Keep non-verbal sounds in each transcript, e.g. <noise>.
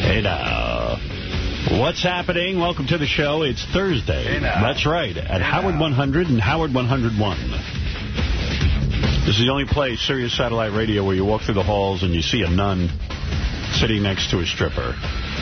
Hey now. What's happening? Welcome to the show. It's Thursday. Hey now. That's right. At Howard 100 and Howard 101. This is the only place, Sirius Satellite Radio, where you walk through the halls and you see a nun sitting next to a stripper.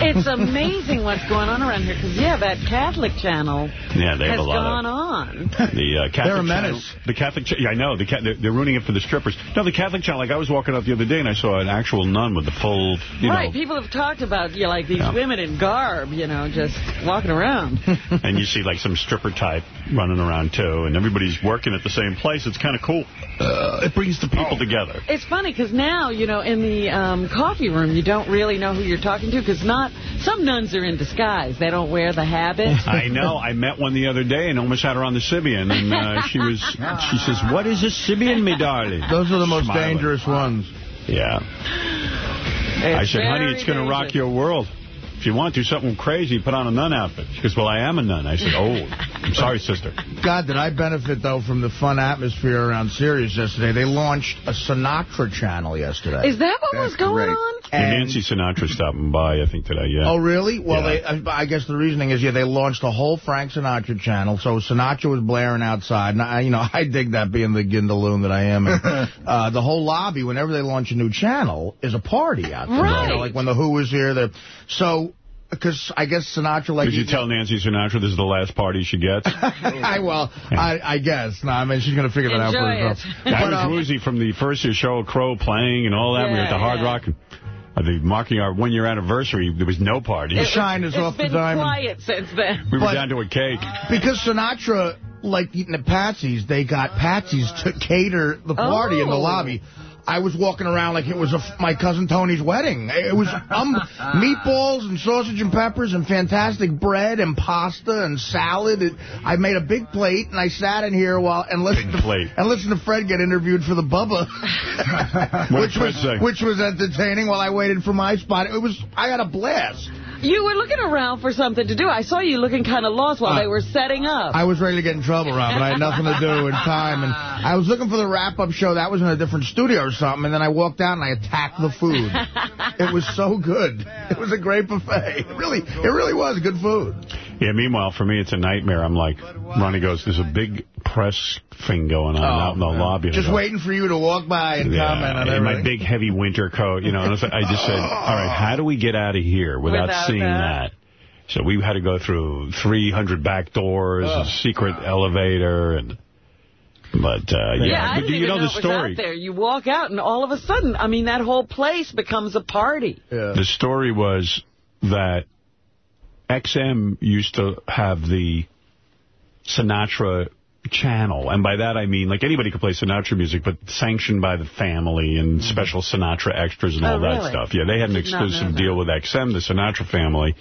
It's amazing what's going on around here, because, yeah, that Catholic channel Yeah, they have has a lot gone of... on. The uh, Catholic They're a channel- the Catholic, ch- yeah, I know. The ca they're, they're ruining it for the strippers. No, the Catholic channel. Like I was walking out the other day and I saw an actual nun with the full, you right, know, people have talked about, you know, like, these Yeah. women in garb, you know, just walking around. <laughs> and you see like some stripper type running around too, and everybody's working at the same place. It's kind of cool. Uh, it brings the people together. It's funny, because now, you know, in the um, coffee room, you don't really know who you're talking to, because not, some nuns are in disguise. They don't wear the habit. <laughs> I know. I met one the other day and almost had her on the Sybian, and uh, <laughs> she was. She says, "What is a Sybian, me darling?" Those are the most Smiling. dangerous ones. Yeah. I said, honey, it's going to rock your world. If you want to do something crazy, put on a nun outfit. She goes, well, I am a nun. I said, oh, I'm sorry, sister. God, did I benefit, though, from the fun atmosphere around Sirius yesterday. They launched a Sinatra channel yesterday. Is that what was going great. on? And And- Nancy Sinatra stopping by, I think, today, yeah. Oh, really? Well, Yeah. they, I guess the reasoning is, yeah, they launched a whole Frank Sinatra channel. So Sinatra was blaring outside. And, I, you know, <laughs> I dig that being the gindaloon that I am. And, <laughs> uh, the whole lobby, whenever they launch a new channel, is a party out there. You Right. know, like when The Who was here. The, so, because I guess Sinatra, like... Did you tell Nancy Sinatra this is the last party she gets? <laughs> I, well, I, I guess. No, I mean, she's going to figure that out for Enjoy herself. it. I But, was um, woozy from the first year show, Crow playing and all that. we were at the Yeah, Hard yeah. Rock. And, uh, the marking our one-year anniversary, there was no party. It- shine is off the been diamond. quiet since then. we were but- down to a cake. Because Sinatra, like eating at Patsy's, they got Patsies to cater the party in the Oh. lobby. I was walking around like it was a, my cousin Tony's wedding. It was um, <laughs> meatballs and sausage and peppers and fantastic bread and pasta and salad. It, I made a big plate and I sat in here while and listened Big to plate. and listened to Fred get interviewed for the Bubba, <laughs> which was say? which was entertaining while I waited for my spot. It was I had a blast. You were looking around for something to do. I saw you looking kind of lost while Uh, they were setting up. I was ready to get in trouble, Rob, but I had nothing to do in time. And I was looking for the wrap-up show. That was in a different studio or something. And then I walked out and I attacked the food. <laughs> it was so good. It was a great buffet. It really, it really was good food. Yeah, meanwhile, for me, it's a nightmare. I'm like, Ronnie goes, there's a big press thing going on out in the lobby. Just go, waiting for you to walk by and Yeah, comment on in everything. my big, heavy winter coat, you know. And I was like- I just said, <laughs> all right, how do we get out of here without, Without seeing that. that? So we had to go through 300 back doors, a secret elevator, and but uh, yeah. yeah, I didn't do you even know, know, the it was story? out there. You walk out, and all of a sudden, I mean, that whole place becomes a party. Yeah. The story was that XM used to have the Sinatra channel, and by that I mean like anybody could play Sinatra music, but sanctioned by the family and special Sinatra extras and Oh, all that really? stuff. Yeah, they had an Did not know exclusive deal with XM, the Sinatra family,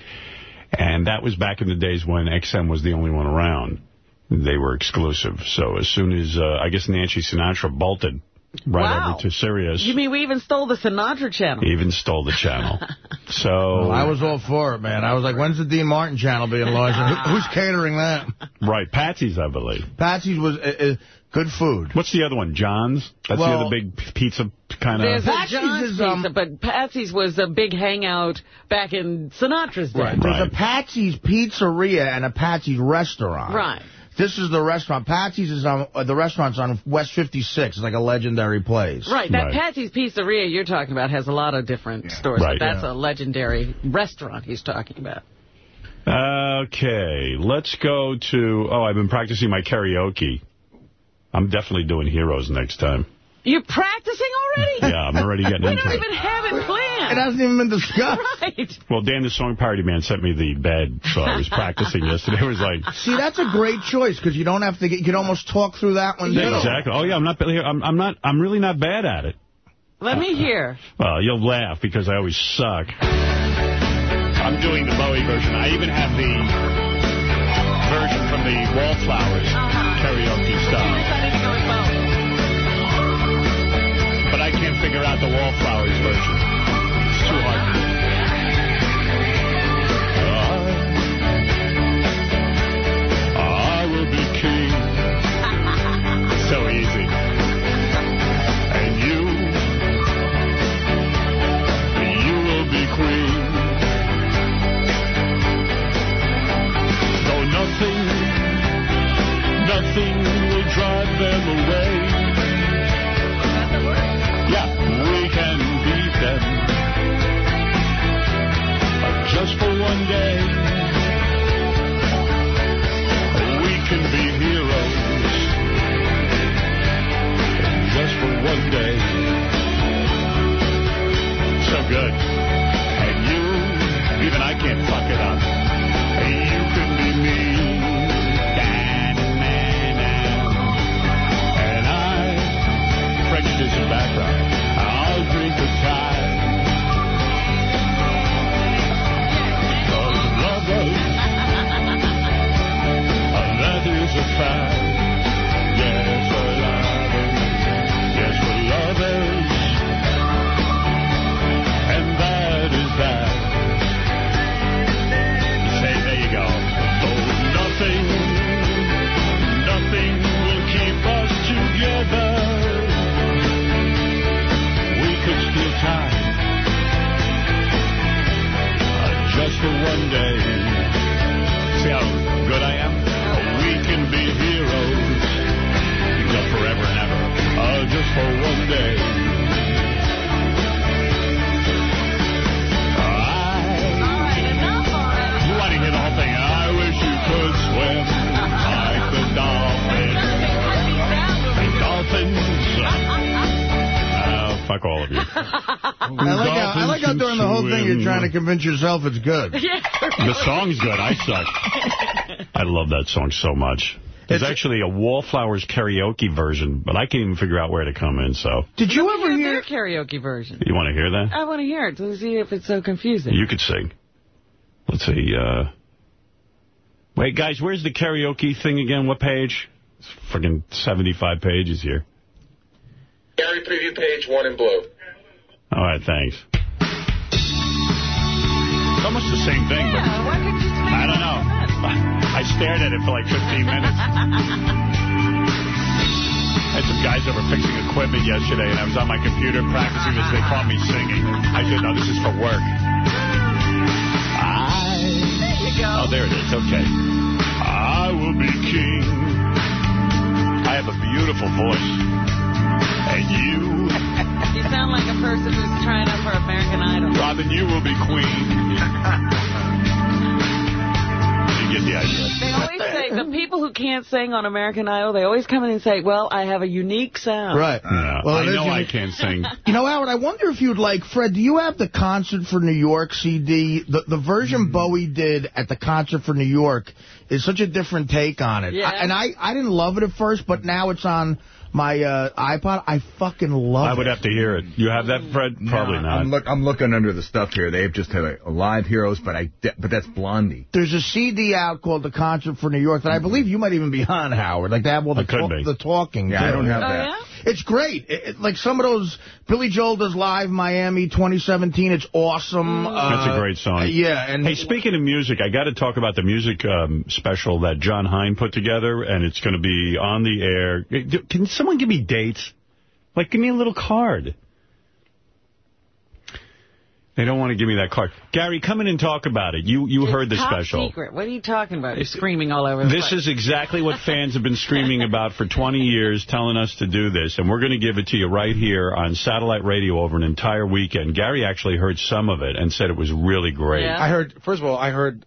and that was back in the days when XM was the only one around. They were exclusive. So as soon as, uh, I guess Nancy Sinatra bolted right Wow. over to Sirius, You mean we even stole the Sinatra channel? even stole the channel. <laughs> So Well, I was all for it, man. I was like, when's the Dean Martin channel being launched? Who- who's catering that? Right, Patsy's, I believe. Patsy's was uh, uh, good food. What's the other one? John's? That's Well- the other big pizza kind of. There's of... a Patsy's John's is, um, pizza, but Patsy's was a big hangout back in Sinatra's day. There's Right. a Patsy's Pizzeria and a Patsy's Restaurant. Right. This is the restaurant. Patsy's is on uh, the restaurant's on West 56. It's like a legendary place. Right, that Right. Patsy's Pizzeria you're talking about has a lot of different stores, Right. but that's Yeah. a legendary restaurant he's talking about. Okay, let's go to... Oh, I've been practicing my karaoke. I'm definitely doing Heroes next time. You're practicing already? Yeah, I'm already getting into it. we into don't even have it planned. It hasn't even been discussed. <laughs> Right. Well, Dan, the song parody man, sent me the bed, so I was practicing yesterday. It was like... See, that's a great choice because you don't have to get. You can almost talk through that one. too. Exactly. Oh, yeah, I'm not... I'm, I'm not... I'm really not bad at it. Let me hear. Well, you'll laugh because I always suck. I'm doing the Bowie version. I even have the version from the Wallflowers uh-huh. karaoke style. figure out the wallflowers version. It's too hard to. I, I will be king. so easy. And you, you will be queen. Though nothing, nothing will drive them away. can beat them. Just for one day, we can be heroes. Just for one day. So good. And you, even I can't fuck it up. You can be me. And I, prejudice and background. Yes, we're lovers. Yes, we're lovers. And that is that. There you go. Oh, nothing, nothing will keep us together. We could steal time. Just for one day. See how can be heroes. We go forever and ever. Uh, just for one day. I, you want to hear the whole thing? I wish you could swim like the dolphins. The dolphins. Uh, fuck all of you. <laughs> I like how, I like how during the whole thing you're trying to convince yourself it's good. <laughs> Yeah. The song's good. I suck. <laughs> I love that song so much. There's It's- actually a Wallflowers karaoke version, but I can't even figure out where to come in, so. Did you ever Hear hear... their karaoke version. You want to hear that? I want to hear it to see if it's so confusing. You could sing. Let's see. Uh... Wait, guys, where's the karaoke thing again? What page? It's freaking 75 pages here. Gary preview page, one in blue. All right, thanks. It's almost the same thing, but Yeah, why you I don't know. <laughs> I stared at it for like 15 minutes. I <laughs> had some guys over fixing equipment yesterday, and I was on my computer practicing this. They caught me singing. I said, no, this is for work. I... There you go. Oh, there it is. Okay. I will be king. I have a beautiful voice. And you, <laughs> You sound like a person who's trying out for American Idol. Robin, you will be queen. <laughs> You get the idea. They always say, the people who can't sing on American Idol, they always come in and say, well, I have a unique sound. Right. Yeah, Well, I it is know I can't sing. <laughs> You know, Howard, I wonder if you'd like, Fred, do you have the Concert for New York CD? The the version hmm. Bowie did at the Concert for New York is such a different take on it. Yeah. I, and I, I didn't love it at first, but now it's on my uh, iPod. I fucking love it. I it. would have to hear it. You have that, Fred? Probably No, not. I'm, look, I'm looking under the stuff here. They've just had a, a live heroes, but I but that's Blondie. There's a CD out called The Concert for New York that I believe you might even be on, Howard. Like, they have all the, I talk- the talking. Yeah, I don't have Oh, that. yeah? It's great. It, it- like some of those, Billy Joel does Live Miami 2017. It's awesome. That's a Uh, great song. Yeah. and Hey, speaking of music, I got to talk about the music um, special that Jon Hein put together, and it's going to be on the air. Can someone give me dates? Like, give me a little card. They don't want to give me that card. Gary, come in and talk about it. You you It's heard the top special. secret. What are you talking about? You're screaming all over the This place. is exactly what fans have been screaming about for 20 years, telling us to do this. And we're going to give it to you right here on satellite radio over an entire weekend. Gary actually heard some of it and said it was really great. Yeah. I heard, first of all, I heard,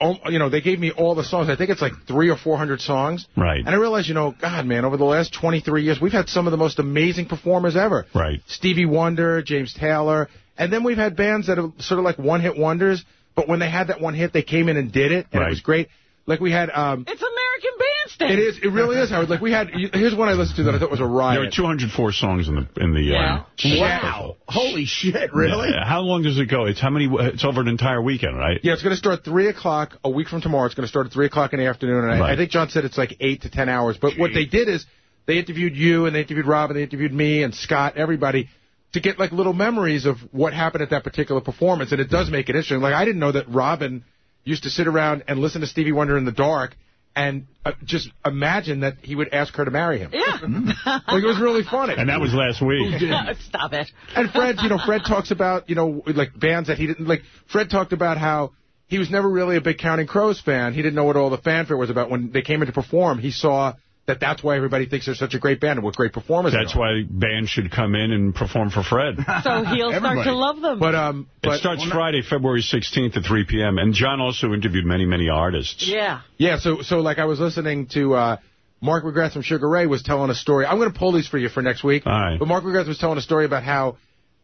oh, you know, they gave me all the songs. I think it's like three or four hundred songs. Right. And I realized, you know, God, man, over the last 23 years, we've had some of the most amazing performers ever. Right. Stevie Wonder, James Taylor. And then we've had bands that are sort of like one-hit wonders, but when they had that one hit, they came in and did it, and Right. it was great. Like we had, um, It's American Bandstand. it is, it really is, Howard. Like we had, here's one I listened to that I thought was a riot. There riot. are 204 songs in the in the Yeah. um. Wow. Holy shit, really? Yeah. How long does it go? It's how many? It's over an entire weekend, right? Yeah, it's going to start 3 o'clock a week from tomorrow. It's going to start at 3 o'clock in the afternoon. And I, Right. I think Jon said it's like 8 to 10 hours. But what they did is they interviewed you and they interviewed Rob and they interviewed me and Scott, everybody, to get like little memories of what happened at that particular performance. And it does make it interesting. Like, I didn't know that Robin used to sit around and listen to Stevie Wonder in the dark and uh, just imagine that he would ask her to marry him. Yeah. <laughs> Like, it was really funny. And that was last week. <laughs> Stop it. And Fred, you know, Fred talks about, you know, like bands that he didn't like. Fred talked about how he was never really a big Counting Crows fan. He didn't know what all the fanfare was about. When they came in to perform, he saw that that's why everybody thinks they're such a great band and what great performers That's they are. why bands should come in and perform for Fred. <laughs> So he'll start to love them. But um, It but starts Friday, February 16th at 3 p.m. And Jon also interviewed many, many artists. yeah. yeah, so so like I was listening to uh, Mark McGrath from Sugar Ray was telling a story. I'm going to pull these for you for next week. All right. But Mark McGrath was telling a story about how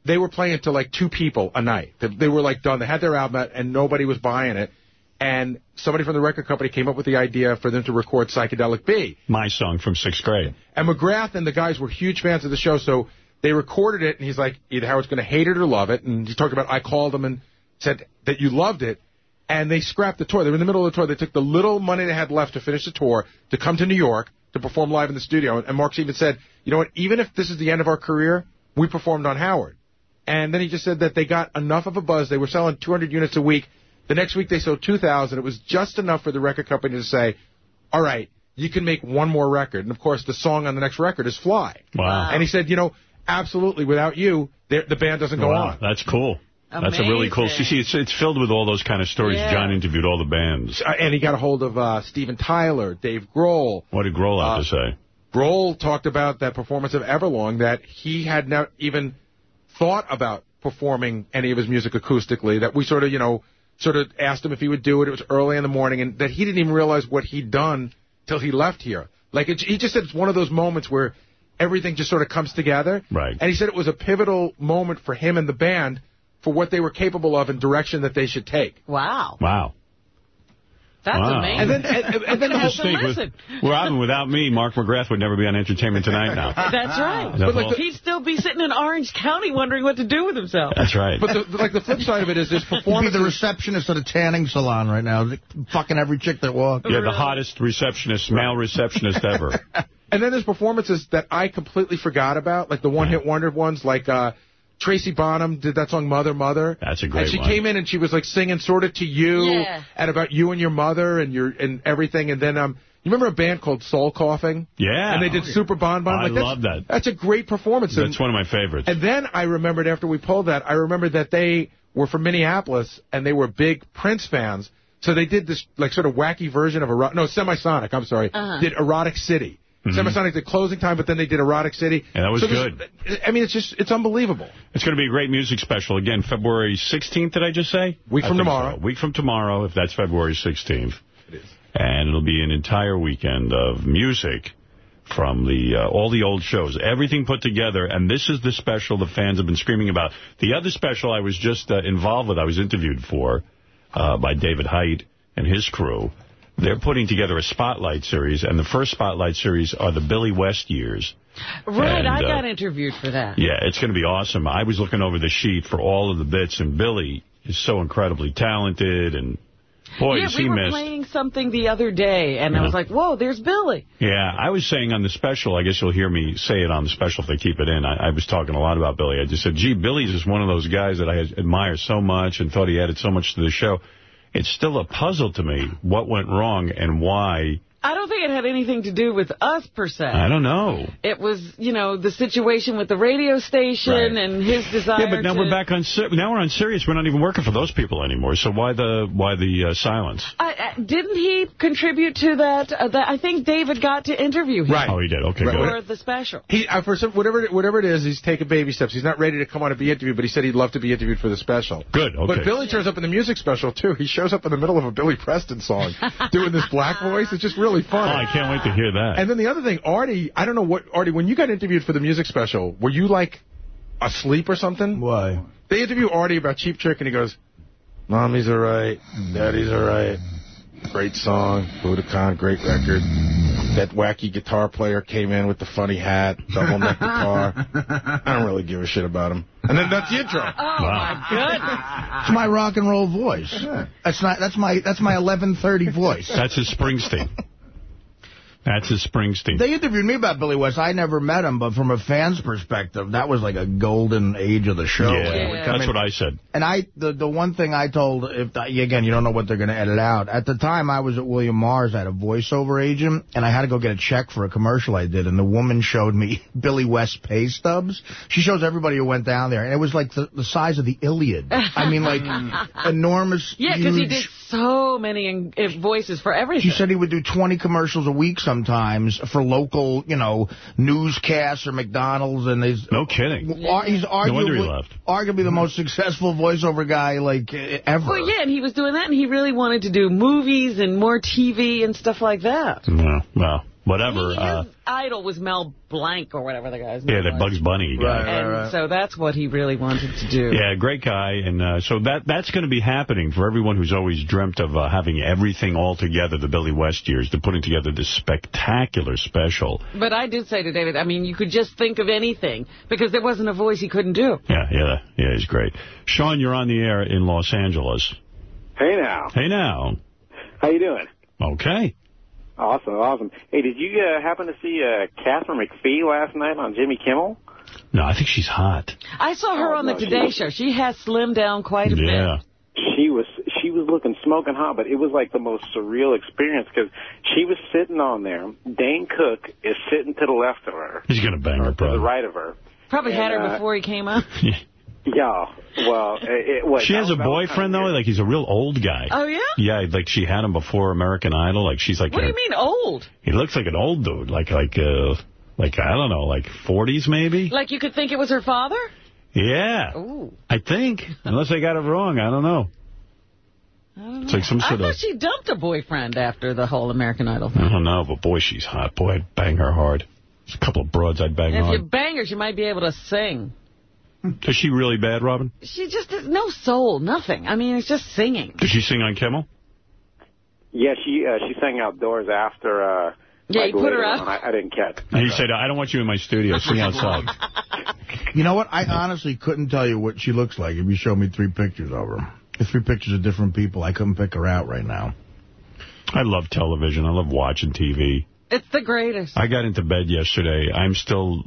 they were playing to like two people a night. They, they were like done. They had their album out and nobody was buying it. And somebody from the record company came up with the idea for them to record Psychedelic Pee. My song from sixth grade. And McGrath and the guys were huge fans of the show, so they recorded it, and he's like, either Howard's going to hate it or love it. And he talked about, I called them and said that you loved it. And they scrapped the tour. They were in the middle of the tour. They took the little money they had left to finish the tour to come to New York to perform live in the studio. And Mark's even said, you know what, even if this is the end of our career, we performed on Howard. And then he just said that they got enough of a buzz. They were selling 200 units a week. The next week they sold 2,000. It was just enough for the record company to say, all right, you can make one more record. And of course, the song on the next record is Fly. Wow. And he said, you know, absolutely, without you, the the band doesn't go Wow, on. that's cool. That's a really cool. Amazing. See, it's, it's filled with all those kind of stories. Yeah. Jon interviewed all the bands. Uh, And he got a hold of uh, Steven Tyler, Dave Grohl. What did Grohl have Uh, to say? Grohl talked about that performance of Everlong that he had not even thought about performing any of his music acoustically. That we sort of, you know, sort of asked him if he would do it. It was early in the morning, and that he didn't even realize what he'd done till he left here. Like it, he just said, it's one of those moments where everything just sort of comes together. Right. And he said it was a pivotal moment for him and the band for what they were capable of and direction that they should take. Wow. Wow. That's Wow. amazing. And then, and, and then Have Just to think, with, listen. Robin, without me, Mark McGrath would never be on Entertainment Tonight now. <laughs> That's right. But like the- He'd still be sitting in Orange County wondering what to do with himself. That's right. but the, like the flip side of it is there's <laughs> He'd be performances. the receptionist at a tanning salon right now, fucking every chick that walks. yeah, the hottest receptionist, male receptionist ever. <laughs> And then there's performances that I completely forgot about, like the one-hit wonder ones, like uh, Tracy Bonham did that song "Mother, Mother." That's a great And she one. came in and she was like singing sort of to you Yeah. and about you and your mother and your and everything. And then um, you remember a band called Soul Coughing? Yeah. And they did Super Bon Bon. I Like, that's- love that. That's a great performance. And- That's one of my favorites. and then I remembered after we pulled that, I remembered that they were from Minneapolis and they were big Prince fans. So they did this like sort of wacky version of a No, Semisonic. I'm sorry. Uh-huh. Did Erotic City. Semisonic did Closing Time, but then they did Erotic City. Yeah, that was So there's- I mean, it's just it's unbelievable. It's going to be a great music special. Again, February 16th, did I just say? Week I from tomorrow. so. Week from tomorrow, if that's February 16th. It is. And it'll be an entire weekend of music from the uh, all the old shows. Everything put together, and this is the special the fans have been screaming about. The other special I was just uh, involved with, I was interviewed for uh, by David Height and his crew. They're putting together a Spotlight series, and the first Spotlight series are the Billy West years. Right, And, I uh, got interviewed for that. Yeah, it's going to be awesome. I was looking over the sheet for all of the bits, and Billy is so incredibly talented, and boy, yeah, we were missed. playing something the other day, and I was like, whoa, there's Billy. Yeah, I was saying on the special, I guess you'll hear me say it on the special if they keep it in. I, I was talking a lot about Billy. I just said, gee, Billy's just one of those guys that I admire so much and thought he added so much to the show. It's still a puzzle to me what went wrong and why. I don't think it had anything to do with us, per se. I don't know. It was, you know, the situation with the radio station Right. and his desire Yeah, but now to- we're back on Sir- now we're on Sirius. We're not even working for those people anymore. So why the why the uh, silence? I, I, didn't he contribute to that? Uh, that? I think David got to interview him Right. Oh, he did. Okay, Right. good. for the special. He uh, for some whatever whatever it is, he's taking baby steps. He's not ready to come on and be interviewed, but he said he'd love to be interviewed for the special. Good, okay. But Billy turns up in the music special too. He shows up in the middle of a Billy Preston song, <laughs> doing this black voice. It's just really Oh, fun. I can't wait to hear that. And then the other thing, Artie, I don't know what Artie. When you got interviewed for the music special, were you like asleep or something? Why? They interview Artie about Cheap Trick, and he goes, "Mommy's alright, Daddy's alright, great song, Budokan, great record." That wacky guitar player came in with the funny hat, double neck guitar. I don't really give a shit about him. And then that's the intro. <laughs> Oh, my goodness. It's my rock and roll voice. That's not. That's my. That's my 11:30 voice. That's his Springsteen. That's his Springsteen. They interviewed me about Billy West. I never met him, but from a fan's perspective, that was like a golden age of the show. yeah, They would come that's in- what I said. And I, the the one thing I told, if again, you don't know what they're going to edit out. At the time, I was at William Morris. I had a voiceover agent, and I had to go get a check for a commercial I did. And the woman showed me <laughs> Billy West pay stubs. She shows everybody who went down there, and it was like the, the size of the Iliad. I mean, like <laughs> enormous. Yeah, because he did so many in, in voices for everything. She said he would do 20 commercials a week sometimes. Sometimes for local, you know, newscasts or McDonald's, and he's No kidding. Ar- He's wonder he arguably, left. arguably the most successful voiceover guy, like, ever. Well, yeah, and he was doing that, and he really wanted to do movies and more TV and stuff like that. No, well, whatever. His Uh, idol was Mel Blanc or whatever the guy's name yeah, that was. Bugs Bunny guy. Right, And right. so that's what he really wanted to do. Yeah, great guy. And uh, so that that's going to be happening for everyone who's always dreamt of uh, having everything all together, the Billy West years. They're putting together this spectacular special. But I did say to David, I mean, you could just think of anything because there wasn't a voice he couldn't do. Yeah, yeah, yeah, he's great. Sean, you're on the air in Los Angeles. Hey now, Hey now. how you doing? Okay. Awesome, awesome. Hey, did you uh, happen to see uh, Katharine McPhee last night on Jimmy Kimmel? No, I think she's hot. I saw her Oh, on the Today she- Show. She has slimmed down quite a Yeah. bit. She was she was looking smoking hot, but it was like the most surreal experience because she was sitting on there. Dane Cook is sitting to the left of her, He's going to bang her, to the probably. right of her. Probably had her uh, before he came out. <laughs> Yeah, well, it, it, what, She has a was- that was boyfriend, though? Like, he's a real old guy. Oh, yeah? Yeah, like she had him before American Idol. Like, she's like... What do you mean old? He looks like an old dude. Like, like, uh, like I don't know, like 40s maybe? Like you could think it was her father? Yeah. Ooh. I think. Unless I got it wrong. I don't know. I don't know. It's like some sort I thought of... she dumped a boyfriend after the whole American Idol thing. I don't know, but boy, she's hot. Boy, I'd bang her hard. There's a couple of broads I'd bang If you hard. bang her, she might be able to sing. Is she really bad, Robin? She just has no soul, nothing. I mean, it's just singing. Did she sing on Kimmel? Yeah, she uh, she sang outdoors after. Uh, Yeah, like you put her later out. on. I, I didn't catch. And he said, I don't want you in my studio. Sing outside. <laughs> You know what? I honestly couldn't tell you what she looks like if you showed me three pictures of her. The three pictures of different people. I couldn't pick her out right now. I love television. I love watching TV. It's the greatest. I got into bed yesterday. I'm still,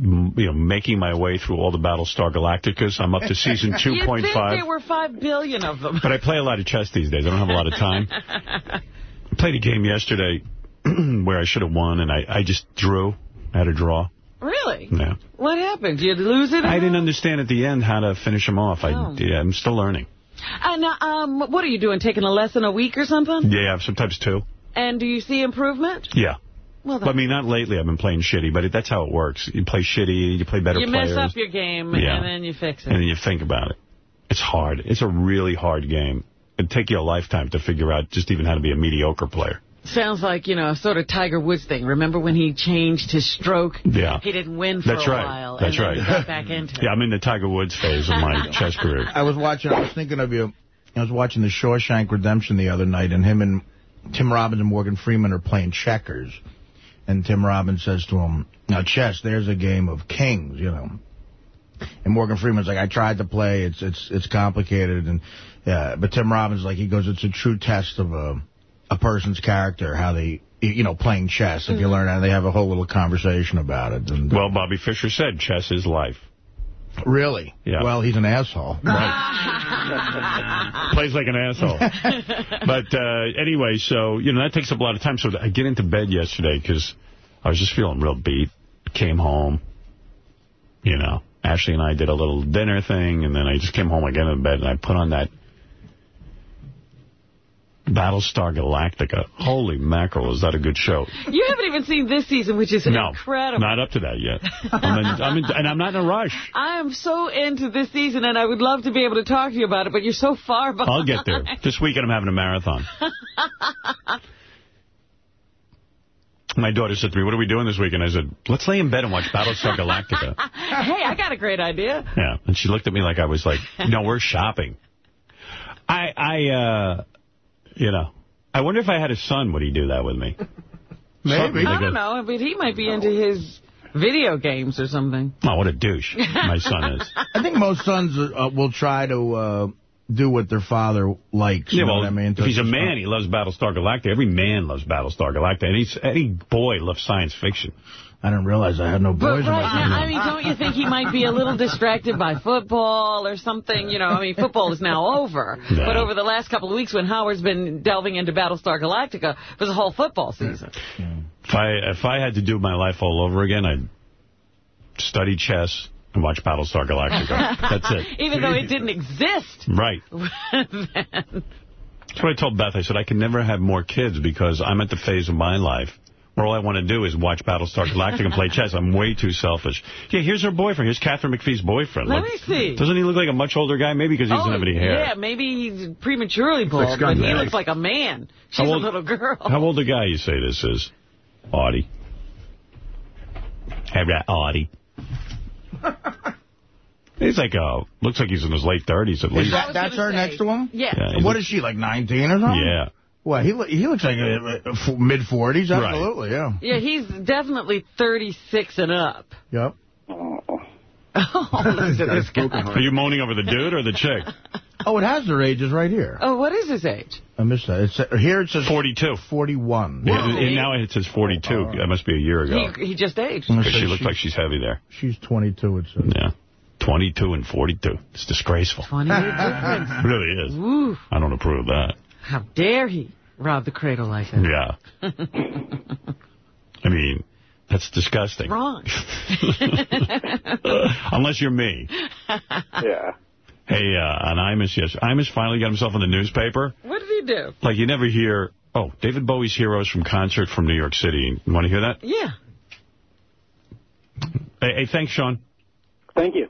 you know, making my way through all the Battlestar Galacticas. I'm up to season 2.5. <laughs> You'd think there were five billion of them. But I play a lot of chess these days. I don't have a lot of time. I <laughs> played a game yesterday <clears throat> where I should have won, and I, I just drew. I had a draw. Really? Yeah. What happened? Did you lose it? I didn't understand at the end how to finish them off. I, Oh. yeah, I'm still learning. And uh, um, what are you doing? Taking a lesson a week or something? Yeah, sometimes two. And do you see improvement? Yeah. Well, But, I mean, not lately. I've been playing shitty, but it, that's how it works. You play shitty, you play better you players, mess up your game Yeah. and then you fix it. and then you think about it. It's hard. It's a really hard game. It'd take you a lifetime to figure out just even how to be a mediocre player. Sounds like, you know, a sort of Tiger Woods thing. Remember when he changed his stroke? Yeah. He didn't win for That's a right. while. That's and right. Then he got back into it. <laughs> Yeah, I'm in the Tiger Woods phase of my <laughs> chess career. I was watching, I was thinking of you. I was watching The Shawshank Redemption the other night, and him and Tim Robbins and Morgan Freeman are playing checkers. And Tim Robbins says to him, now, chess, there's a game of kings, you know. And Morgan Freeman's like, I tried to play, it's it's it's complicated. and yeah, But Tim Robbins, like, he goes, it's a true test of a, a person's character, how they, you know, playing chess. If you mm. learn how, they have a whole little conversation about it. And, uh, Well, Bobby Fischer said chess is life. Really? Yeah. Well, he's an asshole. <laughs> <laughs> Plays like an asshole. <laughs> but uh, anyway, so, you know, that takes up a lot of time. So I get into bed yesterday because I was just feeling real beat. Came home, you know. Ashley and I did a little dinner thing, and then I just came home, I got into bed, and I put on that Battlestar Galactica. Holy mackerel, is that a good show? You haven't even seen this season, which is No, incredible. not up to that yet. I'm in, I'm in, and I'm not in a rush. <laughs> I am so into this season, and I would love to be able to talk to you about it, but you're so far behind. I'll get there. <laughs> This weekend I'm having a marathon. <laughs> My daughter said to me, what are we doing this weekend? I said, let's lay in bed and watch Battlestar Galactica. hey, I got a great idea. Yeah. And she looked at me like I was like, no, we're shopping. I, I, uh, you know, I wonder if I had a son, would he do that with me? <laughs> Something I don't a- know, but he might be into his video games or something. Oh, what a douche my son is. <laughs> I think most sons uh, will try to uh, do what their father likes. Yeah, you know well, I mean? if he's a man, he loves Battlestar Galactica. Every man loves Battlestar Galactica. Any, any boy loves science fiction. I didn't realize I had no But boys in right now. I mean, don't you think he might be a little distracted by football or something? You know, I mean, football is now over. Yeah. But over the last couple of weeks when Howard's been delving into Battlestar Galactica, it was a whole football season. If I if I had to do my life all over again, I'd study chess and watch Battlestar Galactica. <laughs> That's it. Even though it didn't exist. Right. <laughs> then. That's what I told Beth. I said, I can never have more kids because I'm at the phase of my life where all I want to do is watch Battlestar Galactica and play chess. I'm way too selfish. Yeah, here's her boyfriend. Here's Katharine McPhee's boyfriend. Let Look. me see. Doesn't he look like a much older guy? Maybe because he doesn't Oh, have any hair. Yeah, maybe he's prematurely like bald, but he looks like a man. How She's a old- little girl. How old a guy you say this is? Audie. Hey, that Audie. <laughs> He's like, uh, looks like he's in his late 30s at Is least. that, that's gonna her say. next to him? Yeah. Yeah, he's What a- is she, like 19 or something? Yeah. Well, he, he looks like a, a, mid-40s, absolutely, yeah. Yeah, he's definitely 36 and up. Yep. Oh. <laughs> Oh, look at this guy. Are you moaning over the dude or the chick? <laughs> Oh, it has their ages right here. Oh, what is his age? I missed that. It's, uh, here it says 42. 41. Yeah, and now it says 42. That must be a year ago. He, he just aged. Because say she looks like she's heavy there. She's 22, it says. Yeah. 22 and 42. It's disgraceful. 20 year <laughs> difference. It really is. Ooh, I don't approve of that. How dare he rob the cradle like that? Yeah. <laughs> I mean, that's disgusting. Wrong. <laughs> Unless you're me. Yeah. Hey, uh, on Imus, yes. Imus finally got himself in the newspaper. what did he do? Like, you never hear, oh, David Bowie's Heroes from Concert from New York City. You want to hear that? Yeah. Hey, hey, thanks, Sean. Thank you.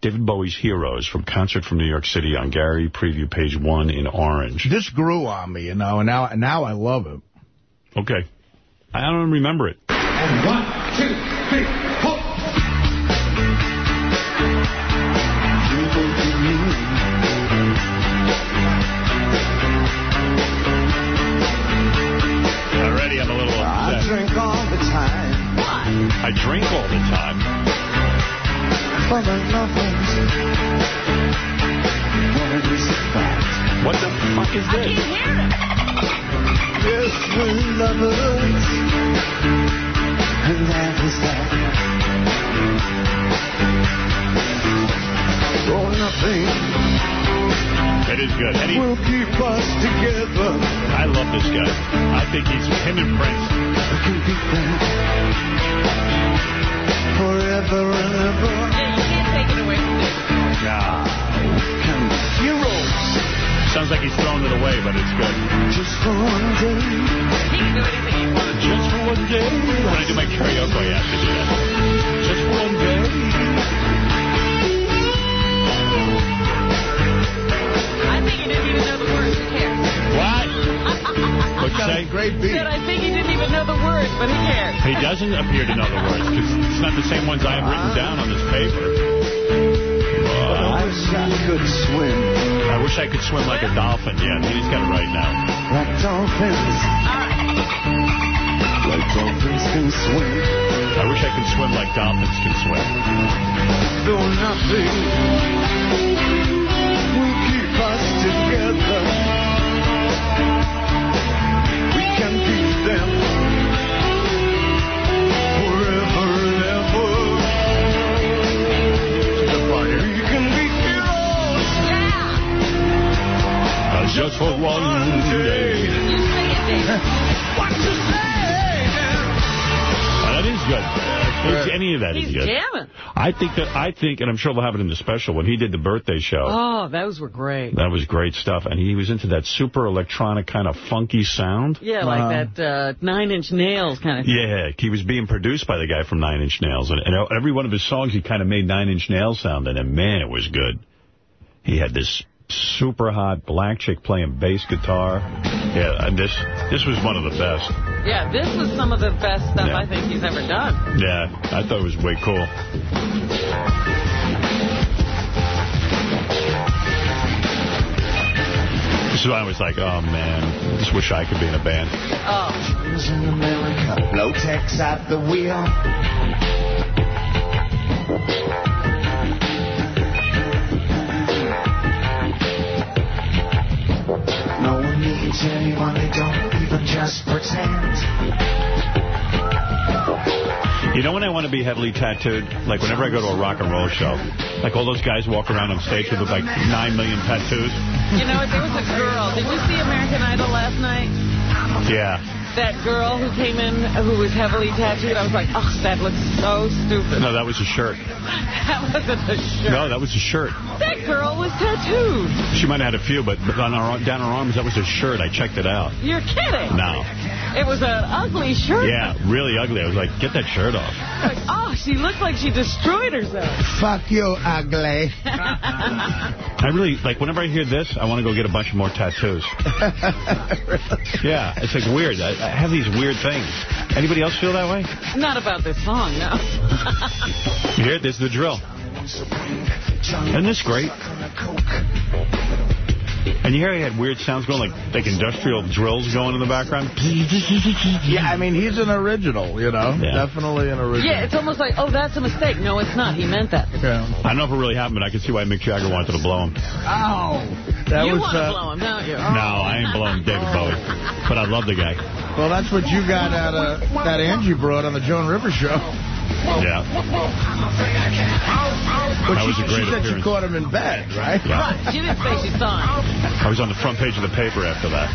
David Bowie's Heroes from Concert from New York City on Gary Preview page one in orange. This grew on me, you know, and now now I love it. Okay. I don't remember it. One, two, three, for the. What is a fact? What the fuck is this? Yes, we're lovers. And that is that. Oh, nothing It is good. And he, will keep us together. I love this guy. I think he's him and Prince. We can be friends forever and ever. Yeah, you can't take it away from me. Nah. Can be heroes Sounds like he's throwing it away, but it's good. just for one day. He can do anything he wants. Just for one day. When I do my karaoke, I have to do that. Just for one day. I think he didn't even know the words. Who cares? What? <laughs> What'd you say? Great beat. Said I think he didn't even know the words, but who cares? He doesn't appear to know the words because it's not the same ones I have written down on this paper. I Uh, wish I could swim I wish I could swim like a dolphin. Yeah, he's got it right now. like dolphins. Like dolphins can swim. I wish I could swim like dolphins can swim. Though nothing will keep us together. We can beat them forever and ever. We can be heroes Uh, just for one day. You sing it, David. <laughs> What you say? That is good. It's- any of that is He's good. jamming. I think that I think, and I'm sure they'll have it in the special when he did the birthday show. Oh, those were great. That was great stuff, and he was into that super electronic kind of funky sound. Yeah, like that uh, Nine Inch Nails kind of thing. Yeah, he was being produced by the guy from Nine Inch Nails, and, and every one of his songs he kind of made Nine Inch Nails sound in, and man, it was good. He had this super hot black chick playing bass guitar. Yeah, and this this was one of the best. Yeah, this was some of the best stuff Yeah. I think he's ever done. Yeah, I thought it was way cool. This is why I was like, oh man, just wish I could be in a band. Oh, in America. Low tech's at the wheel. One anyone, they don't even just pretend. You know when I want to be heavily tattooed? Like whenever I go to a rock and roll show. Like all those guys walk around on stage with like nine million tattoos. you know what? There was a girl. Did you see American Idol last night? Yeah. That girl who came in who was heavily tattooed, I was like, oh, that looks so stupid. No, that was a shirt. <laughs> That wasn't a shirt. No, that was a shirt. That girl was tattooed. She might have had a few, but but on her, down her arms, that was a shirt. I checked it out. You're kidding. No. It was an ugly shirt. Yeah, really ugly. I was like, get that shirt off. Like, oh, she looked like she destroyed herself. Fuck you, ugly. I really, like, whenever I hear this, I want to go get a bunch of more tattoos. <laughs> Yeah, it's like weird. I, I have these weird things. Anybody else feel that way? Not about this song, no. <laughs> You hear it? This is the drill. Isn't this great? And you hear he had weird sounds going, like like industrial drills going in the background? Yeah, I mean, he's an original, you know? Yeah. Definitely an original. yeah, it's almost like, oh, that's a mistake. No, it's not. He meant that. Yeah. I don't know if it really happened, but I can see why Mick Jagger wanted to blow him. Ow. That you was, want to uh, blow him, don't you? No, I ain't blowing David Bowie. But I love the guy. Well, that's what you got out of that Angie brought on the Joan Rivers show. Yeah. But That she, was a she great said she appearance. caught him in bed, right? Yeah. She didn't say she saw him. I was on the front page of the paper after that.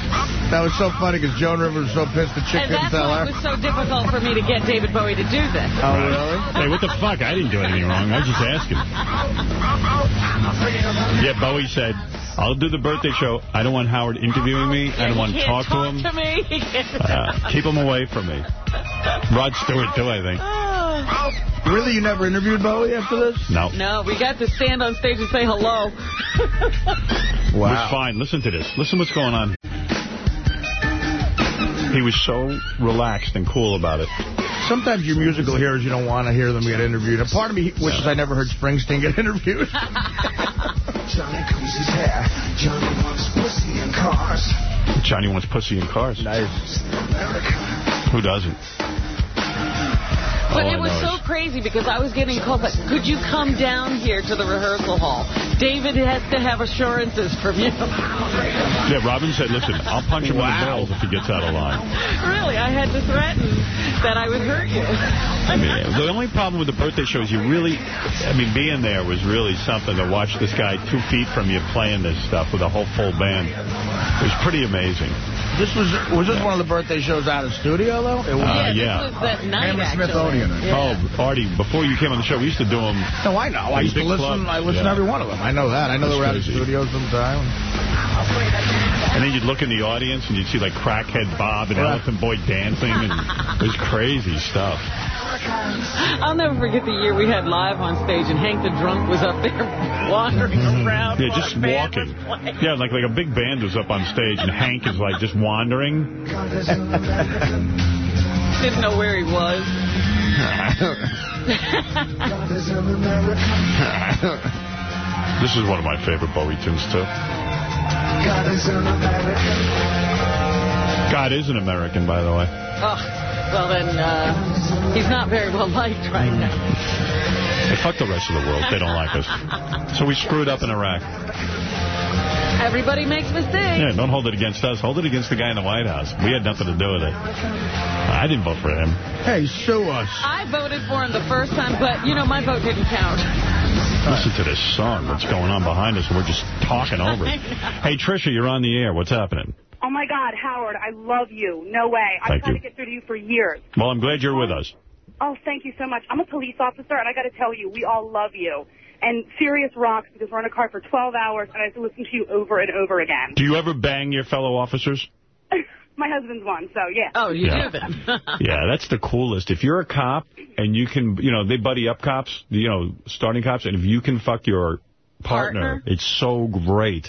That was so funny because Joan Rivers was so pissed the chick And couldn't that's tell why it was so difficult for me to get David Bowie to do this. Oh, really? Hey, what the fuck? I didn't do anything wrong. I was just asking. Yeah, Bowie said, I'll do the birthday show. I don't want Howard interviewing me. I don't want to can't talk to him. to me. Uh, keep him away from me. Rod Stewart, too, I think. Oh. <sighs> Really? You never interviewed Bowie after this? No. No, we got to stand on stage and say hello. <laughs> It was fine. Listen to this. Listen what's going on. He was so relaxed and cool about it. Sometimes your musical heroes, you don't want to hear them get interviewed. A part of me wishes I never heard Springsteen get <laughs> interviewed. Johnny combs his hair. Johnny wants pussy and cars. Johnny wants pussy in cars. nice. Who doesn't? But All it was so crazy because I was getting called, like, could you come down here to the rehearsal hall? David has to have assurances from you. <laughs> Yeah, Robin said, listen, I'll punch him in the balls if he gets out of line. <laughs> really, I had to threaten that I would hurt you. I mean, the only problem with the birthday show is you really, I mean, being there was really something to watch this guy two feet from you playing this stuff with a whole full band. It was pretty amazing. This was was this one of the birthday shows out of studio though? It was. Uh, yeah, yeah. this was that night, Hammersmithonian. actually. Yeah. Oh, Artie, before you came on the show, we used to do them. no, I know. I used to listen. clubs, I listened yeah. to every one of them. I know that. I know That's they were out of studio sometime. And then you'd look in the audience and you'd see like Crackhead Bob and Right. Elephant Boy dancing. and It was crazy stuff. I'll never forget the year we had live on stage and Hank the Drunk was up there <laughs> wandering around. Yeah, just walking. Yeah, like like a big band was up on stage and Hank is like just wandering. <laughs> Didn't know where he was. <laughs> This is one of my favorite Bowie tunes too. God is an American. God is an American, by the way. Oh, well then, uh, he's not very well liked right now. Hey, fuck the rest of the world. They don't like us. So we screwed up in Iraq. Everybody makes mistakes. Yeah, don't hold it against us. Hold it against the guy in the White House. We had nothing to do with it. I didn't vote for him. Hey, sue us. I voted for him the first time, but, you know, my vote didn't count. Listen to this song that's going on behind us, and we're just talking over it. <laughs> Hey, Trisha, you're on the air. What's happening? Oh, my God, Howard, I love you. No way. I've tried you. to get through to you for years. Well, I'm glad you're with us. Oh, thank you so much. I'm a police officer, and I got to tell you, we all love you. And Sirius rocks because we're in a car for 12 hours, and I have to listen to you over and over again. Do you ever bang your fellow officers? <laughs> My husband's one, so yeah. Oh, you Yeah. do then. <laughs> Yeah, that's the coolest. If you're a cop and you can, you know, they buddy up cops, you know, starting cops, and if you can fuck your partner, Partner? it's so great.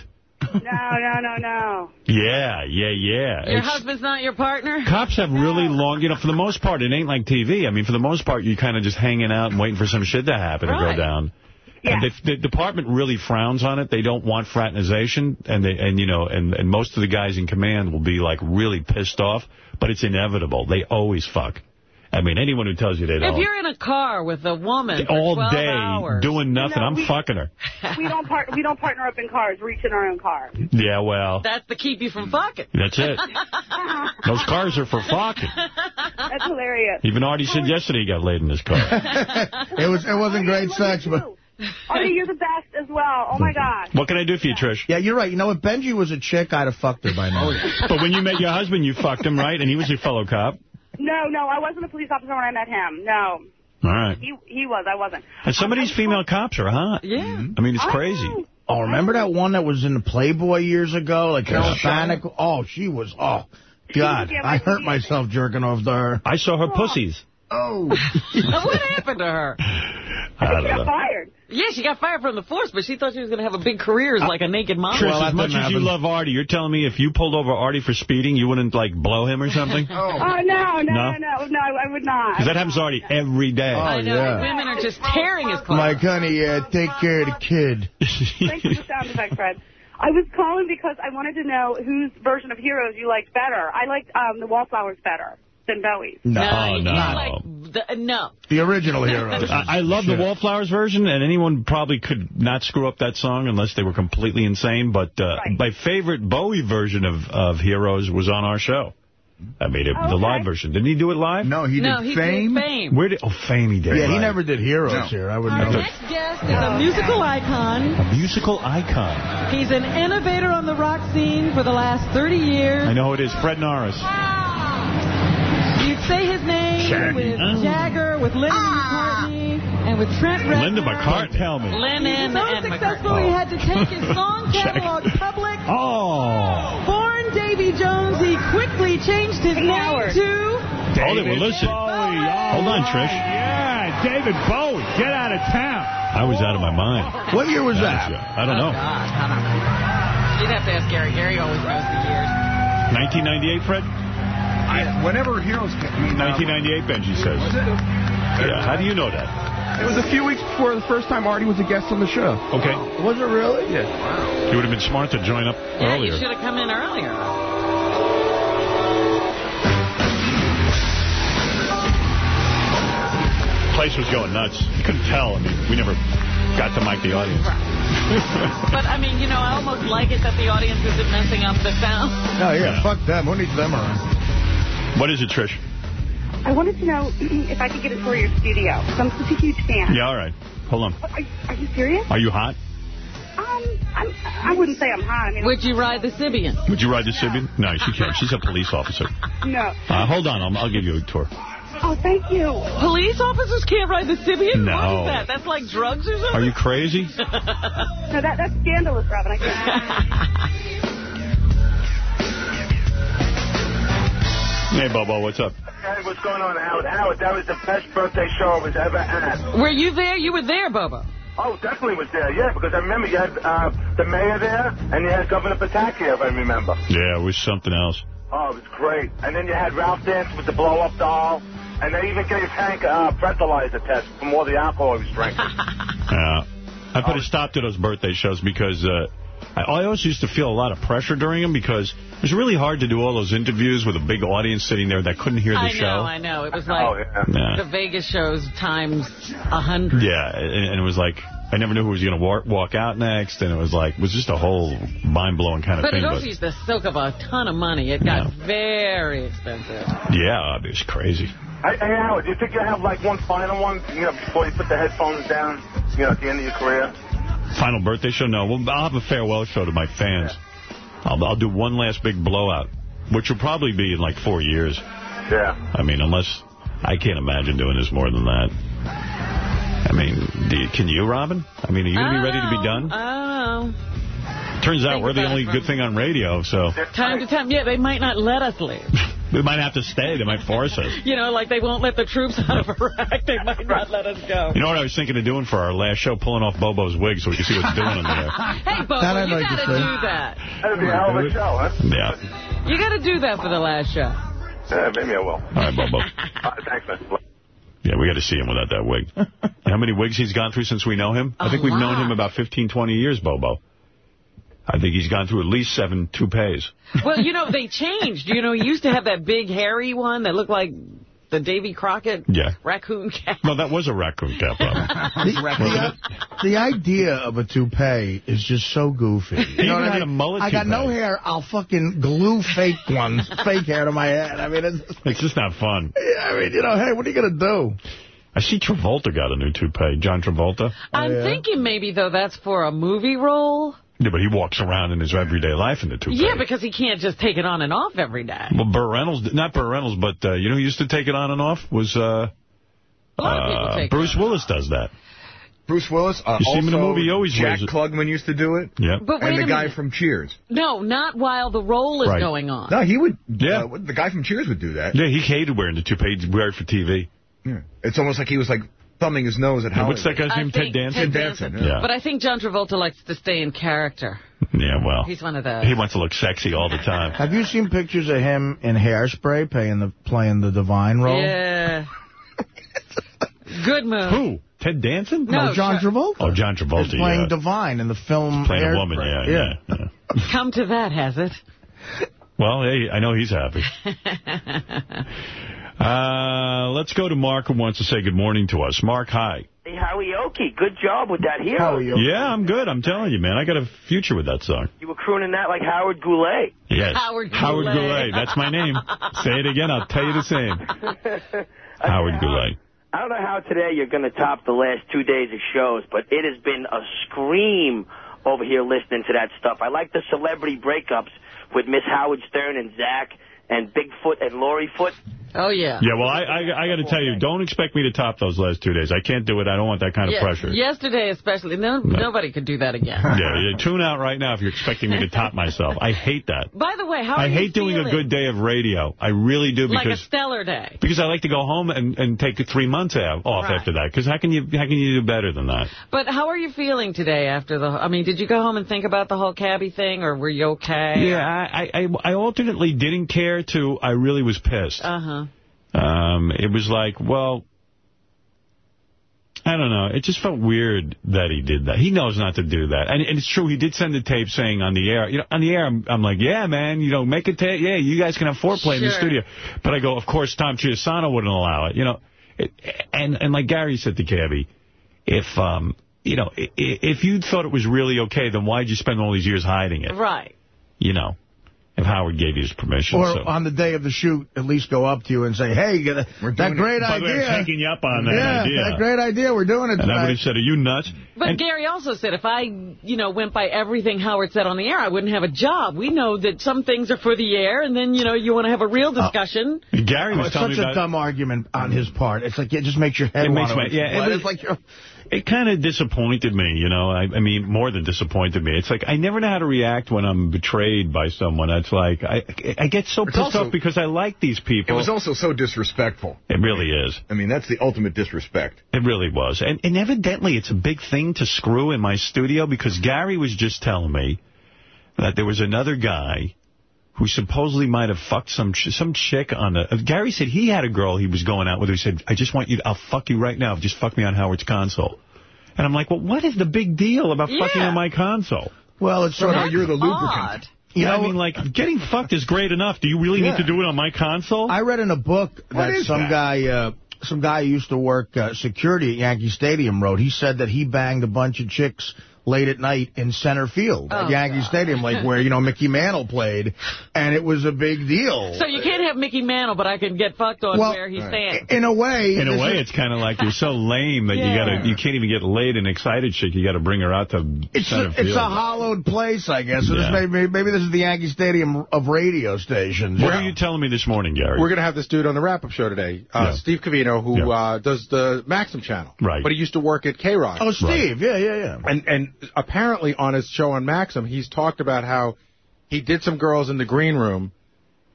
No, no, no, no. Yeah, yeah, yeah. Your It's- husband's not your partner? Cops have really long, you know, for the most part, it ain't like TV. I mean, for the most part, you're kind of just hanging out and waiting for some shit to happen to go down. Yeah. And the, the department really frowns on it. They don't want fraternization, and they and you know, and and most of the guys in command will be like really pissed off, but it's inevitable. They always fuck. I mean, anyone who tells you they If don't, If you're in a car with a woman for all 12 day hours, doing nothing, No, I'm we- fucking her. <laughs> We don't part. We don't partner up in cars. We each in our own car. Yeah, well, that's to keep you from fucking. that's it. <laughs> Those cars are for fucking. That's hilarious. Even Artie said yesterday he got laid in his car. <laughs> It was. It wasn't great sex, but Artie, you're the best as well. Oh, my God. What can I do for you, Trish? Yeah, you're right. You know, if Benji was a chick, I'd have fucked her by now. Oh, but when you met your husband, you fucked him, right? And he was your fellow cop. No, no, I wasn't a police officer when I met him. No. All right. He he was. I wasn't. And some of these female cops are hot. Yeah. Mm-hmm. I mean, it's I crazy. know. Oh, remember that one that was in the Playboy years ago? Like Yeah. Hispanic? Oh, she was, oh, God. I hurt myself jerking off to her. I saw her oh. pussies. Oh. <laughs> what happened to her? I She don't got know. fired. Yeah, she got fired from the force, but she thought she was going to have a big career as like a naked model. Trish, Well, that as much didn't as you love Artie, you're telling me if you pulled over Artie for speeding, you wouldn't, like, blow him or something? Because <laughs> Oh, no, no, No? no, no, no, I would not. that happens to Artie every day. I know. yeah. Women are just tearing his clothes. Like, honey, uh, take care of the kid. <laughs> Thanks for the sound effect, Fred. I was calling because I wanted to know whose version of Heroes you liked better. I liked um, the Wallflowers better than Bowie's. No. You no. like the, no. The original heroes. <laughs> I, I love the Wallflowers version, and anyone probably could not screw up that song unless they were completely insane. But uh, Right. my favorite Bowie version of, of Heroes was on our show. I made it Oh, the live version. Didn't he do it live? No, he no, did he fame. did fame. Where did? Oh, Fame he did. Yeah, he never did heroes No. here. I would Our know. next guest is a musical icon. A musical icon. He's an innovator on the rock scene for the last 30 years. I know who it is. Fred Norris. You'd say his name Shaggy. with Oh. Jagger, with Lennon ah. McCartney, and with Trent Reznor. Linda McCartney. Tell me. Lennon so and successful McCartney. he had to take his song <laughs> catalog public. Oh. Born Davy Jones, he quickly changed his name Howard. to... Hold it. Well, listen. Hold on, Trish. Yeah, David Bowie, get out of town. I was out of my mind. What year was that? I don't oh, know. Oh, God, I don't know. You'd have to ask Gary. Gary always knows the years. 1998, Fred? I, whenever Heroes came, I mean, uh, 1998, Benjy says. was it? Yeah, how do you know that? It was a few weeks before the first time Artie was a guest on the show. Okay. Was it really? Yeah. Wow. You would have been smart to join up Yeah, earlier. you should have come in earlier. place was going nuts. You couldn't tell. I mean, we never got to mic the audience. <laughs> But, I mean, you know, I almost like it that the audience isn't messing up the sound. No, yeah, Yeah. fuck them. Who needs them around? What is it, Trish? I wanted to know <clears throat> if I could get a tour of your studio. 'cause I'm such a huge fan. Yeah, all right. Hold on. Are, are you serious? Are you hot? Um, I'm, I wouldn't say I'm hot. I mean, Would you ride the Sybian? Would you ride the Sybian? No, she can't. She's a police officer. no. Uh, hold on. I'll, I'll give you a tour. Oh, thank you. Police officers can't ride the Sybian? No. What is that? That's like drugs or something? Are you crazy? <laughs> No, that that's scandalous, Robin. I can't. <laughs> Hey, Bobo, what's up? Hey, what's going on, Howard? Howard, that was the best birthday show I was ever at. Were you there? You were there, Bobo. Oh, definitely was there, yeah, because I remember you had uh, the mayor there, and you had Governor Pataki, if I remember. Yeah, it was something else. Oh, it was great. And then you had Ralph dance with the blow-up doll, and they even gave Hank a uh, breathalyzer test from all the alcohol he was drinking. <laughs> Yeah. I put a stop to those birthday shows because uh, I, I always used to feel a lot of pressure during them because it was really hard to do all those interviews with a big audience sitting there that couldn't hear the I show. know, I know. It was like oh, yeah. Yeah. the Vegas shows times a hundred. Yeah, and, and it was like, I never knew who was going to walk, walk out next, and it was like, it was just a whole mind-blowing kind of But thing. it also used to soak up a ton of money. It got very expensive. yeah, it was crazy. Hey, hey, Howard, do you think you'll have, like, one final one, you know, before you put the headphones down, you know, at the end of your career? Final birthday show? No, well, I'll have a farewell show to my fans. I'll, I'll do one last big blowout, which will probably be in like four years. Yeah. I mean, unless I can't imagine doing this more than that. I mean, do you, can you, Robin? I mean, are you going to be ready to be um, done? I. Turns out think we're the only it good thing on radio, so Time to time, yeah, they might not let us leave. <laughs> we might have to stay. They might force us. You know, like they won't let the troops out of Iraq. They might not let us go. You know what I was thinking of doing for our last show? Pulling off Bobo's wig so we can see what's doing under there. <laughs> Hey, Bobo, That I'd you like to gotta see. do that. That'd be a hell of a show, huh? Yeah. You gotta do that for the last show. Yeah, maybe I will. All right, Bobo. <laughs> Uh, thanks, man. Yeah, we got to see him without that wig. <laughs> How many wigs he's gone through since we know him? I A think we've known him about 15, 20 years, Bobo. I think he's gone through at least seven toupees. Well, you know, they changed. You know, he used to have that big hairy one that looked like the Davy Crockett Yeah. raccoon cat. No, that was a raccoon cap. <laughs> Robin. The, the idea of a toupee is just so goofy. <laughs> You even know what I mean? a mullet I got toupee. no hair. I'll fucking glue fake <laughs> ones, fake hair to my head. I mean, it's, It's just not fun. I mean, you know, hey, what are you gonna do? I see Travolta got a new toupee. John Travolta. I'm oh, thinking maybe, though, that's for a movie role. Yeah, but he walks around in his everyday life in the toupee. Yeah, because he can't just take it on and off every day. Well, Burt Reynolds, not Burt Reynolds, but uh, you know who used to take it on and off was uh, A lot of uh, take Bruce Willis does that. Bruce Willis. Uh, You see him in the movie, he always Jack wears. Klugman used to do it. Yeah. But wait and the a guy minute. from Cheers. No, not while the role is Right. going on. No, he would. Yeah. Uh, the guy from Cheers would do that. Yeah, he hated wearing the toupee. He'd wear it for TV. Yeah. It's almost like he was like thumbing his nose at Yeah, Howard. What's that guy's I name? Ted Danson? Ted Danson, Danson. yeah. But I think John Travolta likes to stay in character. <laughs> Yeah, well. He's one of those. He wants to look sexy all the time. Have you seen pictures of him in hairspray playing the playing the divine role? Yeah. <laughs> Good move. Who? Ted Danson? No, No, John Tra- Travolta. Oh, John Travolta, He's playing yeah. divine in the film. Playing a Hairspray. woman, yeah, yeah. yeah. <laughs> Come to that, has it? Well, hey, I know he's happy. Uh, let's go to Mark, who wants to say good morning to us. Mark, hi. Hey, Howieoki, good job with that hero. Yeah, I'm good. I'm telling you, man. I got a future with that song. You were crooning that like Howard Goulet. Yes. Howard Goulet. Howard Goulet. Goulet. That's my name. <laughs> Say it again. I'll tell you the same. <laughs> Howard Goulet. I don't know how today you're going to top the last two days of shows, but it has been a scream over here listening to that stuff. I like the celebrity breakups with Miss Howard Stern and Zach and Bigfoot and Lori Foot. Oh, yeah. Yeah, well, I I, I got to tell you, don't expect me to top those last two days. I can't do it. I don't want that kind of pressure. Yesterday especially. No, Nobody could do that again. <laughs> Yeah, yeah, tune out right now if you're expecting me to top myself. I hate that. By the way, how I are hate you doing a good day of radio. I really do Because, Like a stellar day. because I like to go home and, and take three months off Right. after that. Because how can you how can you do better than that? But how are you feeling today after the... I mean, did you go home and think about the whole cabbie thing, or were you okay? Yeah, I, I I alternately didn't care to I really was pissed. Uh-huh. Um, it was like, well, I don't know. It just felt weird that he did that. He knows not to do that. And, and it's true, he did send a tape saying on the air, you know, on the air, I'm, I'm like, yeah, man, you know, make a tape. Yeah, you guys can have foreplay in the studio. But I go, of course, Tom Chiusano wouldn't allow it, you know. It, and, and like Gary said to Cabbie, if, um, you know, if you thought it was really okay, then why'd you spend all these years hiding it? Right. You know, if Howard gave you his permission. Or so. on the day of the shoot, at least go up to you and say, hey, you got a- that doing it. great By the way, idea. I'm taking you up on that yeah, idea. that great idea. We're doing it And I would have said, are you nuts? But And- Gary also said if I, you know, went by everything Howard said on the air, I wouldn't have a job. We know that some things are for the air, and then, you know, you want to have a real uh, discussion. Gary Oh, was it's telling such me a dumb argument on his part. It's like it just makes your head It makes want my- yeah, it explode. was- It's like you're, It kind of disappointed me, you know. I, I mean, more than disappointed me. It's like I never know how to react when I'm betrayed by someone. It's like I I get so It's pissed also- off because I like these people. It was also so disrespectful. It really is. I mean, that's the ultimate disrespect. It really was. And, and evidently, it's a big thing to screw in my studio because Gary was just telling me that there was another guy who supposedly might have fucked some ch some chick on the... Uh, Gary said he had a girl he was going out with who said, I just want you... To, I'll fuck you right now. Just fuck me on Howard's console. And I'm like, well, what is the big deal about fucking on my console? well, it's sort Somehow of, you're the lubricant. You You know, know- I mean, like, getting fucked is great enough. Do you really Yeah. need to do it on my console? I read in a book that some that? guy, uh, some guy who used to work uh, security at Yankee Stadium wrote. He said that he banged a bunch of chicks late at night in center field Oh, at Yankee God. Stadium, like where, you know, Mickey Mantle played, and it was a big deal. So you can't have Mickey Mantle, but I can get fucked on Well, where he stands. in a way, In a way, it's kind of like you're so <laughs> lame that you gotta you can't even get laid and excited chick. You got to bring her out to It's center a, field. it's a hollowed place, I guess. So this may, maybe, maybe this is the Yankee Stadium of radio stations. What you are you telling me this morning, Gary? We're going to have this dude on the wrap-up show today, uh, Yeah. Steve Covino, who Yeah. uh, does the Maxim channel. Right. But he used to work at K-Rock. Oh, Steve, yeah, yeah, yeah. And and apparently on his show on Maxim, he's talked about how he did some girls in the green room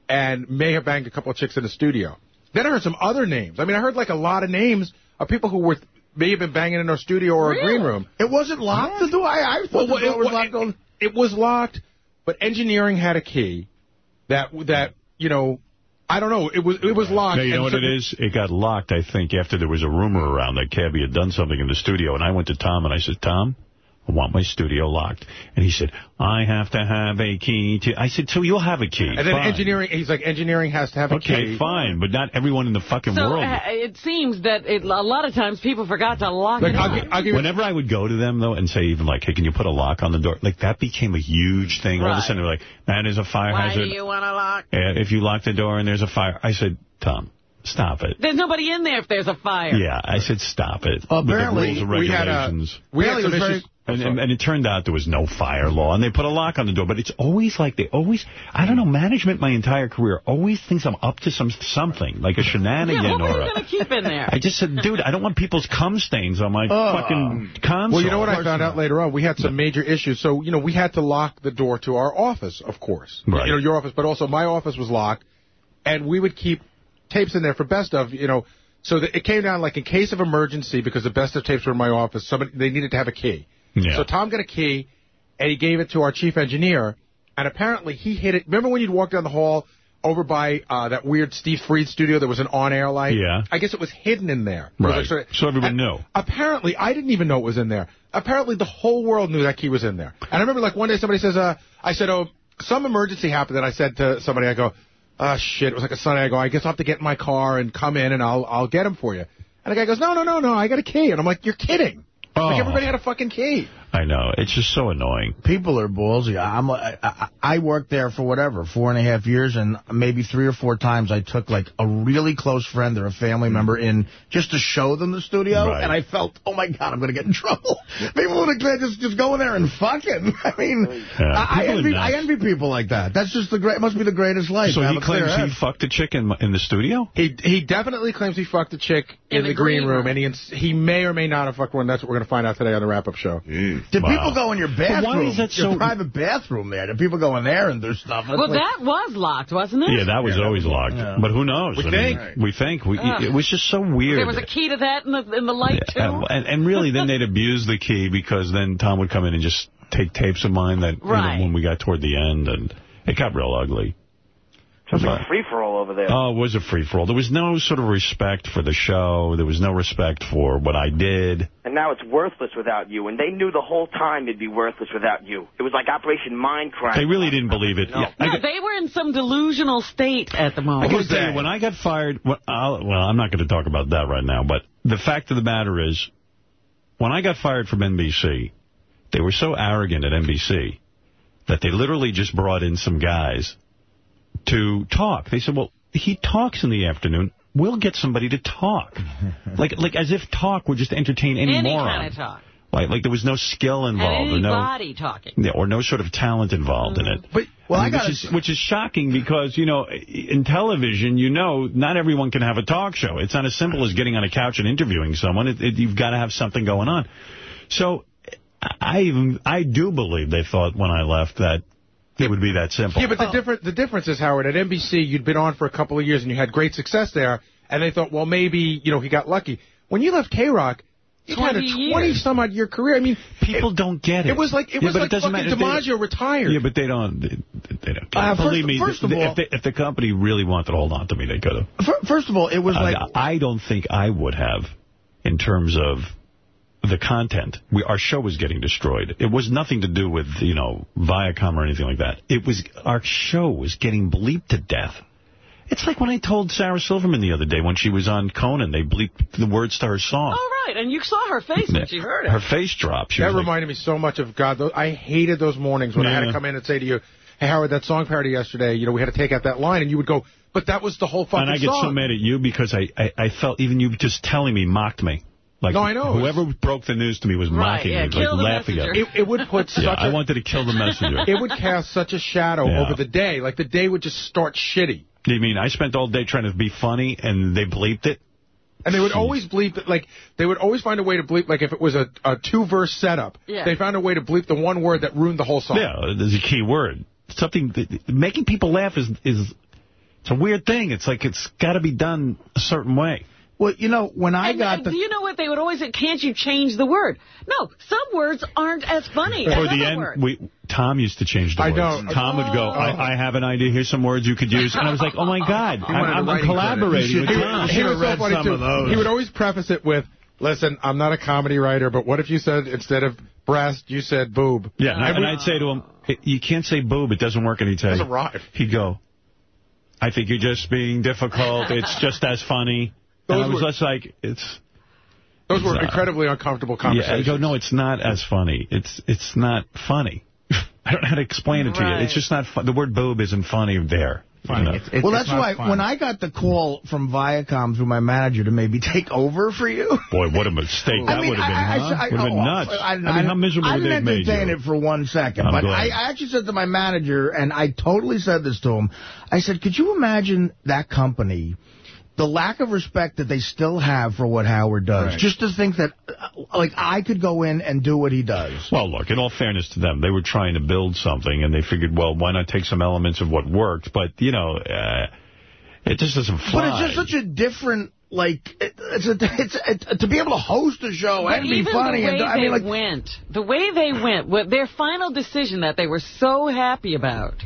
and may have banged a couple of chicks in the studio. Then I heard some other names. I mean, I heard like a lot of names of people who were may have been banging in our studio or a green room. It wasn't locked, the door? I, I thought the door was it, locked. all- it was locked, but engineering had a key that that you know. I don't know. It was it was locked. No, you know and what so- it is? It got locked, I think, after there was a rumor around that Cabbie had done something in the studio. And I went to Tom and I said, Tom, I want my studio locked. And he said, I have to have a key. to. I said, so you'll have a key. And then Fine. engineering, he's like, engineering has to have a key. Okay, fine, but not everyone in the fucking So world. uh, it seems that it, a lot of times people forgot to lock Like, it I'll, up. gi- I'll give Whenever I would go to them, though, and say even like, hey, can you put a lock on the door? Like, that became a huge thing. All of a sudden, they're like, that is a fire Why hazard. do you want to lock? Uh, if you lock the door and there's a fire. I said, Tom, stop it. There's nobody in there if there's a fire. Yeah, I said stop it. Apparently, the rules and we had a- regulations. we had Apparently some it issues. And, and, and it turned out there was no fire law, and they put a lock on the door. But it's always like they always, I don't know, management my entire career always thinks I'm up to some something, like a shenanigan Yeah, what were or you a... going to keep in there? I just said, dude, I don't want people's cum stains on my oh. fucking console. Well, you know what I found out later on? We had some major issues. So, you know, we had to lock the door to our office, of course. Right. You know, your office, but also my office was locked. And we would keep tapes in there for best of, you know. So that it came down like in case of emergency, because the best of tapes were in my office, somebody they needed to have a key. Yeah. So Tom got a key, and he gave it to our chief engineer. And apparently he hid it. Remember when you'd walk down the hall over by uh, that weird Steve Freed studio? There was an on-air light. Yeah. I guess it was hidden in there. Right. like sort of- So everyone knew. Apparently, I didn't even know it was in there. Apparently, the whole world knew that key was in there. And I remember, like, one day somebody says, uh, I said, oh, some emergency happened. And I said to somebody, I go, ah, shit, it was like a Sunday. I go, I guess I'll have to get in my car and come in and I'll I'll get him for you. And the guy goes, no, no, no, no, I got a key. And I'm like, you're kidding. Oh. Like, everybody had a fucking key. I know. It's just so annoying. People are ballsy. I'm, I, I, I worked there for whatever, four and a half years, and maybe three or four times I took, like, a really close friend or a family mm-hmm. member in just to show them the studio, Right. and I felt, oh, my God, I'm going to get in trouble. People would have just, just go in there and fucking, <laughs> I mean, Yeah, I, I, envy. I envy people like that. That's just the great, must be the greatest life. So he claims he fucked a chick in, in the studio? He he definitely claims he fucked a chick in, the, green, room, and he he may or may not have fucked one. That's what we're going to find out today on the wrap-up show. Mm. Did Wow. people go in your bathroom? why bathroom? is that your so- private bathroom there? Did people go in there and do stuff? That's Well, like- that was locked, wasn't it? Yeah, that was always locked. yeah. But who knows? We I think. Mean, we think. We, Ugh. it was just so weird. There was a key to that in the in the light too. and, and, and really, then they'd abuse the key because then Tom would come in and just take tapes of mine that you know, when we got toward the end, and it got real ugly. Just like free for all over there. Oh, it was a free-for-all. There was no sort of respect for the show. There was no respect for what I did. And now it's worthless without you. And they knew the whole time it'd be worthless without you. It was like Operation Mindcrime. They really didn't believe it. Yeah, No, got- they were in some delusional state at the moment. gotta tell you, when I got fired, well, well, I'm not going to talk about that right now, but the fact of the matter is, when I got fired from NBC, they were so arrogant at NBC that they literally just brought in some guys to talk. They said, well, he talks in the afternoon. We'll get somebody to talk. <laughs> like like as if talk would just entertain any, Any moron. kind of talk. Like, like there was no skill And involved. or no, anybody talking. yeah, or no sort of talent involved in it. Mm-hmm. But, well, I which got is which is shocking because you know in television you know not everyone can have a talk show. It's not as simple as getting on a couch and interviewing someone. It, it, you've got to have something going on. So I even I do believe they thought when I left that it would be that simple. Yeah, but the difference the difference is Howard at NBC you'd been on for a couple of years and you had great success there, and they thought, well, maybe you know he got lucky. When you left K Rock, you had a 20 twenty years. some odd year career. I mean, People it, don't get it. It was like it Yeah, was like doesn't fucking matter. They- DiMaggio retired. Yeah, but they don't. They, they don't. Uh, first- Believe me, first of all- if, they, if the company really wanted to hold on to me, they could have. First of all, it was like... I, I don't think I would have, in terms of the content. We, our show was getting destroyed. It was nothing to do with, you know, Viacom or anything like that. It was, our show was getting bleeped to death. It's like when I told Sarah Silverman the other day when she was on Conan, they bleeped the words to her song. Oh, right. And you saw her face when she heard it. Her face dropped. She that was like, reminded me so much of God. I hated those mornings when I had to come in and say to you, "Hey Howard, that song parody yesterday, you know, we had to take out that line," and you would go, "But that was the whole fucking song. and I get song." so mad at you because I, I, I felt even you just telling me mocked me. Like No, I know. Whoever broke the news to me was Right, mocking yeah, me, like the laughing at me. it, it would put <laughs> such Yeah, a I wanted to kill the messenger. <laughs> it would cast such a shadow Yeah. over the day. Like the day would just start shitty. You mean I spent all day trying to be funny and they bleeped it? And they would Jeez. always bleep it, like, they would always find a way to bleep, like, if it was a, a two-verse setup, Yeah. they found a way to bleep the one word that ruined the whole song. Yeah, there's a key word. Something that, making people laugh is is it's a weird thing. It's like it's got to be done a certain way. Well, you know, when I And, got and the... do you know what they would always say? Can't you change the word? No, some words aren't as funny as For the end, words. we Tom used to change the I words. know. Tom would go, I, I have an idea. Here's some words you could use. And I was like, oh, my <laughs> God. I'm, wanted a I'm collaborating with He, Tom. he was so read funny, some too. of those. He would always preface it with, listen, I'm not a comedy writer, but what if you said, instead of breast, you said boob? Yeah, and, I, and I'd say to him, you can't say boob. It doesn't work. And he'd say, Doesn't rhyme. he'd go, I think you're just being difficult. It's just as funny. And Those I was were- just like, it's... Those were It's, uh, incredibly uncomfortable Yeah, I conversations. go, no, it's not as funny. It's it's not funny. <laughs> I don't know how to explain it to you. It's just not fun. The word boob isn't funny there. You know? well, that's why when I got the call from Viacom through my manager to maybe take over for you. <laughs> Boy, what a mistake <laughs> that I mean, would have been, I, huh? I, would have been oh, nuts. I, I, mean, how miserable I would they didn't entertain it for one second. I'm but glad. I, I actually said to my manager, and I totally said this to him, I said, could you imagine that company the lack of respect that they still have for what Howard does, Right. just to think that, uh, like, I could go in and do what he does. Well, look, in all fairness to them, they were trying to build something, and they figured, well, why not take some elements of what worked? But, you know, uh, it just doesn't fly. But it's just such a different, like, it, it's, a, it's it, to be able to host a show But and be funny. and I mean, like, went, the way they went, what their final decision that they were so happy about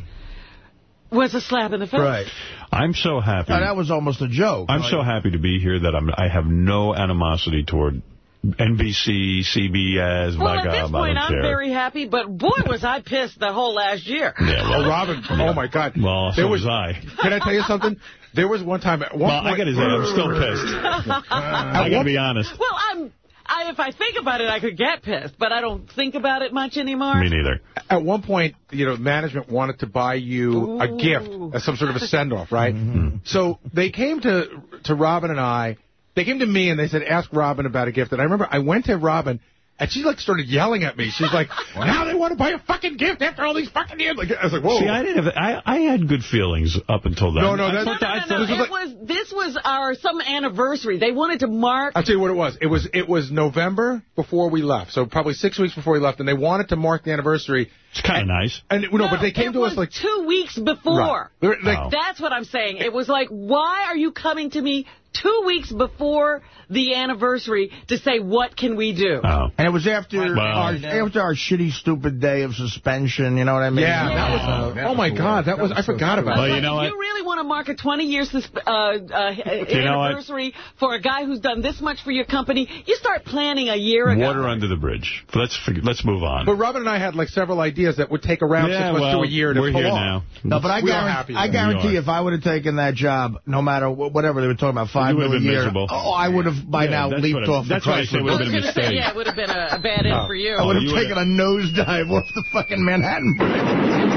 was a slap in the face. Right. I'm so happy. Now, that was almost a joke. I'm Like, so happy to be here that I'm, I have no animosity toward NBC, CBS, Well, my at this point, I I'm care. very happy, but boy, was I pissed the whole last year. Yeah, well, Oh, Robin, oh, my God. Well, so There was, was- I. Can I tell you something? There was one time... At one Well, I got to say, I'm still pissed. <laughs> I got to be honest. Well, I'm. I, if I think about it, I could get pissed, but I don't think about it much anymore. Me neither. At one point, you know, management wanted to buy you a gift as some sort of a send-off, right? Mm-hmm. So they came to to Robin and I. They came to me and they said, ask Robin about a gift. And I remember I went to Robin, and she, like, started yelling at me. She's like, <laughs> now they want to buy a fucking gift after all these fucking years. Like, I was like, whoa. See, I didn't have. I, I had good feelings up until then. No, no, that's- thought No, that- no, I no, thought- it was, this was our some anniversary. They wanted to mark. I'll tell you what it was. It was it was November before we left, so probably six weeks before we left, and they wanted to mark the anniversary. It's kind of nice. And no, but they came to us like two weeks before. Right. Like- Oh. That's what I'm saying. It was like, why are you coming to me two weeks before the anniversary to say what can we do? Oh. And it was after Well- our after our shitty, stupid day of suspension. You know what I mean? Yeah, that was. oh my God, that was. I forgot about. Well, it. you know what? You really want to mark a 20-year uh, uh, <laughs> You know what? anniversary for a guy who's done this much for your company? You start planning a year ago. Water under the bridge. Let's forget, let's move on. But Robin and I had like several ideas that would take around yeah, six months well, to a year to we're pull here off. now. No, but I We guarantee, happy I guarantee if I would have taken that job, no matter whatever they were talking about, five You would have been a year, miserable. oh, I would have by Yeah, now leaped what I- off that's the what I say would have I been a going say, mistake. <laughs> yeah, it would have been a, a bad end oh. for you. I oh, would have you would've- taken a nosedive off the fucking Manhattan Bridge.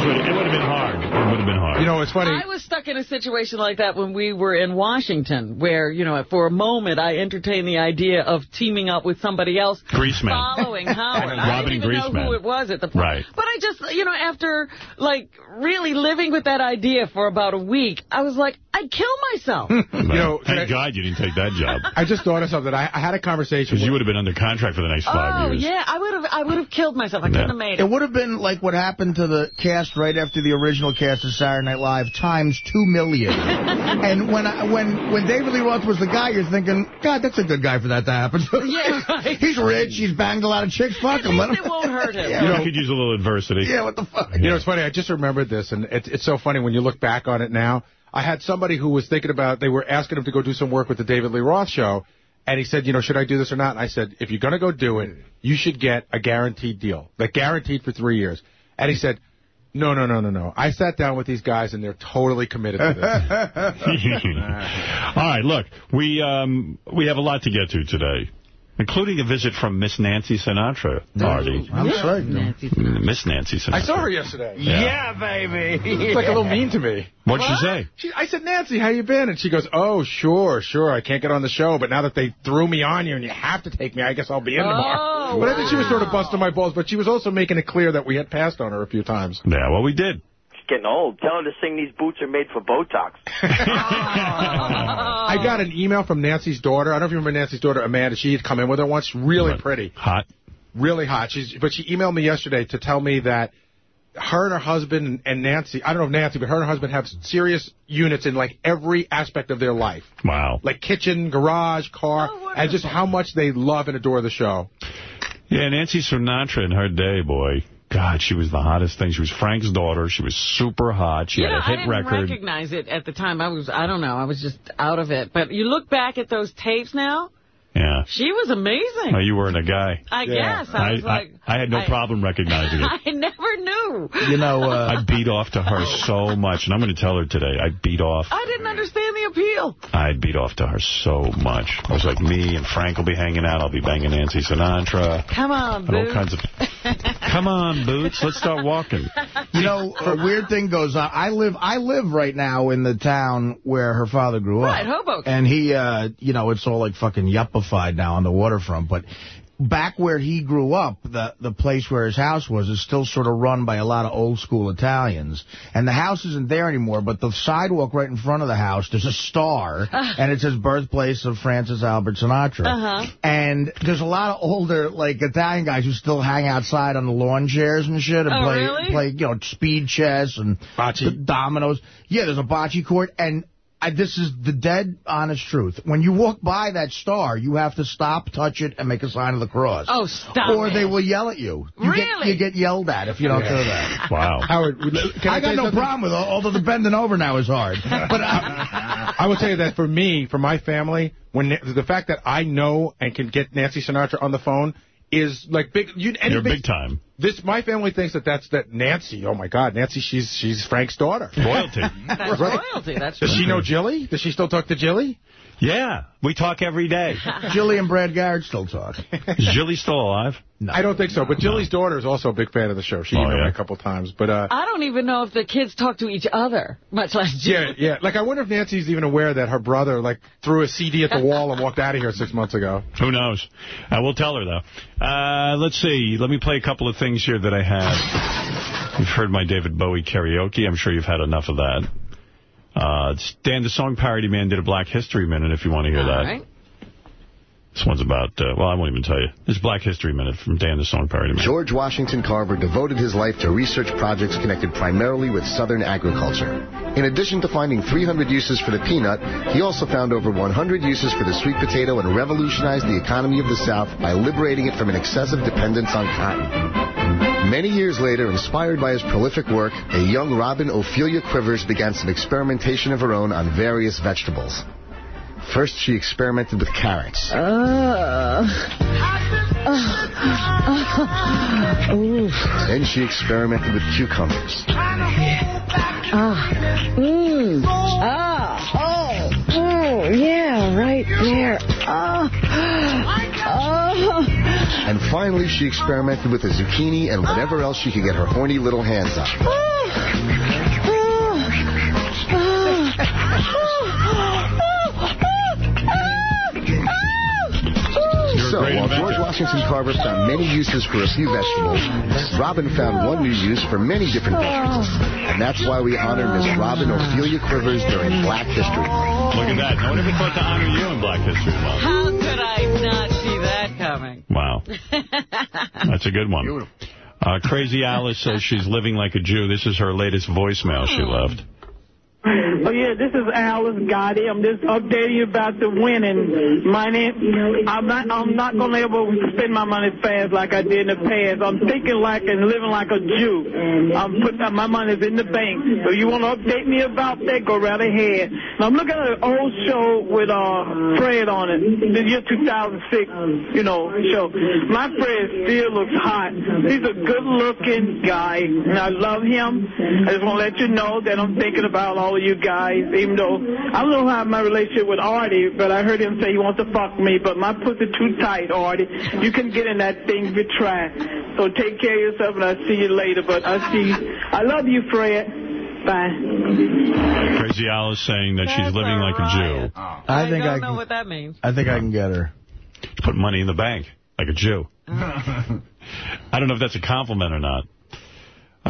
It, would, it would have been hard. It would have been hard. You know, it's funny. I was stuck in a situation like that when we were in Washington, where, you know, for a moment I entertained the idea of teaming up with somebody else Greaseman. following <laughs> Howard. I didn't even know who it was at the point. Right. But I just, you know, after, like, really living with that idea for about a week, I was like, I'd kill myself. <laughs> You know, thank I- God you didn't take that job. <laughs> I just thought of something. I, I had a conversation. Because you would have been under contract for the next five oh, years. Oh, yeah, I would have I would have killed myself. I couldn't have made it. It would have been like what happened to the cast right after the original cast of Saturday Night Live times two million. <laughs> and when I, when when David Lee Roth was the guy, you're thinking, God, that's a good guy for that to happen. <laughs> Yeah, right. he's rich. He's banged a lot of chicks. Fuck him. Let At it won't hurt him. <laughs> Yeah, You know, he could use a little adversity. yeah, what the fuck? You know, it's funny. I just remembered this, and it's it's so funny when you look back on it now. I had somebody who was thinking about. They were asking him to go do some work with the David Lee Roth show, and he said, you know, should I do this or not? And I said, if you're going to go do it, you should get a guaranteed deal, like guaranteed for three years. And he said. No, no, no, no, no. I sat down with these guys, and they're totally committed to this. <laughs> All right, look, we um, we have a lot to get to today, including a visit from Miss Nancy Sinatra, Artie. I'm sorry. Mm, Miss Nancy Sinatra. I saw her yesterday. Yeah. baby. It's like a little mean to me. What'd she say? She, I said, Nancy, how you been? And she goes, oh, sure, sure. I can't get on the show, but now that they threw me on you and you have to take me, I guess I'll be in tomorrow. Oh, but I think she was sort of busting my balls, but she was also making it clear that we had passed on her a few times. Yeah, well, we did. She's getting old. Tell her to sing these boots are made for Botox. <laughs> I got an email from Nancy's daughter. I don't know if you remember Nancy's daughter, Amanda. She had come in with her once. Really pretty. Hot. Really hot. She's, but she emailed me yesterday to tell me that her and her husband and Nancy, I don't know if Nancy, but her and her husband have serious units in like every aspect of their life. Wow. Like kitchen, garage, car, Oh, and just how much they love and adore the show. Yeah, Nancy Sinatra in her day, boy. God, she was the hottest thing. She was Frank's daughter. She was super hot. She you had know, a I hit didn't record. recognize it at the time. I was, I don't know, I was just out of it. But you look back at those tapes now, Yeah. She was amazing. Well, you weren't a guy. I guess. I was like... I, had no I- problem recognizing <laughs> it. I never knew. You know, uh, I beat off to her so much, and I'm going to tell her today. I beat off. I didn't understand the appeal. I beat off to her so much. I was like me and Frank will be hanging out. I'll be banging Nancy Sinatra. Come on, And all kinds of... <laughs> Come on, Boots. Let's start walking. You know, a weird thing goes on. I live I live right now in the town where her father grew up. Right, Hoboken. And he, uh, you know, it's all like fucking yuppified now on the waterfront. But back where he grew up, the the place where his house was is still sort of run by a lot of old school Italians. And the house isn't there anymore, but the sidewalk right in front of the house, there's a star, <laughs> and it says birthplace of Francis Albert Sinatra. Uh-huh. And there's a lot of older, like, Italian guys who still hang outside on the lawn chairs and shit and Oh, play, really? play, you know, speed chess and Bocce. dominoes. Yeah, there's a bocce court, and I, this is the dead honest truth. When you walk by that star, you have to stop, touch it, and make a sign of the cross. Oh, stop Or it. they will yell at you. You Get, Really? you get yelled at if you don't do that. <laughs> Wow. Howard, can I, I tell got you no something? problem with it, although the bending over now is hard. <laughs> But uh, I will tell you that for me, for my family, when the fact that I know and can get Nancy Sinatra on the phone is like big. You, any You're big time. This my family thinks that that's that Nancy. Oh my God, Nancy, she's she's Frank's daughter. Royalty. That's Right. royalty. That's Does she know Jilly? Does she still talk to Jilly? Yeah. We talk every day. <laughs> Jilly and Brad Garrett still talk. Is Jilly still alive? I don't think so. But Jilly's daughter is also a big fan of the show. She Oh, emailed yeah? me a couple times. But uh, I don't even know if the kids talk to each other, much less yeah, yeah. Like I wonder if Nancy's even aware that her brother like threw a CD at the wall and walked out of here six months ago. Who knows? I will tell her, though. Uh, let's see. Let me play a couple of things here that I have. You've heard my David Bowie karaoke. I'm sure you've had enough of that. Uh, Dan, the song parody man, did a Black History Minute, if you want to hear All that. right. This one's about, uh, well, I won't even tell you. This is Black History Minute from Dan, the song parody man. George Washington Carver devoted his life to research projects connected primarily with southern agriculture. In addition to finding 300 uses for the peanut, he also found over 100 uses for the sweet potato and revolutionized the economy of the South by liberating it from an excessive dependence on cotton. Many years later, inspired by his prolific work, a young Robin Ophelia Quivers began some experimentation of her own on various vegetables. First, she experimented with carrots. Then she experimented with cucumbers. Ah. Mmm. Ah. Oh. Oh. Yeah, right there. Ah. Oh. And finally, she experimented with a zucchini and whatever else she could get her horny little hands on. So, while inventor. George Washington Carver found many uses for a few vegetables, Robin found one new use for many different vegetables. And that's why we honor Miss Robin Ophelia Quivers during Black History Month. Look at that. No one ever thought to honor you in Black History Month. How could I not see that coming? Wow. That's a good one. Uh, Crazy Alice says she's living like a Jew. This is her latest voicemail she left. <laughs> Oh yeah, this is Alice Gotti. I'm just updating you about the winning money. I'm not. I'm not gonna ever spend my money fast like I did in the past. I'm thinking like and living like a Jew. I'm putting my money's in the bank. So you want to update me about that? Go right ahead. Now I'm looking at an old show with uh Fred on it, the year 2006. You know show. My Fred still looks hot. He's a good-looking guy, and I love him. I just want to let you know that I'm thinking about all of you guys, even though I don't know how my relationship with Artie, but I heard him say he wants to fuck me, but my pussy too tight, Artie. You can get in that thing if you try. So take care of yourself, and I'll see you later. But I see, I love you, Fred. Bye. Crazy Alice saying that she's living a like a Jew. Oh. I think don't I know what that means. I think I can get her. Put money in the bank like a Jew. <laughs> I don't know if that's a compliment or not.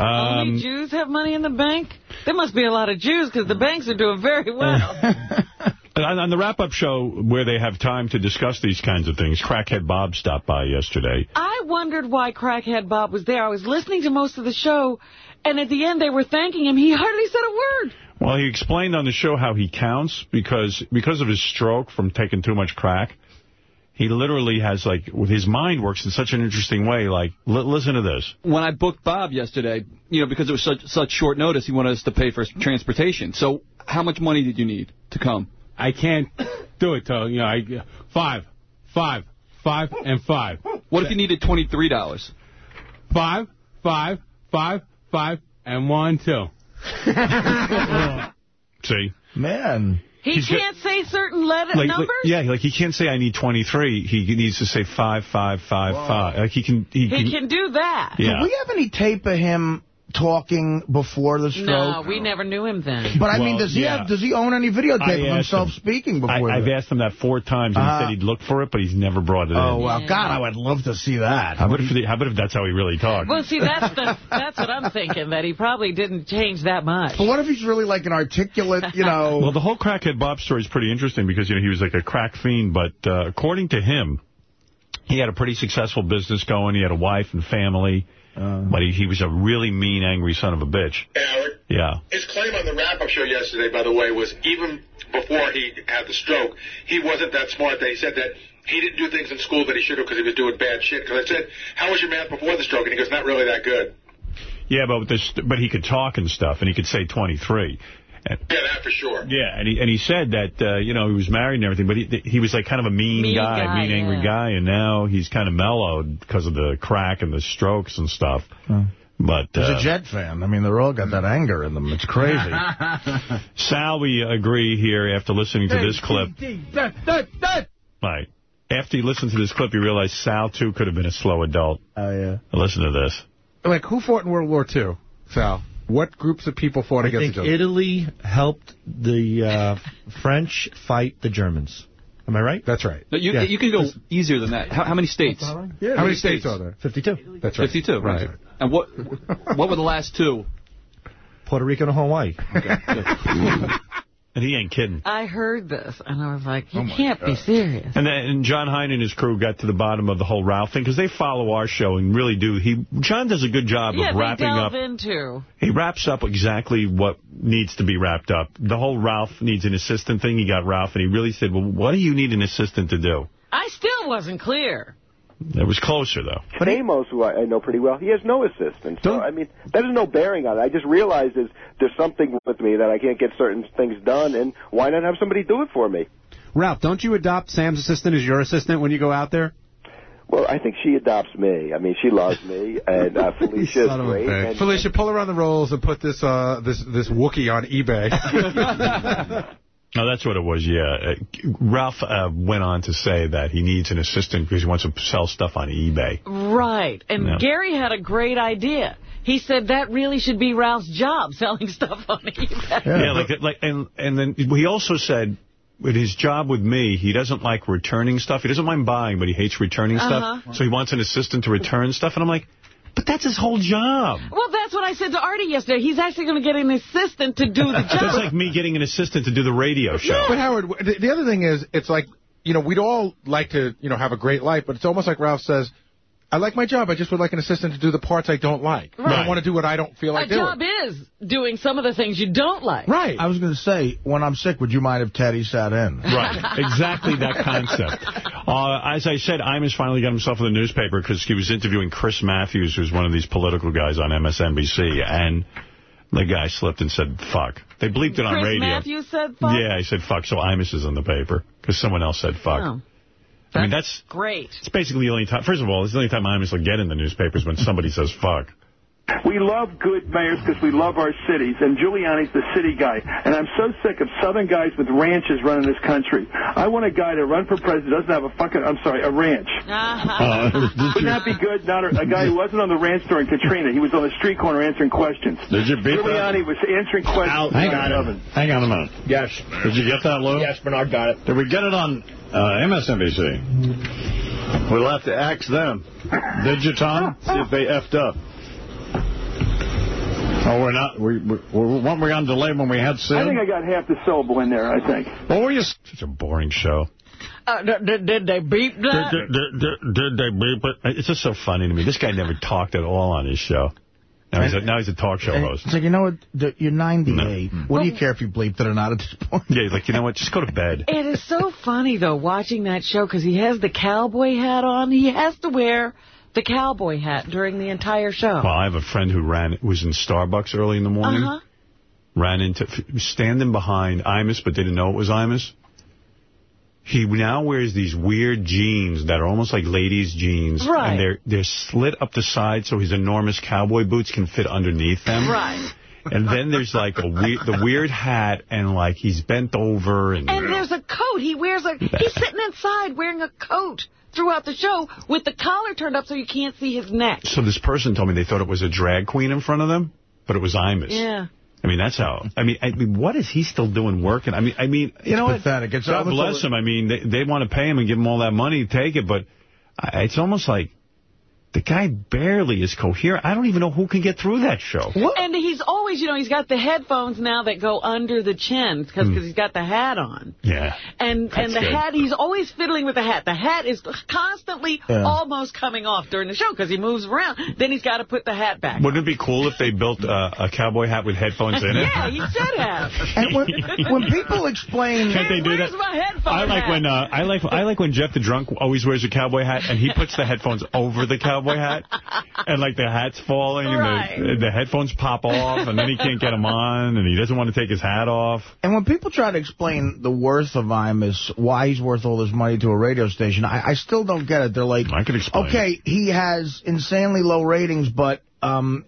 Only Um, Jews have money in the bank? There must be a lot of Jews because the banks are doing very well. <laughs> on, on the wrap-up show where they have time to discuss these kinds of things, Crackhead Bob stopped by yesterday. I wondered why Crackhead Bob was there. I was listening to most of the show, and at the end they were thanking him. He hardly said a word. Well, he explained on the show how he counts because because of his stroke from taking too much crack. He literally has, like, his mind works in such an interesting way. Like, li listen to this. When I booked Bob yesterday, you know, because it was such such short notice, he wanted us to pay for transportation. So how much money did you need to come? I can't do it till, you know, I, five. five, five, and five. What if you needed $23? Five, five, five, five, and one, two. <laughs> See? Man. He He's can't say certain letter Like, numbers? like, yeah, like he can't say I need 23. He needs to say five, five, five, five. Like he can. He, He can do that. Yeah. Do we have any tape of him talking before the stroke? No, we never knew him then. But I mean, does he yeah. have? Does he own any videotape of himself him. speaking before? I, I've asked him that four times, and Uh-huh. he said he'd look for it, but he's never brought it Oh in. well, God, I would love to see that. How about, if, how about if that's how he really talked? Well, see, that's the that's what I'm thinking, that he probably didn't change that much. But what if he's really like an articulate, you know? <laughs> Well, the whole crackhead Bob story is pretty interesting because, you know, he was like a crack fiend, but uh, according to him, he had a pretty successful business going. He had a wife and family, Uh. but he, he was a really mean, angry son of a bitch. Howard, Yeah. his claim on the wrap-up show yesterday, by the way, was even before he had the stroke, he wasn't that smart. That he said that he didn't do things in school that he should have because he was doing bad shit. Because I said, how was your math before the stroke? And he goes, not really that good. Yeah, but with this, but he could talk and stuff, and he could say 23. And, Yeah, that for sure. yeah, and he and he said that uh, you know he was married and everything, but he he was like kind of a mean, Mean guy, guy, mean angry guy, and now he's kind of mellowed because of the crack and the strokes and stuff. But He's uh, a Jet fan. I mean, they're all got that anger in them. It's crazy. Sal, we agree here after listening to this clip. Right. After you listen to this clip, you realize Sal, too, could have been a slow adult. Oh, yeah. Listen to this. Like, who fought in World War II, Sal? What groups of people fought I against think each other? Italy helped the uh, French fight the Germans. Am I right? That's right. No, you, Yeah. you can go easier than that. How, how many states? How many states are there? 52. That's right. 52, right. And what what were the last two? Puerto Rico and Hawaii. <laughs> And he ain't kidding. I heard this, and I was like, Oh, you can't be serious. And then and Jon Hein and his crew got to the bottom of the whole Ralph thing because they follow our show and really do. He John does a good job Yeah, of they wrapping delve up. into. He wraps up exactly what needs to be wrapped up. The whole Ralph needs an assistant thing. He got Ralph, and he really said, well, what do you need an assistant to do? I still wasn't clear. It was closer, though. But Amos, who I, I know pretty well, he has no assistant. So, I mean, that has no bearing on it. I just realized is there's something with me that I can't get certain things done, and why not have somebody do it for me? Ralph, don't you adopt Sam's assistant as your assistant when you go out there? Well, I think she adopts me. I mean, she loves me, and uh, <laughs> Felicia is Son of a great. And, Felicia, pull around the rolls and put this uh this this Wookie on eBay. <laughs> <laughs> No, that's what it was, yeah. Uh, Ralph uh, went on to say that he needs an assistant because he wants to sell stuff on eBay. Right. And Yeah. Gary had a great idea. He said that really should be Ralph's job, <laughs> selling stuff on eBay. Yeah, like, like, and, and then he also said, with his job with me, he doesn't like returning stuff. He doesn't mind buying, but he hates returning Uh-huh. stuff. So he wants an assistant to return stuff. And I'm like, but that's his whole job. Well, that's what I said to Artie yesterday. He's actually going to get an assistant to do the <laughs> job. That's like me getting an assistant to do the radio show. But Howard, the, the other thing is, it's like you know we'd all like to you know have a great life, but it's almost like Ralph says. I like my job. I just would like an assistant to do the parts I don't like. I Right. don't want to do what I don't feel like doing. My job is doing some of the things you don't like. Right. I was going to say, when I'm sick, would you mind if Teddy sat in? <laughs> Right, exactly that concept. <laughs> Uh, as I said, Imus finally got himself in the newspaper because he was interviewing Chris Matthews, who's one of these political guys on MSNBC, and the guy slipped and said, fuck. They bleeped it on radio. Chris. Matthews said fuck? Yeah, he said fuck, so Imus is in the paper because someone else said fuck. Oh, I mean, that's great. it's basically the only time, first of all, it's the only time Imus will get in the newspapers when somebody says fuck. We love good mayors because we love our cities, and Giuliani's the city guy. And I'm so sick of southern guys with ranches running this country. I want a guy to run for president who doesn't have a fucking, I'm sorry, a ranch. <laughs> Uh, Wouldn't that be good? Not a, a guy who wasn't on the ranch during Katrina. He was on the street corner answering questions. Did you beat that? Giuliani was answering questions. Hang about on, ovens. hang on a minute. Yes. Did you get that, Lou? Yes, Bernard got it. Did we get it on uh, MSNBC? We'll have to ask them. Did you, Tom? See if they effed up. Oh, we're not. We, we, weren't we on delay when we had Sid? I think I got half the syllable in there, I think. What were you? Such a boring show. Uh, did, did, did they beep that? Did, did, did, did they beep it? It's just so funny to me. This guy never talked at all on his show. Now he's a, now he's a talk show host. It's like, you know what? The- You're 98. What do you care if you bleeped it or not at this point? Yeah, he's like, you know what? Just go to bed. It is so funny, though, watching that show, because he has the cowboy hat on. He has to wear the cowboy hat during the entire show. Well, I have a friend who ran was in Starbucks early in the morning. Uh-huh. Ran into, standing behind Imus, but didn't know it was Imus. he now wears these weird jeans that are almost like ladies' jeans. Right. And they're they're slit up the side so his enormous cowboy boots can fit underneath them. Right. And then there's like a weird, the weird hat, and like he's bent over, and, And there's a coat. He wears a. He's <laughs> sitting inside wearing a coat throughout the show with the collar turned up so you can't see his neck. so this person told me they thought it was a drag queen in front of them, but it was Imus. Yeah. I mean, that's how. I mean, I mean, what is he still doing working? I mean, I mean, you know what? pathetic. It's- God bless him. I mean, they, they want to pay him and give him all that money, take it, but I, it's almost like the guy barely is coherent. I don't even know who can get through that show. What? And he's always, you know, he's got the headphones now that go under the chin because he's got the hat on. Yeah. And That's and the good. hat, he's always fiddling with the hat. The hat is constantly Yeah. almost coming off during the show because he moves around. Then he's got to put the hat back. Wouldn't it be cool if they built uh, a cowboy hat with headphones in it? yeah, he should have. <laughs> And when, when people explain... Can't they do that? my headphone I like hat? when uh, I like I like when Jeff the drunk always wears a cowboy hat and he puts the headphones over the cowboy <laughs> hat <laughs> and like the hat's falling Right. and the, the headphones pop off and then he can't get them on and he doesn't want to take his hat off. And when people try to explain the worth of Imus, why he's worth all this money to a radio station, I, I still don't get it. They're like, I can explain. okay, he has insanely low ratings, but um,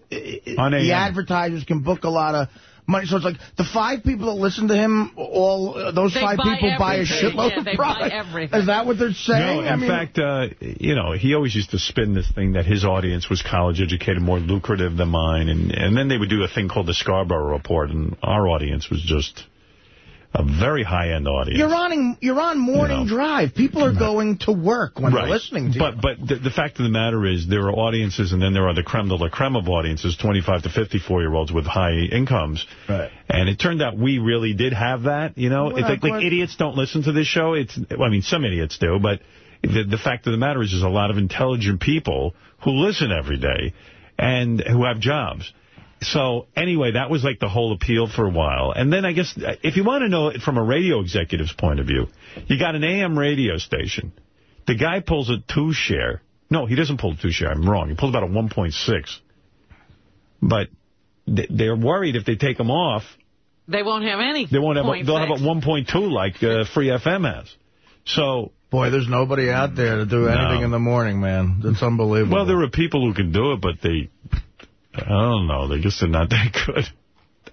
On the advertisers can book a lot of money. So it's like the five people that listen to him, all uh, those They five buy people buy a shitload Yeah, of they buy product. everything. Is that what they're saying? No, in I mean, fact, uh, you know, he always used to spin this thing that his audience was college educated, more lucrative than mine, and and then they would do a thing called the Scarborough Report, and our audience was just a very high-end audience. you're on you're on morning You know. drive. People are going to work when Right. they're listening to but, you. But the, the fact of the matter is there are audiences, and then there are the creme de la creme of audiences, 25 to 54-year-olds with high incomes. Right. And it turned out we really did have that. You know, Well, it's like, like idiots don't listen to this show. It's, well, I mean, some idiots do, but the, the fact of the matter is there's a lot of intelligent people who listen every day and who have jobs. So anyway, that was like the whole appeal for a while. And then I guess uh, if you want to know it from a radio executive's point of view, you got an AM radio station. The guy pulls a two-share. No, he doesn't pull a two-share. I'm wrong. He pulls about a 1.6. But th- they're worried if they take him off, They won't have any. they won't have. A, they'll have a 1.2 like uh, Free FM has. So, Boy, there's nobody out there to do anything No. in the morning, man. It's unbelievable. well, there are people who can do it, but they, I don't know. They just are not that good.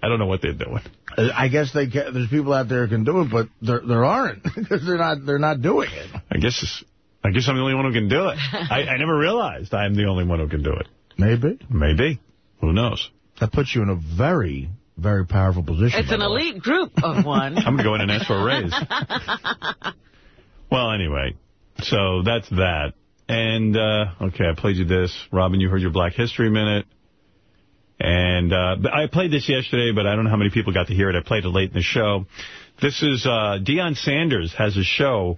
I don't know what they're doing. I guess they can, there's people out there who can do it, but there there aren't <laughs> because they're not they're not doing it. I guess it's, I guess I'm the only one who can do it. I, I never realized I'm the only one who can do it. Maybe Maybe. Who knows? that puts you in a very very powerful position. It's an the way. elite group of one. <laughs> I'm going to go in and ask for a raise. <laughs> Well, anyway, so that's that. And, uh, okay, I played you this. Robin, you heard your Black History Minute. And uh, I played this yesterday, but I don't know how many people got to hear it. I played it late in the show. This is uh, Deion Sanders has a show.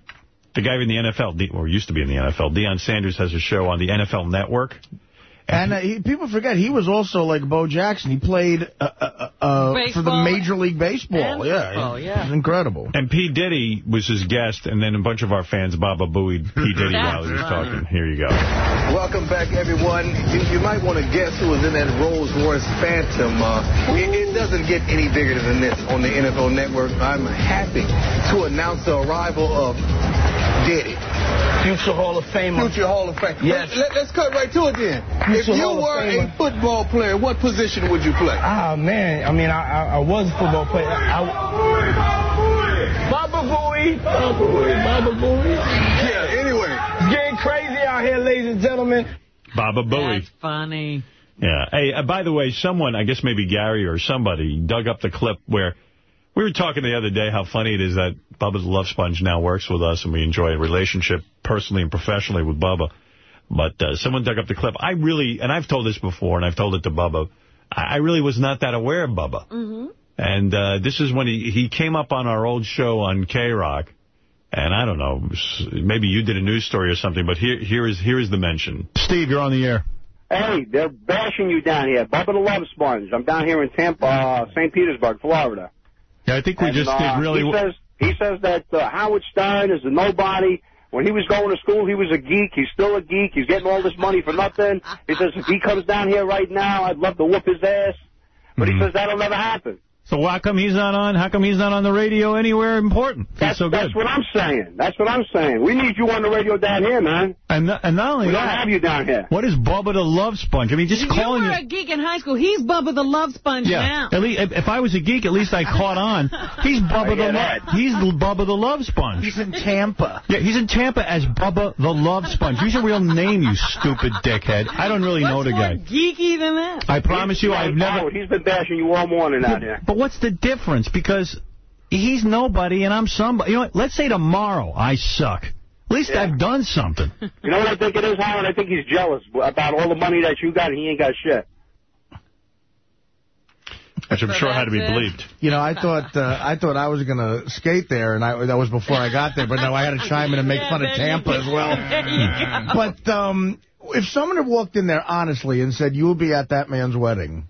The guy in the NFL, or used to be in the NFL, Deion Sanders has a show on the NFL Network. And uh, he, people forget he was also like Bo Jackson. He played uh, uh, uh, for the Major League Baseball. yeah, football, he- yeah. it's incredible. And P. Diddy was his guest, and then a bunch of our fans, Baba booied P. Diddy while he was talking. Here you go. Welcome back, everyone. You, you might want to guess who was in that Rolls Royce Phantom. Uh, it, it doesn't get any bigger than this on the NFL Network. I'm happy to announce the arrival of Diddy. Future Hall of Famer. Future Hall of Fame. Yes. Let, us cut right to it then. if you Hall were a football player, what position would you play? Ah, man. I mean, I, I, I was a football player. I, Baba Booey. Baba Booey. Baba Booey. Yeah, anyway. It's getting crazy out here, ladies and gentlemen. Baba Booey. That's funny. Yeah. Hey, uh, by the way, someone, I guess maybe Gary or somebody, dug up the clip where we were talking the other day how funny it is that Bubba the Love Sponge now works with us and we enjoy a relationship personally and professionally with Bubba. But uh, someone dug up the clip. I really, and I've told this before, and I've told it to Bubba, I, I really was not that aware of Bubba. Mm-hmm. And uh, this is when he, he came up on our old show on K-Rock. And I don't know, maybe you did a news story or something, but here here is here is the mention. Steve, you're on the air. Hey, they're bashing you down here. Bubba the Love Sponge. I'm down here in Tampa, uh, St. Petersburg, Florida. Yeah, I think we And, just uh, did really... He says, he says that uh, Howard Stern is a nobody. When he was going to school, he was a geek. He's still a geek. He's getting all this money for nothing. He says, if he comes down here right now, I'd love to whoop his ass. But Mm-hmm. he says that'll never happen. So how come he's not on? How come he's not on the radio anywhere important? That's, he's so good. that's what I'm saying. That's what I'm saying. We need you on the radio down here, man. And not, and not only we that, don't have you down here. what is Bubba the Love Sponge? I mean, just you calling were you. a geek in high school. He's Bubba the Love Sponge Yeah, now. at least if, if I was a geek, at least I caught on. <laughs> He's Bubba the get Love. He's Bubba the Love Sponge. He's in Tampa. Yeah, he's in Tampa as Bubba the Love Sponge. Use your real name, you stupid dickhead. I don't really know the more guy. geeky than that? I promise you, I've oh, never. Howard, he's been bashing you all morning out here. But what's the difference? Because he's nobody and I'm somebody. You know what? Let's say tomorrow I suck. At least I've done something. <laughs> You know what I think it is, Howard? I think he's jealous about all the money that you got and he ain't got shit. Which I'm sure had to be believed. You know, I thought uh, I thought I was going to skate there, and I, that was before I got there. But now I had to chime in and make <laughs> Yeah, fun of there you Tampa as well. <laughs> There you go. But um, if someone had walked in there honestly and said, "You will be at that man's wedding,"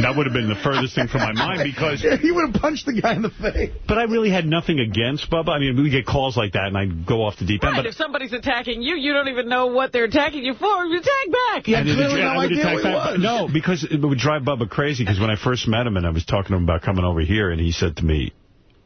That would have been the furthest thing from my mind because... <laughs> he would have punched the guy in the face. But I really had nothing against Bubba. I mean, we get calls like that, and I'd go off the deep end. Right, But if somebody's attacking you, you don't even know what they're attacking you for. You attack back. Yeah, I clearly no would idea attack who he back. No, because it would drive Bubba crazy. Because when I first met him and I was talking to him about coming over here, and he said to me,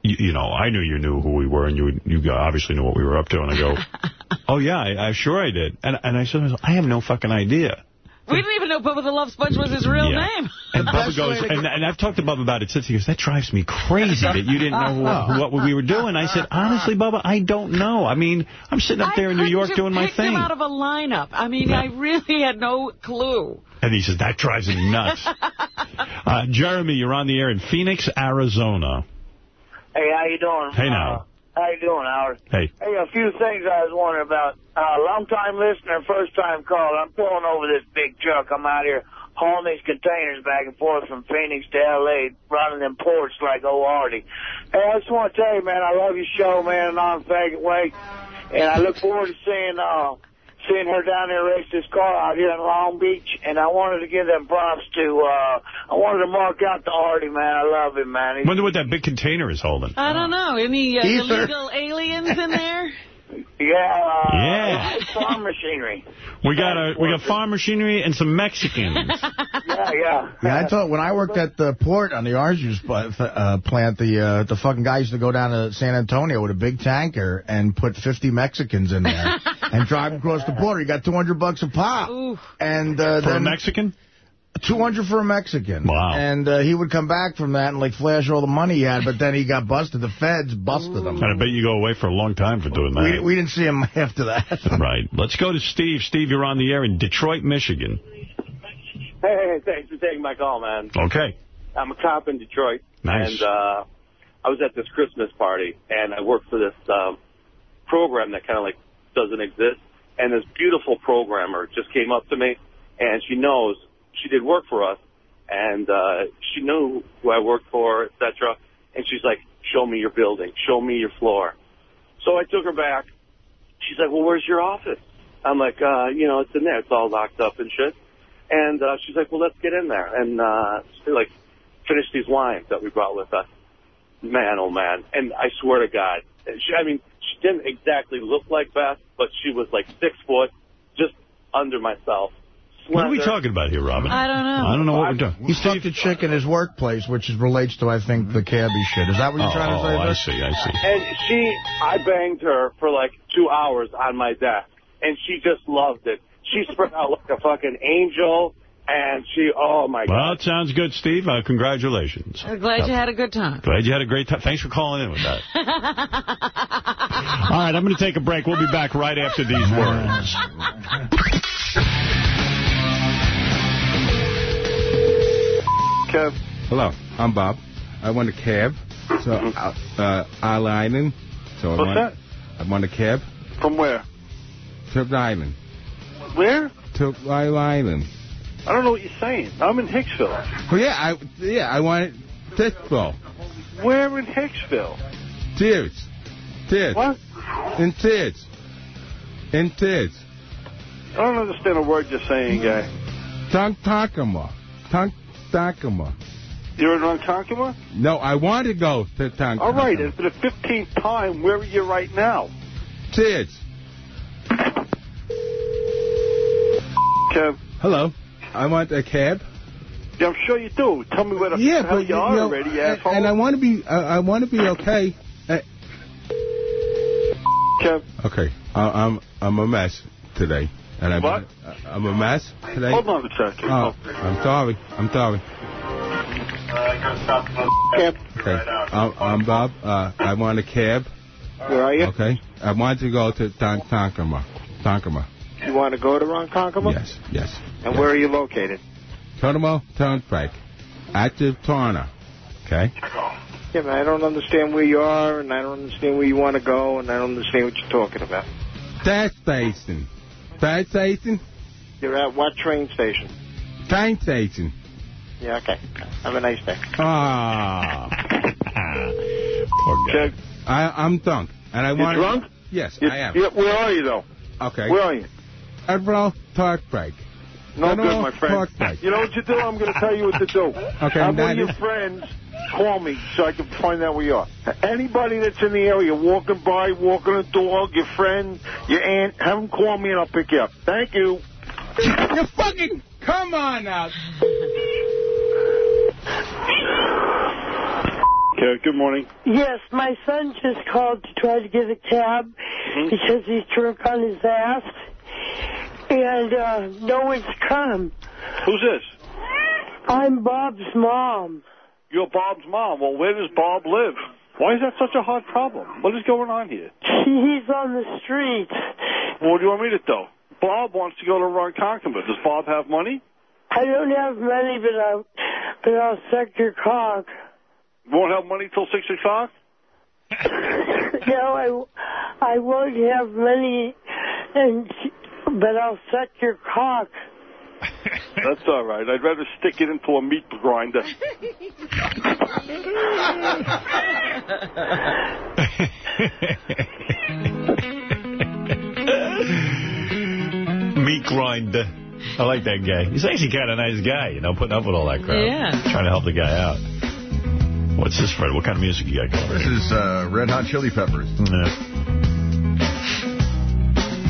you, you know, I knew you knew who we were, and you you obviously knew what we were up to. And I go, <laughs> oh yeah, I, I sure I did. And and I said, I have no fucking idea. We didn't even know Bubba the Love Sponge was his real Yeah. name. And Bubba <laughs> goes, and, and I've talked to Bubba about it since. He goes, that drives me crazy that you didn't know <laughs> what, what we were doing. I said, honestly, Bubba, I don't know. I mean, I'm sitting up there in New York doing my just pick thing. him out of a lineup. I mean, I really had no clue. And he says, that drives me nuts. <laughs> uh, Jeremy, you're on the air in Phoenix, Arizona. Hey, how you doing? Hey, now. How you doing, Howard? Hey. Hey, a few things I was wondering about. Uh, long-time listener, first-time caller. I'm pulling over this big truck. I'm out here hauling these containers back and forth from Phoenix to L.A., running them ports like old Artie. Hey, I just want to tell you, man, I love your show, man, a non-faggot way. And I look forward to seeing uh, seeing her down there race this car out here in Long Beach. And I wanted to give them props to, uh, I wanted to mark out the Artie, man. I love him, man. He's wonder what that big container is holding. I don't know. Any uh, illegal aliens in there? <laughs> Yeah, uh, Yeah. farm machinery. We got a we got farm machinery and some Mexicans. <laughs> Yeah, yeah. Yeah, I thought when I worked at the port on the orange juice uh, plant, the uh, the fucking guy used to go down to San Antonio with a big tanker and put 50 Mexicans in there <laughs> and drive across the border. He got 200 bucks a pop. Ooh. And uh, For a Mexican? 200 for a Mexican. Wow. And uh, he would come back from that and like flash all the money he had, but then he got busted. The feds busted him. And I bet you go away for a long time for doing that. We, we didn't see him <laughs> after that. Right. Let's go to Steve. Steve, you're on the air in Detroit, Michigan. Hey, thanks for taking my call, man. Okay. I'm a cop in Detroit. Nice. And uh, I was at this Christmas party, and I worked for this um, program that kind of like doesn't exist. And this beautiful programmer just came up to me, and she knows she did work for us, and uh, she knew who I worked for, etc. And she's like, "Show me your building. Show me your floor." So I took her back. She's like, "Well, where's your office?" I'm like, uh, "You know, it's in there. It's all locked up and shit." And uh, she's like, well, let's get in there and uh, like finish these wines that we brought with us. Man, oh man! And I swear to God, she, I mean, she didn't exactly look like Beth, but she was like six foot, just under myself. What are we talking about here, Robin? I don't know. I don't know what we're doing. He fucked a chick in his workplace, which is, relates to, I think, the cabbie shit. Is that what you're trying to oh, say? Oh, I see, I see. And she, I banged her for like two hours on my desk, and she just loved it. She spread out like a fucking angel, and she, oh my Well, God. Well, it sounds good, Steve. Uh, congratulations. I'm glad you had a good time. Glad you had a great time. Thanks for calling in with that. <laughs> All right, I'm going to take a break. We'll be back right after these words. Kev. Hello, I'm Bob. I want a cab. So, uh, uh, Isle Island. So I What's want, I want a cab. From where? To Island. Where? To Isle Island. I don't know what you're saying. I'm in Hicksville. Oh, yeah, I, yeah, I want it. Titsville. Where in Hicksville? Tears. Tears. What? In tears. In tears. I don't understand a word you're saying, guy. Tonk Takama. Tonk Takama. You're in Ronkonkoma? No, I want to go to Tonk All right, and for the 15th time, where are you right now? Tears. Kev. Hello. I want a cab Yeah, I'm sure you do. Tell me where the Yeah, hell but you are know, already, and, asshole. and I want to be, I, I want to be okay. Uh, Kev. okay, I, I'm I'm a mess today, and I'm What? I'm a mess today. Hold on a second. Oh, I'm sorry. I'm sorry. Kev. Okay, I'm, I'm Bob. Uh, I want a cab. Where are you? Okay, I want to go to Don Tonkama. You want to go to Ronkonkoma? Yes, yes. And where are you located? Tonomo Turnpike. Active Turner. Okay. Yeah, man, I don't understand where you are, and I don't understand where you want to go, and I don't understand what you're talking about. Gas station. Gas station. You're at what train station? Train station. Yeah, okay. Have a nice day. Ah. Poor. I, I'm drunk. And I You want drunk? Yes, You- I am. where are you, though? Okay. Where are you? Admiral Turnpike. No Tonomo good, my friend. Turnpike. You know what you do? I'm going to tell you what to do. Okay, Have one that of your friends call me so I can find out where you are. Anybody that's in the area, walking by, walking a dog, your friend, your aunt, have them call me and I'll pick you up. Thank you. You fucking... Come on now. Okay, good morning. Yes, my son just called to try to get a cab Mm-hmm. because he's drunk on his ass. And uh, no one's come. Who's this? I'm Bob's mom. You're Bob's mom. Well, where does Bob live? Why is that such a hard problem? What is going on here? He's on the street. Well, what do you want me to do? Bob wants to go to Ronkonkoma. Does Bob have money? I don't have money, but I'll, but I'll suck your cock. Won't have money till 6 o'clock? <laughs> no, I, I won't have money, and but I'll suck your cock. <laughs> That's all right. I'd rather stick it into a meat grinder. Meat grinder. I like that guy. He's actually kind of a nice guy, you know, putting up with all that crap. Yeah. Trying to help the guy out. What's this, Fred? What kind of music you got going? This is uh, Red Hot Chili Peppers. Yeah.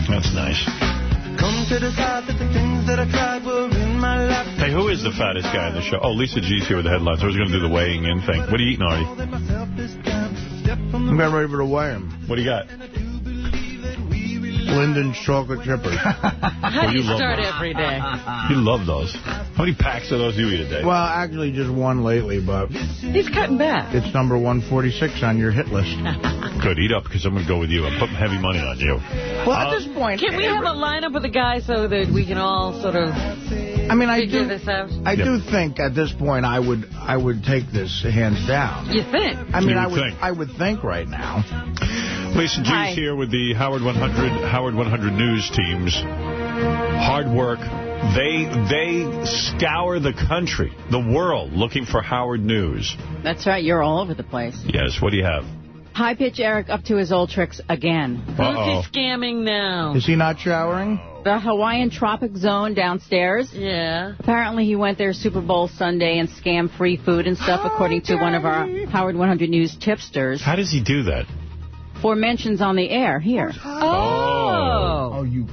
That's nice. Come to decide that the things that I tried were in my life. Hey, who is the fattest guy in the show? Oh, Lisa G's here with the headlines. I was going to do the weighing in thing. What are you eating, Artie? I'm getting ready for the weigh 'em. What do you got? Linden's chocolate chippers. <laughs> How do you love start those. every day? <laughs> You love those. How many packs of those do you eat a day? well, actually, just one lately, but He's cutting back. it's number 146 on your hit list. <laughs> Good, eat up, because I'm going to go with you. I'm putting heavy money on you. Well, Uh, at this point, Can we have a lineup of the guys so that we can all sort of I mean, I do, this out? I do think at this point I would, I would take this hands down. You think? I mean, You I would would, think. I would think right now. Lisa G's Hi. here with the Howard 100 Howard 100 news teams. Hard work. They they scour the country, the world, looking for Howard news. That's right. You're all over the place. Yes, what do you have? High pitch Eric up to his old tricks again. Uh-oh. Who's he scamming now? Is he not showering? The Hawaiian Tropic Zone downstairs. Yeah. Apparently, he went there Super Bowl Sunday and scammed free food and stuff, according to one of our Howard 100 News tipsters. How does he do that? For mentions on the air here. Oh. Oh, you.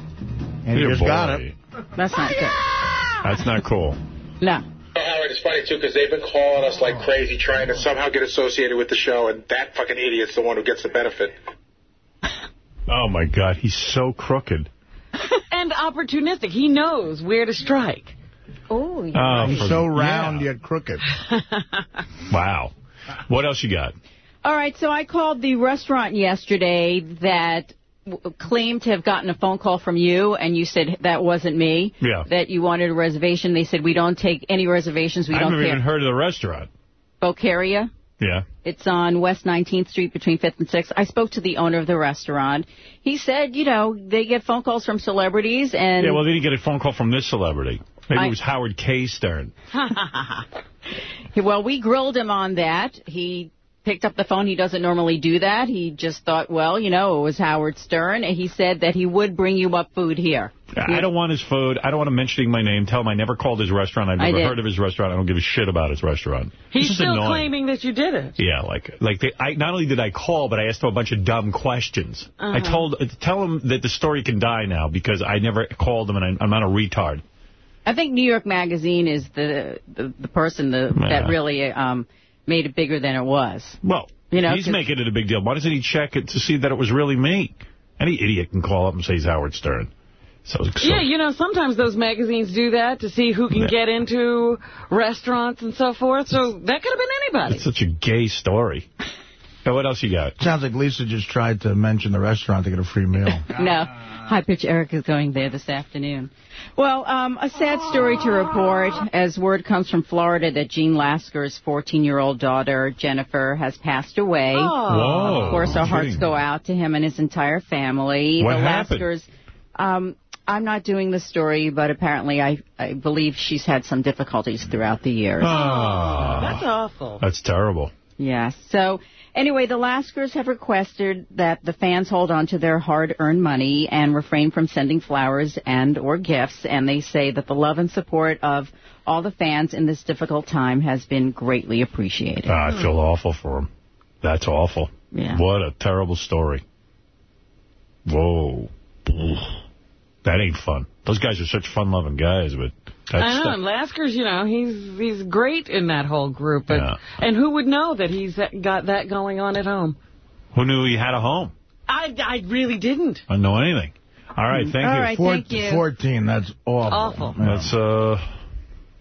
And Dear he just boy. got it. That's not good. That's not cool. No. Howard, it's funny, too, because they've been calling us like crazy, trying to somehow get associated with the show, and that fucking idiot's the one who gets the benefit. Oh, my God. He's so crooked. <laughs> And opportunistic. He knows where to strike. Oh, Oh, He's so round yeah. yet crooked. <laughs> <laughs> Wow. What else you got? All right, so I called the restaurant yesterday that w- claimed to have gotten a phone call from you, and you said that wasn't me. Yeah. That you wanted a reservation. They said, we don't take any reservations. We I've don't never care. even heard of the restaurant. Boqueria. Yeah. It's on West 19th Street between 5th and 6th. I spoke to the owner of the restaurant. He said, you know, they get phone calls from celebrities and... Yeah, well, they didn't get a phone call from this celebrity. Maybe I- it was Howard K. Stern. <laughs> well, we grilled him on that. He picked up the phone. He doesn't normally do that. He just thought, well, you know, it was Howard Stern. And he said that he would bring you up food here. I don't want his food. I don't want him mentioning my name. Tell him I never called his restaurant. I've never did. heard of his restaurant. I don't give a shit about his restaurant. He's This still annoying. claiming that you did it. Yeah, like like they, I not only did I call, but I asked him a bunch of dumb questions. I Uh-huh. told tell him that the story can die now because I never called him and I, I'm not a retard. I think New York Magazine is the the, the person the, Yeah. that really um, made it bigger than it was. Well, You know, he's 'cause- making it a big deal. Why doesn't he check it to see that it was really me? Any idiot can call up and say he's Howard Stern. So, so Yeah, you know, sometimes those magazines do that to see who can Yeah. get into restaurants and so forth. So that could have been anybody. it's such a gay story. <laughs> Now, what else you got? Sounds like Lisa just tried to mention the restaurant to get a free meal. <laughs> No. High Pitch Eric is going there this afternoon. Well, um, a sad story to report as word comes from Florida that Gene Lasker's 14-year-old daughter, Jennifer, has passed away. Whoa, of course, our hearts go out to him and his entire family. What the happened? Laskers, um, I'm not doing the story, but apparently I, I believe she's had some difficulties throughout the years. Oh, That's awful. that's terrible. Yes. So anyway, the Laskers have requested that the fans hold on to their hard-earned money and refrain from sending flowers and or gifts. And they say that the love and support of all the fans in this difficult time has been greatly appreciated. Ah, I feel awful for them. That's awful. Yeah. What a terrible story. Whoa. Ugh. That ain't fun. Those guys are such fun-loving guys, but that's I know, and Lasker's, you know, he's he's great in that whole group. But, Yeah. And who would know that he's got that going on at home? who knew he had a home? I, I really didn't. I know anything. All right, thank All you. right, thank you. 14, that's awful. Awful. Yeah. That's uh,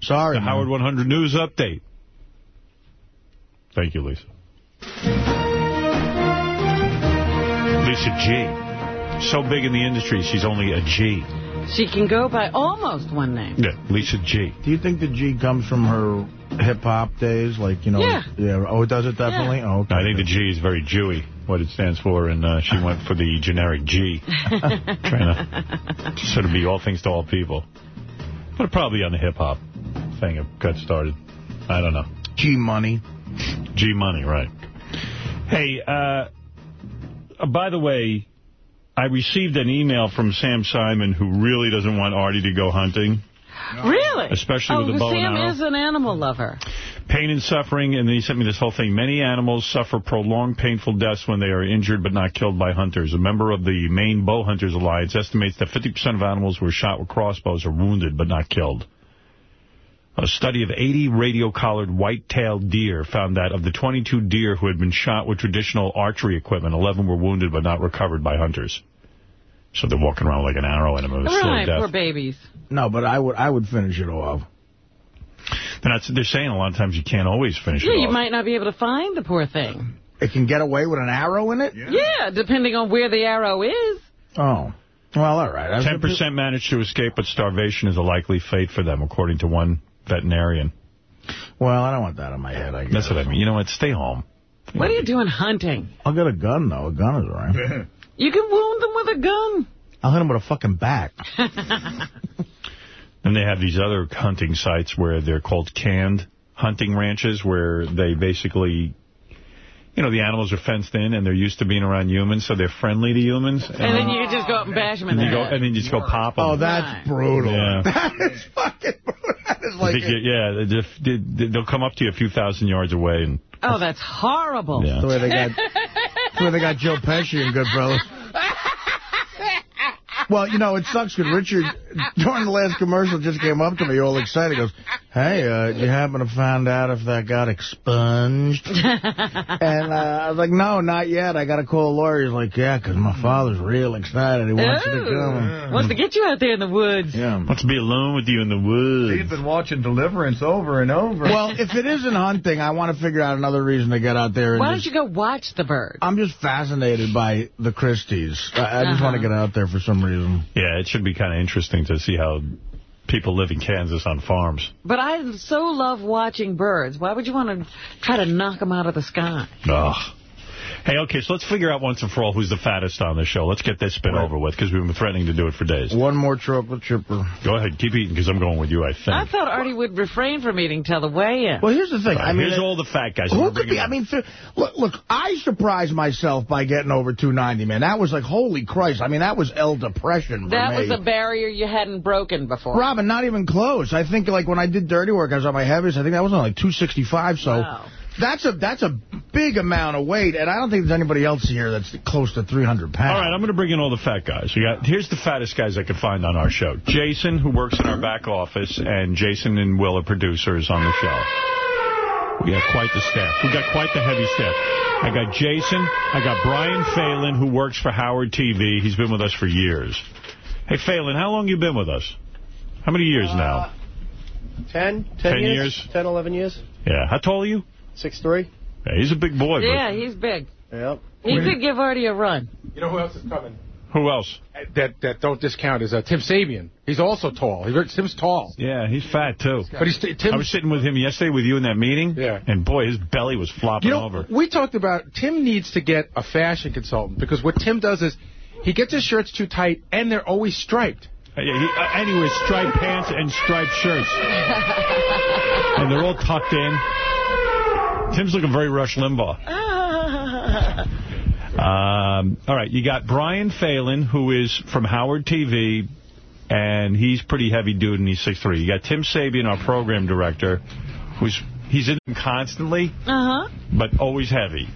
Sorry, the man. Howard 100 News Update. Thank you, Lisa. Lisa G. So big in the industry, she's only a G. She can go by almost one name. Yeah, Lisa G. Do you think the G comes from her hip-hop days? Like, you know... Yeah. Yeah. Oh, it does it definitely? Oh, okay. I think the G is very Jewy, what it stands for, and uh, she went for the generic G, <laughs> trying to sort of be all things to all people. But probably on the hip-hop thing it got started. I don't know. G-Money. G-Money, right. Hey, uh, uh, by the way, I received an email from Sam Simon who really doesn't want Artie to go hunting. Really? Especially oh, with a bow and Sam arrow. is an animal lover. Pain and suffering, and then he sent me this whole thing. Many animals suffer prolonged painful deaths when they are injured but not killed by hunters. A member of the Maine Bow Hunters Alliance estimates that 50% of animals who are shot with crossbows are wounded but not killed. A study of 80 radio-collared white-tailed deer found that of the 22 deer who had been shot with traditional archery equipment, 11 were wounded but not recovered by hunters. So they're walking around like an arrow in them. It was slow Right, death. poor babies. No, but I would I would finish it off. They're, not, they're saying a lot of times you can't always finish Yeah, it you might not be able to find the poor thing. It can get away with an arrow in it? Yeah, depending on where the arrow is. Oh. Well, all right. 10% managed to escape, but starvation is a likely fate for them, according to one veterinarian. Well, I don't want that on my head, I guess. That's what I mean. You know what? Stay home. What are you doing hunting? I'll get a gun, though. A gun is all right. <laughs> You can wound them with a gun. I'll hit them with a fucking bat. <laughs> And they have these other hunting sites where they're called canned hunting ranches, where they basically, you know, the animals are fenced in and they're used to being around humans, so they're friendly to humans. And then you can just go up and bash them in and the you go, head. and then you just go pop them. Oh, that's brutal. Yeah. <laughs> That is fucking brutal. That is like... think you- yeah, they- they- they'll come up to you a few thousand yards away and Oh, that's horrible. Yeah. the way they got, <laughs> the way they got Joe Pesci in Goodfellas. <laughs> Well, you know, it sucks because Richard, during the last commercial, just came up to me all excited. He goes, hey, uh, did you happen to find out if that got expunged? and uh, I was like, no, not yet. I got to call a lawyer. He's like, yeah, because my father's real excited. He wants you to come. Wants to get you out there in the woods. Yeah. wants to be alone with you in the woods. He's been watching Deliverance over and over. Well, if it isn't hunting, I want to figure out another reason to get out there. And Why don't just, you go watch the bird? I'm just fascinated by the Christys. I, I just Uh-huh. want to get out there for some reason. Yeah, it should be kind of interesting to see how people live in Kansas on farms. But I so love watching birds. Why would you want to try to knock them out of the sky? Ugh. Hey, okay, so let's figure out once and for all who's the fattest on the show. Let's get this bit over with, because we've been threatening to do it for days. One more chocolate chipper. Go ahead, keep eating, because I'm going with you, I think. I thought Artie would refrain from eating till the weigh-in. Well, here's the thing. All I right, mean, here's it- all the fat guys. Who We're could be? I mean, look, look, I surprised myself by getting over 290, man. That was like, holy Christ. I mean, that was L depression for that me. was a barrier you hadn't broken before. Robin, not even close. I think, like, when I did dirty work, I was on my heaviest. I think that was only like 265. So, Wow. That's a that's a big amount of weight, and I don't think there's anybody else here that's close to 300 pounds. All right, I'm going to bring in all the fat guys. We got Here's the fattest guys I could find on our show. Jason, who works in our back office, and Jason and Will are producers on the show. We have quite the staff. We got quite the heavy staff. I got Jason. I got Brian Phelan, who works for Howard TV. He's been with us for years. Hey, Phelan, how long you been with us? How many years now? Uh, 10? 10, 10 years? years? 10, 11 years? Yeah. How tall are you? Six three. Yeah, he's a big boy. but- Yeah, he's big. Yep. He could give Artie a run. You know who else is coming? Who else? That that don't discount is uh, Tim Sabean. He's also tall. He, Tim's tall. Yeah, he's fat, too. But he's Tim. I was sitting with him yesterday with you in that meeting, Yeah. and boy, his belly was flopping You know, over. we talked about Tim needs to get a fashion consultant because what Tim does is he gets his shirts too tight and they're always striped. Uh, yeah, he, uh, and he wears striped pants and striped shirts. <laughs> and they're all tucked in. Tim's looking very Rush Limbaugh. <laughs> Um, all right, you got Brian Phelan, who is from Howard TV, and he's pretty heavy dude, and he's 6'3". You got Tim Sabean, our program director, who's he's in constantly, Uh-huh. but always heavy.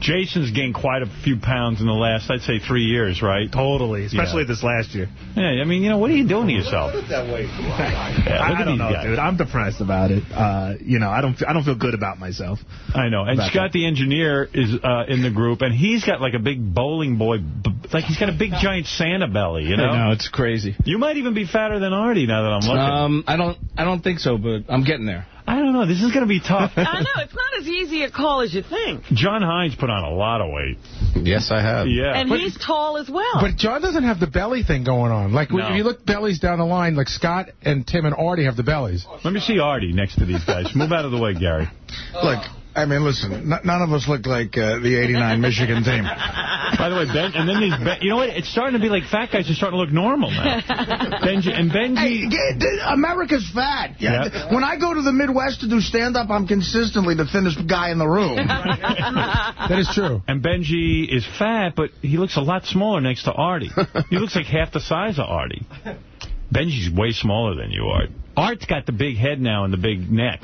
Jason's gained quite a few pounds in the last, I'd say, three years, right? Totally, especially Yeah. this last year. Yeah, I mean, you know, what are you doing to yourself? that way. Yeah, look I don't know, guys. dude. I'm depressed about it. Uh, you know, I don't. I don't feel good about myself. I know. And About Scott, the engineer, is uh, in the group, and he's got like a big bowling boy, like he's got a big giant Santa belly, you know? I know, it's crazy. You might even be fatter than Artie now that I'm looking. Um, I don't, I don't think so, but I'm getting there. I don't know. This is going to be tough. I know, it's not as easy a call as you think. Jon Hein's put on a lot of weight. Yes, I have. Yeah. And he's tall as well. But Jon doesn't have the belly thing going on. Like, No. if you look bellies down the line, like Scott and Tim and Artie have the bellies. Let me see Artie next to these guys. Move out of the way, Gary. Look, I mean, listen, n none of us look like uh, the 89 Michigan team. <laughs> By the way, Ben, and then these, ben, you know what? It's starting to be like fat guys are starting to look normal now. <laughs> Benji, and Benji. Hey, America's fat. Yeah. Yeah. When I go to the Midwest to do stand-up, I'm consistently the thinnest guy in the room. <laughs> That is true. And Benji is fat, but he looks a lot smaller next to Artie. he looks like half the size of Artie. Benji's way smaller than you, Art. Art's got the big head now and the big neck.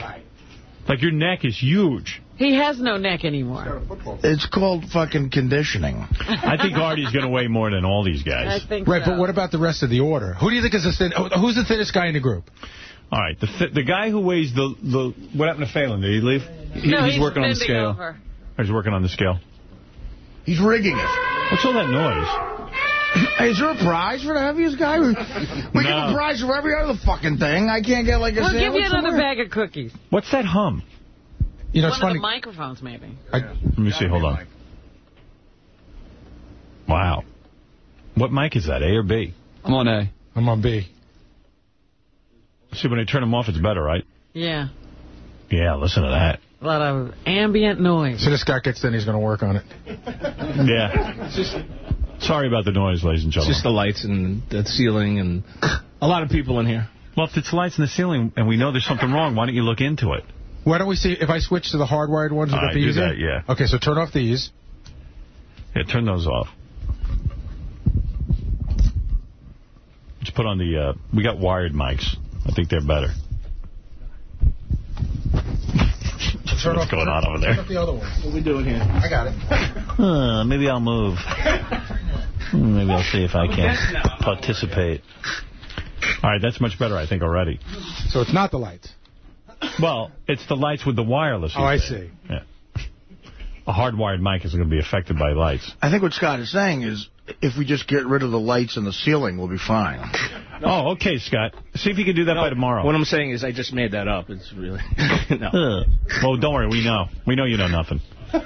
Like, your neck is huge. He has no neck anymore. It's called fucking conditioning. I think Artie's going to weigh more than all these I guys. think Right, so. but what about the rest of the order? Who do you think is the thin? oh, Who's the thinnest guy in the group? All right, the th the guy who weighs the... the what happened to Phelan? Did he leave? He- no, he's, working on the scale. Over. He's working on the scale? He's rigging it. What's all that noise? Hey, is there a prize for the heaviest guy? We, we give a prize for every other fucking thing. I can't get like a We'll give you another somewhere? bag of cookies. What's that hum? You know, One it's of funny. the microphones, maybe. I, Let me see, hold on. Wow. What mic is that, A or B? I'm on A. I'm on B. See, when I turn them off, it's better, right? Yeah. Yeah, listen to that. A lot of ambient noise. So this guy gets in, he's going to work on it. <laughs> Yeah. Sorry about the noise, ladies and It's gentlemen. just the lights and the ceiling and a lot of people in here. Well, if it's lights in the ceiling and we know there's something wrong, why don't you look into it? Why don't we see if I switch to the hardwired ones? Would All that be do easier? that, yeah. Okay, so turn off these. Yeah, turn those off. Just put on the, uh, we got wired mics. I think they're better. Turn What's off, going on over there? off the other one. What are we doing here? I got it. <laughs> Uh, maybe I'll move. Maybe I'll see if I can participate. All right, that's much better, I think, already. So it's not the lights. Well, it's the lights with the wireless. Oh, I see. Yeah. A hardwired mic is going to be affected by lights. I think what Scott is saying is if we just get rid of the lights in the ceiling, we'll be fine. <laughs> Oh, okay, Scott. See if you can do that by tomorrow. What I'm saying is I just made that up. It's really... <laughs> no. Well, don't worry. We know. We know you know nothing. <laughs> All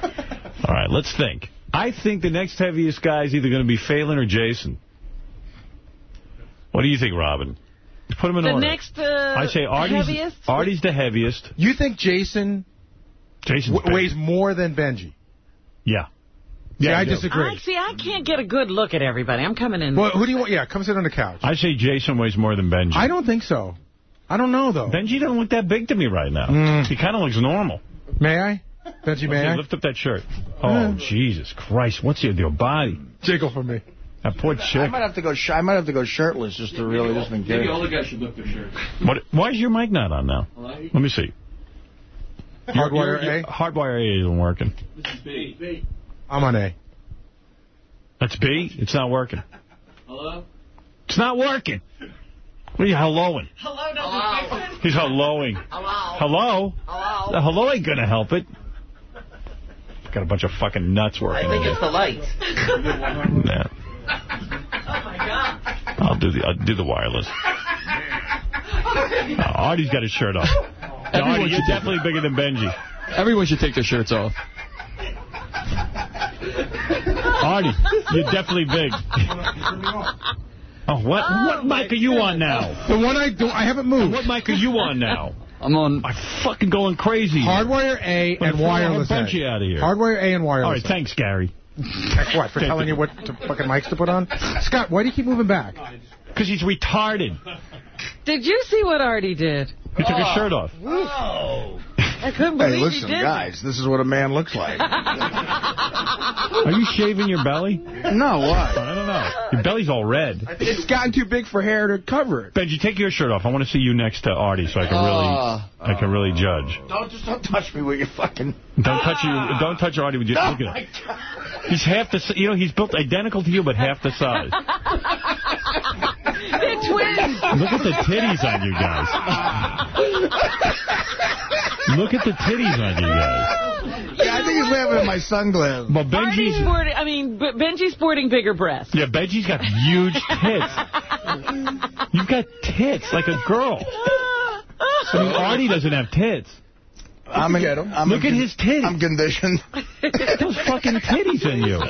right, let's think. I think the next heaviest guy is either going to be Phelan or Jason. What do you think, Robin? Put him in The order. next uh, I say Artie's, heaviest? Artie's the heaviest. You think Jason Jason's w- weighs more than Benji? Yeah. Yeah, I do. disagree. I, see, I can't get a good look at everybody. I'm coming in. Well, who do you want? Yeah, come sit on the couch. I say Jason weighs more than Benji. I don't think so. I don't know, though. Benji doesn't look that big to me right now. Mm. He kind of looks normal. May I? Benji, may Okay, I? lift up that shirt. Oh, Jesus Christ. What's your, your body? Jiggle for me. That poor chick. I chick. might have to go. Sh I might have to go shirtless just to really just in case. the guys should lift their shirts. What, why is your mic not on now? Let me see. Hardwire A. your- Hardwire A isn't working. I'm on A. That's B? It's not working. Hello? It's not working. What are you helloing? Hello doesn't fix. He's helloing. Hello. Hello? Hello. The hello ain't gonna help it. Got a bunch of fucking nuts working. I think in it's the lights. <laughs> Yeah. Oh, my God. I'll do the I'll do the wireless. <laughs> Uh, Artie's got his shirt off. Now, Everyone Artie, you're should definitely bigger than Benji. Everyone should take their shirts off. Artie, you're definitely big. Oh, what what oh, mic are you on now? The one I do, I haven't moved. What mic are you on now? I'm on. I'm fucking going crazy. Hardwire A Well, and throw wireless bunch A. you out of here. Hardwire A and wireless All right, thanks, Gary. Heck, what, for telling you what to fucking mics to put on? Scott, why do you keep moving back? Because he's retarded. Did you see what Artie did? He took his oh. shirt off. I couldn't believe Hey, he listen, did. guys, this is what a man looks like. <laughs> Are you shaving your belly? No, why? I don't know. Your belly's all red. It's gotten too big for hair to cover it. Benji, take your shirt off. I want to see you next to Artie so I can really, Ah. I can really judge. Don't just don't touch me with your fucking. Don't touch you. Don't touch Artie with your. Oh, look at him. He's half the. si- You know, he's built identical to you, but half the size. They're twins. Look at the titties on you guys. Look at the titties on you guys. Yeah, I think he's laughing at my sunglasses. But Artie's Benji's. sporting, I mean, Benji's sporting bigger breasts. Yeah, Benji's got huge tits. You've got tits like a girl. I mean, Artie doesn't have tits. I'm in, I'm Look in- at his titties. I'm conditioned. <laughs> Those fucking titties in you.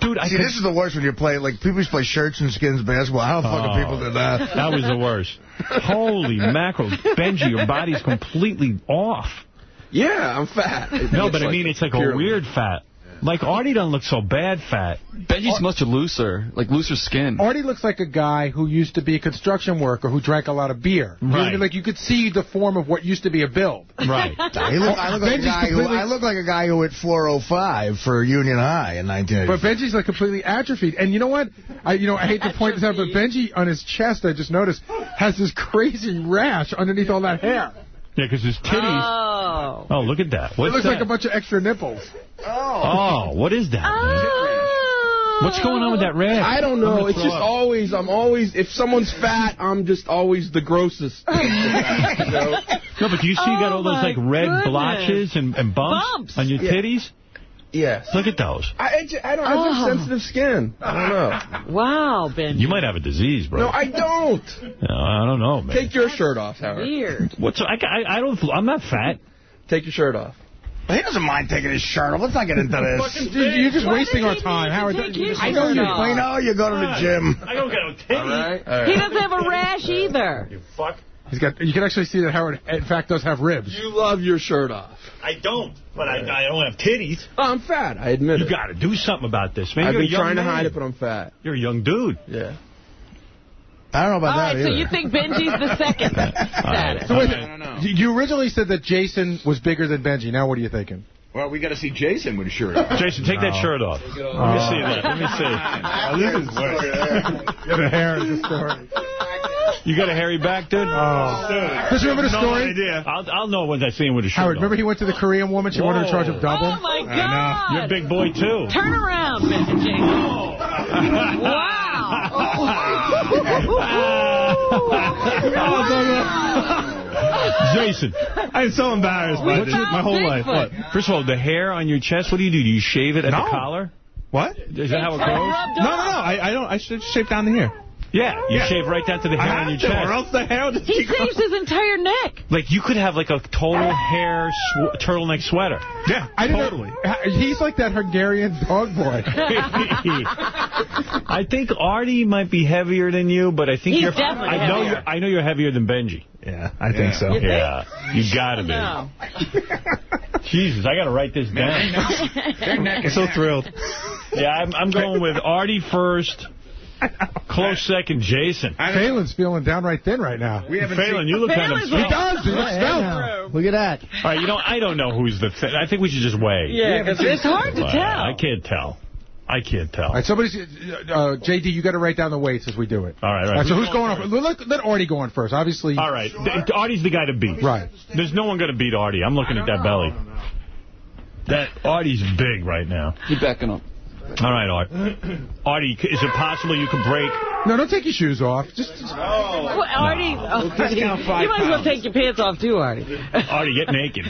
Dude, I See, this is the worst when you play, like, people used to play shirts and skins basketball. How the fuck Oh, do people do that? That was the worst. Holy <laughs> mackerel. Benji, your body's completely off. Yeah, I'm fat. It No, looks but I mean, it's like a weird fat. Like, Artie doesn't look so bad fat. Benji's much looser, like looser skin. Artie looks like a guy who used to be a construction worker who drank a lot of beer. You know I Right. mean? Like, you could see the form of what used to be a build. <laughs> Right. I look, I look like a Benji's guy who completely- I look like a guy who hit 405 for Union High in 1980. But Benji's like completely atrophied. And you know what? I you know I hate to point this out, but Benji on his chest, I just noticed, has this crazy rash underneath all that hair. Yeah, because his titties. Oh. Oh, look at that. It looks that? like a bunch of extra nipples. Oh, oh what is that? man? What's going on with that rash? I don't know. It's just up. always, I'm always, if someone's fat, I'm just always the grossest. you <laughs> know? No, but do you see you got Oh, all those like red oh goodness. blotches and, and bumps, Bumps. on your Yeah. titties? Yes. Look at those. I, I ju- I don't have Oh. sensitive skin. I don't know. <laughs> Wow, Benji. You might have a disease, bro. No, I don't. No, I don't know, man. Take your shirt off, Howard. Weird. What's I, I, I don't. I'm not fat. Take your shirt off. he doesn't mind taking his shirt off. Let's not get into this. Dude, you're just Why wasting our time, need to Howard. take his I know you. off? I know you go to the gym. I don't got no titties. All right. All right. He doesn't have a rash either. You fuck. He's got. You can actually see that Howard, in fact, does have ribs. You love your shirt off. I don't, but I, I don't have titties. Oh, I'm fat. I admit You it. got to do something about this, man. I've You're been young trying to hide it, but I'm fat. You're a young dude. Yeah. I don't know about All that right, so you think Benji's the second <laughs> status. So wait, I don't know. you you originally said that Jason was bigger than Benji. Now what are you thinking? Well, we got to see Jason with a shirt on. Jason, take that shirt off. Let me see that. Let me see. <laughs> this is worse. the hair is the story. You got a hairy back, dude? Oh. Just remember the story? no story? idea. I'll, I'll know once I see him with a shirt Howard, on. remember he went to the Korean woman? She wanted to charge him double? Oh, my God. You're a big boy, too. Turn around, Mr. Jason. <laughs> Oh, <laughs> Jason, I'm so embarrassed We by this my whole Bigfoot. life. What? First of all, the hair on your chest, what do you do? Do you shave it at No. the collar? What? Is that how it It's all goes? No, no, no. I, I don't. I should shave down the here. Yeah, you Yeah. shave right down to the hair on your to, chest. or else the hair will just He keep saves his entire neck. Like, you could have, like, a total <laughs> hair sw turtleneck sweater. Yeah, I totally. Know, he's like that Hungarian dog boy. <laughs> I think Artie might be heavier than you, but I think He's you're. definitely I know heavier. you're. I know you're heavier than Benji. Yeah, I think so. You think? Yeah, you gotta be. No. <laughs> Jesus, I gotta write this down. I'm so thrilled. Yeah, I'm, I'm going with Artie first. Close second, Jason. Phelan's feeling downright thin right now. We haven't Phelan, seen. you look kind of Phelan's. He does. He looks svelte. Look at that. All right, you know, I don't know who's the. Th I think we should just weigh. Yeah, because it's hard to tell. I can't tell. I can't tell. All right, somebody's, uh, uh, JD, you got to write down the weights as we do it. All right, all right. so who's going off? Let, let Artie go on first. Obviously. All right. Th- Artie's the guy to beat. Right. There's no one going to beat Artie. I'm looking at that belly. That Artie's big right now. Keep backing up. All right, Art. <coughs> Artie, is it possible you can break? No, don't take your shoes off. Just. just... Well, Artie, We'll Artie, you five might as well take your pants off, too, Artie. <laughs> Artie, get naked.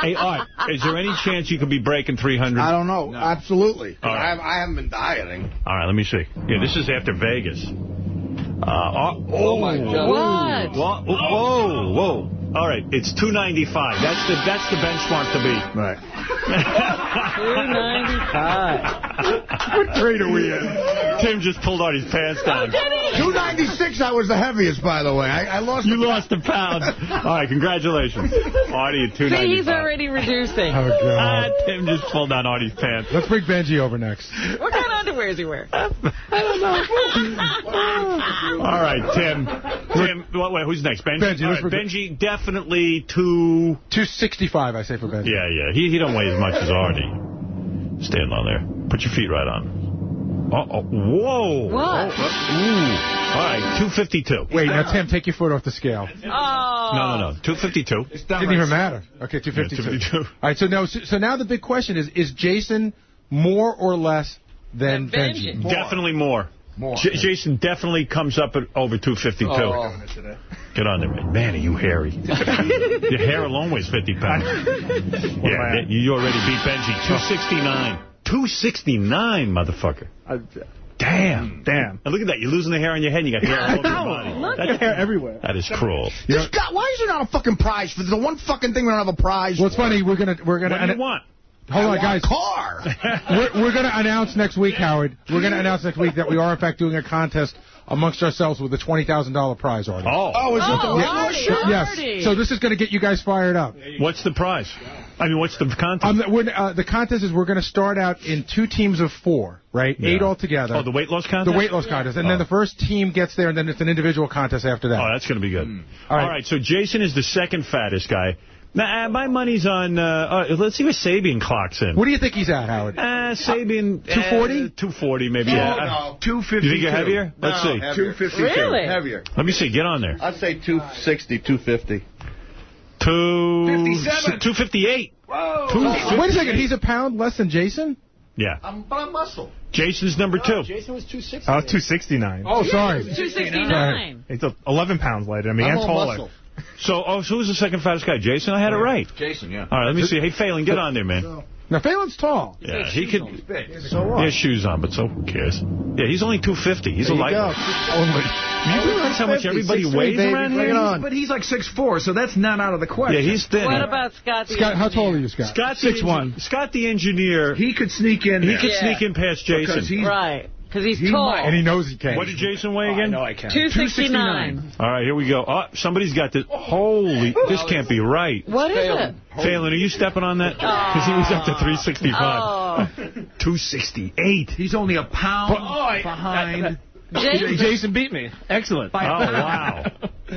hey, Art, is there any chance you could be breaking 300? I don't know. Absolutely. All right. I, have, I haven't been dieting. All right, let me see. Yeah, this is after Vegas. Uh, oh, Oh, my God. Whoa, whoa, whoa. All right, it's 295. That's the that's the benchmark to beat. Right. 295. what grade are we in? Tim just pulled out his pants down. 296, I was the heaviest, by the way. I, I lost You lost a pound. All right, congratulations. Artie at 295. See, he's already reducing. Oh, God. Ah, Tim just pulled down Artie's pants. Let's bring Benji over next. What kind of underwear is he wearing? I don't know. All right, Tim. Tim, wait, wait, who's next? Benji. Benji, right, Benji, definitely two. 265, I say for Benji. Yeah, yeah. He he don't weigh as much as Artie. Stand on there. Put your feet right on. Uh oh. Whoa. What? Ooh. All right, 252. Wait, now, Tim, take your foot off the scale. Oh. No, no, no. 252. Didn't even matter. Okay, 252. Yeah, 252. All right, so, no, so, so now the big question is, is Jason more or less than Than Benji? Benji. Definitely more. More. J Jason definitely comes up at over 252. Oh. oh. Get on there, man. Man, are you hairy. <laughs> Your hair alone weighs 50 pounds. <laughs> yeah, you already beat Benjy. 269. 269, motherfucker. Damn. Hmm. Damn. And look at that. You're losing the hair on your head and you got hair all over your <laughs> body. Look, That's- hair everywhere. That is cruel. This guy, why is there not a fucking prize for the one fucking thing we don't have a prize Well, it's funny. We're gonna we're gonna. What do you want? Hold I on, guys. car. <laughs> we're, we're going to announce next week, Howard. We're going to announce next week that we are, in fact, doing a contest amongst ourselves with a $20,000 prize, Artie. Oh. Oh, is it Oh, weight Artie, loss shirt? Artie. Yes. So this is going to get you guys fired up. What's the prize? I mean, what's the contest? Um, we're, uh, the contest is we're going to start out in two teams of four, right? Yeah. Eight altogether. oh, the weight loss contest? The weight loss contest. And then Oh. the first team gets there, and then it's an individual contest after that. Oh, that's going to be good. All right. All right, so Jason is the second fattest guy. Now, uh, my money's on, uh, uh, let's see what Sabean clocks in. What do you think he's at, Howard? Uh, Sabean... 240? 240, maybe. Oh, yeah. no. 252. You think you're heavier? Let's see. 252. Really? Heavier. Let me see. Get on there. I'd say 260, 250. Two... 57. 258. Whoa. Wait a second. He's a pound less than Jason? Yeah. I'm, but I'm muscle. Jason's number two. Jason was 260. Oh, 269. Oh, sorry. 269. It's a 11 pounds lighter I mean, I'm and all taller. muscle. So, oh, so who's the second fattest guy? Jason? I had it right. Jason, yeah. All right, let me see. Hey, Phelan, get on there, man. Now, Phelan's tall. Yeah, he could... So He what? has shoes on, but so who cares? Yeah, he's only 250. He's a you lightweight. Oh, you realize how much everybody 6'3", weighs baby, around here? it on. But he's like 6'4", so that's not out of the question. Yeah, he's thin. What about Scott the Scott, how tall are you, Scott? Scott the 6'1". Scott the engineer, he, He could sneak in there. could Yeah. sneak in past Because Jason. he's- Right. Because he's He tall. might. And he knows he can. What did Jason weigh oh, again? I can. 269. All right, here we go. Oh, somebody's got this. Holy, this can't be right. What is it? Phelan, are you stepping on that? Oh. Because he was up to 365. Oh. 268. He's only a pound oh, behind. Jason. Jason beat me. Excellent. Oh, wow.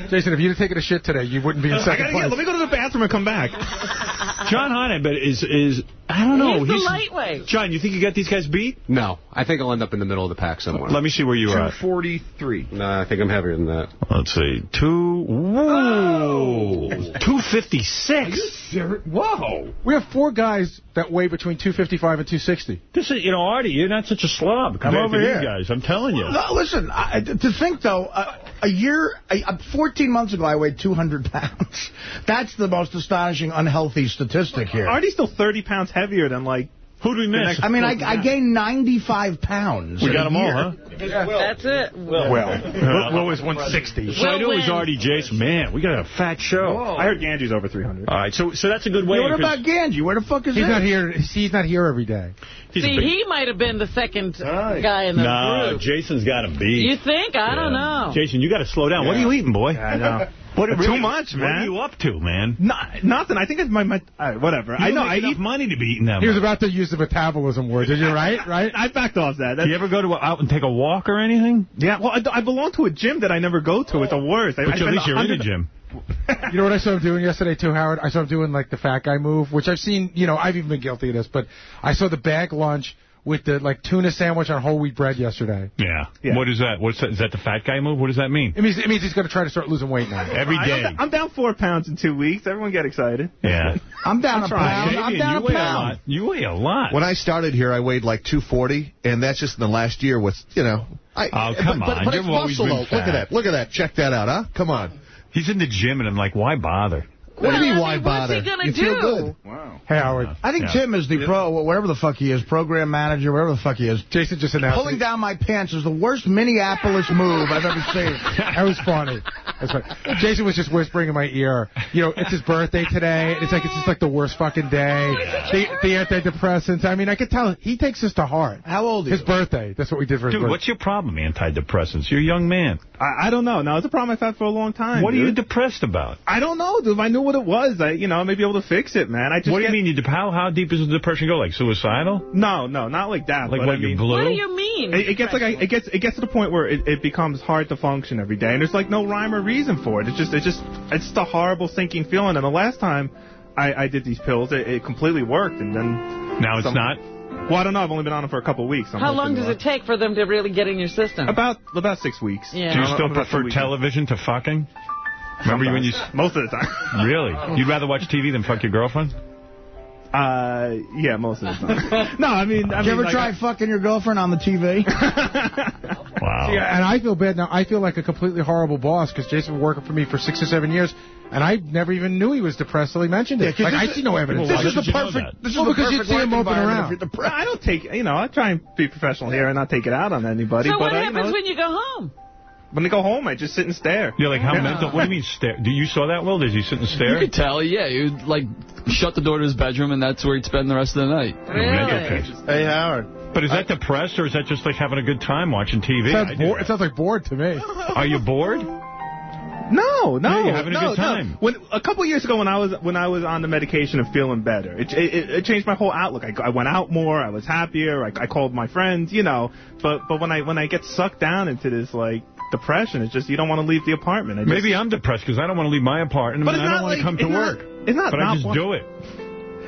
Jason, if you'd have taken a shit today, you wouldn't be in I second gotta get, place. let me go to the bathroom and come back. <laughs> Jon Hein, I bet, is, is, I don't know. He's the lightweight. John, you think you got these guys beat? No, I think I'll end up in the middle of the pack somewhere. Let me see where you are. at. 243. No, I think I'm heavier than that. Let's see. Two. Whoa. 256. Whoa. We have four guys that weigh between 255 and 260. This is, you know, Artie, you're not such a slob Come over to here. these guys. I'm telling you. No, listen, I, to think, though, uh, a year, a, uh, 14 months ago, I weighed 200 pounds. <laughs> That's the most astonishing, unhealthy statistic here. Artie's still 30 pounds heavier than, like... Who do we miss? I mean, I, I gained 95 pounds. We got a them all, year. huh? That's it. Well, Will, Will was 160. So I knew it was win. Artie Jason. Man, we got a fat show. I heard Ganji's over 300. All right, so so that's a good way. Yeah, what about Ganji? Where the fuck is He's he? not here. He's not here every day. He's See, big, he might have been the second guy in the Nah, group. Jason's got him beat. You think? I don't know. Jason, you got to slow down. What are you eating, boy? I know. <laughs> What, Too really? much, What are you up to, man? Not, nothing. I think it's my... my uh, whatever. You I know. I enough eat... money to be eating that He was about to use the metabolism word. Did you <laughs> right? Right? I backed off that. Do That's, you ever go to a, out and take a walk or anything? yeah, well, I, I belong to a gym that I never go to. It's the worst. I, But I at least you're in a 100 gym. You know what I saw him doing yesterday too, Howard? I saw him doing like the fat guy move, which I've seen. You know, I've even been guilty of this, but I saw the bag lunch with the like tuna sandwich on whole wheat bread yesterday. Yeah. Yeah. What is that? What's that? Is that the fat guy move? What does that mean? It means it means he's going to try to start losing weight now. Every I'm down- I'm down four pounds in two weeks. Everyone get excited. Yeah. <laughs> I'm down I'm a trying. pound. I'm down you a weigh a pound. lot. You weigh a lot. When I started here, I weighed like 240, and that's just in the last year with, you know. I, Oh, come but, but, on. But You've it's muscle, been though. Look at that. Look at that. Check that out, huh? Come on. He's in the gym, and I'm like, why bother? What do you mean, I why mean, what's bother? he gonna you feel good. Wow. Hey Howard, I think Yeah. Tim is the pro, whatever the fuck he is, program manager, whatever the fuck he is. Jason just announced. Pulling down my pants is the worst Minneapolis move I've ever seen. <laughs> That was funny. That's funny. Jason was just whispering in my ear. You know, it's his birthday today. It's like it's just like the worst fucking day. The, the antidepressants. I mean, I could tell he takes this to heart. How old is His birthday. That's what we did for his Dude, birthday. what's your problem, antidepressants? You're a young man. I, I don't know. Now, it's a problem I've had for a long time. What are you depressed about? I don't know, dude. If I knew what it was, I, you know, I may be able to fix it, man. I just What do you mean? You how how deep does the depression go? Like suicidal? No, no, not like that. Like but what? I You mean, blue? What do you mean? It, it gets like I, it gets it gets to the point where it, it becomes hard to function every day, and there's like no rhyme or reason for it. It's just it's just it's just a horrible sinking feeling. And the last time I, I did these pills, it, it completely worked, and then Now it's some- not. Well, I don't know. I've only been on it for a couple of weeks. I'm How long does to- it take for them to really get in your system? About about six weeks. Yeah. Do you still I'm about two prefer television to fucking? Remember you when you? Most of the time. <laughs> Really? You'd rather watch TV than fuck your girlfriend? Uh, yeah, most of the time. <laughs> no, I mean, I Did you ever like, try fucking your girlfriend on the TV? <laughs> Wow. Yeah, and I feel bad now. I feel like a completely horrible boss because Jason was working for me for six or seven years, and I never even knew he was depressed till he mentioned it. 'cause like, this I see no evidence. Well, why this is the didn't you know perfect. This is Well, the because you'd see him work moping environment around. if you're No, depressed. I don't take, you know, I try and be professional here and not take it out on anybody. so but what I, you happens know, when you go home? When I go home, I just sit and stare. You're like, how Yeah. mental? What do you mean stare? Do you saw that, Will? Did you sit and stare? You stare? could tell, yeah. You'd, like, shut the door to his bedroom, and that's where he'd spend the rest of the night. Really? Hey, Howard. But is that depressed, or is that just like having a good time watching TV? It sounds, I do bored, that. it sounds like bored to me. Are you bored? No, no, Yeah, you're having a no, good time. no. When a couple years ago, when I was when I was on the medication and feeling better, it it, it changed my whole outlook. I, I went out more. I was happier. I, I called my friends, you know. But but when I when I get sucked down into this like depression, it's just you don't want to leave the apartment. I just, Maybe I'm depressed because I don't want to leave my apartment. But and it's I don't want to come to it's not- work. it's not But I just one- do it.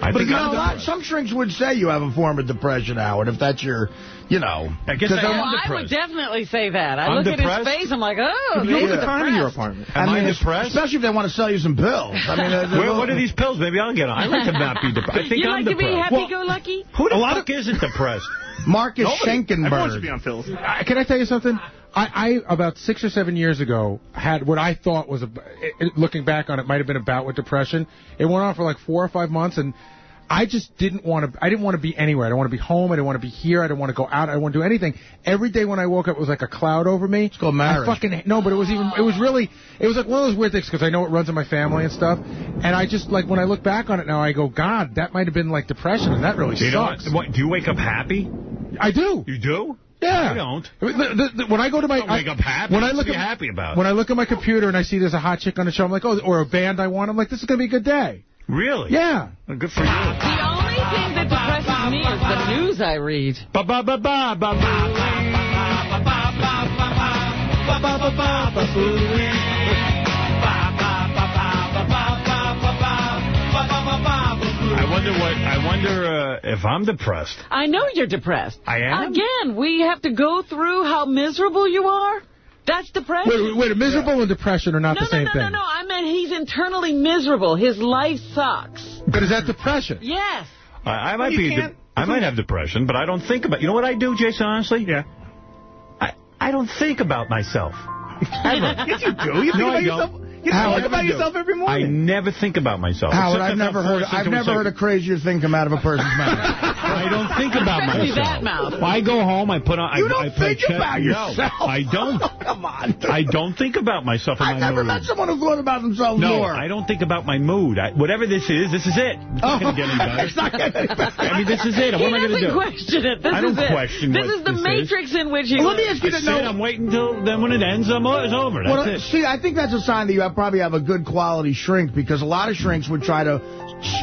I But think you know, depressed. some shrinks would say you have a form of depression, Howard, if that's your, you know. I guess 'cause I they're- am Oh, I would definitely say that. I I'm look at his face, I'm like, oh, You he's have the time in your apartment. Am I it's- depressed? Especially if they want to sell you some pills. I mean, uh, Where, what are these pills? Maybe I'll get on. I like to not be depressed. I <laughs> think You I'm like to be happy-go-lucky? Who the A lot fuck isn't depressed? Marcus Everyone should Schenkenberg. be on pills. I, can I tell you something? I, I about six or seven years ago had what I thought was a. It, looking back on it, might have been a bout with depression. It went on for like four or five months, and I just didn't want to. I didn't want to be anywhere. I didn't want to be home. I didn't want to be here. I didn't want to go out. I didn't want to do anything. Every day when I woke up, it was like a cloud over me. It's called marriage. I fucking no, but it was even. It was really. It was like one of those weird things because I know it runs in my family and stuff. And I just like when I look back on it now, I go, God, that might have been like depression, and that really You know sucks. what? Do you wake up happy? I do. You do? Yeah. I don't. The- the- the- when I go to my Don't wake up happy. When I What's look to be at happy about? when I look at my computer and I see there's a hot chick on the show, I'm like, oh, or a band I want. I'm like, this is gonna be a good day. Really? Yeah. Well, good for you. The only thing that depresses me is the news I read. Ba ba ba ba ba I wonder what. I wonder uh, if I'm depressed. I know you're depressed. I am? Again, we have to go through how miserable you are. That's depression. Wait, wait, wait miserable and depression are not no, the same no, no, thing. no, no. I meant he's internally miserable. His life sucks. But is that depression? Yes. I, I might you be. I might have depression, but I don't think about. You know what I do, Jason? Honestly, Yeah. I I don't think about myself. <laughs> Ever. Yes, you do. You think No, about I yourself. Don't. You Howard, think about I yourself every I never think about myself. Howard, I've never heard I've never heard a crazier thing come out of a person's mouth. <laughs> I don't think about Especially myself. that mouth. I go home, I put on. You I, don't I think chess. about No, yourself. I don't. <laughs> Come on. dude. I don't think about myself. in I've my never mood. met someone who thought about themselves No, more. I don't think about my mood. I, whatever this is, this is it. It's not going to get any oh, <laughs> better. It's not getting better. I mean, this is it. He What am I going to doesn't do? question it. This I don't is it. This what is the matrix in which he let me ask you to know. I'm waiting till then when it ends, I'm, it's over. That's it. see, I think that's a sign that you have, probably have a good quality shrink because a lot of shrinks would try to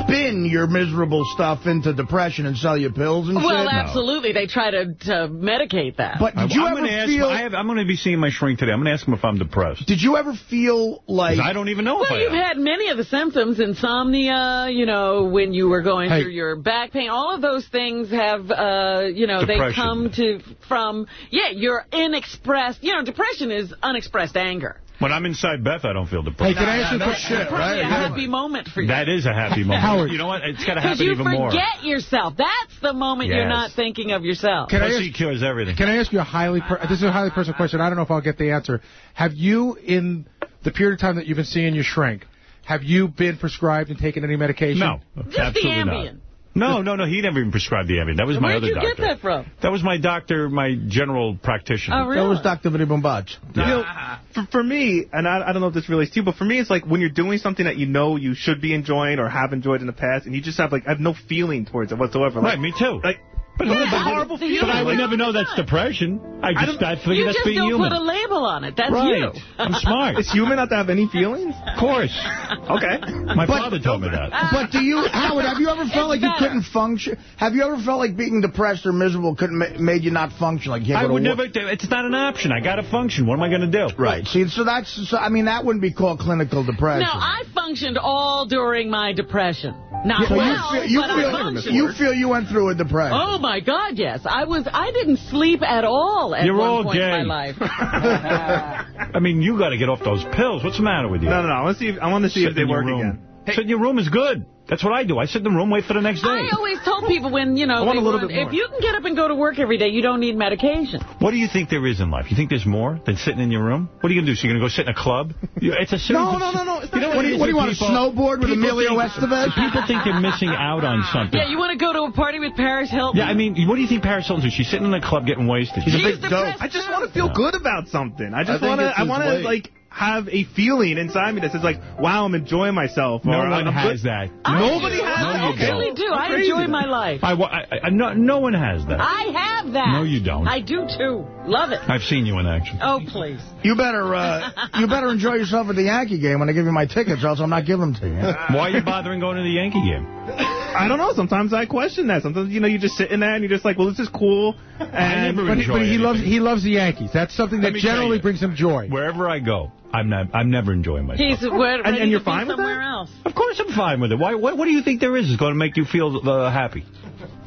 spin your miserable stuff into depression and sell you pills and Well, shit? absolutely. They try to, to medicate that. But did you I'm ever gonna ask, feel- I have, I'm going to be seeing my shrink today. I'm going to ask him if I'm depressed. Did you ever feel like... 'Cause I don't even know if Well, I you've am. had many of the symptoms, insomnia, you know, when you were going Hey. through your back pain. All of those things have, uh, you know, they come to from, yeah, your inexpressed, you know, depression is unexpressed anger. When I'm inside Beth, I don't feel depressed. Hey, can I ask you a question? That's probably a happy moment for you. That is a happy moment. Howard. You know what? It's got to happen even Because happen you forget yourself. That's the moment you're not thinking of yourself. Can I ask- cures everything. Can I ask you a highly per- this is a highly personal question? I don't know if I'll get the answer. Have you, in the period of time that you've been seeing your shrink, have you been prescribed and taken any medication? No, Just absolutely not. No, no, no. He never even prescribed the Ambien. That was my other doctor. Where'd other you doctor. get that from? That was my doctor, my general practitioner. Oh, really? That was Dr. Vinny Bombach. You know, for, for me, and I, I don't know if this relates to you, but for me, it's like when you're doing something that you know you should be enjoying or have enjoyed in the past, and you just have like I have no feeling towards it whatsoever. Like, Right, me too. Like, But, Yeah, but, it's a horrible but. I would never know that's depression. I just start thinking You that's just being don't human. put a label on it. That's right. you. I'm smart. Is human not to have any feelings? Of course. Okay. My But- father told me that. Uh, but do you, Howard, have you ever felt like you couldn't function? Have you ever felt like being depressed or miserable couldn't ma made you not function? Like you I would to never. work? It's not an option. I got to function. What am I going to do? Right. See, so that's, so, I mean, that wouldn't be called clinical depression. No, I functioned all during my depression. Not so well, you feel, you but I feel, functioned. you feel you went through a depression. Oh my God, yes. I was. I didn't sleep at all at You're one all point gay. in my life. <laughs> <laughs> I mean, you got to get off those pills. What's the matter with you? No, no, no. I want to see. If, I want to see Sit if they work room. again. Sit in your room is good. That's what I do. I sit in the room, wait for the next day. I always told people when you know I want a little want- bit more. if you can get up and go to work every day, you don't need medication. What do you think there is in life? You think there's more than sitting in your room? What are you going to do? So you're going to go sit in a club? <laughs> It's a No, no, no, no. It's You know what what do you, what do you want, to snowboard with People Emilio think- Estevez? <laughs> People think they're missing out on <laughs> something. Yeah, you want to go to a party with Paris Hilton? Yeah, I mean, what do you think Paris Hilton does? She's sitting in the club getting wasted. She's a big depressed I just want to feel good about something. I I just want to. I want to like have a feeling inside me that says like, "Wow, I'm enjoying myself." No or, one I'm has good. that. Nobody do. has No, that. you Okay. I really do. I enjoy my life. I, I, I, no, no one has that. I have that. No, you don't. I do too. Love it. I've seen you in action. Oh, please. You better, uh, you better enjoy yourself at the Yankee game when I give you my tickets, or else I'm not giving them to you. Why are you bothering going to the Yankee game? I don't know. Sometimes I question that. Sometimes you know you just sit in there and you're just like, "Well, this is cool." And never But he, enjoy but he loves he loves the Yankees. That's something that generally you. brings him joy. Wherever I go, I'm not. I'm never enjoying myself. He's we're ready and you're to fine with somewhere that? else. Of course, I'm fine with it. Why? What, what do you think there is is going to make you feel uh, happy?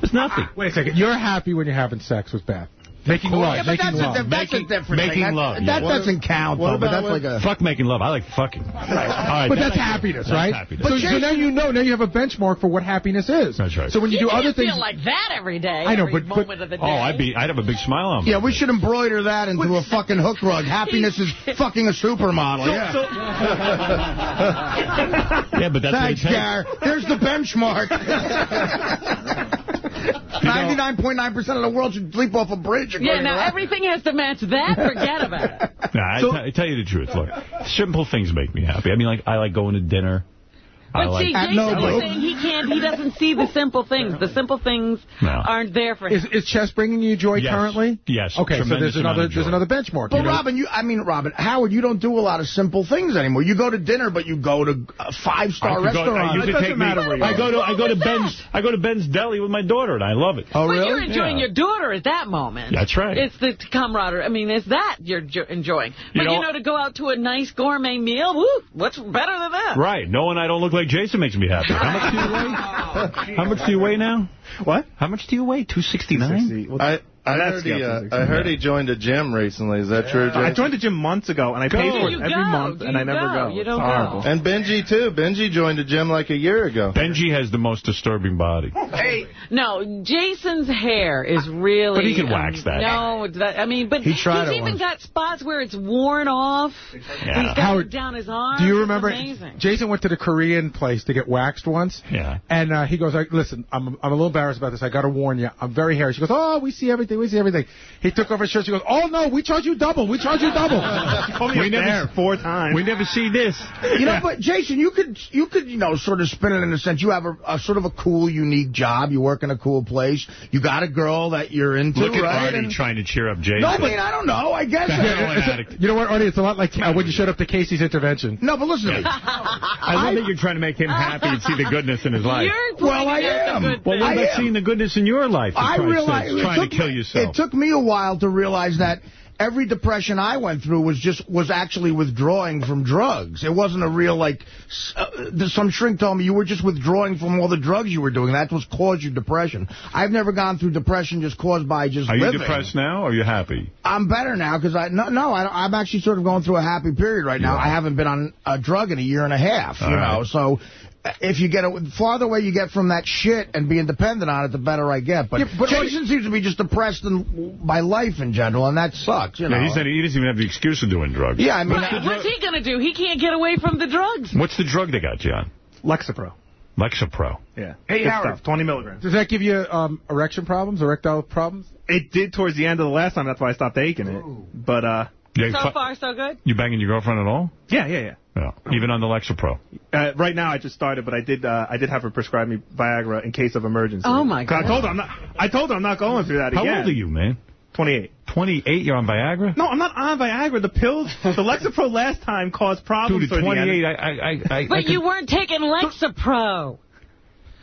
There's nothing. Wait a second. You're happy when you're having sex with Beth. Making love. Yeah, but making that's a, love. that's Making- a different making thing. That- love, That, yeah. doesn't count, though, but about that's like a... Fuck making love. I like fucking. All right, But that that's I get. happiness, That's right? happiness. So, so now you know. Now you have a benchmark for what happiness is. That's right. So when you, You do other things, feel like that every day. I know, but- but- moment of the day. Oh, I'd be. I'd have a big smile on. Yeah, we should embroider that into a fucking hook rug. <laughs> Happiness is <laughs> fucking a supermodel. Yeah. <laughs> Yeah, but that's Thanks, what it Gar. There's the benchmark. 99.9% of the world should leap off a bridge. Yeah, now to everything has to match that. Forget about it. <laughs> Nah, I, So- t- I tell you the truth. Look, simple things make me happy. I mean, like I like going to dinner. I But like. see, At Jason no was saying he can't. He doesn't see the simple things. The simple things No. aren't there for him. is, is chess bringing you joy Yes. currently? Yes, Okay, so there's another there's another benchmark. But you know? Robin, you I mean, Robin, Howard, you don't do a lot of simple things anymore. You go to dinner, but you go to a I five-star could go- restaurant. Uh, it doesn't take me. matter where you I go. go to I go to Ben's that? I go to Ben's Deli with my daughter, and I love it. oh, But really? you're enjoying Yeah. your daughter at that moment. That's right. It's the camaraderie. I mean, it's that you're jo- enjoying. But you know- know, to go out to a nice gourmet meal, woo, what's better than that? Right. Knowing I don't look like Jason makes me happy. How much do you weigh? <laughs> Oh, How much do you weigh now? What? How much do you weigh? 269? Well, I, I heard, he, uh, I heard he joined a gym recently. Is that true, Jason? I joined a gym months ago, and I Go. pay for it every go. month, Do and I you never go? go. You It's don't horrible. go. And Benjy, too. Benjy joined a gym like a year ago. Benjy has the most disturbing body. Hey. No, Jason's hair is really. But he can um, wax that. No, that, I mean, but He tried he's it even once. got spots where it's worn off. Yeah. He's got Howard, it down his arm. Do you remember? amazing. Jason went to the Korean place to get waxed once. Yeah. And uh, he goes, like, listen, I'm, I'm a little embarrassed about this. I got to warn you. I'm very hairy. She goes, oh, we see everything. Everything. We see everything. He took off his shirt. She goes, oh, no, we charge you double. We charge you double. <laughs> we never four times. We never see this. You know, but Jason, you could, you could, you know, sort of spin it in the sense you have a, a sort of a cool, unique job. You work in a cool place. You got a girl that you're into, Look at right? Artie And- trying to cheer up Jason. no, I mean, I don't know. I guess. you know what, Artie? It's a lot like uh, when you showed up to Casey's intervention. No, but listen to me. I love that you're trying to make him happy and see the goodness in his life. You're Well, I pointing out the am. Well, what I about seeing the goodness in your life? I realize sakes, trying to kill me- yourself. It took me a while to realize that every depression I went through was just was actually withdrawing from drugs. It wasn't a real like. Uh, some shrink told me you were just withdrawing from all the drugs you were doing. That's what caused your depression. I've never gone through depression just caused by just Are you depressed now, or are you happy? I'm better now because I no no I, I'm actually sort of going through a happy period right now. I haven't been on a drug in a year and a half. All you right. know, so. If you get it, farther away you get from that shit and being dependent on it, the better I get. But, Yeah, but Jason seems to be just depressed in, by life in general, and that sucks. You know. Yeah, he said he doesn't even have the excuse of doing drugs. Yeah, I mean, Right. What's he going to do? He can't get away from the drugs. What's the drug they got, John? Lexapro. Lexapro. Yeah. Hey, Good Howard. Stuff, 20 milligrams. Does that give you um, erection problems, erectile problems? It did towards the end of the last time. That's why I stopped taking it. But, uh, Yeah, So far, so good. You banging your girlfriend at all? yeah, yeah, yeah. Yeah. Even on the Lexapro. Uh, right now, I just started, but I did. Uh, I did have her prescribe me Viagra in case of emergency. Oh, my God. I told her I'm not. I told her I'm not going through that How again. old are you, man? 28. 28, you're on Viagra? No, I'm not on Viagra. The pills, the <laughs> Lexapro last time caused problems. Dude, at toward the end. 28, I, I, I, I, But I, you weren't taking Lexapro.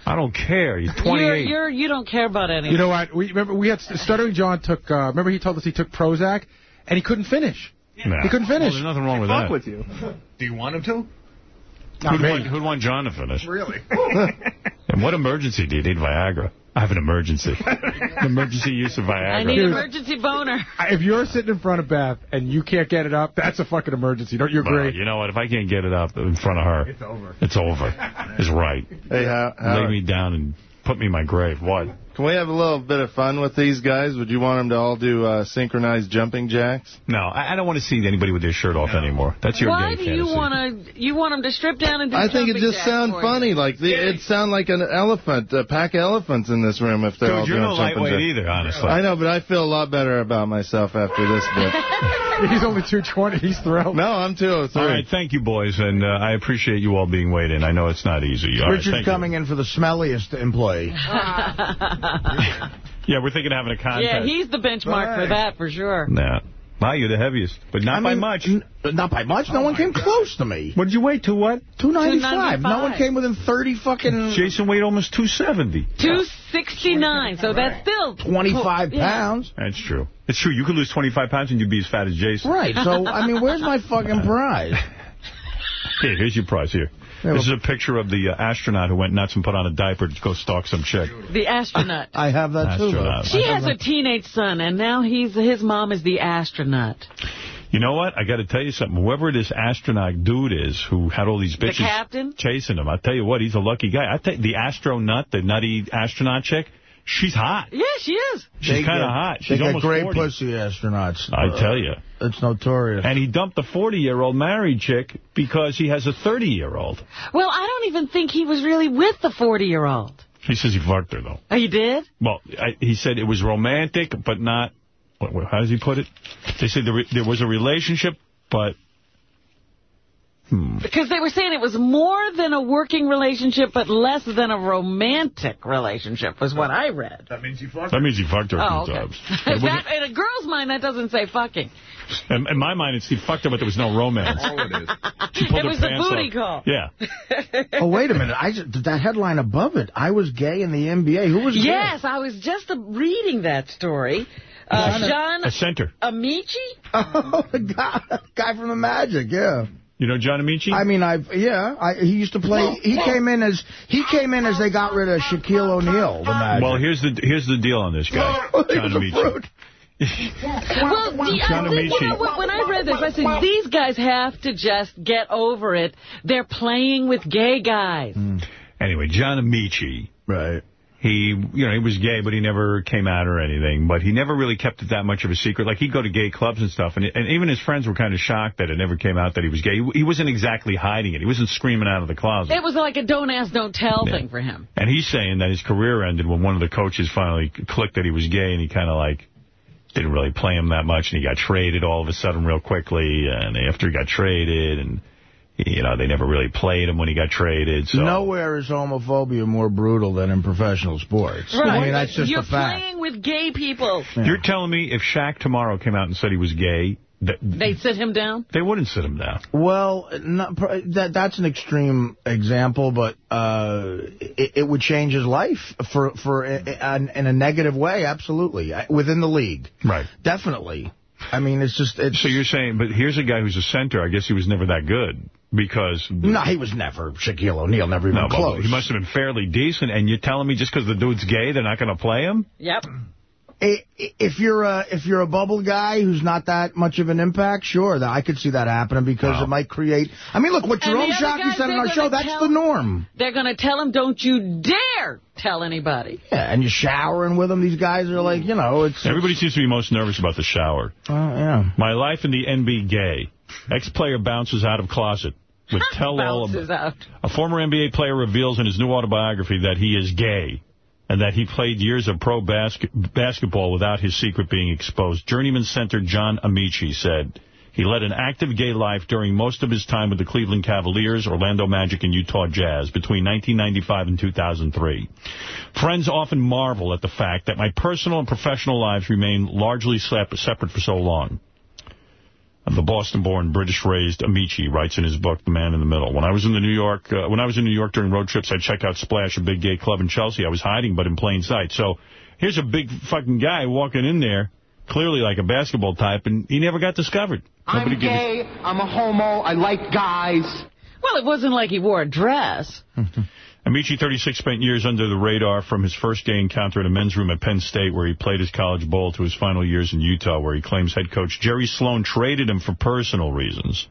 I don't care. You're You're, 28. you're, you don't care about anything. You know what? We remember we had Stuttering John took. Uh, remember he told us he took Prozac, and he couldn't finish. Nah. He couldn't finish. Well, there's nothing wrong with Fuck that. with you. Do you want him to? Who'd want, who'd want John to finish? Really? <laughs> And what emergency do you need Viagra? I have an emergency. <laughs> emergency use of Viagra. I need Dude. emergency boner. if you're sitting in front of Beth and you can't get it up, that's a fucking emergency. Don't you Well, agree? you know what? If I can't get it up in front of her, it's over. It's over. It's right. Hey, how, Lay me down and put me in my grave. What? Can we have a little bit of fun with these guys? Would you want them to all do uh, synchronized jumping jacks? No, I, I don't want to see anybody with their shirt off anymore. That's your Why gay do you want to? You want him to strip down and do I think it just jacks sound funny. you. Like the, it sound like an elephant, a pack of elephants in this room if they're all Dude, you're doing no lightweight jacks. either, honestly. I know, but I feel a lot better about myself after this bit. <laughs> <laughs> He's only 220. He's thrilled. no, I'm 203. All right, thank you, boys, and uh, I appreciate you all being weighed in. I know it's not easy. All right, Richard's thank you. coming in for the smelliest employee. <laughs> Yeah, we're thinking of having a contest. yeah, he's the benchmark for that for sure. Nah. Wow, you're the heaviest, but not I by mean, much. n- not by much. No oh one came close to me. What did you weigh to? What? 295. No one came within 30 fucking Jason weighed almost 270. 269. So that's still 25 Yeah. pounds. That's true. It's true. You could lose 25 pounds and you'd be as fat as Jason. Right. So, I mean, where's my fucking <laughs> prize? Here, here's your prize. Here. Yeah, This is a picture of the uh, astronaut who went nuts and put on a diaper to go stalk some chick. The astronaut. I have that too. Astronaut. She has a teenage son, and now he's his mom is the astronaut. You know what? I got to tell you something. Whoever this astronaut dude is who had all these bitches captain? chasing him, I tell you what, he's a lucky guy. I tell you, the astronaut, the nutty astronaut chick, she's hot. Yeah, she is. She's kind of get- hot. They She's got almost great 40. pussy astronauts. I Uh, tell you. It's notorious. And he dumped the 40-year-old married chick because he has a 30-year-old. Well, I don't even think he was really with the 40-year-old. He says he fucked her, though. Oh, you did? Well, I, he said it was romantic, but not... What, what, how does he put it? They said there, there was a relationship, but... Because they were saying it was more than a working relationship, but less than a romantic relationship, was what I read. That means you fucked her. That means he fucked her a Oh, few okay. times. <laughs> That, in a girl's mind, that doesn't say fucking. in, in my mind, it's he fucked her, but there was no romance. Oh, it is. She pulled It her was the pants booty up. call. Yeah. oh, wait a minute. I just, that headline above it, I was gay in the NBA. Who was Yes, I was just uh, reading that story. Uh, John A center. Amaechi? gay? <laughs> Oh, the guy, guy from the Magic, yeah. You know John Amaechi? I mean, I yeah, I, he used to play. He came in as he came in as they got rid of Shaquille O'Neal. The Magic. Well, here's the here's the deal on this guy, <laughs> John Amaechi. <laughs> Well, the, I John you Amaechi. know when I read this, I said, these guys have to just get over it. They're playing with gay guys. Hmm. Anyway, John Amaechi. Right. He, you know, he was gay, but he never came out or anything. But he never really kept it that much of a secret. Like, he'd go to gay clubs and stuff, and, and even his friends were kind of shocked that it never came out that he was gay. He, he wasn't exactly hiding it. He wasn't screaming out of the closet. It was like a don't ask, don't tell Yeah. thing for him. And he's saying that his career ended when one of the coaches finally clicked that he was gay, and he kind of like didn't really play him that much, and he got traded all of a sudden real quickly, and after he got traded, and, you know, they never really played him when he got traded. So Nowhere is homophobia more brutal than in professional sports. Right. I mean, that's just You're a fact. playing with gay people. You're telling me if Shaq tomorrow came out and said he was gay, that They'd sit him down? they wouldn't sit him down? Well, not, that that's an extreme example, but uh, it, it would change his life for for in, in a negative way. Absolutely, Uh, within the league, right? Definitely. I mean, it's just it's. So you're saying, but here's a guy who's a center. I guess he was never that good because... No, he was never Shaquille O'Neal, never even No, close. he must have been fairly decent, and you're telling me just because the dude's gay, they're not going to play him? Yep. If you're a if you're a bubble guy who's not that much of an impact, sure, that I could see that happening because it might create. I mean, look what And Jeremy the other Shockey guys, said on they're our gonna show. That's tell- the norm. They're going to tell him, don't you dare tell anybody. Yeah, and you're showering with them. These guys are like, you know, it's. Everybody seems to be most nervous about the shower. Oh, yeah. My life in the NB gay. Ex-player bounces out of closet. With tell-all. Bounces out. A former NBA player reveals in his new autobiography that he is gay and that he played years of pro basket basketball without his secret being exposed. Journeyman center John Amaechi said he led an active gay life during most of his time with the Cleveland Cavaliers, Orlando Magic, and Utah Jazz between 1995 and 2003. Friends often marvel at the fact that my personal and professional lives remain largely separate for so long. The Boston-born, British-raised Amaechi writes in his book, The Man in the Middle. When I was in the New York, uh, when I was in New York during road trips, I'd check out Splash, a big gay club in Chelsea. I was hiding, but in plain sight. So here's a big fucking guy walking in there, clearly like a basketball type, and he never got discovered. I'm Nobody gave a- gay. I'm a homo. I like guys. Well, it wasn't like he wore a dress. <laughs> Amaechi, 36, spent years under the radar from his first gay encounter in a men's room at Penn State, where he played his college ball, to his final years in Utah, where he claims head coach Jerry Sloan traded him for personal reasons.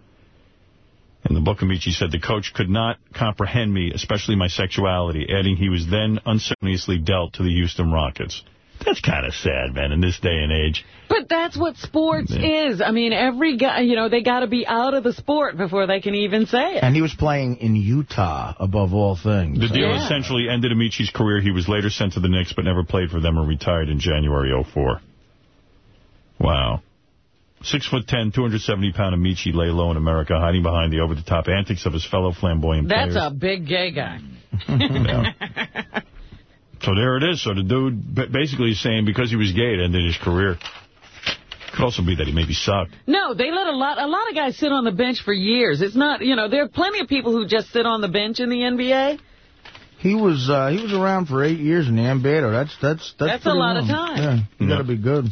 In the book, Amaechi said the coach could not comprehend me, especially my sexuality, adding he was then unceremoniously dealt to the Houston Rockets. That's kind of sad, man, in this day and age. But that's what sports is. I mean, every guy, you know, they got to be out of the sport before they can even say it. And he was playing in Utah, above all things. The deal essentially ended Amaechi's career. He was later sent to the Knicks, but never played for them or retired in January 04. Wow. Six foot ten, 270-pound Amaechi lay low in America, hiding behind the over-the-top antics of his fellow flamboyant That's players. a big gay guy. <laughs> <laughs> So there it is. So the dude basically is saying because he was gay, it ended his career. Could also be that he maybe sucked. No, they let a lot a lot of guys sit on the bench for years. It's not, you know, there are plenty of people who just sit on the bench in the NBA. He was uh, he was around for eight years in the NBA. That's that's that's, That's a pretty lot of time. Yeah, you Yeah. got to be good.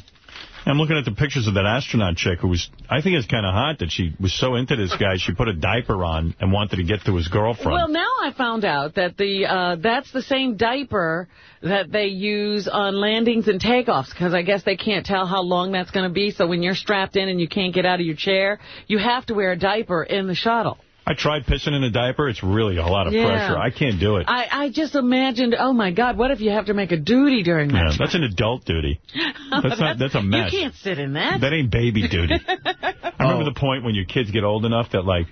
I'm looking at the pictures of that astronaut chick who was, I think it's kind of hot that she was so into this guy, she put a diaper on and wanted to get to his girlfriend. Well, now I found out that the uh, that's the same diaper that they use on landings and takeoffs because I guess they can't tell how long that's going to be. So when you're strapped in and you can't get out of your chair, you have to wear a diaper in the shuttle. I tried pissing in a diaper. It's really a lot of Yeah. pressure. I can't do it. I, I just imagined, oh, my God, what if you have to make a duty during that? Yeah, that? that's an adult duty. <laughs> That's not. That's a mess. You can't sit in that. That ain't baby duty. <laughs> I remember the point when your kids get old enough that, like,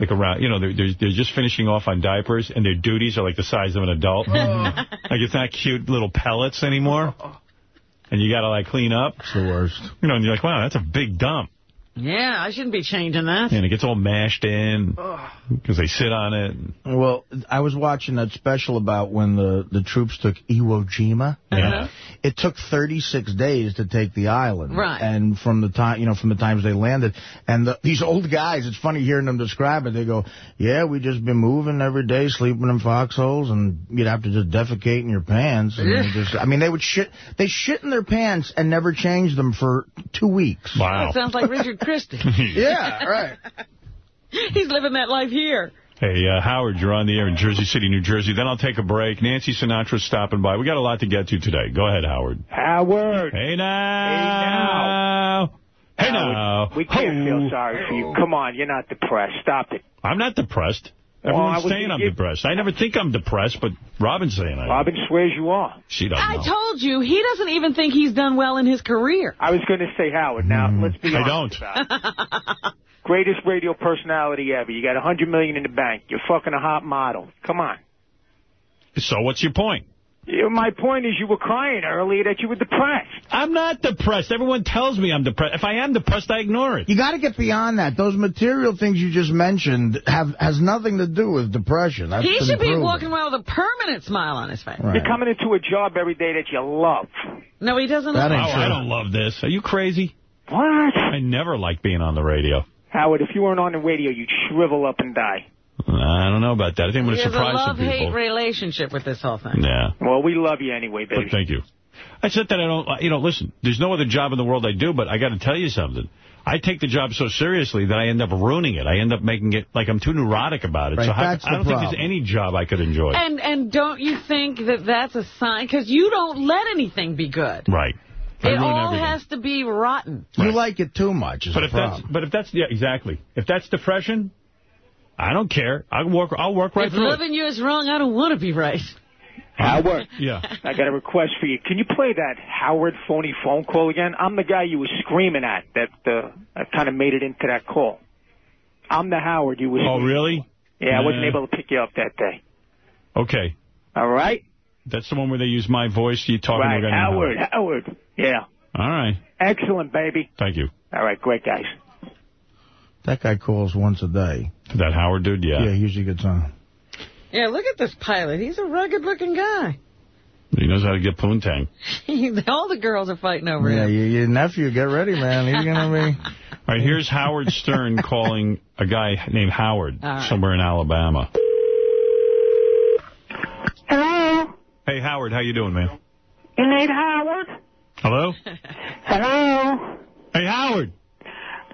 like around, you know, they're, they're, they're just finishing off on diapers, and their duties are like the size of an adult. Oh. <laughs> like, it's not cute little pellets anymore. And you got to, like, clean up. It's the worst. You know, and you're like, wow, that's a big dump. Yeah, I shouldn't be changing that. And it gets all mashed in because they sit on it. Well, I was watching that special about when the, the troops took Iwo Jima. Yeah. Uh-huh. It took 36 days to take the island. Right. And from the time, you know, from the times they landed. And the, these old guys, it's funny hearing them describe it. They go, yeah, we just been moving every day, sleeping in foxholes, and you'd have to just defecate in your pants. And they just, I mean, they would shit, they shit in their pants and never change them for two weeks. Wow. That sounds like <laughs> Richard Christy. <laughs> yeah, right. He's living that life here. Hey, uh, Howard, you're on the air in Jersey City, New Jersey. Then I'll take a break. Nancy Sinatra's stopping by. We got a lot to get to today. Go ahead, Howard. Howard. Hey now. Hey now. We can't Ho. feel sorry for you. Come on, you're not depressed. Stop it. I'm not depressed. Well, Everyone's I was saying I'm give- depressed. I never think I'm depressed, but Robin's saying I am. Robin swears you are. She doesn't I know. told you, he doesn't even think he's done well in his career. I was going to say Howard. Now, mm. let's be I honest don't. about it. <laughs> Greatest radio personality ever. You got a 100 million in the bank. You're fucking a hot model. Come on. So what's your point? Yeah, My point is you were crying earlier that you were depressed. I'm not depressed. Everyone tells me I'm depressed. If I am depressed, I ignore it. You got to get beyond that. Those material things you just mentioned have has nothing to do with depression. That's he been should be walking around with a permanent smile on his face. Right. You're coming into a job every day that you love. No, he doesn't. Oh, look- I don't love this. Are you crazy? What? I never liked being on the radio. Howard, if you weren't on the radio, you'd shrivel up and die. I don't know about that. I think I'm going to has a surprise some love-hate people. relationship with this whole thing. Yeah. Well, we love you anyway, baby. But thank you. I said that I don't, you know, listen, there's no other job in the world I do, but I got to tell you something. I take the job so seriously that I end up ruining it. I end up making it like I'm too neurotic about it. Right, so how, that's I don't think there's any job I could enjoy. And and don't you think that that's a sign? Because you don't let anything be good. right. I It all everything. has to be rotten. You like it too much. Is But the if that's, but if that's, yeah, exactly. If that's depression, I don't care. I'll work, I'll work right if through it. loving you is wrong, I don't want to be right. Howard. <laughs> Yeah. I got a request for you. Can you play that Howard phony phone call again? I'm the guy you were screaming at that uh, kind of made it into that call. I'm the Howard you were Oh, really? Yeah, I wasn't able to pick you up that day. Okay. All right? That's the one where they use my voice. You talking right, to a guy named Howard, Howard. Yeah. All right. Excellent, baby. Thank you. All right, great guys. That guy calls once a day. That Howard dude, yeah. Yeah, he usually gets on. Yeah, look at this pilot. He's a rugged-looking guy. He knows how to get poontang. <laughs> All the girls are fighting over Yeah, him. Yeah, your nephew, get ready, man. He's going to be... <laughs> All right, here's Howard Stern calling a guy named Howard All right. somewhere in Alabama. Hello? Hey, Howard, how you doing, man? You need Howard? Hello? Hello? Hey, Howard.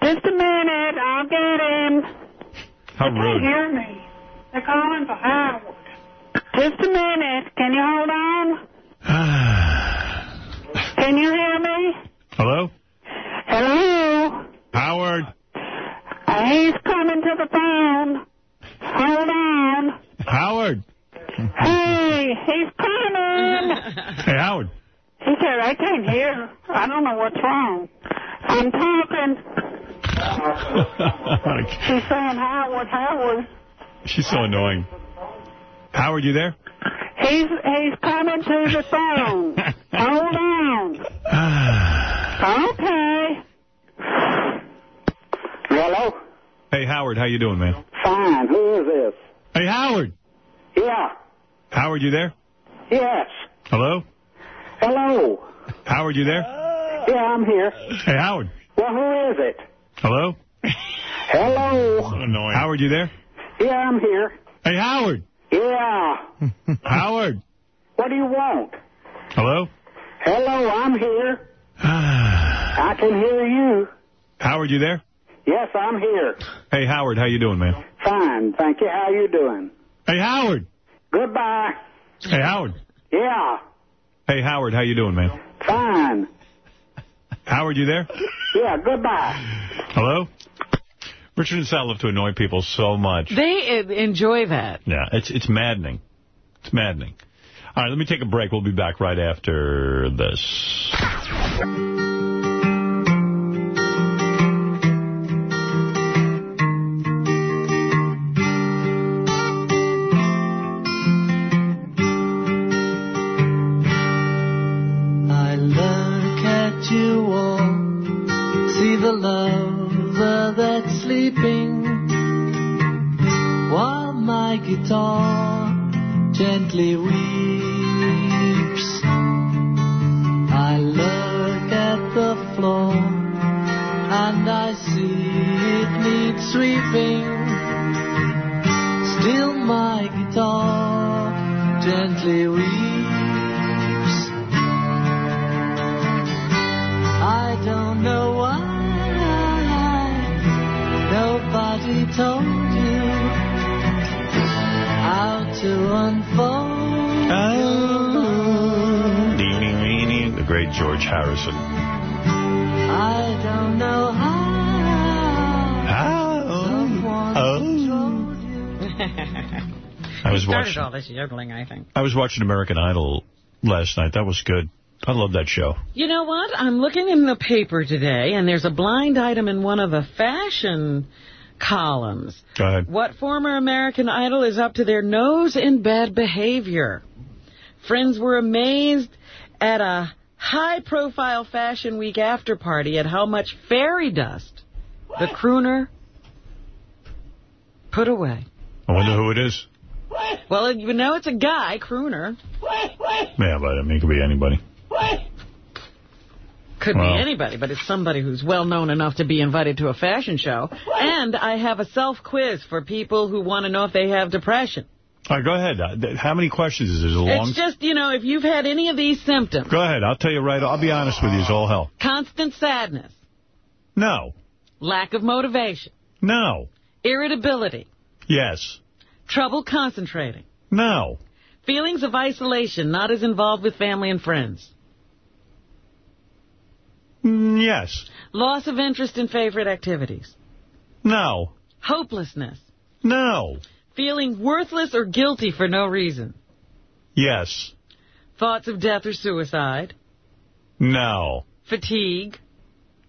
Just a minute, I'll get him. How They can't hear me. They're calling for Howard. Just a minute. Can you hold on? <sighs> Can you hear me? Hello? Hello? Howard. Uh, he's coming to the phone. Hold on. Howard. Hey, he's coming. <laughs> Hey, Howard. He said, I can't hear. I don't know what's wrong. I'm talking. <laughs> She's saying, Howard, Howard. She's so annoying. Howard, you there? He's he's coming to the phone. <laughs> Hold on. Okay. Hello? Hey, Howard, how you doing, man? Fine. Who is this? Hey, Howard. Yeah. Howard, you there? Yes. Hello? Hello. Howard, you there? Yeah, I'm here. Hey, Howard. Well, who is it? Hello? Hello. annoying. Howard, you there? Yeah, I'm here. Hey, Howard. Yeah. <laughs> Howard. What do you want? Hello? Hello, I'm here. <sighs> I can hear you. Howard, you there? Yes, I'm here. Hey, Howard, how you doing, man? Fine, thank you. How you doing? Hey, Howard. Goodbye. Hey, Howard. Yeah, Hey, Howard, how you doing, man? fine. Howard, you there? Yeah, goodbye. Hello? Richard and Sal love to annoy people so much. They uh, enjoy that. Yeah, it's it's maddening. It's maddening. All right, let me take a break. We'll be back right after this. Guitar gently weeps. I look at the floor, and I see it needs sweeping. Great Harrison. I don't know how. How? Oh. <laughs> I was He started watching. all this yodeling, I think. I was watching American Idol last night. That was good. I love that show. You know what? I'm looking in the paper today, and there's a blind item in one of the fashion columns. Go ahead. What former American Idol is up to their nose in bad behavior? Friends were amazed at a high-profile Fashion Week after party at how much fairy dust the crooner put away. I wonder who it is. Well, you know it's a guy, crooner. Yeah, but I mean, it could be anybody. Could Well. be anybody, but it's somebody who's well-known enough to be invited to a fashion show. And I have a self-quiz for people who want to know if they have depression. All right, go ahead. Uh, How many questions is this? A long... It's just, you know, if you've had any of these symptoms, Go ahead. I'll tell you right. I'll be honest with you. It's all hell. constant sadness, No. lack of motivation, No. irritability, Yes. trouble concentrating, No. feelings of isolation, not as involved with family and friends, Mm, Yes. loss of interest in favorite activities, No. hopelessness, No. Feeling worthless or guilty for no reason, Yes. thoughts of death or suicide, No. fatigue,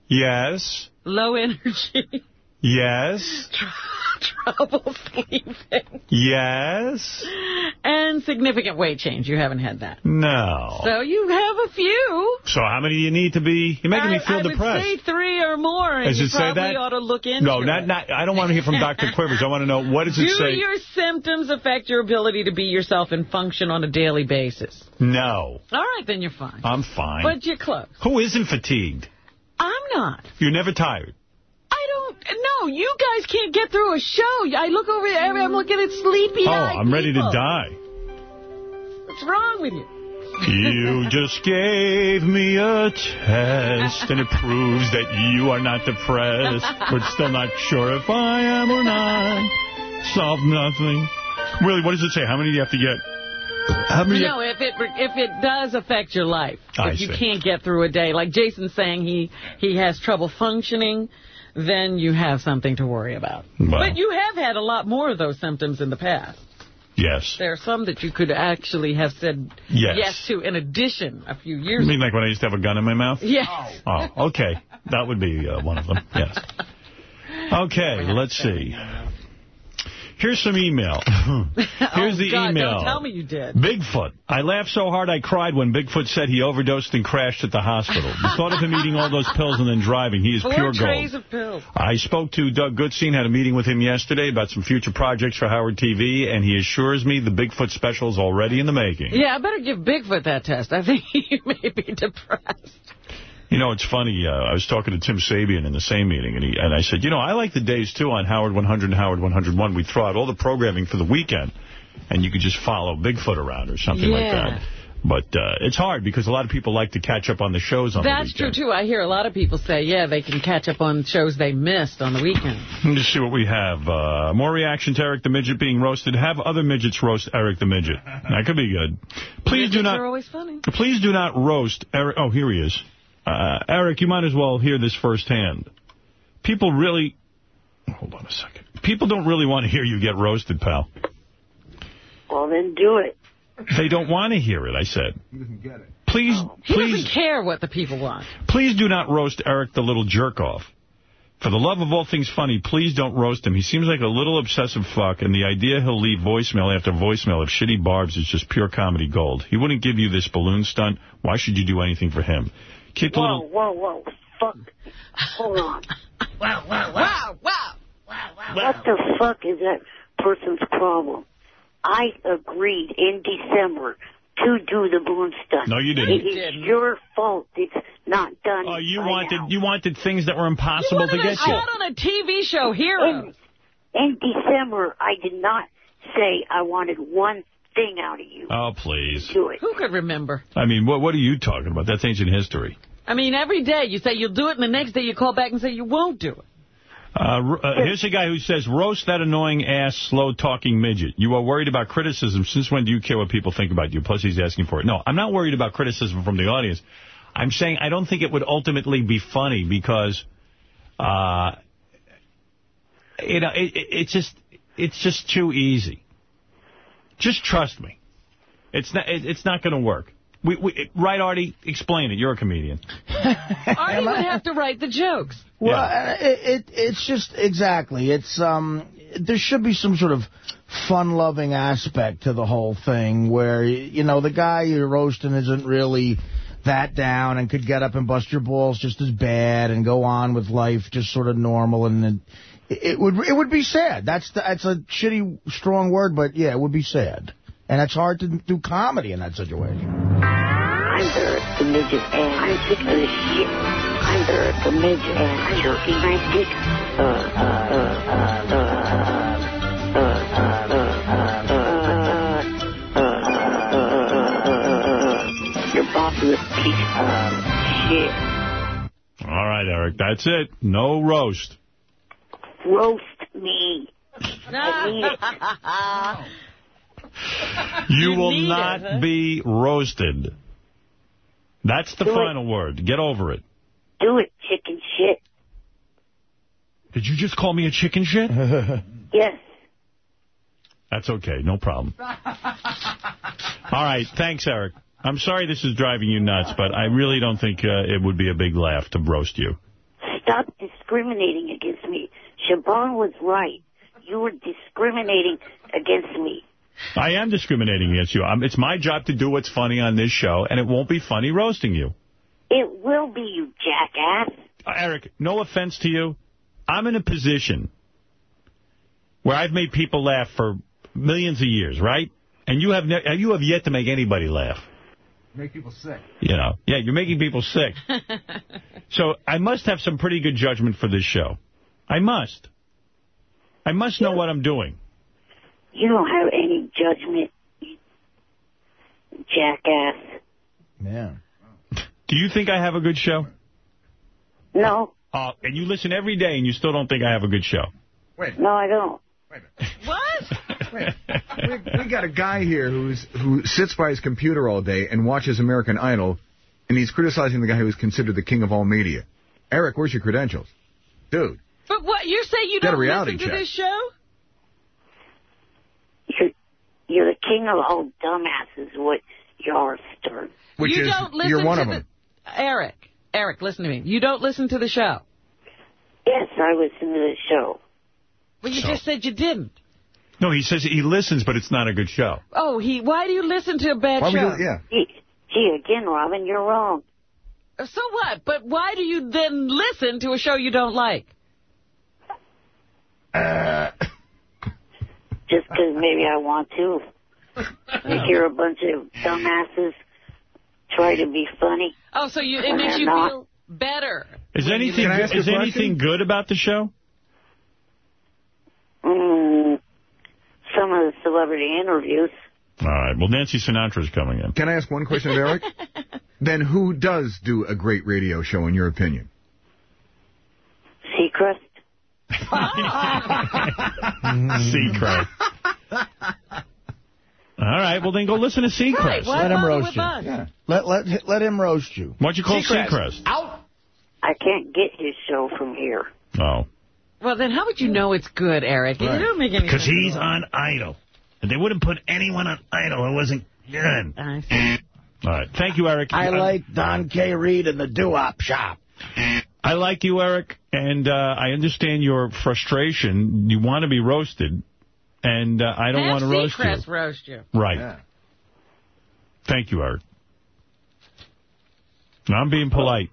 Yes. low <laughs> energy, Yes. <laughs> trouble sleeping, Yes. and significant weight change. You haven't had that. No. So you have a few. So how many do you need to be? You're making me feel I, I depressed. would say three or more, Does it say probably that? ought to look into no, not, not, I don't want to hear from Dr. <laughs> Quivers. I want to know, what does Do it say? your symptoms affect your ability to be yourself and function on a daily basis? No. All right, then you're fine. I'm fine. But you're close. Who isn't fatigued? I'm not. You're never tired. I don't. No, you guys can't get through a show. I look over there. I'm looking at sleepy Oh, I'm ready to die. What's wrong with you? You <laughs> just gave me a test, and it proves that you are not depressed. We're still not sure if I am or not. Solved nothing. Really, what does it say? How many do you have to get? How many? No, if it if it does affect your life, I if you see. can't get through a day, like Jason's saying he he has trouble functioning, then you have something to worry about. Well. But you have had a lot more of those symptoms in the past. Yes. There are some that you could actually have said Yes. yes to in addition a few You years mean ago. like when I used to have a gun in my mouth? Yes. Oh, okay. That would be uh, one of them, yes. <laughs> Okay, let's see. Here's some email. <laughs> <laughs> Here's oh, the God, email. Don't tell me you did. Bigfoot. I laughed so hard I cried when Bigfoot said he overdosed and crashed at the hospital. The thought of him eating all those pills and then driving, he is Four pure trays gold. of pills. I spoke to Doug Goodstein, had a meeting with him yesterday about some future projects for Howard TV, and he assures me the Bigfoot special is already in the making. Yeah, I better give Bigfoot that test. I think <laughs> he may be depressed. You know, it's funny. Uh, I was talking to Tim Sabean in the same meeting, and he and I said, you know, I like the days, too, on Howard 100 and Howard 101. We throw out all the programming for the weekend, and you could just follow Bigfoot around or something like Yeah. that. But uh, it's hard because a lot of people like to catch up on the shows on That's the true, too. I hear a lot of people say, yeah, they can catch up on shows they missed on the weekend. Let's see what we have. Uh, more reaction to Eric the Midget being roasted. Have other midgets roast Eric the Midget. That could be good. Please do Midgets not... are always funny. Please do not roast Eric. Oh, here he is. Uh, Eric, you might as well hear this firsthand. People really... Hold on a second. People don't really want to hear you get roasted, pal. Well, then do it. They don't want to hear it, I said. Please, He please, doesn't care what the people want. please do not roast Eric the little jerk-off. For the love of all things funny, please don't roast him. He seems like a little obsessive fuck, and the idea he'll leave voicemail after voicemail of shitty barbs is just pure comedy gold. He wouldn't give you this balloon stunt. Why should you do anything for him? Keep the Whoa, little... whoa, whoa. Fuck. Hold on. <laughs> Wow, wow, wow, wow. Wow! What the fuck is that person's problem? I agreed in December to do the balloon stunt. No, you didn't. It is your fault it's not done. Oh, you wanted now. you wanted things that were impossible to get about you. shot on a TV show, Hero? In, in December, I did not say I wanted one thing out of you. Oh, please. Do it. Who could remember? I mean, what what are you talking about? That's ancient history. I mean, every day you say you'll do it, and the next day you call back and say you won't do it. Uh, uh, here's a guy who says, roast that annoying ass, slow-talking midget. You are worried about criticism. Since when do you care what people think about you? Plus, he's asking for it. No, I'm not worried about criticism from the audience. I'm saying I don't think it would ultimately be funny because, uh, you know, it, it, it's just it's just too easy. Just trust me. It's not it, it's not going to work. We, we, right, Artie? Explain it. You're a comedian. <laughs> Artie would have to write the jokes. Well, uh, it, it it's just exactly. It's um there should be some sort of fun-loving aspect to the whole thing where, you know, the guy you're roasting isn't really that down and could get up and bust your balls just as bad and go on with life just sort of normal and it, it would it would be sad. That's that's a shitty strong word, but yeah, it would be sad. And it's hard to do comedy in that situation. I'm the religious ass. I'm sick of the shit. I'm the religious ass. I'm my dick. Uh, uh, uh, uh, uh, uh, uh, uh. All right, Eric, that's it. No roast. Roast me. I mean it. <laughs> You, You will not it, huh? be roasted. That's the Do it. final word. Get over it. Do it, chicken shit. Did you just call me a chicken shit? <laughs> Yes. That's okay. No problem. All right. Thanks, Eric. I'm sorry this is driving you nuts, but I really don't think uh, it would be a big laugh to roast you. Stop discriminating against me. Siobhan was right. You were discriminating against me. I am discriminating against you. Um, it's my job to do what's funny on this show, and it won't be funny roasting you. It will be, you jackass. Uh, Eric, no offense to you. I'm in a position where I've made people laugh for millions of years, right? And you have ne you have yet to make anybody laugh. Make people sick. You know, yeah, you're making people sick. <laughs> so I must have some pretty good judgment for this show. I must. I must know what I'm doing. You don't have any judgment, jackass. Yeah. Do you think I have a good show? No. Uh, and you listen every day and you still don't think I have a good show. Wait. No, I don't. Wait What? Wait we, we got a guy here who's who sits by his computer all day and watches American Idol, and he's criticizing the guy who is considered the king of all media. Eric, where's your credentials? Dude. But what, you're saying you don't listen to check. this show? You're, you're the king of all dumbasses, what you are, Stern. Which you is, don't listen you're one to of the, them. Eric, Eric, listen to me. You don't listen to the show. Yes, I listen to the show. Well, you So- just said you didn't. No, he says he listens, but it's not a good show. Oh, he. Why do you listen to a bad show? Gee, gee, again, Robin, you're wrong. So what? But why do you then listen to a show you don't like? Just because maybe I want to. You <laughs> hear a bunch of dumbasses try to be funny. Oh, so you, it makes they're you not. feel better. Is anything Can I ask is a anything good about the show? Mm, some of the celebrity interviews. All right. Well, Nancy Sinatra's coming in. Can I ask one question of Eric? <laughs> then who does do a great radio show, in your opinion? Seacrest. Seacrest. All right. Well, then go listen to Seacrest. let him roast you. Yeah. Let, let, let him roast you. Why'd you call Seacrest? Out. I can't get his show from here. Oh. Well, then how would you know it's good, Eric? You don't make any Because sense. he's on Idol. And they wouldn't put anyone on Idol who wasn't good. I see. All right. Thank you, Eric. I like Don K. Reed in the doo-wop shop. I like you, Eric, and uh, I understand your frustration. You want to be roasted, and uh, I don't want to roast you. Seacrest roast you. Right. Thank you, Eric. I'm being polite.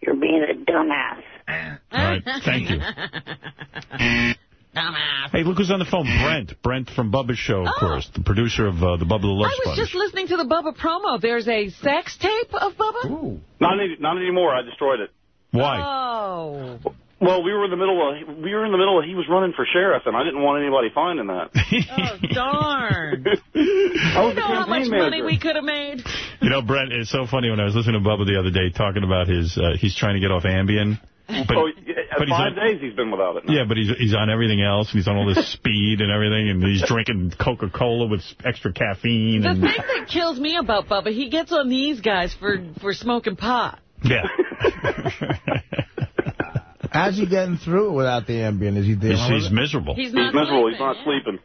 You're being a dumbass. All right. Thank you. <laughs> Dumbass. Hey, look who's on the phone. <laughs> Brent. Brent from Bubba's show, of Oh. course. The producer of uh, the Bubba the Love I was Sponge. just listening to the Bubba promo. There's a sex tape of Bubba? Ooh. Not any, not anymore. I destroyed it. Why? Oh. Well, we were in the middle of we were in the middle of he was running for sheriff, and I didn't want anybody finding that. <laughs> Oh, darn. <laughs> I you was the know how much campaign money we could have made? You know, Brent, it's so funny when I was listening to Bubba the other day talking about his, uh, he's trying to get off Ambien. Oh, but, oh, yeah, but he's five on- days he's been without it. Now. Yeah, but he's he's on everything else, and he's on all this <laughs> speed and everything, and he's drinking Coca-Cola with extra caffeine. The And, thing that kills me about Bubba, he gets on these guys for, for smoking pot. yeah. <laughs> How's he getting through it without the Ambien? Is he dealing He's, he's miserable. He's He's not miserable. He's not sleeping.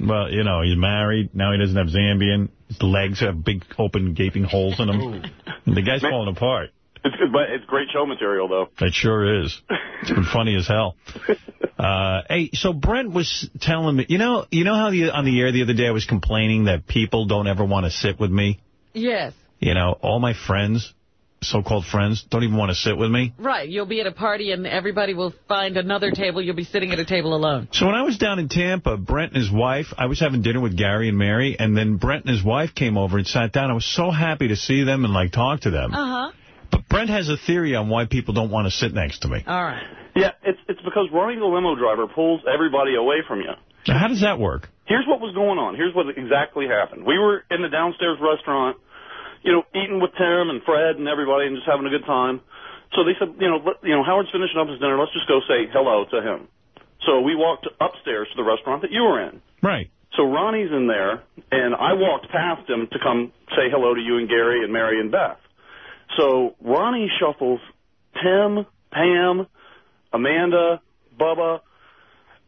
Well, you know, he's married. Now he doesn't have Zambian. His legs have big, open, gaping holes in them. the guy's falling apart. It's <laughs> good, but it's great show material though. It sure is. It's been funny as hell. <laughs> Uh, hey, so Brent was telling me, you know, you know how the, on the air the other day I was complaining that people don't ever want to sit with me? Yes. You know, all my friends, so-called friends, don't even want to sit with me. Right. You'll be at a party and everybody will find another table. You'll be sitting at a table alone. So when I was down in Tampa, Brent and his wife, I was having dinner with Gary and Mary, and then Brent and his wife came over and sat down. I was so happy to see them and, like, talk to them. Uh-huh. But Brent has a theory on why people don't want to sit next to me. All right. Yeah, it's it's because running the limo driver pulls everybody away from you. Now, how does that work? Here's what was going on. Here's what exactly happened. We were in the downstairs restaurant, you know, eating with Tim and Fred and everybody and just having a good time. So they said, you know, let, you know, Howard's finishing up his dinner. Let's just go say hello to him. So we walked upstairs to the restaurant that you were in. Right. So Ronnie's in there, and I walked past him to come say hello to you and Gary and Mary and Beth. So Ronnie shuffles Tim, Pam, Amanda, Bubba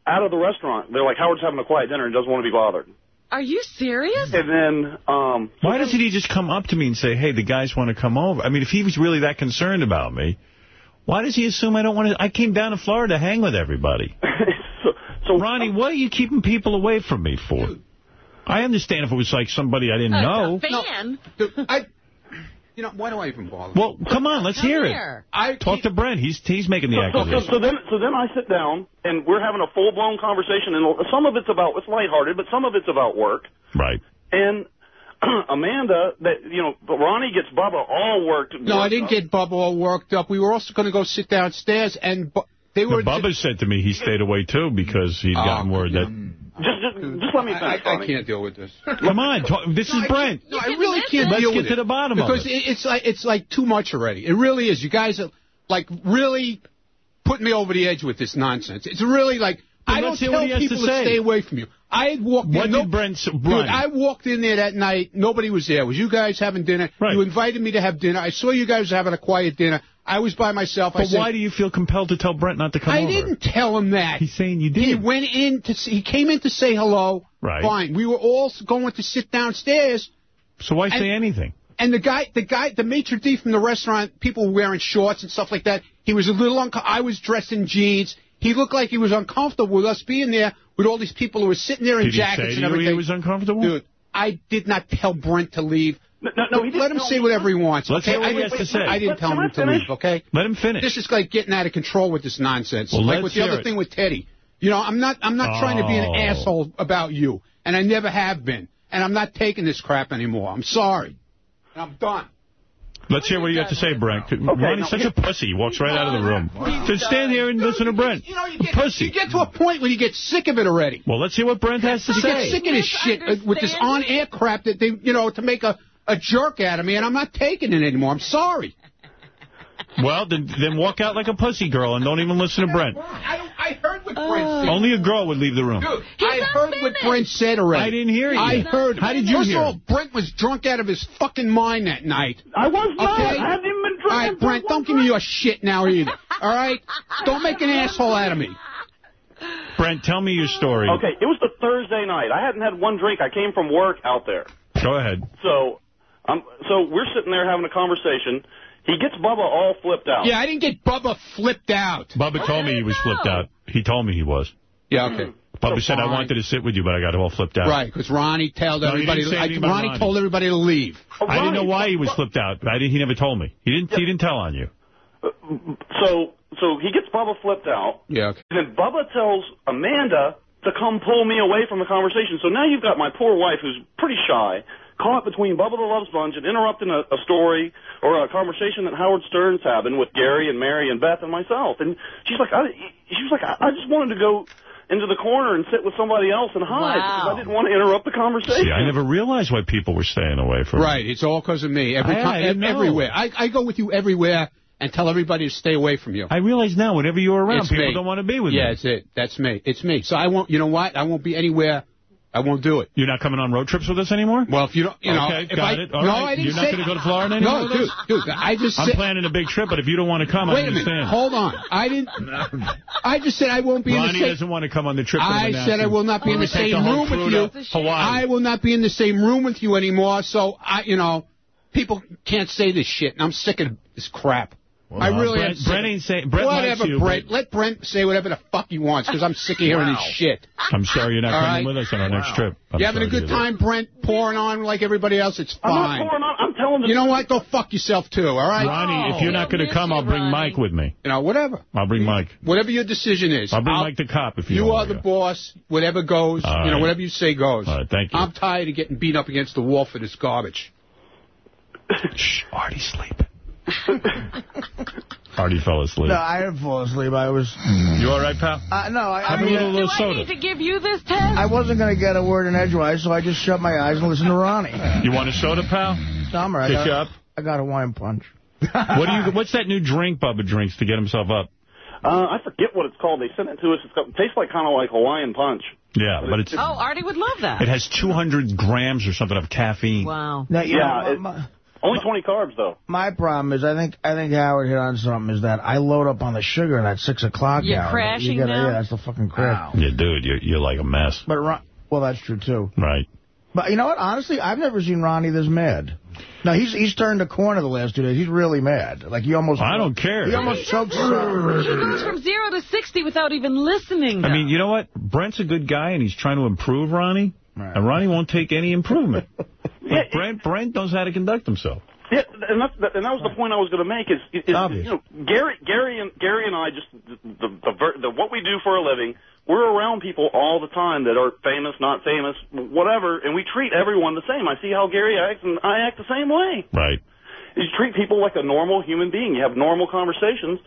out of the restaurant. They're like, Howard's having a quiet dinner and doesn't want to be bothered. Are you serious? And then, um, Why doesn't he just come up to me and say, hey, the guys want to come over? I mean, if he was really that concerned about me, why does he assume I don't want to? I came down to Florida to hang with everybody. <laughs> so, so Ronnie, what are you keeping people away from me for? I understand if it was like somebody I didn't know. fan. I, you know, why do I even bother? Well, come on, let's Come hear here. it. I Talk to Brent. He's he's making the so, so, accusation. so then, so then I sit down and we're having a full blown conversation, and some of it's about it's lighthearted, but some of it's about work. Right. And <clears throat> Amanda, that you know, Ronnie gets Bubba all worked. No, I didn't get Bubba all worked up. We were also going to go sit downstairs, and Bu- they were. But Bubba said to me he stayed away, too, because he'd gotten oh, word that... Just, just, just let me finish. I, I Ronnie. can't deal with this. Come on, talk, this is Brent. No, I really can't Let's deal with it. Let's get with to the bottom of it. because it's like it's like too much already. It really is. You guys are like really putting me over the edge with this nonsense. It's really like Then I don't tell people he has to stay away from you. I had walked What in. did no- Brent s- Dude, I walked in there that night. Nobody was there. It was you guys having dinner? Right. You invited me to have dinner. I saw you guys having a quiet dinner. I was by myself. I But said, why do you feel compelled to tell Brent not to come in? I over? didn't tell him that. He's saying you did. He went in to. See, he came in to say hello. Right. Fine. We were all going to sit downstairs. So why say anything? And the guy, the guy, the maitre d' from the restaurant, people were wearing shorts and stuff like that. He was a little unco- I was dressed in jeans. He looked like he was uncomfortable with us being there with all these people who were sitting there in Did jackets and you everything. he was uncomfortable? Dude, I did not tell Brent to leave. No, no, he didn't Let him tell say me. whatever he wants. Let's okay? hear what I he has didn't- to say. I didn't Let- tell can him to leave. Okay. Let him finish. This is like getting out of control with this nonsense. Well, like let's with the hear other it. thing with Teddy. You know, I'm not I'm not trying to be an Oh. asshole about you, and I never have been, and I'm not taking this crap anymore. I'm sorry. And I'm done. Let's hear what you have to say, Brent. Ronnie's such a pussy. He walks right out of the room. Just stand here and listen to Brent. You know, you get, pussy. you get to a point where you get sick of it already. Well, let's hear what Brent has to You get say. sick of this shit with this on-air crap that they, you know, to make a, a jerk out of me, and I'm not taking it anymore. I'm sorry. Well, then, then walk out like a pussy girl and don't even listen to Brent. I, I heard what Brent said. Only a girl would leave the room. Dude, I heard what Brent said already. I didn't hear you. I heard. How did you First hear of all. Brent was drunk out of his fucking mind that night. I was not. Okay? I haven't even been All drinking. right, Brent, don't give me your shit now either. All right? Don't make an asshole out of me. Brent, tell me your story. Okay, it was the Thursday night. I hadn't had one drink. I came from work out there. Go ahead. So, um, so we're sitting there having a conversation. He gets Bubba all flipped out. Yeah, I didn't get Bubba flipped out. Bubba told me he was flipped out. He told me he was. Yeah, okay. Bubba So said, I wanted to sit with you, but I got all flipped out. Right, because Ronnie told No, everybody. didn't I- Ronnie Ronnie. told everybody to leave. I didn't know why he was flipped out. But I didn't, he never told me. He didn't. He didn't tell on you. So, so he gets Bubba flipped out. Yeah. Okay. And then Bubba tells Amanda to come pull me away from the conversation. So now you've got my poor wife, who's pretty shy, caught between Bubba the Love Sponge and interrupting a, a story or a conversation that Howard Stern's having with Gary and Mary and Beth and myself. And she's like, I, she was like, I, I just wanted to go into the corner and sit with somebody else and hide because I didn't want to interrupt the conversation. See, I never realized why people were staying away from Right, it's all because of me. Every I- I time, didn't know. everywhere. I, I go with you everywhere and tell everybody to stay away from you. I realize now, whenever you're around, It's people me. don't want to be with yeah, you. that's it. That's me. It's me. So I won't. You know what? I won't be anywhere. I won't do it. You're not coming on road trips with us anymore? Well, if you don't, you know, Okay, if got I, it. All no, right. I didn't You're not going to go to Florida anymore? No, dude, dude. I just I'm said. planning a big trip, but if you don't want to come, I Wait a understand. minute. Hold on. I didn't. I just said I won't be in the same. doesn't want to come on the trip. I said I will not be in the same whole room with you. Hawaii. I will not be in the same room with you anymore. So I, you know, people can't say this shit, and I'm sick of this crap. I really Brent, am sick. Brent ain't saying. Brent whatever, you, Brent. Let Brent say whatever the fuck he wants, because I'm sick of hearing Wow. his shit. I'm sorry you're not All coming right? with us on our next trip. I'm you having a good hear time, Brent, pouring on like everybody else? It's fine. I'm not pouring on. I'm telling the You know what? Go fuck yourself, too, all right? Ronnie, if you're not going to come, I'll bring Mike with me. You know, whatever. I'll bring Mike. Whatever your decision is. I'll bring Mike the cop if you You are the go. boss. Whatever goes, All you know, right. whatever you say goes. All right, thank you. I'm tired of getting beat up against the wall for this garbage. Shh, Artie sleep. Artie fell asleep. No, I didn't fall asleep. I was... You all right, pal? Uh, no, I, Have I a mean, little, little Do I need to give you this test? I wasn't going to get a word in edgewise, so I just shut my eyes and listened to Ronnie. You want a soda, pal? Summer, I Pick got, you up? I got a wine punch. What do you? What's that new drink Bubba drinks to get himself up? Uh, I forget what it's called. They sent it to us. It's got, it tastes like kind of like Hawaiian Punch. Yeah, but it's Oh, Artie would love that. it has 200 grams or something of caffeine. Wow. Now, you Yeah, know, it- my, Only 20 carbs, though. my problem is I think I think Howard hit on something is that I load up on the sugar in that 6 o'clock You're hour. crashing you gotta, now? Yeah, that's the fucking crash. Yeah, dude, you're you're like a mess. But, Ron, well, that's true, too. Right. But you know what? Honestly, I've never seen Ronnie this mad. No, he's he's turned a corner the last two days. He's really mad. Like, he almost... I don't care. He almost chokes He goes from zero to 60 without even listening. I mean, you know what? Brent's a good guy, and he's trying to improve Ronnie. And Ronnie won't take any improvement. <laughs> But Brent, Brent knows how to conduct himself. Yeah, and that's and that was the point I was going to make. Is, is you know Gary, Gary, and Gary and I just the, the, the what we do for a living. We're around people all the time that are famous, not famous, whatever, and we treat everyone the same. I see how Gary acts, and I act the same way. Right. You treat people like a normal human being. You have normal conversations.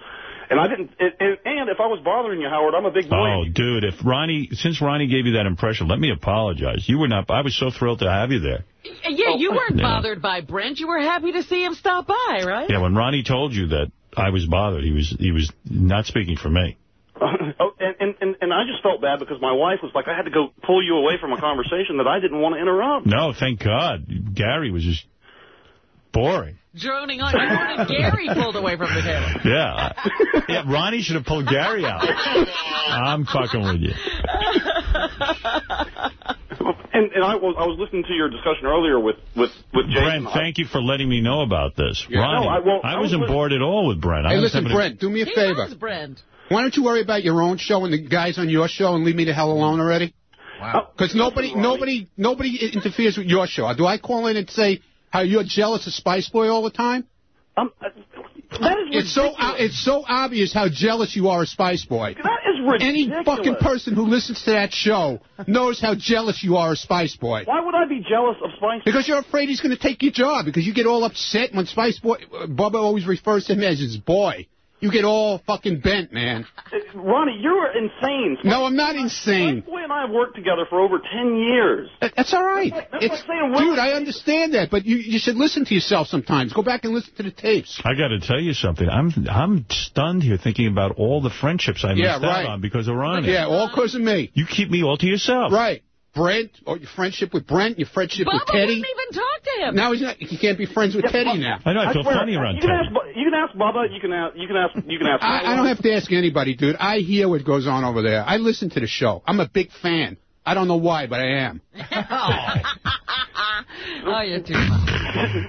And I didn't. And, and- and if I was bothering you, Howard, I'm a big boy. Oh, dude, if Ronnie, since Ronnie gave you that impression, let me apologize. You were not, I was so thrilled to have you there. Yeah, you weren't Yeah. bothered by Brent. You were happy to see him stop by, right? Yeah, when Ronnie told you that I was bothered, he was he was not speaking for me. <laughs> Oh, and, and, and, and I just felt bad because my wife was like, I had to go pull you away from a conversation that I didn't want to interrupt. No, thank God. Gary was just boring. Droning on. You wanted Gary pulled away from the table. <laughs> Yeah. yeah, Ronnie should have pulled Gary out. I'm fucking with you. And, and I was I was listening to your discussion earlier with with with Jason. Brent, thank you for letting me know about this. Yeah. Ronnie, No, I- well, I wasn't was- bored at all with Brent. I Hey, was listen, having a- Brent, do me a He favor. loves Brent. Why don't you worry about your own show and the guys on your show and leave me the hell alone already? Wow. Because nobody, nobody, nobody interferes with your show. Do I call in and say how you're jealous of Spice Boy all the time? Um, that is It's so uh, it's so obvious how jealous you are of Spice Boy. That is ridiculous. Any fucking person who listens to that show knows how jealous you are of Spice Boy. Why would I be jealous of Spice? Boy? Because you're afraid he's going to take your job. Because you get all upset when Spice Boy, uh, Bubba always refers to him as his boy. You get all fucking bent, man. Uh, Ronnie, you're insane. No, I'm not insane. Boy and I have worked together for over 10 years. That's all right. That's It's, like saying, dude, I understand that, but you, you should listen to yourself sometimes. Go back and listen to the tapes. I got to tell you something. I'm I'm stunned here thinking about all the friendships I Yeah, missed right. out on because of Ronnie. Yeah, all because of me. You keep me all to yourself. Right. Brent, or your friendship with Brent, your friendship with Teddy. Bubba Teddy. wouldn't even talk to him. Now he's not. He can't be friends with Teddy now. I know. I feel swear, funny around you can Teddy. ask, Bu- you can ask Bubba. You can ask. You can ask. You can ask. I, I don't have to ask anybody, dude. I hear what goes on over there. I listen to the show. I'm a big fan. I don't know why, but I am. <laughs> Oh. oh, you're too much.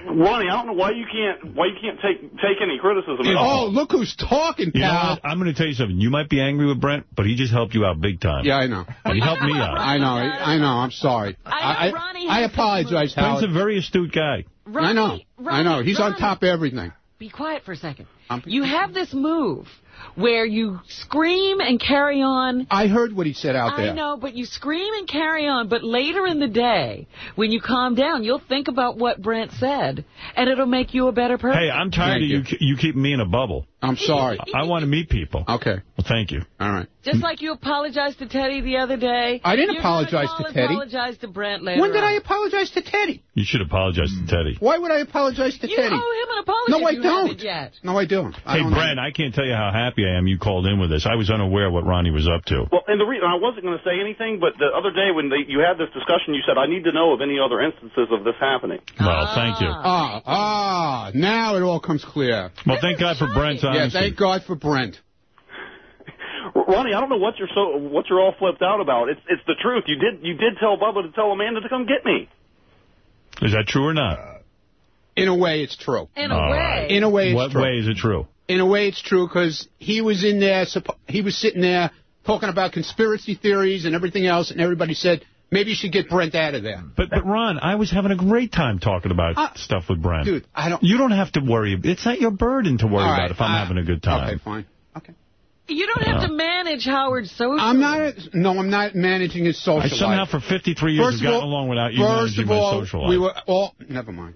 Ronnie, I don't know why you can't. Why you can't take take any criticism at Oh, all. look who's talking, You know pal. I'm going to tell you something. You might be angry with Brent, but he just helped you out big time. Yeah, I know. He helped me out. I know. I know. I'm sorry. I know Ronnie I, has apologize, Brent's Howard. a very astute guy. Ronnie, I know. I know. Ronnie, He's on top of everything. Be quiet for a second. I'm- You have this move where you scream and carry on. I heard what he said out there. I know, but you scream and carry on. But later in the day, when you calm down, you'll think about what Brent said, and it'll make you a better person. Hey, I'm tired Thank of you you keeping me in a bubble. I'm sorry. I want to meet people. Okay. Well, thank you. All right. Just like you apologized to Teddy the other day. I didn't apologize to call- Teddy. apologize to Brent later When did I apologize to Teddy? You should apologize to Teddy. Why would I apologize to You Teddy? owe him an apology No, I you don't. yet. No, I don't. I Hey, don't Brent, I can't tell you how happy I am you called in with this. I was unaware what Ronnie was up to. Well, and the reason I wasn't going to say anything, but the other day when they, you had this discussion, you said I need to know of any other instances of this happening. Well, thank you. Ah, ah, now it all comes clear. Well, thank God for Brent's Yeah, thank God for Brent. Ronnie, I don't know what you're so what you're all flipped out about. It's it's the truth. You did you did tell Bubba to tell Amanda to come get me. Is that true or not? In a way, it's true. In a All way. right. In a way, it's What true. way is it true? In a way, it's true because he was in there. He was sitting there talking about conspiracy theories and everything else, and everybody said maybe you should get Brent out of there. But but Ron, I was having a great time talking about stuff with Brent. dude, I don't. You don't have to worry. It's not your burden to worry All about if I'm uh, having a good time. Okay, fine. Okay. You don't have to manage Howard's social. I'm not. No, I'm not managing his social life. I somehow life. for 53 years First have of gotten all- along without you managing of my social life. we were all. Never mind.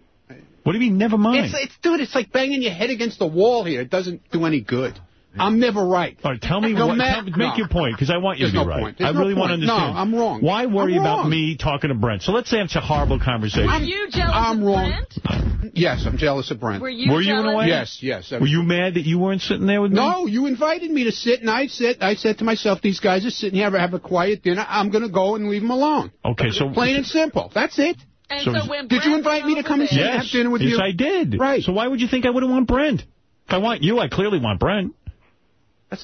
what do you mean, never mind? It's, it's, dude, it's like banging your head against the wall here. It doesn't do any good. I'm never right. All right, tell me No what, ma- tell, make no. your point, because I want you There's to be no right. point. There's I no really want to point. No. I'm wrong. Why worry I'm about me talking to Brent? So let's say it's a horrible conversation. Were you jealous I'm of wrong. Brent? Yes, I'm jealous of Brent. Were you Were you in a jealous? way? Yes, yes. Were you mad that you weren't sitting there with me? No, you invited me to sit, and I said, I said to myself, these guys are sitting here, have a quiet dinner. I'm going to go and leave them alone. Okay, so Plain and simple. That's it. And So so, when Did you invite me to come and there- sit and have dinner with yes, you? I did. Right. So why would you think I wouldn't want Brent? If I want you, I clearly want Brent. It,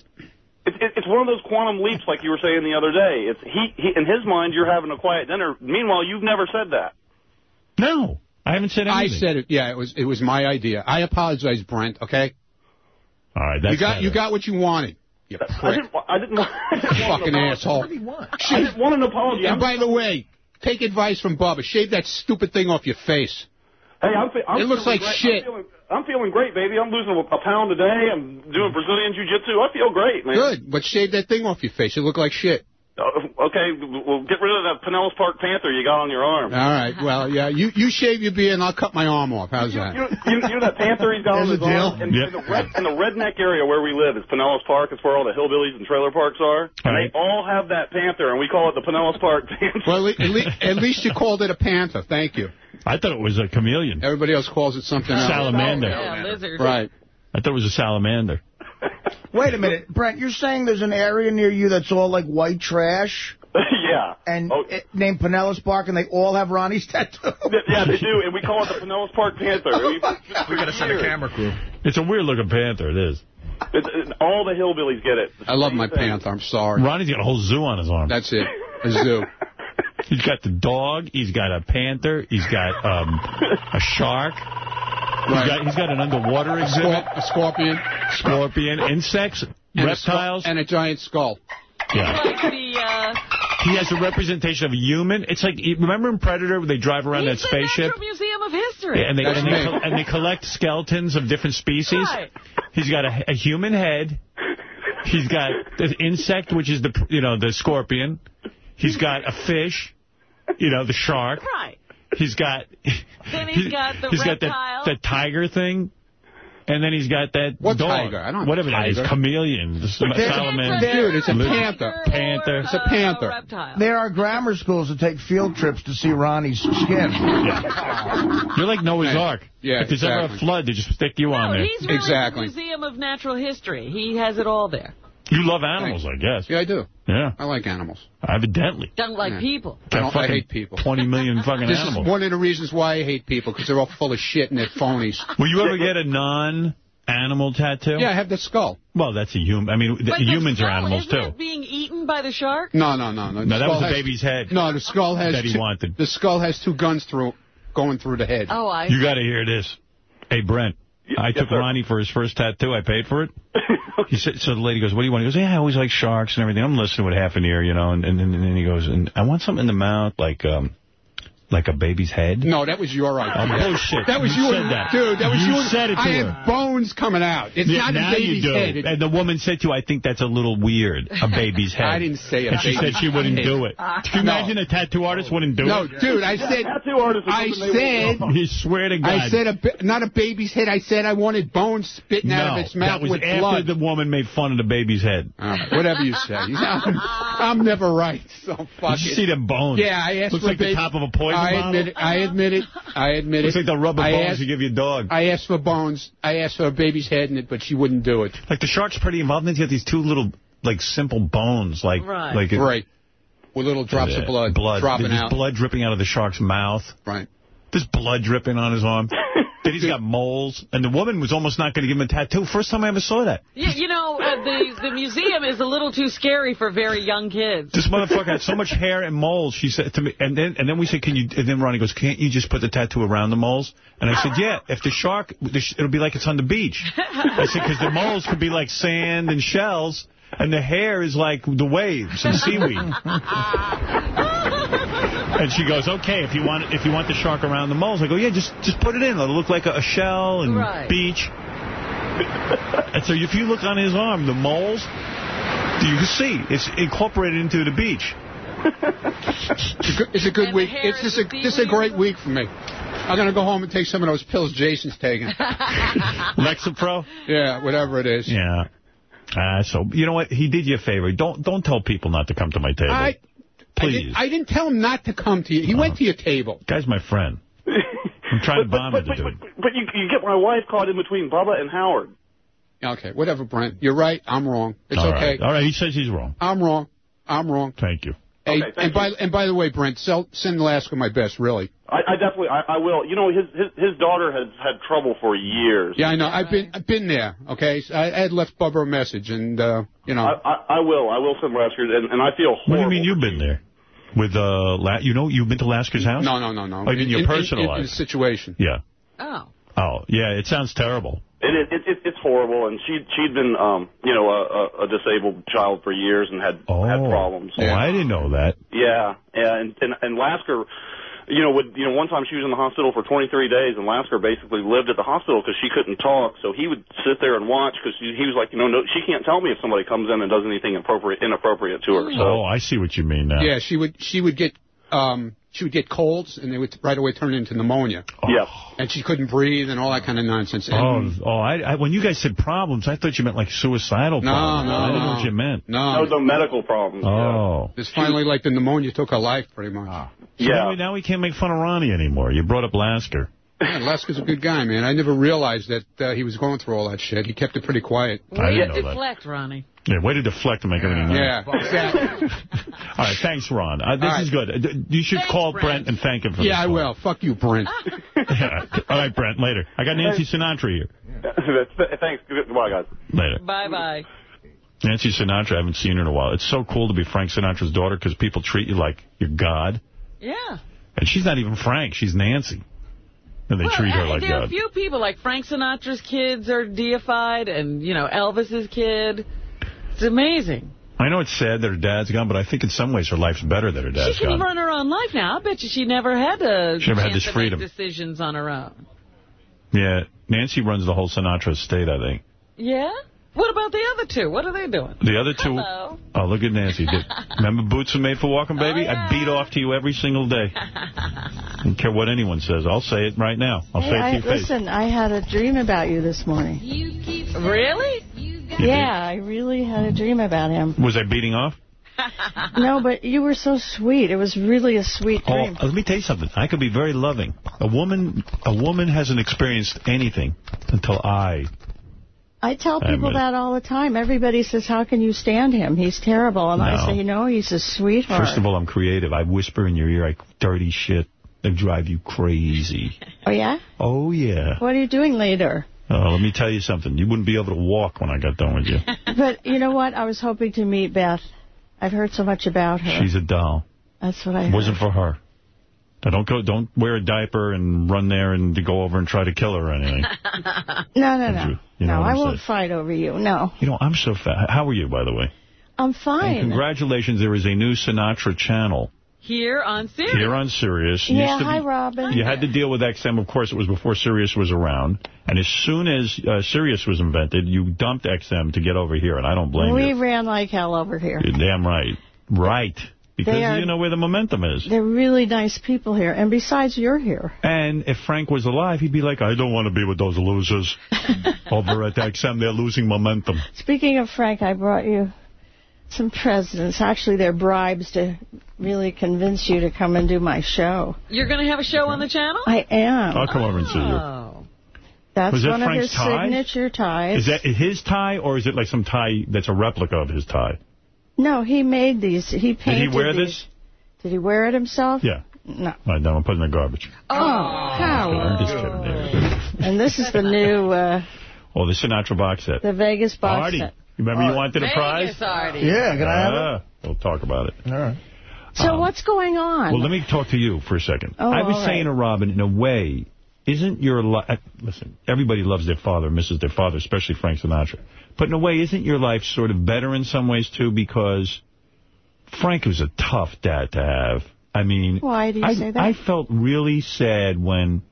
it, it's one of those quantum leaps, like you were saying the other day. It's he, he in his mind, you're having a quiet dinner. Meanwhile, you've never said that. No, I haven't said anything. I said it. Yeah, it was it was my idea. I apologize, Brent. Okay. All right, that's you got better. you got what you wanted. You I didn't. wa- I didn't. I didn't want Fucking an apology. asshole. I didn't want an apology. And I'm, by the way, take advice from Bubba. Shave that stupid thing off your face. Hey, I'm, fe- I'm It looks like great. shit. I'm feeling, I'm feeling great, baby. I'm losing a, a pound a day. I'm doing Brazilian jiu-jitsu. I feel great, man. Good, but shave that thing off your face. You look like shit. Uh, okay, well, get rid of that Pinellas Park Panther you got on your arm. All right. Well, yeah. You you shave your beard, and I'll cut my arm off. How's that? You, you, you know that panther he's got on There's his deal. arm? In, Yep. in, the red, in the redneck area where we live is Pinellas Park. It's where all the hillbillies and trailer parks are. And Right. they all have that panther, and we call it the Pinellas Park Panther. Well, at, le- at least you called it a panther. Thank you. I thought it was a chameleon. Everybody else calls it something else. Salamander. Yeah, lizard. Right. I thought it was a salamander. <laughs> Wait a minute, Brent. You're saying there's an area near you that's all like white trash? <laughs> yeah. And it, named Pinellas Park, and they all have Ronnie's tattoo. <laughs> Yeah, they do, and we call it the Pinellas Park Panther. We, We got to send a camera crew. It's a weird looking panther. It is. It's, it, all the hillbillies get it. I love my panther. I'm sorry. Ronnie's got a whole zoo on his arm. That's it. A zoo. He's got the dog. He's got a panther. He's got um, a shark. He's got, he's got an underwater A, exhibit. scorp- a scorpion. Scorpion, insects, And a reptiles. and a giant skull. Yeah. Like the, uh, He has a representation of a human. It's like, remember in Predator where they drive around that he's the spaceship? Natural Museum of History. Yeah, and they, and, they, and they collect skeletons of different species. Right. He's got a, a human head. He's got the insect, which is the you know the scorpion. He's got a fish, you know the shark. Right. He's got. <laughs> Then he's got the he's got reptile. that, that tiger thing. And then he's got that What dog. tiger? I don't have Whatever a that is. tiger. Chameleon. Salamander. Dude, it's a Lizard. panther. Panther. It's a panther. reptile. There are grammar schools that take field trips to see Ronnie's skin. You're like Noah's Ark. Yeah, if there's ever a flood, they just stick you on there. he's really Exactly. the Museum of Natural History. He has it all there. You love animals, I guess. Yeah, I do. Yeah. I like animals. Evidently. Don't like Yeah. people. I, don't, I hate people. 20 million fucking This animals. is one of the reasons why I hate people, because they're all full of shit and they're phonies. Will you ever get a non-animal tattoo? Yeah, I have the skull. Well, that's a human. I mean, the, But the humans are animals, isn't too. it being eaten by the shark? No, no, no, no. No, that was a the baby's head. No, the skull has That he two, wanted. The skull has two guns through, going through the head. Oh, I. You got to hear this. Hey, Brent. I took sir. Ronnie for his first tattoo. I paid for it. <laughs> He said, so the lady goes, what do you want? He goes, yeah, I always like sharks and everything. I'm listening with half an ear, you know, and, and, and then he goes, and I want something in the mouth like um, like a baby's head. No, that was your idea. Oh, bullshit. That was You your, said that. dude. That was You your. said it to I her. had bones coming out. It's Yeah, not a baby's you do. head. It- and the woman said to you, I think that's a little weird, a baby's head. I didn't say a And she said she wouldn't head. do it. Uh, Can you No. imagine a tattoo artist wouldn't do no, it? dude. I said. Tattoo artists I something they won't said. <laughs> You swear to God. I said a not a baby's head. I said I wanted bones spitting no, out of its mouth that was after blood. the woman made fun of the baby's head. All right, whatever you say. I'm, <laughs> I'm never right. So fuck Did you it. see the bones? Yeah, I asked Looks for like the top of a poison I admit it. I admit it. I admit Looks it. like the rubber I bones asked, you give your dog. I asked for bones. I asked for a baby's head in it, but she wouldn't do it. Like the shark's pretty involved. And he's got these two little, like, simple bones, like, Right. like it- Right. With little drops Yeah, of blood, blood, dropping There's out. blood dripping out of the shark's mouth. Right. There's blood dripping on his arm. <laughs> That he's got moles, and the woman was almost not going to give him a tattoo. First time I ever saw that. Yeah, you know, uh, the the museum is a little too scary for very young kids. This motherfucker had so much hair and moles. She said to me, and then and then we said, can you? And then Ronnie goes, can't you just put the tattoo around the moles? And I said, yeah. If the shark, the sh it'll be like it's on the beach. I said because the moles could be like sand and shells, and the hair is like the waves and seaweed. <laughs> And she goes, okay, if you want if you want the shark around the moles, I go, yeah, just just put it in. It'll look like a, a shell and Right. beach. <laughs> and so if you look on his arm, the moles, you can see it's incorporated into the beach. <laughs> It's a good, it's a good week. It's just a, this is a great week for me. I'm going to go home and take some of those pills Jason's taking. <laughs> Lexapro? Yeah, whatever it is. Yeah. Uh, so, you know what? He did you a favor. Don't don't tell people not to come to my table. I, I, Please. didn't, I didn't tell him not to come to you. He went to your table. Guy's my friend. I'm trying to bomb but, the dude. But you, you get my wife caught in between Bubba and Howard. Okay, whatever, Brent. You're right. I'm wrong. It's All okay. right. All right, he says he's wrong. I'm wrong. I'm wrong. Thank you. Hey, and by and by the way, Brent, sell, send Lasker my best, really. I, I definitely, I, I will. You know, his, his his daughter has had trouble for years. Yeah, I know. I've been I've been there. Okay, So I, I had left Bubba a message, and uh, you know. I, I, I will. I will send Lasker, and, and I feel What do you mean you've been there? With, uh, La you know, you've been to Lasker's house? No, no, no, no. Oh, you mean your In- in- personal in- life? in the situation. Yeah. Oh. Oh, yeah, it sounds terrible. It, it, it, it's horrible, and she she'd been, um, you know, a, a, a disabled child for years and had had problems. Oh, I didn't know that. Yeah, and and and Lasker, you know, would you know, one time she was in the hospital for 23 days, and Lasker basically lived at the hospital because she couldn't talk, so he would sit there and watch because he, he was like, you know, no, she can't tell me if somebody comes in and does anything appropriate inappropriate to her. So. Oh, I see what you mean now. Yeah, she would she would get um she would get colds, and they would right away turn into pneumonia. Yeah. And she couldn't breathe and all that kind of nonsense. Oh, And, oh! I, I, when you guys said problems, I thought you meant like suicidal No, problems. no, I didn't know what you meant. no, no, no medical problems. Oh. It's finally like the pneumonia took her life, pretty much. So now, we, now we can't make fun of Ronnie anymore. You brought up Lasker. Yeah, Lasker's a good guy, man. I never realized that uh, he was going through all that shit. He kept it pretty quiet. I didn't to know that. deflect, Ronnie. Yeah, way to deflect and make everything nice. Yeah, exactly. <laughs> All right, thanks, Ron. Uh, this All right. is good. Uh, You should call Brent. and thank him for this. Yeah, I this. will. Fuck you, Brent. <laughs> Yeah. All right, Brent, later. I got Nancy Sinatra here. Thanks. Goodbye, guys. Later. Bye-bye. Nancy Sinatra, I haven't seen her in a while. It's so cool to be Frank Sinatra's daughter because people treat you like you're God. Yeah. And she's not even Frank. She's Nancy. And they well, treat her like there are a few people, like Frank Sinatra's kids are deified, and, you know, Elvis's kid. It's amazing. I know it's sad that her dad's gone, but I think in some ways her life's better that her dad's she can gone. run her own life now. I bet you she never had a She never had this to make freedom. decisions on her own. Yeah, Nancy runs the whole Sinatra estate, I think. Yeah? What about the other two? What are they doing? The other two... Hello. Oh, look at Nancy. Remember Boots Are Made for Walking, oh, baby? I beat off to you every single day. I <laughs> don't care what anyone says. I'll say it right now. I'll Hey, say it I, to your face. listen, I had a dream about you this morning. Really? Yeah, I really had a dream about him. Was I beating off? <laughs> No, but you were so sweet. It was really a sweet Oh, dream. let me tell you something. I could be very loving. A woman, a woman hasn't experienced anything until I. I tell people it. that all the time. Everybody says, how can you stand him? He's terrible. And No. I say, no, he's a sweetheart. First of all, I'm creative. I whisper in your ear like dirty shit that drive you crazy. oh, yeah? Oh yeah. What are you doing later? Oh, let me tell you something. You wouldn't be able to walk when I got done with you. <laughs> But you know what? I was hoping to meet Beth. I've heard so much about her. She's a doll. That's what I It heard. wasn't for her. Now, don't go. Don't wear a diaper and run there and go over and try to kill her or anything. <laughs> No, no, no. You know no, I won't saying. fight over you. No. You know, I'm so fat. How are you, by the way? I'm And fine. congratulations. There is a new Sinatra channel Here on Sirius. here on Sirius. Yeah, Used to hi, be- Robin. You had to deal with XM. Of course, it was before Sirius was around. And as soon as uh, Sirius was invented, you dumped XM to get over here, and I don't blame we you. We ran like hell over here. You're damn right. Right. Because are- you know where the momentum is. They're really nice people here. And besides, you're here. And if Frank was alive, he'd be like, I don't want to be with those losers <laughs> over at XM. They're losing momentum. Speaking of Frank, I brought you some presidents. Actually, they're bribes to really convince you to come and do my show. You're going to have a show on the channel? I am. I'll come over and see you. Oh. That's that one Frank's of his tie? signature ties. Is that his tie, or is it like some tie that's a replica of his tie? No, he made these. He Did painted he wear these. this? Did he wear it himself? Yeah. No. All right, now I'm putting it in the garbage. Oh, I'm Howard. just kidding. And this is the new, uh, Oh, the Sinatra box set. the Vegas box Artie, set. Remember you wanted a prize? Vegas, Yeah, can I have it? Ah, We'll talk about it. All right. So what's going on? Well, let me talk to you for a second. Oh, I was all saying to Robin, in a way, isn't your life... Listen, everybody loves their father, misses their father, especially Frank Sinatra. But in a way, isn't your life sort of better in some ways, too? Because Frank was a tough dad to have. I mean... Why do you I, say that? I felt really sad when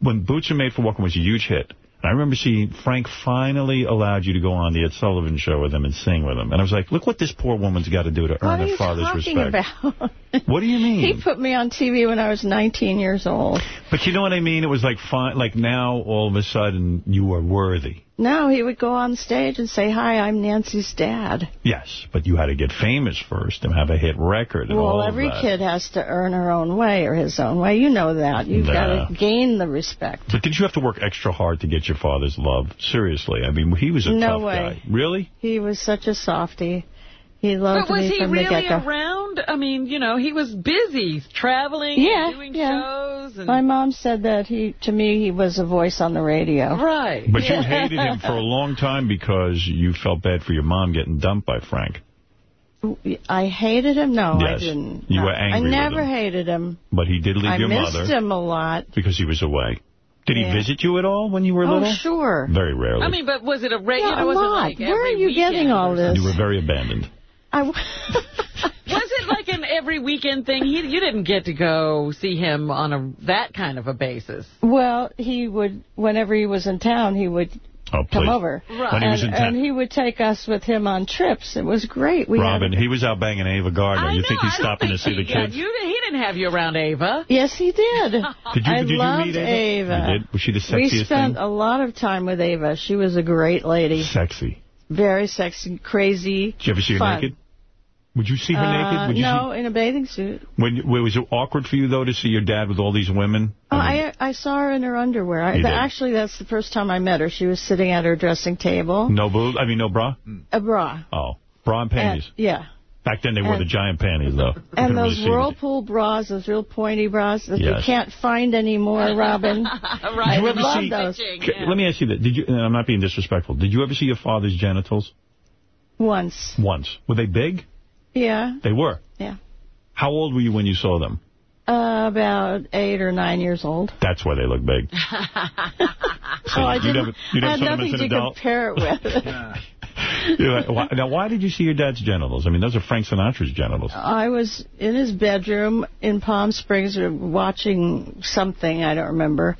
when Boots Are Made for Walking was a huge hit. I remember seeing Frank finally allowed you to go on the Ed Sullivan show with him and sing with him. And I was like, look what this poor woman's got to do to what earn are her you father's talking respect. about? What do you mean? he put me on TV when I was 19 years old. But you know what I mean? It was like fine. Like now, all of a sudden, you are worthy. No, he would go on stage and say, hi, I'm Nancy's dad. Yes, but you had to get famous first and have a hit record and Well, every kid has to earn her own way or his own way. You know that. You've Nah. got to gain the respect. But did you have to work extra hard to get your father's love? Seriously, I mean, he was a No tough way. guy. Really? He was such a softie. He loved But was me he from the really get-go. around? I mean, you know, he was busy traveling, Yeah, doing yeah. shows. And... My mom said that he, to me, he was a voice on the radio. Right. But you hated him for a long time because you felt bad for your mom getting dumped by Frank. I hated him? No, I didn't. You No. were angry I with never him. hated him. But he did leave I your missed mother him a lot. because he was away. Did he Yeah. visit you at all when you were Oh, little? sure. Very rarely. I mean, but was it a regular? Yeah, a lot. like Where are you getting all this? you were very abandoned. I, <laughs> Was it like an every weekend thing? He, you didn't get to go see him on a that kind of a basis. well, he would, whenever he was in town, he would Oh, come over. Right. When he was and, in town. and he would take us with him on trips. It was great. We Robin, he was out banging Ava Gardner. I you know, think he's I don't stopping to see the kids? You, he didn't have you around Ava. Yes, he did. <laughs> Did you, I did you loved meet Ava? Ava. You did? Was she the we spent thing? a lot of time with Ava. She was a great lady. Sexy. Very sexy, crazy. Did you ever see her fun. naked? Would you see her Uh, naked? Would you no, in a bathing suit. when, was it awkward for you, though, to see your dad with all these women? Oh, I I saw her in her underwear. I, actually, that's the first time I met her. She was sitting at her dressing table. No boob? I mean, no bra? A bra. Oh, bra and panties. And, yeah. Back then, they wore the giant panties, though. <laughs> And <laughs> those see them. whirlpool bras, those real pointy bras that Yes. you can't find anymore, <laughs> Robin. right. You I ever love see? those. C- Let me ask you that. Did you? And I'm not being disrespectful. Did you ever see your father's genitals Once. once? Were they big? Yeah. They were. Yeah. How old were you when you saw them? Uh, about eight or nine years old. That's why they look big. oh, I you'd didn't. have- you'd have I had nothing to adult? compare it with. You're <laughs> like, why, now, why did you see your dad's genitals? I mean, those are Frank Sinatra's genitals. I was in his bedroom in Palm Springs uh, watching something, I don't remember,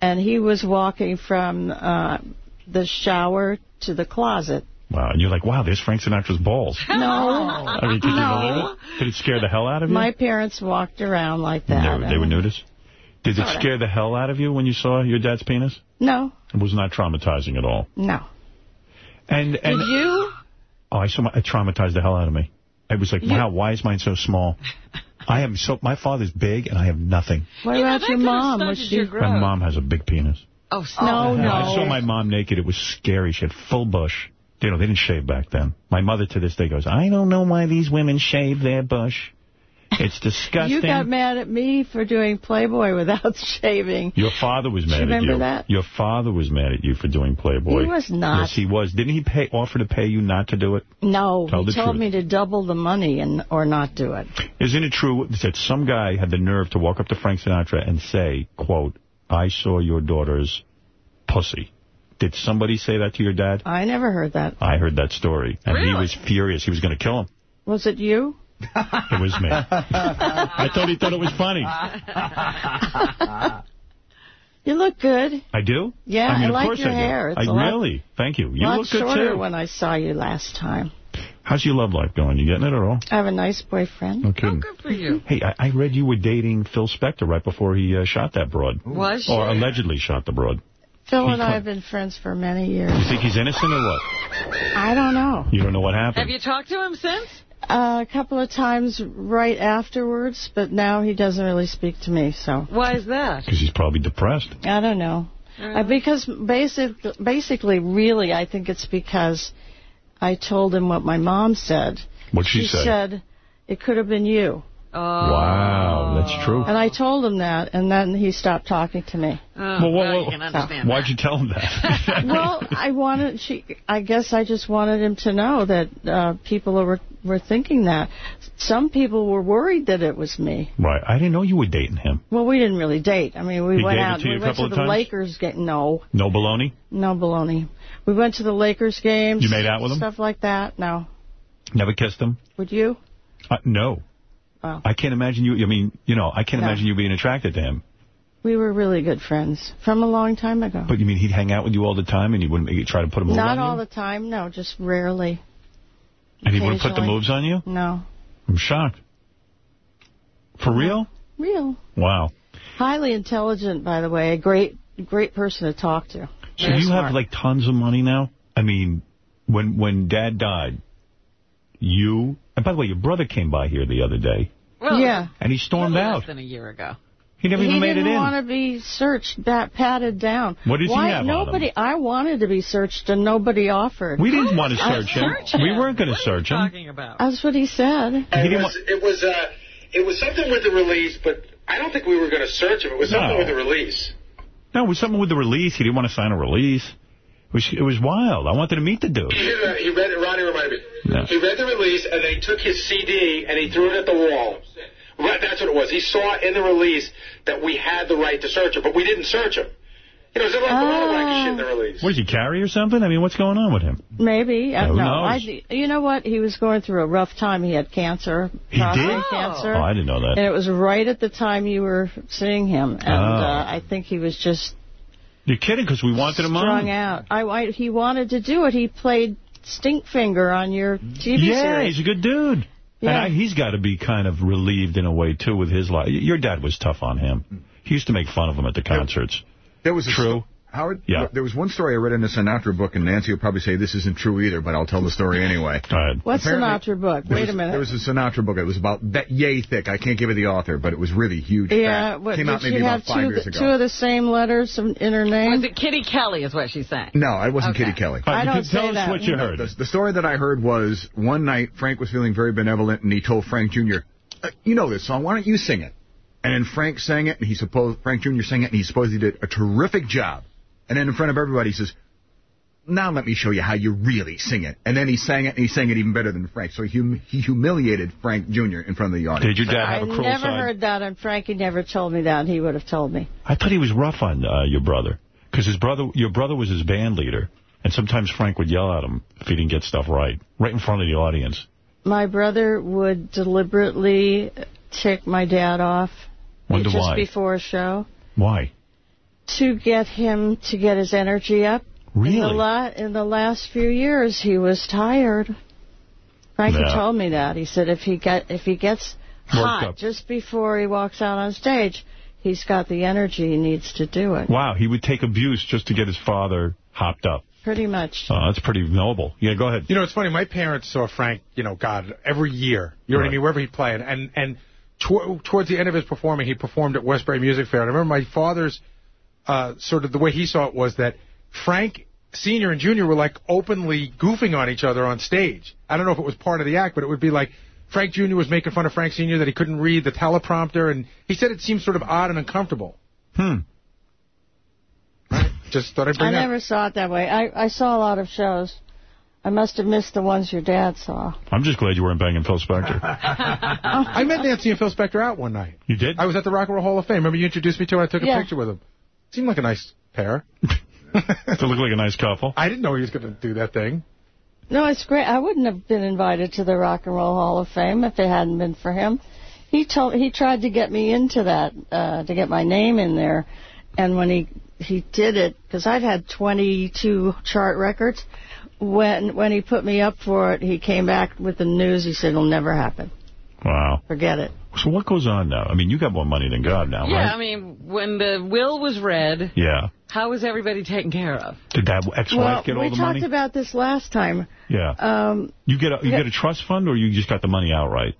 and he was walking from uh, the shower to the closet. Wow. And you're like, wow, there's Frank Sinatra's balls. <laughs> No. I mean, could you No. it? Did it scare the hell out of you? My parents walked around like that. were- they were nudist? Did it scare the hell out of you when you saw your dad's penis? No, It was not traumatizing at all. no. And and Did you? oh, I saw my, it traumatized the hell out of me. I was like, You- wow, why is mine so small? <laughs> I am so my father's big and I have nothing. What You about that your mom? Was stunted she? your. My mom has a big penis. Oh, oh No, no. I saw my mom naked. It was scary. She had full bush. You know, they didn't shave back then. My mother to this day goes, I don't know why these women shave their bush. It's disgusting. You got mad at me for doing Playboy without <laughs> shaving. Your father was mad at you remember that? Your father was mad at you for doing Playboy. He was not. Yes, he was. Didn't he pay offer to pay you not to do it? No, Tell he told truth. me to double the money and or not do it. Isn't it true that some guy had the nerve to walk up to Frank Sinatra and say, quote, I saw your daughter's pussy? Did somebody say that to your dad? I never heard that. I heard that story, and he was furious. He was going to kill him. Was it you? It was me. I thought he thought it was funny. You look good. I do? Yeah, I, mean, I like your I hair. It's I a lot- really. Thank you. You look good shorter too. when I saw you last time. How's your love life going? You getting it at all? I have a nice boyfriend. No kidding. Good for you. Hey, I, I read you were dating Phil Spector right before he uh, shot that broad. Was Or you? allegedly shot the broad. Phil He and I have been friends for many years. You think he's innocent or what? I don't know. You don't know what happened? Have you talked to him since? Uh, a couple of times right afterwards, but now he doesn't really speak to me, so Why is that? Because he's probably depressed. I don't know. Uh, because basic, basically, really, I think it's because I told him what my mom said. What'd she say? said, it could have been you. Wow, that's true. And I told him that, and then he stopped talking to me. Oh, Well, well, well, you can understand Why'd you tell him that? <laughs> well, I wanted. She. I guess I just wanted him to know that uh, people were were thinking that. Some people were worried that it was me. right. I didn't know you were dating him. Well, we didn't really date. I mean, we He went out. to you we a went to of the times? Lakers game. No, No baloney? no baloney. We went to the Lakers games. You made out with him? Stuff like that. No. Never kissed him? Would you? Uh, no. Oh. I can't imagine you. I mean, you know, I can't No. imagine you being attracted to him. We were really good friends from a long time ago. But you mean he'd hang out with you all the time and you wouldn't you try to put a move Not on all you? the time. No, just rarely. And he wouldn't put the moves on you? No. I'm shocked. For real? Real. Wow. Highly intelligent, by the way. A great, great person to talk to. So Very you smart. have like tons of money now? I mean, when when Dad died, you and by the way, your brother came by here the other day Well, yeah. and he stormed less out. than a year ago. He never he even made didn't it in. want to be searched, bat, patted down. What did he Why, have on Nobody. him? I wanted to be searched, and nobody offered. We didn't want to I- search him. We weren't going to search him. Talking about. That's what he said. It was, it was, uh, it was something with the release, but I don't think we were going to search him. It was something No. with the release. No, it was something with the release. He didn't want to sign a release. It was, it was wild. I wanted to meet the dude. He, uh, he read it. Ronnie reminded me. Yeah. He read the release, and then he took his CD and he threw it at the wall. Right, that's what it was. He saw in the release that we had the right to search him, but we didn't search him. You know, there's a lot, a lot of wacky shit in the release. What, is he carry or something? I mean, what's going on with him? Maybe. Yeah, Uh, who no, knows? I. You know what? He was going through a rough time. He had cancer. He did? cancer. Oh, I didn't know that. And it was right at the time you were seeing him, and Oh. uh, I think he was just You're kidding because we wanted him strung on. out. I, I, he wanted to do it. He played Stinkfinger on your TV Yeah, series. he's a good dude. Yeah. And I, he's got to be kind of relieved in a way, too, with his life. Your dad was tough on him. He used to make fun of him at the concerts. There was a True. Howard, Yeah. there was one story I read in a Sinatra book, and Nancy will probably say this isn't true either, but I'll tell the story anyway. What's Apparently- Sinatra book? Wait was, a minute. There was a Sinatra book. It was about that yay thick. I can't give you the author, but it was really huge. yeah, fat. what, Came did out she maybe have about five two, years ago. two of the same letters in in her name? Was it Kitty Kelley is what she's saying? No, it wasn't Okay. Kitty Kelley. I don't say that. The, the story that I heard was one night Frank was feeling very benevolent, and he told Frank Jr., uh, "You know this song. Why don't you sing it?" And then Frank sang it, and he supposed Frank Jr. sang it, and he supposed he did a terrific job. And then in front of everybody, he says, "Now let me show you how you really sing it." And then he sang it, and he sang it even better than Frank. So he, hum- he humiliated Frank Jr. in front of the audience. Did your dad have a cruel side? I never side? heard that, and Frankie never told me that. He would have told me. I thought he was rough on uh, your brother. Because his brother, your brother was his band leader. And sometimes Frank would yell at him if he didn't get stuff right. Right in front of the audience. My brother would deliberately tick my dad off Wonder just why. before a show Why? To get him to get his energy up. In the, Really? la- in the last few years, he was tired. Frankie Yeah. told me that. He said if he get if he gets Worked hot up. just before he walks out on stage, he's got the energy he needs to do it. Wow, he would take abuse just to get his father hopped up. Pretty much. Oh, that's pretty noble. Yeah, go ahead. You know, it's funny. My parents saw Frank, you know, God, every year. You know what I mean? Wherever he played. And and tw- towards the end of his performing, he performed at Westbury Music Fair. And I remember my father's uh, sort of the way he saw it was that Frank Senior and Junior were like openly goofing on each other on stage. I don't know if it was part of the act, but it would be like Frank Junior was making fun of Frank Senior that he couldn't read the teleprompter, and he said it seemed sort of odd and uncomfortable. Hmm. Just thought I'd bring I that. never saw it that way. I, I saw a lot of shows. I must have missed the ones your dad saw. I'm just glad you weren't banging Phil Spector. <laughs> I met Nancy and Phil Spector out one night. You did? I was at the Rock and Roll Hall of Fame. Remember you introduced me to him? I took a Yeah. picture with him. Seemed like a nice pair. <laughs> to look like a nice couple. I didn't know he was going to do that thing. No, it's great. I wouldn't have been invited to the Rock and Roll Hall of Fame if it hadn't been for him. He told he tried to get me into that uh, to get my name in there, and when he he did it because I'd had 22 chart records. When when he put me up for it, he came back with the news. He said it'll never happen. Wow. Forget it. So what goes on now? I mean, you got more money than God now, Yeah, right? I mean, when the will was read, Yeah. how was everybody taken care of? Did that ex-wife well, get all the money? we talked about this last time. yeah. Um, You get a you yeah. get a trust fund, or you just got the money outright?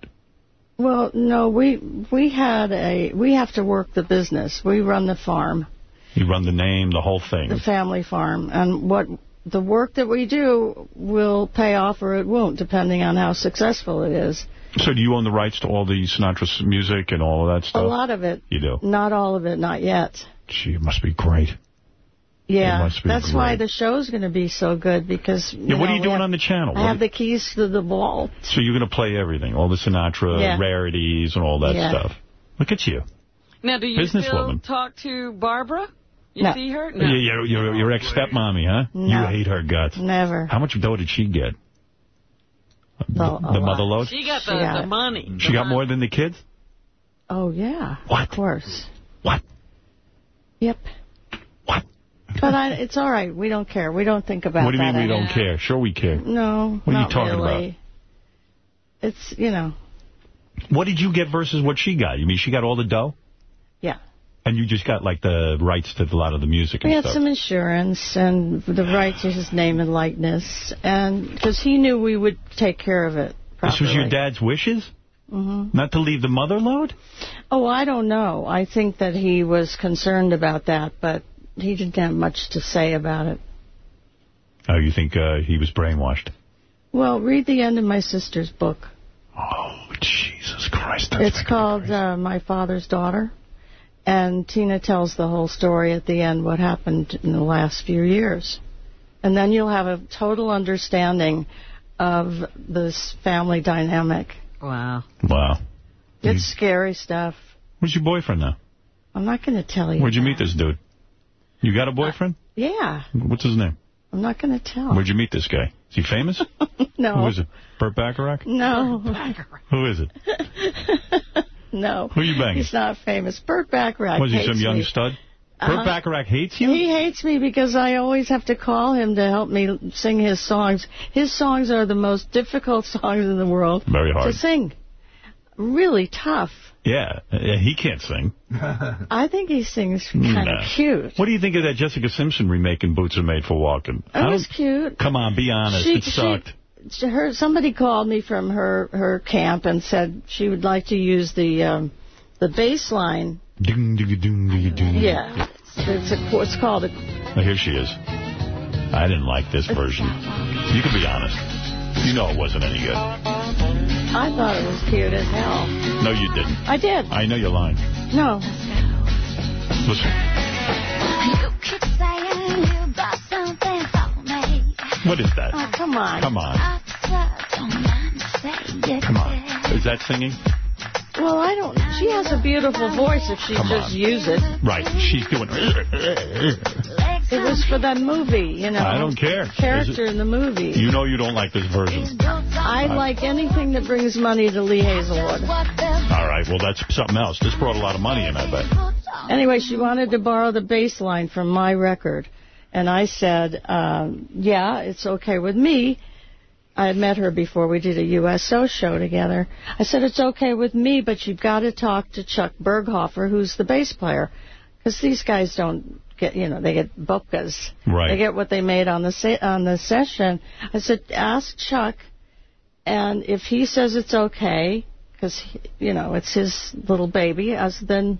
Well, no, we we had a we have to work the business. We run the farm, You run the name, the whole thing. the family farm, and what the work that we do will pay off or it won't, depending on how successful it is. So do you own the rights to all the Sinatra's music and all of that stuff? A lot of it. You do? Not all of it, not yet. Gee, it must be great. Yeah, must be that's why great. the show's going to be so good because. Yeah, what know, are you doing have- on the channel? I What- have the keys to the vault. So you're going to play everything, all the Sinatra Yeah. rarities and all that Yeah. stuff. Look at you. Now, do you still Businesswoman. talk to Barbara? You No. see her? Yeah, Your, your, your ex-stepmommy, huh? No. You hate her guts. Never. How much dough did she get? Well, a the lot. mother lode? She got She the, got the money. She got more than the kids? Oh, yeah. What? Of course. What? Yep. What? But I, it's all right. We don't care. We don't think about What do you mean we don't care? Sure we care. No, What are you talking really. It's, you know, What did you get versus what she got? You mean she got all the dough? yeah. And you just got, like, the rights to a lot of the music We had stuff? some insurance and the rights to his name and likeness, and because he knew we would take care of it This was your dad's wishes? hmm Not to leave the mother lode? Oh, I don't know. I think that he was concerned about that, but he didn't have much to say about it. Oh, you think uh, he was brainwashed? Well, read the end of my sister's book. Oh, Jesus Christ. it's called uh, My Father's Daughter. And Tina tells the whole story at the end, what happened in the last few years. And then you'll have a total understanding of this family dynamic. Wow. Wow. It's scary stuff. Where's your boyfriend now? I'm not going to tell you. Where'd you meet this dude? You got a uh, boyfriend? Yeah, What's his name? I'm not going to tell. Where'd you meet this guy? Is he famous? <laughs> no. Who is it? Burt Bacharach? No. Who is it? <laughs> no. Who you banging? He's not famous. Burt Bacharach Was he some young me. stud? Uh-huh. Bacharach hates you? He hates me because I always have to call him to help me sing his songs. His songs are the most difficult <laughs> songs in the world Very hard. to sing. Really tough. Yeah. he can't sing. <laughs> I think he sings kind Nah. of cute. What do you think of that Jessica Simpson remake in Boots Are Made for Walking? It was cute. Come on, be honest. She- it sucked. She, her, somebody called me from her, her camp and said she would like to use the um, the bass line. Ding, ding, ding, ding, ding. Yeah, it's, a, it's called a Oh, here she is. I didn't like this version. You can be honest. You know it wasn't any good. I thought it was cute as hell. No, you didn't. I did. I know you're lying. No. Listen. What is that? Oh, come on. Come on. Come on. Is that singing? Well, I don't. She has a beautiful voice if she Come just on. use it. Right. She's doing... It was for that movie, you know. I don't care. Character it- in the movie. You know you don't like this version. I like anything that brings money to Lee Hazlewood. All right. Well, that's something else. This brought a lot of money in, I bet. Anyway, she wanted to borrow the bass line from my record. And I said, um, yeah, it's okay with me. I had met her before we did a USO show together. I said, it's okay with me, but you've got to talk to Chuck Berghofer, who's the bass player. Because these guys don't get, you know, they get bukas. Right. They get what they made on the se- on the session. I said, ask Chuck, and if he says it's okay, because, you know, it's his little baby, said, then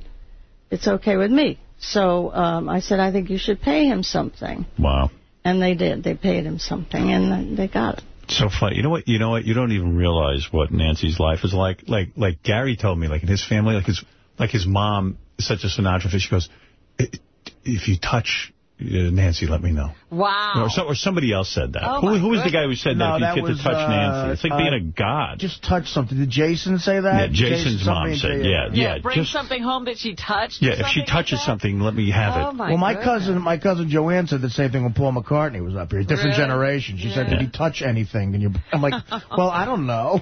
it's okay with me. So um, I said, I think you should pay him something. Wow. And they did. They paid him something, and they got it. So funny. You know what? You know what? You don't even realize what Nancy's life is like. Like, like Gary told me, like in his family, like his, like his mom is such a Sinatra fan. She goes, if you touch Nancy, let me know. Wow. Or, so, or somebody else said that. Oh, who, who was the guy who said No, that that if you get was, to touch uh, Nancy? It's like uh, being a god. Just touch something. Did Jason say that? Yeah, Jason's Jason- mom said, say yeah, Yeah, yeah. bring just, something home that she touched. yeah, if she touches like something, let me have Oh, it. my well, my goodness. cousin, my cousin Joanne said the same thing when Paul McCartney was up here. Different Really? generation. She said, "Did he touch anything?" And you, I'm like, <laughs> "Well, I don't know."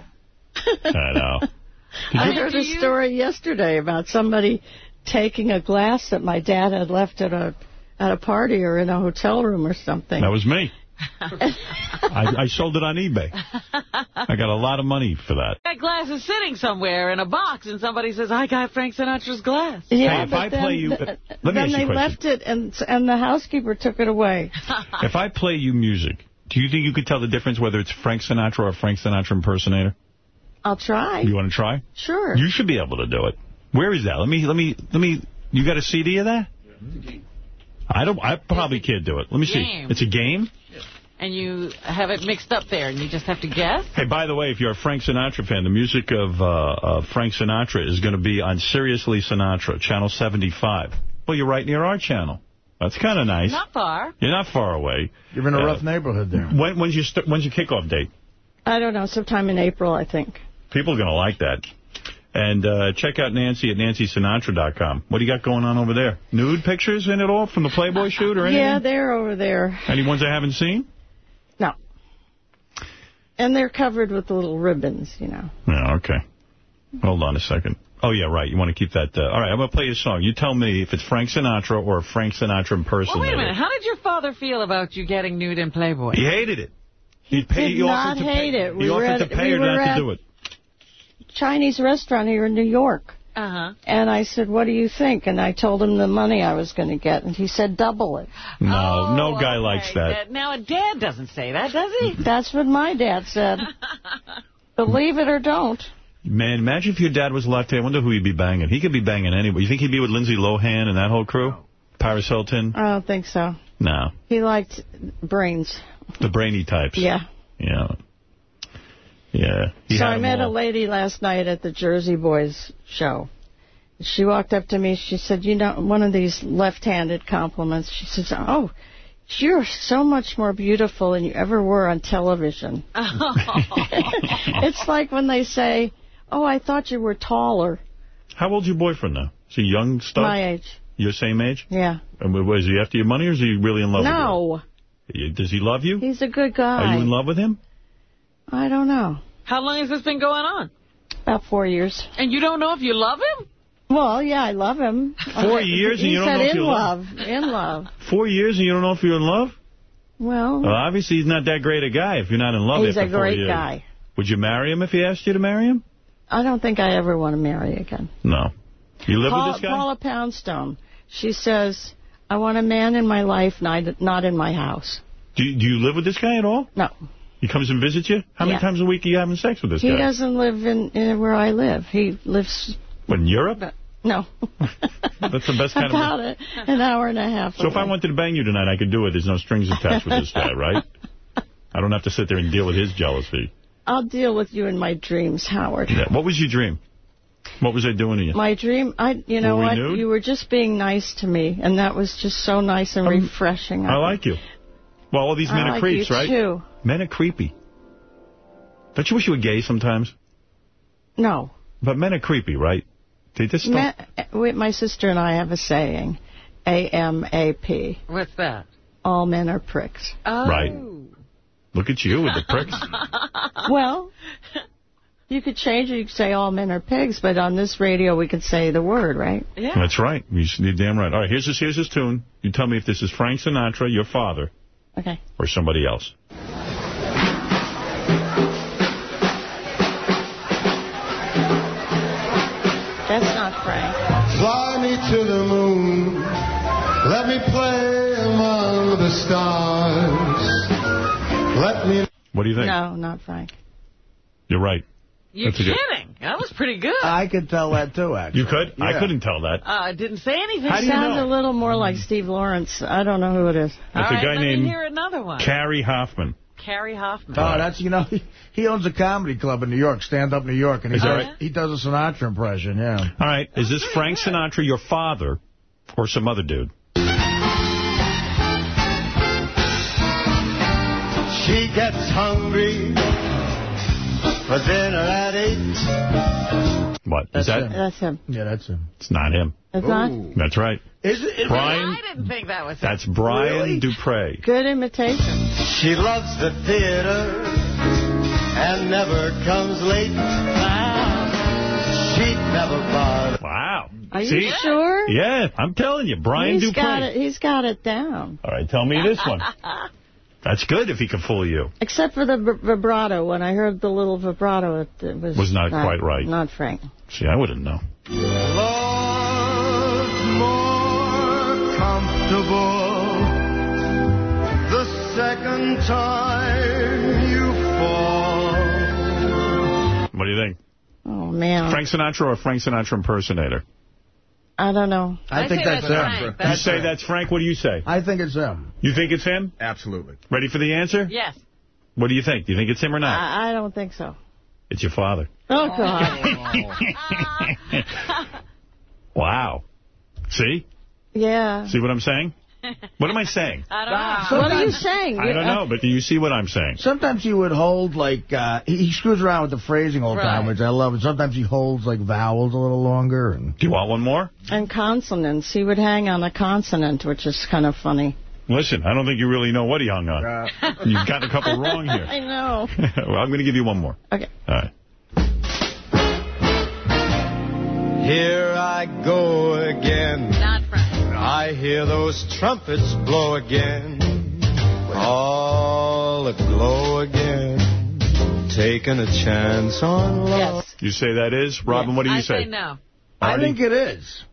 I know. I you- heard do a story yesterday about somebody taking a glass that my dad had left at a at a party or in a hotel room or something. That was me. <laughs> I, I sold it on eBay. I got a lot of money for that. That glass is sitting somewhere in a box, and somebody says, I got Frank Sinatra's glass. yeah, Hey, if but I then, play you- th- let me then ask you they left it, and and the housekeeper took it away. <laughs> If I play you music, do you think you could tell the difference whether it's Frank Sinatra or a Frank Sinatra impersonator? I'll try. You want to try? Sure. You should be able to do it. Where is that? Let me, let me, let me, you got a CD of that? I don't. I probably can't do it. Let me Game. see. It's a game. And you have it mixed up there, and you just have to guess? Hey, by the way, if you're a Frank Sinatra fan, the music of uh, of Frank Sinatra is going to be on Siriusly Sinatra, Channel 75. Well, you're right near our channel. That's kind of nice. Not far. You're not far away. You're in a Uh, rough neighborhood there. When, when's your st when's your kickoff date? I don't know, sometime in April, I think. People are going to like that. And uh, check out Nancy at nancysinatra.com. What do you got going on over there? Nude pictures in it all from the Playboy shoot or anything? Yeah, they're over there. Any ones I haven't seen? No. And they're covered with little ribbons, you know. Yeah, okay. Hold on a second. Oh, yeah, right. You want to keep that. Uh, all right, I'm going to play you a song. You tell me if it's Frank Sinatra or a Frank Sinatra Well, impersonator. wait a minute. How did your father feel about you getting nude in Playboy? He hated it. He, Did not hate it. He We were offered to pay we her not at to do it. Chinese restaurant here in New York. Uh-huh. And I said, what do you think? And I told him the money I was going to get. And he said, double it. No, Oh, no guy likes that. Now, a dad doesn't say that, does he? <laughs> That's what my dad said. <laughs> Believe it or don't. Man, imagine if your dad was lefty. I wonder who he'd be banging. He could be banging anybody. You think he'd be with Lindsay Lohan and that whole crew? Paris Hilton? I don't think so. No. He liked brains. The brainy types. Yeah. Yeah. Yeah. He so I I 'em met a lady last night at the Jersey Boys show. She walked up to me. She said, you know, one of these left-handed compliments. She says, oh, you're so much more beautiful than you ever were on television. Oh. <laughs> <laughs> it's like when they say, oh, I thought you were taller. How old's your boyfriend now? Is he young stuff? My age. Your same age? Yeah. And was he after your money or is he really in love No. with you? No. Does he love you? He's a good guy. Are you in love with him? I don't know. How long has this been going on? About four years. And you don't know if you love him? Well, yeah, I love him. Four years and you don't said know if in you love love. In love. Four years and you don't know if you're in love? Well, Well, obviously he's not that great a guy if you're not in love he's after a great years. guy. Would you marry him if he asked you to marry him? I don't think I ever want to marry again. No. You live Paula, with this guy? Paula Poundstone. She says, I want a man in my life, not, not in my house. Do you, do you live with this guy at all? No. He comes and visits you? How many Yeah. times a week are you having sex with this He guy? He doesn't live in, in where I live. He lives, What, in Europe? no, <laughs> That's the best kind about of... a, an hour and a half So if I wanted to bang you tonight, I could do it. There's no strings attached with this guy, <laughs> right? I don't have to sit there and deal with his jealousy. I'll deal with you in my dreams, Howard. Yeah. What was your dream? What was I doing to you? My dream, I, you know Were we what? You were just being nice to me, and that was just so nice and refreshing. I like you. Well, all these I men are like creeps, you right? too. Men are creepy. Don't you wish you were gay sometimes? No. But men are creepy, right? They just don't... Eh, Ma- my sister and I have a saying, A-M-A-P. What's that? All men are pricks. Oh. Right. Look at you with the pricks. <laughs> well, you could change it. You could say all men are pigs, but on this radio we could say the word, right? Yeah. That's right. You- You're damn right. All right, here's this, here's this tune. You tell me if this is Frank Sinatra, your father, Okay. or somebody else. That's not Frank. Fly me to the moon. Let me play among the stars. Let me. What do you think? No, not Frank. You're right. You're That's a good- kidding. That was pretty good. I could tell that, too, actually. You could? I couldn't tell that. Uh, didn't say anything. How do you Sounds know? a little more like Steve Lawrence. I don't know who it is. That's All a right, guy let named me hear another one. Cary Hoffman. Cary Hoffman. Oh, that's, you know, he, he owns a comedy club in New York, Stand Up New York, and he, Is that does, right? he does a Sinatra impression, yeah. All right, is this Frank Sinatra, your father, or some other dude? She gets hungry for dinner at eight. What? Is That's that? him. That's him. Yeah, that's him. It's not him. It's not That's right. Is it? Is Brian, I didn't think that was that's Brian Really? Duprey. good imitation. She loves the theater and never comes late. She'd never bother. Wow. Are you See? sure? Yeah, I'm telling you, Brian He's Duprey. got it. He's got it down. All right, tell me this one. <laughs> That's good if he can fool you. Except for the vibrato. When I heard the little vibrato, it, it was Was not quite right. Not Frank. See, I wouldn't know. Love more comfortable the second time you fall. What do you think? Oh man. Frank Sinatra or Frank Sinatra impersonator? I don't know. I, think that's, him. you say that's Frank. What do you say? I think it's him. You think it's him? Absolutely. Ready for the answer? Yes. What do you think? Do you think it's him or not? I, I don't think so. It's your father. Oh, God. Oh. <laughs> Wow. See? yeah. See what I'm saying? <laughs> What am I saying? I don't know. What are you saying? I don't know, but do you see what I'm saying? Sometimes he would hold, like, uh, he, he screws around with the phrasing all the time, which I love. And sometimes he holds, like, vowels a little longer. And Do you want one more? And consonants. He would hang on a consonant, which is kind of funny. Listen, I don't think you really know what he hung on. <laughs> You've got a couple wrong here. <laughs> I know. well, I'm going to give you one more. Okay. All right. Here I go again. Not Frank. I hear those trumpets blow again. All aglow again. Taking a chance on love. Yes. You say that is? Robin, what do you I say? say no. I think it is.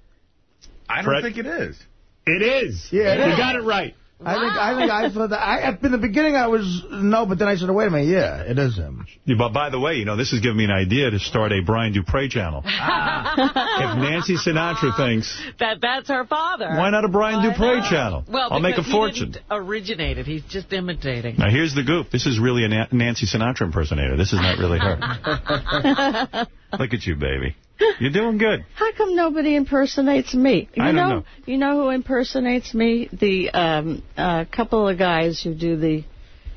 I don't Fred? think it is. It is. Yeah, it you is. got it right. I think I think I thought that. I, in the beginning, I was no, but then I said, wait a minute, yeah, it is him. Yeah, but by the way, you know, this has given me an idea to start a Brian Duprey channel. <laughs> Ah. if Nancy Sinatra ah. thinks, That that's her father. why not a Brian Why Duprey not? channel? Well, I'll make a fortune. didn't originate it. He's just imitating. Now, here's the goof. This is really a Nancy Sinatra impersonator. This is not really her. <laughs> Look at you, baby. You're doing good. How come nobody impersonates me? You I don't know, know. You know who impersonates me? The um, uh, couple of guys who do the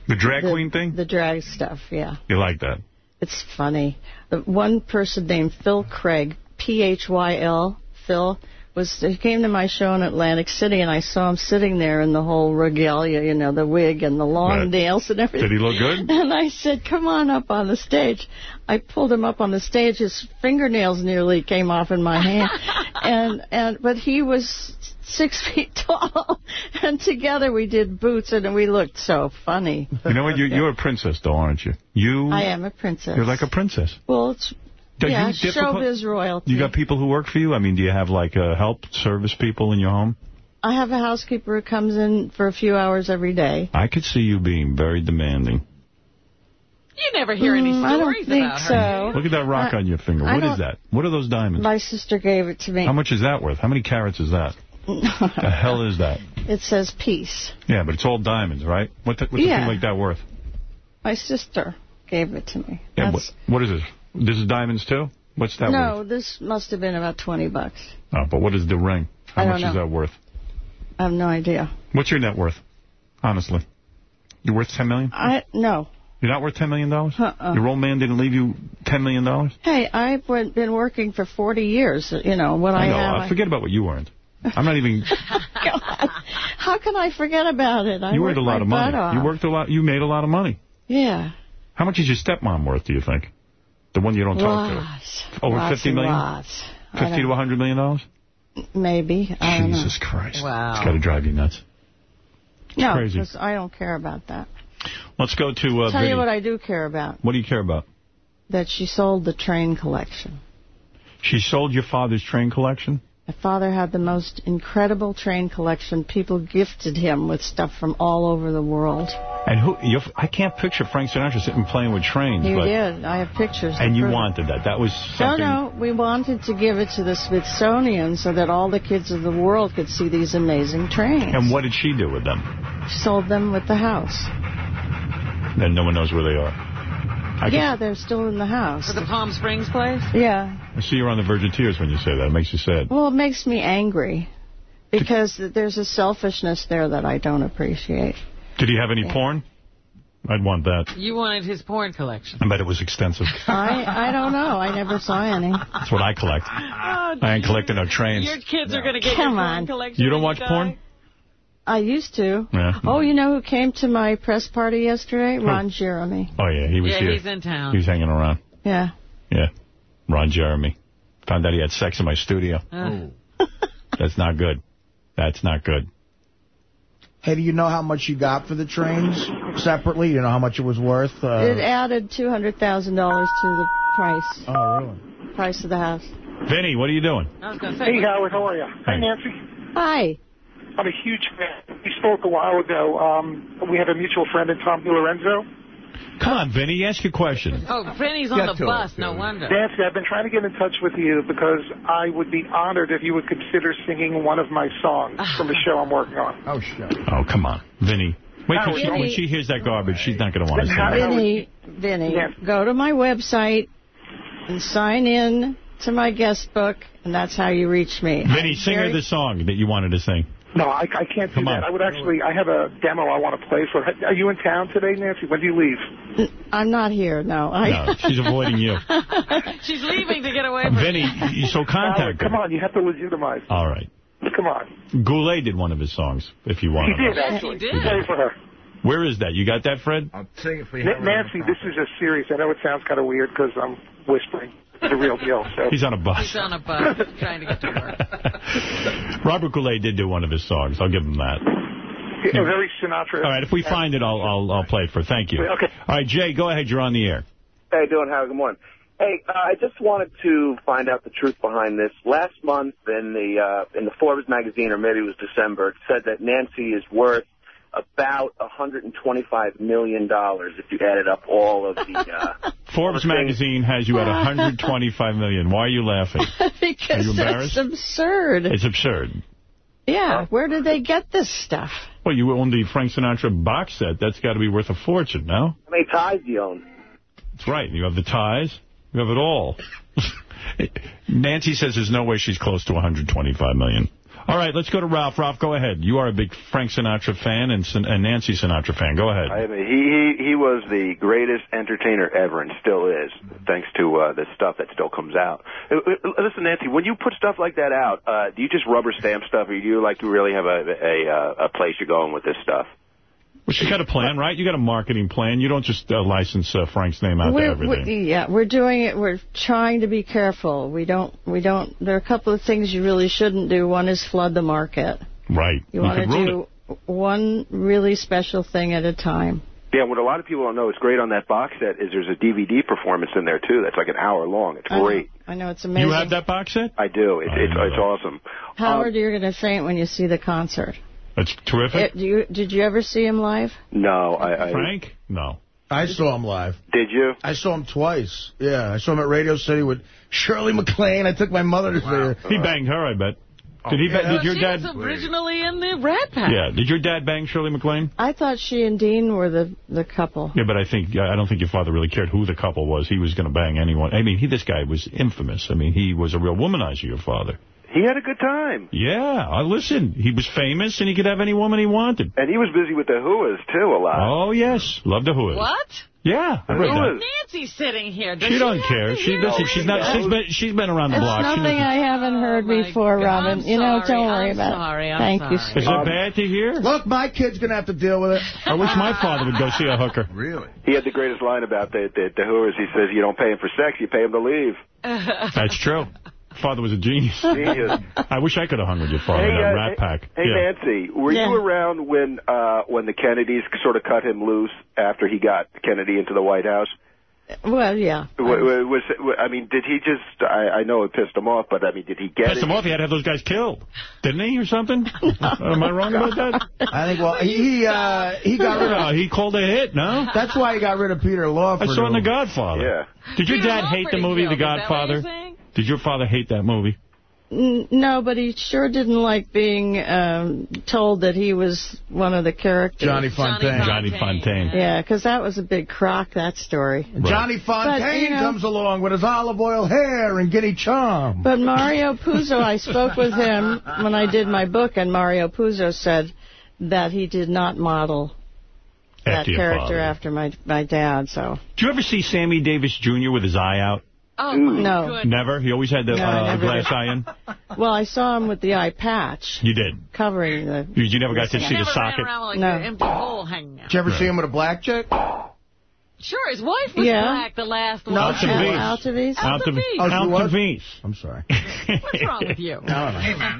The drag the, queen thing? the drag stuff. Yeah, You like that? it's funny. One person named Phyl Craig, P H Y L, Phyl. Was he came to my show in Atlantic City and I saw him sitting there in the whole regalia, you know, the wig and the long Right. nails and everything. Did he look good? <laughs> And I said, come on up on the stage. I pulled him up on the stage. His fingernails nearly came off in my hand. <laughs> and and But he was six feet <laughs> tall. And together we did boots and we looked so funny. You know what? You're, you're a princess, though, aren't you? You. I am a princess. You're like a princess. Well, it's Do yeah, you difficult- showbiz royalty. You got people who work for you? I mean, do you have, like, uh, help service people in your home? I have a housekeeper who comes in for a few hours every day. I could see you being very demanding. You never hear any Mm, I don't stories think about so. her. Look at that rock I- on your finger. I What is that? What are those diamonds? My sister gave it to me. How much is that worth? How many carats is that? <laughs> the hell is that? It says peace. Yeah, but it's all diamonds, right? What the, what's a Yeah. thing like that worth? My sister gave it to me. Yeah, what, what is this? This is diamonds, too? What's that no, worth? this must have been about 20 bucks. Oh, but what is the ring? How I much don't is that worth? I have no idea. What's your net worth? Honestly. You're worth 10 million? I no. You're not worth $10 million? Uh-uh. Your old man didn't leave you $10 million? Hey, I've been been working for 40 years. You know what I, I know. have. I forget about what you earned. I'm not even... <laughs> How can I forget about it? I you earned a lot of money. off. You worked a lot. You made a lot of money. Yeah. How much is your stepmom worth, do you think? The one you don't talk Lots. to. Over Lots 50 and? Lots. 50 to 100 million dollars? Maybe. I. Jesus Christ. Wow. It's got to drive you nuts. No, crazy. I don't care about that. Let's go to uh, Tell you what I do care about. What do you care about? That she sold the train collection. She sold your father's train collection? My father had the most incredible train collection. People gifted him with stuff from all over the world. And who? I can't picture Frank Sinatra sitting playing with trains. He but, did. I have pictures. And you prove wanted that. That was No, no. We wanted to give it to the Smithsonian so that all the kids of the world could see these amazing trains. And what did she do with them? She sold them with the house. Then no one knows where they are. I can- yeah, they're still in the house. For the Palm Springs place? Yeah. I see you're on the verge of tears when you say that. It makes you sad. Well, it makes me angry because there's a selfishness there that I don't appreciate. Did he have any porn? I'd want that. You wanted his porn collection. I bet it was extensive. I I don't know. I never saw any. That's what I collect. Oh, I ain't collecting no trains. Your kids are going to get Come your on. porn collection. You don't watch die? porn? I used to. Yeah. Oh, you know who came to my press party yesterday? Ron Jeremy. Oh, yeah, he was Yeah, here. he's in town. He was hanging around. Yeah. Yeah. Ron Jeremy. Found out he had sex in my studio. Uh, <laughs> That's not good. That's not good. Hey, do you know how much you got for the trains separately? You know how much it was worth? Uh, it added $200,000 to the price. Oh, really? Price of the house. Vinny, what are you doing? I was going to say. Hey, Howard, how are you? Hey. Nancy. Hi. I'm a huge fan. We spoke a while ago. Um, we have a mutual friend in Tom DiLorenzo. Come on, Vinny, ask your question. Oh, Vinny's on Get the to it, bus, no wonder. Nancy, I've been trying to get in touch with you because I would be honored if you would consider singing one of my songs from the show I'm working on. Oh, shut Oh, come on. Vinny. Wait till she, when she hears that garbage, she's not going to want to sing it. Vinny, Vinny, go to my website and sign in to my guest book, and that's how you reach me. Vinny, sing her the song that you wanted to sing. No, I, I can't do Come that. on. I would actually, I have a demo I want to play for. Are you in town today, Nancy? When do you leave? I'm not here, no. I... No, she's avoiding you. <laughs> She's leaving to get away from Vinny, you so contact Howard, her. come on, you have to legitimize. All right. Come on. Goulet did one of his songs, if you want He to did, know. actually. He did. Play for her. Where is that? You got that, Fred? I'll sing it for you. N- Nancy, this is a serious. I know it sounds kind of weird because I'm whispering. It's a real deal. So. He's on a bus. He's on a bus trying to get to work. <laughs> Robert Goulet did do one of his songs. I'll give him that. A very Sinatra. All right, if we find it, I'll I'll, I'll play it for. Thank you. Okay. All right, Jay, go ahead. You're on the air. How you doing, Howard? Good morning. Hey, uh, I just wanted to find out the truth behind this. Last month in the uh, in the Forbes magazine, or maybe it was December, it said that Nancy is worth about 125 million dollars if you added up all of the. Uh, <laughs> Forbes magazine has you at <laughs> 125 million. Why are you laughing? <laughs> Are because you that's absurd. It's absurd. Yeah, where did they get this stuff? Well, you own the Frank Sinatra box set. That's got to be worth a fortune, no? how many ties do you own? That's right. You have the ties. You have it all. Nancy says there's no way she's close to 125 million. All right, let's go to Ralph. Ralph, go ahead. You are a big Frank Sinatra fan and, Sin- and Nancy Sinatra fan. Go ahead. I mean, he, he he was the greatest entertainer ever, and still is, thanks to uh, the stuff that still comes out. Uh, uh, Listen, Nancy, when you put stuff like that out, uh, do you just rubber stamp stuff, or do you like to really have a a, a place you're going with this stuff? Well, she's got a plan, right? You got a marketing plan. You don't just uh, license uh, Frank's name out to We're, everything. we yeah, we're doing it. We're trying to be careful. We don't. We don't. There are a couple of things you really shouldn't do. One is flood the market. right. You want to ruin do one really special thing at a time. Yeah, what a lot of people don't know, it's great on that box set, is there's a DVD performance in there, too. That's like an hour long. It's I know- great. I know it's amazing. You have that box set? I do. It's, I it's, it's awesome. Howard, are you're going to faint when you see the concert. That's terrific. It, do you, did you ever see him live? No, I... I Frank? No. I saw him live. Did you? I saw him twice. Yeah, I saw him at Radio City with Shirley MacLaine. I took my mother to see her. He banged her, I bet. Did he? Oh, yeah. ba- did your she dad? was originally in the Rat Pack. Yeah. Did your dad bang Shirley MacLaine? I thought she and Dean were the, the couple. Yeah, but I think I don't think your father really cared who the couple was. He was going to bang anyone. I mean, he this guy was infamous. I mean, he was a real womanizer. Your father. He had a good time. Yeah, I listen. He was famous, and he could have any woman he wanted. And he was busy with the Whoas, too, a lot. Oh yes, Loved the Whoas. What? Yeah, I read that. Nancy's sitting here. Does She don't care. She hear listen. all She's not. She's been. She's been around the It's block. She nothing knows- I haven't heard oh before, Robin. you know, sorry, don't worry I'm about sorry, it. I'm Thank you. sorry. Is it bad to hear? Look, my kid's going to have to deal with it. I wish my father would go see a hooker. Really? He had the greatest line about the, the, the Whoas. He says, you don't pay him for sex, you pay him to leave. That's true. Father was a genius. Genius. <laughs> I wish I could have hung with your father Hey, in that uh, Rat Pack. Hey, yeah. Nancy, were Yeah. you around when uh, when the Kennedys sort of cut him loose after he got Kennedy into the White House? Well, yeah. Wa- wa- Was, I mean, did he just? I, I know it pissed him off, but I mean, did he get Pissed it? him off. He had to have those guys killed, didn't he, or something? <laughs> Am I wrong about that? I think, well, he he, uh, he got rid of... he called a hit. No, That's why he got rid of Peter Lawford. I saw in The Godfather. Yeah. Did your Peter dad hate the movie The killed, is that what Godfather? You're saying? Did your father hate that movie? No, but he sure didn't like being um, told that he was one of the characters. Johnny Fontane. Johnny Fontane. Yeah, because that was a big crock, that story. Johnny Fontane But, you know- comes along with his olive oil hair and giddy charm. But Mario Puzo, I spoke with him when I did my book, and Mario Puzo said that he did not model that After your character father. after my my dad. So Did you ever see Sammy Davis Jr. with his eye out? Oh, my No. goodness. Never? He always had the No, uh, glass did. eye in? <laughs> well, I saw him with the eye patch You did. covering the. You, you never got to see the never socket? ran like No. an empty hole hanging out. Did you ever see him with a black chick? Sure, his wife was Yeah. black the last one. No, Alta she Vise. Altovise. Alta Vise. Oh, she Alta was? Vise. I'm sorry. <laughs> What's wrong with you?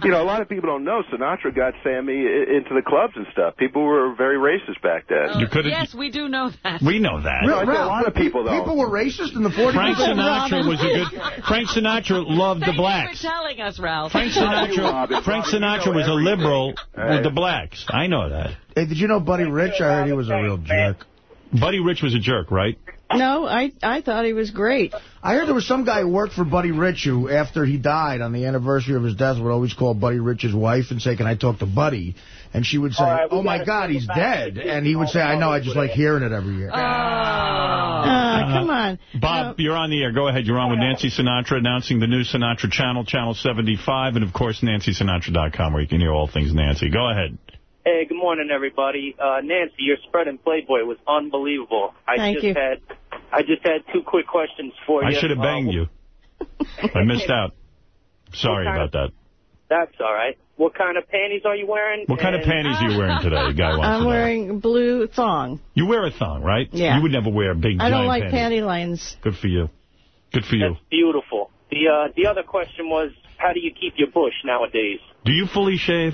You know, a lot of people don't know Sinatra got Sammy into the clubs and stuff. People were very racist back then. Oh, you could've- yes, we do know that. We know that. No, I a lot of people, though. People were racist in the 40s. Frank Sinatra was a good... Frank Sinatra loved the Thank you blacks. for telling us, Ralph. Frank Sinatra, Frank Sinatra was a liberal with the blacks. I know that. Hey, did you know Buddy Rich? I heard he was a real jerk. Buddy Rich was a jerk, right? No, I I thought he was great. I heard there was some guy who worked for Buddy Rich who, after he died on the anniversary of his death, would always call Buddy Rich's wife and say, can I talk to Buddy? And she would say, All right, we oh, my God, he's dead. And he would say, I know, I just like hearing it every year. Ah, come on. Bob, you're on the air. Go ahead. You're on with Nancy Sinatra announcing the new Sinatra channel, Channel 75, and, of course, NancySinatra.com, where you can hear all things Nancy. Go ahead. Hey, good morning, everybody. Uh, Nancy, your spread in Playboy was unbelievable. I Thank just you. had, I just had two quick questions for you. I should have banged Uh, you. I missed out. Sorry What kind about that. That's all right. What kind of panties are you wearing? What kind of panties are you wearing today? Guy <laughs> wants I'm to know. wearing blue thong. You wear a thong, right? Yeah. You would never wear a big, I don't like panties. panty lines. Good for you. Good for you. Beautiful. The uh, the other question was, how do you keep your bush nowadays? Do you fully shave?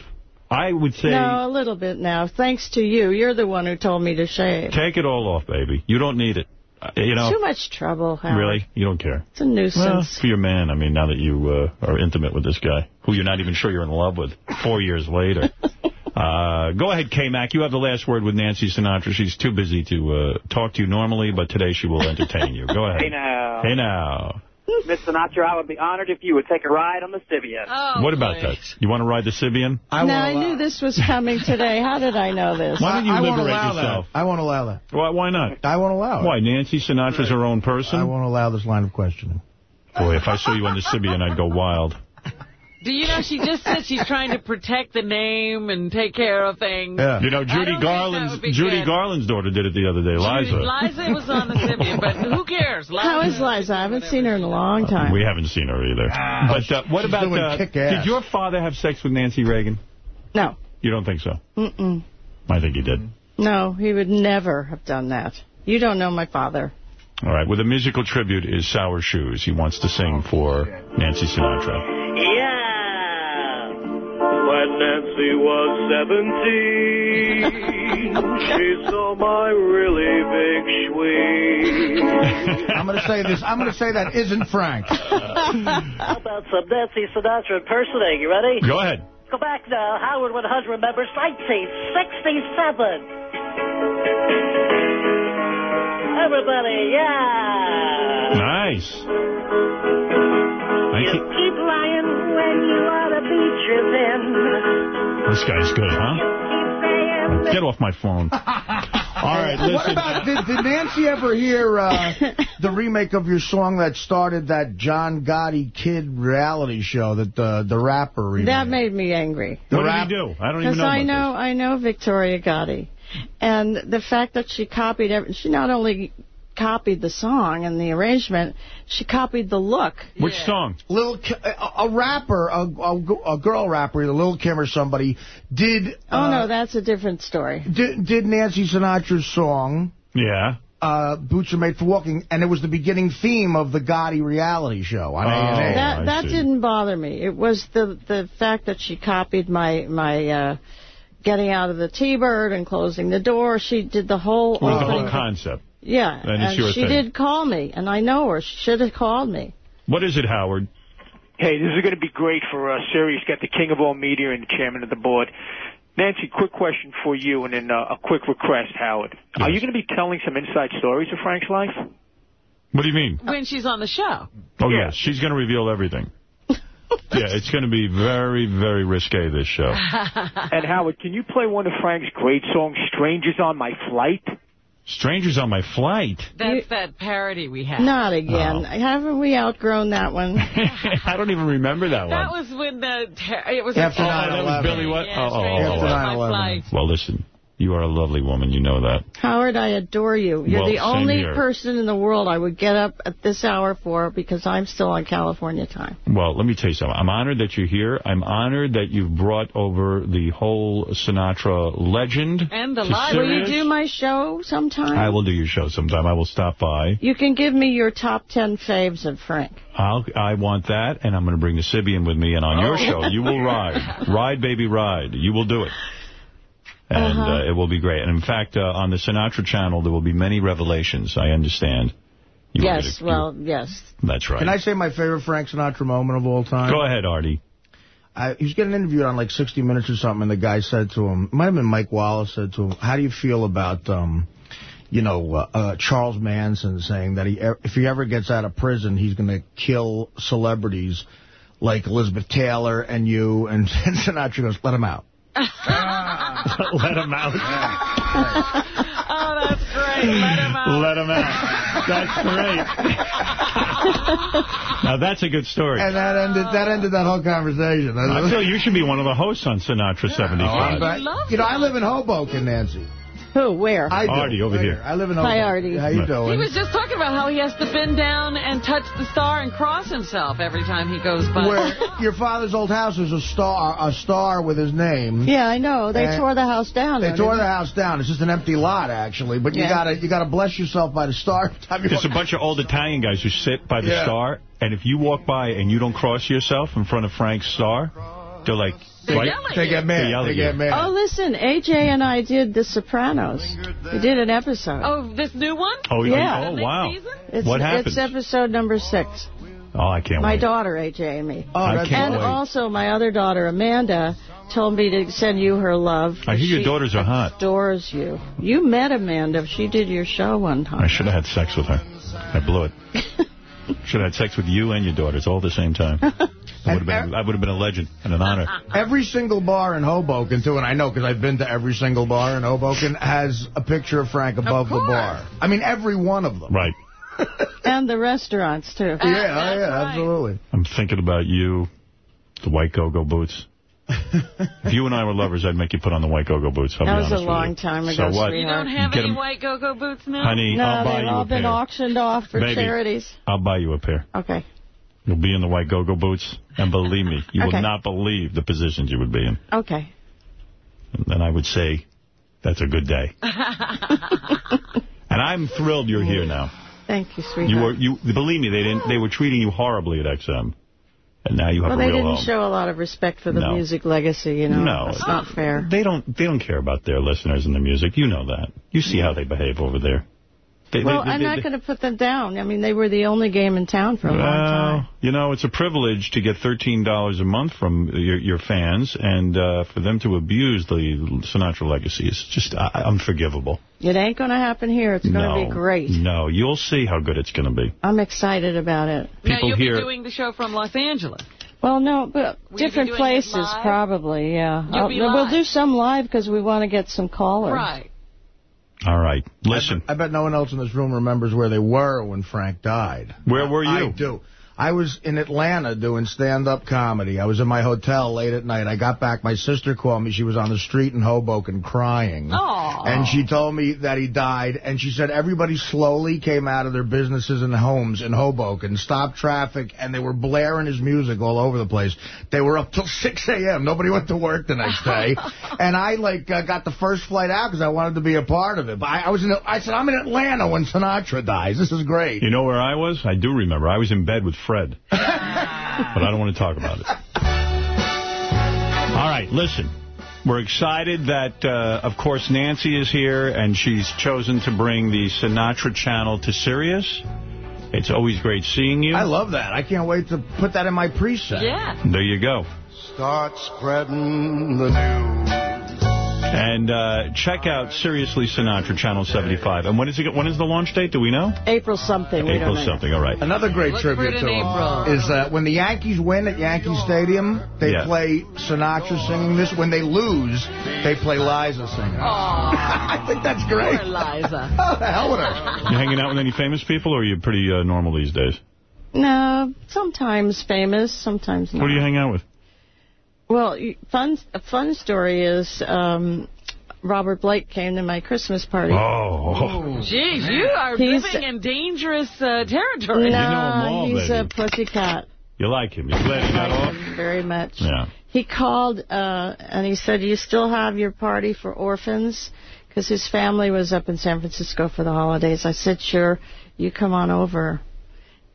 I would say No, a little bit now. Thanks to you. You're the one who told me to shave. take it all off, baby. You don't need it. Uh, You know, Too much trouble, Howard. really? You don't care. It's a nuisance. Well, for your man, I mean, now that you uh, are intimate with this guy, who you're not even sure you're in love with, four years later. <laughs> uh, go ahead, K-Mac. You have the last word with Nancy Sinatra. She's too busy to uh, talk to you normally, but today she will entertain you. Go ahead. Hey now. Hey, now. <laughs> Miss Sinatra, I would be honored if you would take a ride on the Sybian. Oh, what about that? You want to ride the Sybian? I now, I knew this was coming today. How did I know this? Why don't you I won't liberate allow yourself? that. I won't allow that. Why, why not? I won't allow it. Why, Nancy Sinatra's her own person? I won't allow this line of questioning. Boy, if I saw you on the Sybian, I'd go wild. Do you know she just said she's trying to protect the name and take care of things? Yeah. You know, Judy don't think that Garland's Judy good. Garland's daughter did it the other day, Liza. Liza was on the Sybian, <laughs> but who cares? Liza How is Liza? I haven't seen her in a long time. We haven't seen her either. but uh, what about, doing uh, kick-ass. did your father have sex with Nancy Reagan? No. You don't think so? Mm-mm. I think he did. No, he would never have done that. You don't know my father. All right, with a musical tribute is Sour Shoes. He wants to sing for Nancy Sinatra. When Nancy was 17, she saw my really big schwee. I'm going to say this. I'm going to say that isn't Frank. How about some Nancy Sinatra impersonating? You ready? Go ahead. Go back now. Howard 100 remembers 1967. Everybody, yeah. Nice. I You keep, keep lying when you ought to be driven. this guy's good, huh? Get off my phone. <laughs> All right, What listen. about, did, did Nancy ever hear uh, the remake of your song that started that John Gotti kid reality show that the the rapper remade? That made me angry. What did he do? I don't even Because know. I about know, I know Victoria Gotti. And the fact that she copied, every, she not only copied the song and the arrangement, she copied the look. this. Which song? Lil, Ki- a, a rapper, a, a, a girl rapper, either Lil Kim or somebody, did Oh, uh, no, that's a different story. did, did Nancy Sinatra's song. Yeah. Uh, Boots Are Made for Walking, and it was the beginning theme of the Gotti reality show on A&E. that that didn't bother me. It was the the fact that she copied my my uh, getting out of the T-bird and closing the door. She did the whole What the opening. whole concept? Yeah, And it's and your she thing. did call me, and I know her. She should have called me. What is it, Howard? Hey, this is going to be great for uh, Sirius. Got the king of all media and the chairman of the board. Nancy, quick question for you, and then uh, a quick request, Howard. Are you going to be telling some inside stories of Frank's life? What do you mean? When she's on the show. Oh, yes. She's going to reveal everything. <laughs> yeah, it's going to be very, very risque, this show. and Howard, can you play one of Frank's great songs, "Strangers on My Flight"? Strangers on my flight. That's that parody we had. Not again. Oh. Haven't we outgrown that one? <laughs> I don't even remember that, That one. That was when the it was After a 9/11. That was Billy what? Yeah, Oh, oh, Strangers oh, oh. on My oh, oh. Flight. Well, listen, you are a lovely woman. You know that. Howard, I adore you. You're Well, the only here. person in the world I would get up at this hour for because I'm still on California time. Well, let me tell you something. I'm honored that you're here. I'm honored that you've brought over the whole Sinatra legend. And the live. Will you do my show sometime? I will do your show sometime. I will stop by. You can give me your top ten faves of Frank. I'll, I want that, and I'm going to bring the Sybian with me, and on your Oh. show, you will ride. <laughs> Ride, baby, ride. You will do it. And Uh-huh. uh, it will be great. And in fact, uh, on the Sinatra channel, there will be many revelations, I understand. You yes, get a- well, yes. That's right. Can I say my favorite Frank Sinatra moment of all time? Go ahead, Artie. I, he was getting interviewed on like 60 Minutes or something, and the guy said to him, it might have been Mike Wallace said to him, how do you feel about, um, you know, uh, uh, Charles Manson saying that he, if he ever gets out of prison, he's going to kill celebrities like Elizabeth Taylor and you. And, and <laughs> Sinatra goes, let him out. Ah. <laughs> Let him out. oh, that's great. Let him out. Let him out. That's great. <laughs> now, that's a good story. And that ended that ended that whole conversation. I feel you should be one of the hosts on Sinatra 75. Oh, I'm back. You know, I live in Hoboken, Nancy. Who? Where? I do. Artie, over Right here. I live in Hi, Artie. How you doing? He was just talking about how he has to bend down and touch the star and cross himself every time he goes by. Where <laughs> your father's old house was a star, a star with his name. Yeah, I know. They And tore the house down. They tore the house down. It's just an empty lot, actually. But you Yeah. gotta you gotta bless yourself by the star. <laughs> every time you There's a bunch of old Italian guys who sit by the Yeah. star, and if you walk by and you don't cross yourself in front of Frank's star, they're like, They right? yell They get mad. They They get mad. Oh, listen, AJ and I did The Sopranos. We did an episode. Oh, this new one? Oh, Yeah. Oh, wow. It's, what happens? It's episode number six. Oh, I can't My wait. daughter, AJ, and me. Oh, I can't wait. also, my other daughter, Amanda, told me to send you her love. I hear your daughters are hot. adores you. You met Amanda. She did your show one time. I should have had sex with her. I blew it. <laughs> should have had sex with you and your daughters all at the same time. <laughs> I would have been, I would have been a legend and an honor. Uh-huh. Every single bar in Hoboken, too, and I know because I've been to every single bar in Hoboken, has a picture of Frank above the bar. I mean, every one of them. Right. <laughs> And the restaurants, too. Yeah, oh, yeah, absolutely. I'm thinking about you, the white go-go boots. <laughs> if you and I were lovers, I'd make you put on the white go-go boots. I'll That was a long time ago, So what? You don't have Get any 'em- white go-go boots now? Honey, no, I'll buy they've you all a been pair. auctioned off for Baby. charities. I'll buy you a pair. Okay. You'll be in the white go-go boots, and believe me, you Okay. will not believe the positions you would be in. Okay. And then I would say, that's a good day. <laughs> And I'm thrilled you're here now. Thank you, sweetheart. You were, you believe me, they didn't. They were treating you horribly at XM, and now you have well, a they didn't show a lot of respect for the No. music legacy, you know. No. It's not fair. They don't. They don't care about their listeners and the music. You know that. You see how they behave over there. They, well, they, they, I'm not going to put them down. I mean, they were the only game in town for a long time. You know, it's a privilege to get $13 a month from your, your fans, and uh, for them to abuse the Sinatra legacy is just uh, unforgivable. It ain't going to happen here. It's going to no, be great. No, you'll see how good it's going to be. I'm excited about it. now, People you'll here- be doing the show from Los Angeles. Well, no, but Will different places, probably, yeah. You'll I'll- be We'll do some live because we want to get some callers. Right. All right, listen. I bet no one else in this room remembers where they were when Frank died. Where were you? I do. I was in Atlanta doing stand-up comedy. I was in my hotel late at night. I got back. My sister called me. She was on the street in Hoboken crying. Aw. And she told me that he died. And she said everybody slowly came out of their businesses and homes in Hoboken, stopped traffic, and they were blaring his music all over the place. They were up till <laughs> 6 a.m. Nobody went to work the next day. <laughs> and I, like, uh, got the first flight out because I wanted to be a part of it. But I, I was in. I said, I'm in Atlanta when Sinatra dies. This is great. You know where I was? I do remember. I was in bed with Fred. <laughs> but I don't want to talk about it. All right, listen. We're excited that, uh, of course, Nancy is here, and she's chosen to bring the Sinatra channel to Sirius. It's always great seeing you. I love that. I can't wait to put that in my preset. Yeah. There you go. Start spreading the news. And uh, check out Siriusly Sinatra, Channel 75. And when is it? When is the launch date? Do we know? April something. April something. All right. Another great Look tribute to him April. is that when the Yankees win at Yankee Stadium, they Yeah. play Sinatra singing this. When they lose, they play Liza singing. <laughs> I think that's great. Poor Liza. <laughs> How the hell with her? You hanging out with any famous people, or are you pretty uh, normal these days? No, sometimes famous, sometimes not. Who do you hang out with? Well, fun a fun story is um, Robert Blake came to my Christmas party. Oh. Jeez, you are He's- living in dangerous uh, territory. no, You know 'em all, he's baby. a pussycat. You like him. You're glad he got off? like him very much. Yeah. He called uh, and he said, "You still have your party for orphans?" Because his family was up in San Francisco for the holidays. I said, "Sure, you come on over."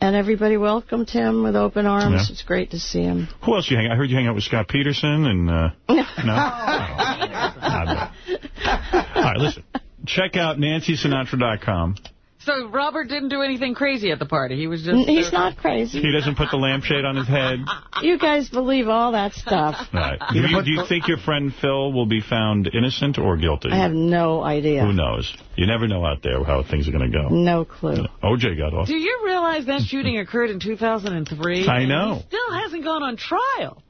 And everybody welcomed him with open arms. Yeah. It's great to see him. Who else you hang? Out? I heard you hang out with Scott Peterson and uh, <laughs> no. All right, listen. Check out NancySinatra.com. So Robert didn't do anything crazy at the party. He was just... He's not crazy. He doesn't put the lampshade on his head. <laughs> You guys believe all that stuff. Right. Do you, do you think your friend Phil will be found innocent or guilty? I have no idea. Who knows? You never know out there how things are going to go. No clue. Uh, OJ got off. Do you realize that shooting occurred in 2003? I know. He still hasn't gone on trial.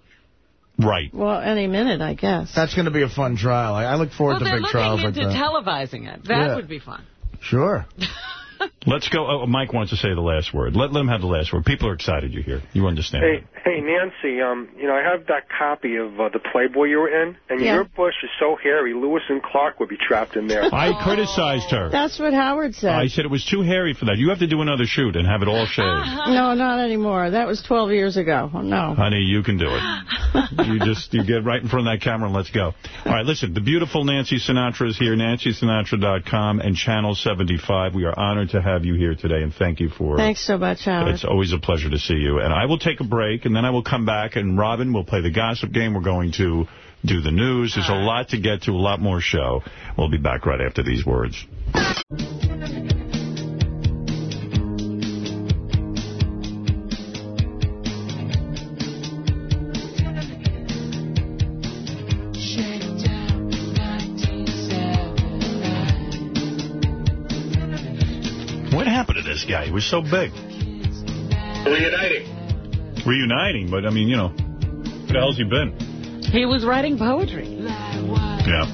Right. Well, any minute, I guess. That's going to be a fun trial. I, I look forward well, to they're big trials looking into that. televising it. That Yeah. would be fun. Sure. <laughs> Let's go. Oh, Mike wants to say the last word. Let, let him have the last word. People are excited you're here. You understand. Hey, hey, Nancy. Um, you know, I have that copy of uh, the Playboy you were in, and Yeah. your bush is so hairy. Lewis and Clark would be trapped in there. I criticized her. That's what Howard said. I said it was too hairy for that. You have to do another shoot and have it all shaved. No, not anymore. That was 12 years ago. Oh, No. Honey, you can do it. <laughs> you just you get right in front of that camera and let's go. All right, listen, the beautiful Nancy Sinatra is here, nancysinatra.com and Channel 75. We are honored to have you here today, and thank you for... Thanks so much, Howard. It's always a pleasure to see you. And I will take a break, and then I will come back, and Robin will play the gossip game. We're going to do the news. There's a lot to get to, a lot more show. We'll be back right after these words. This guy? He was so big. Reuniting. Reuniting, but I mean, you know, where the hell's he been? He was writing poetry. Yeah.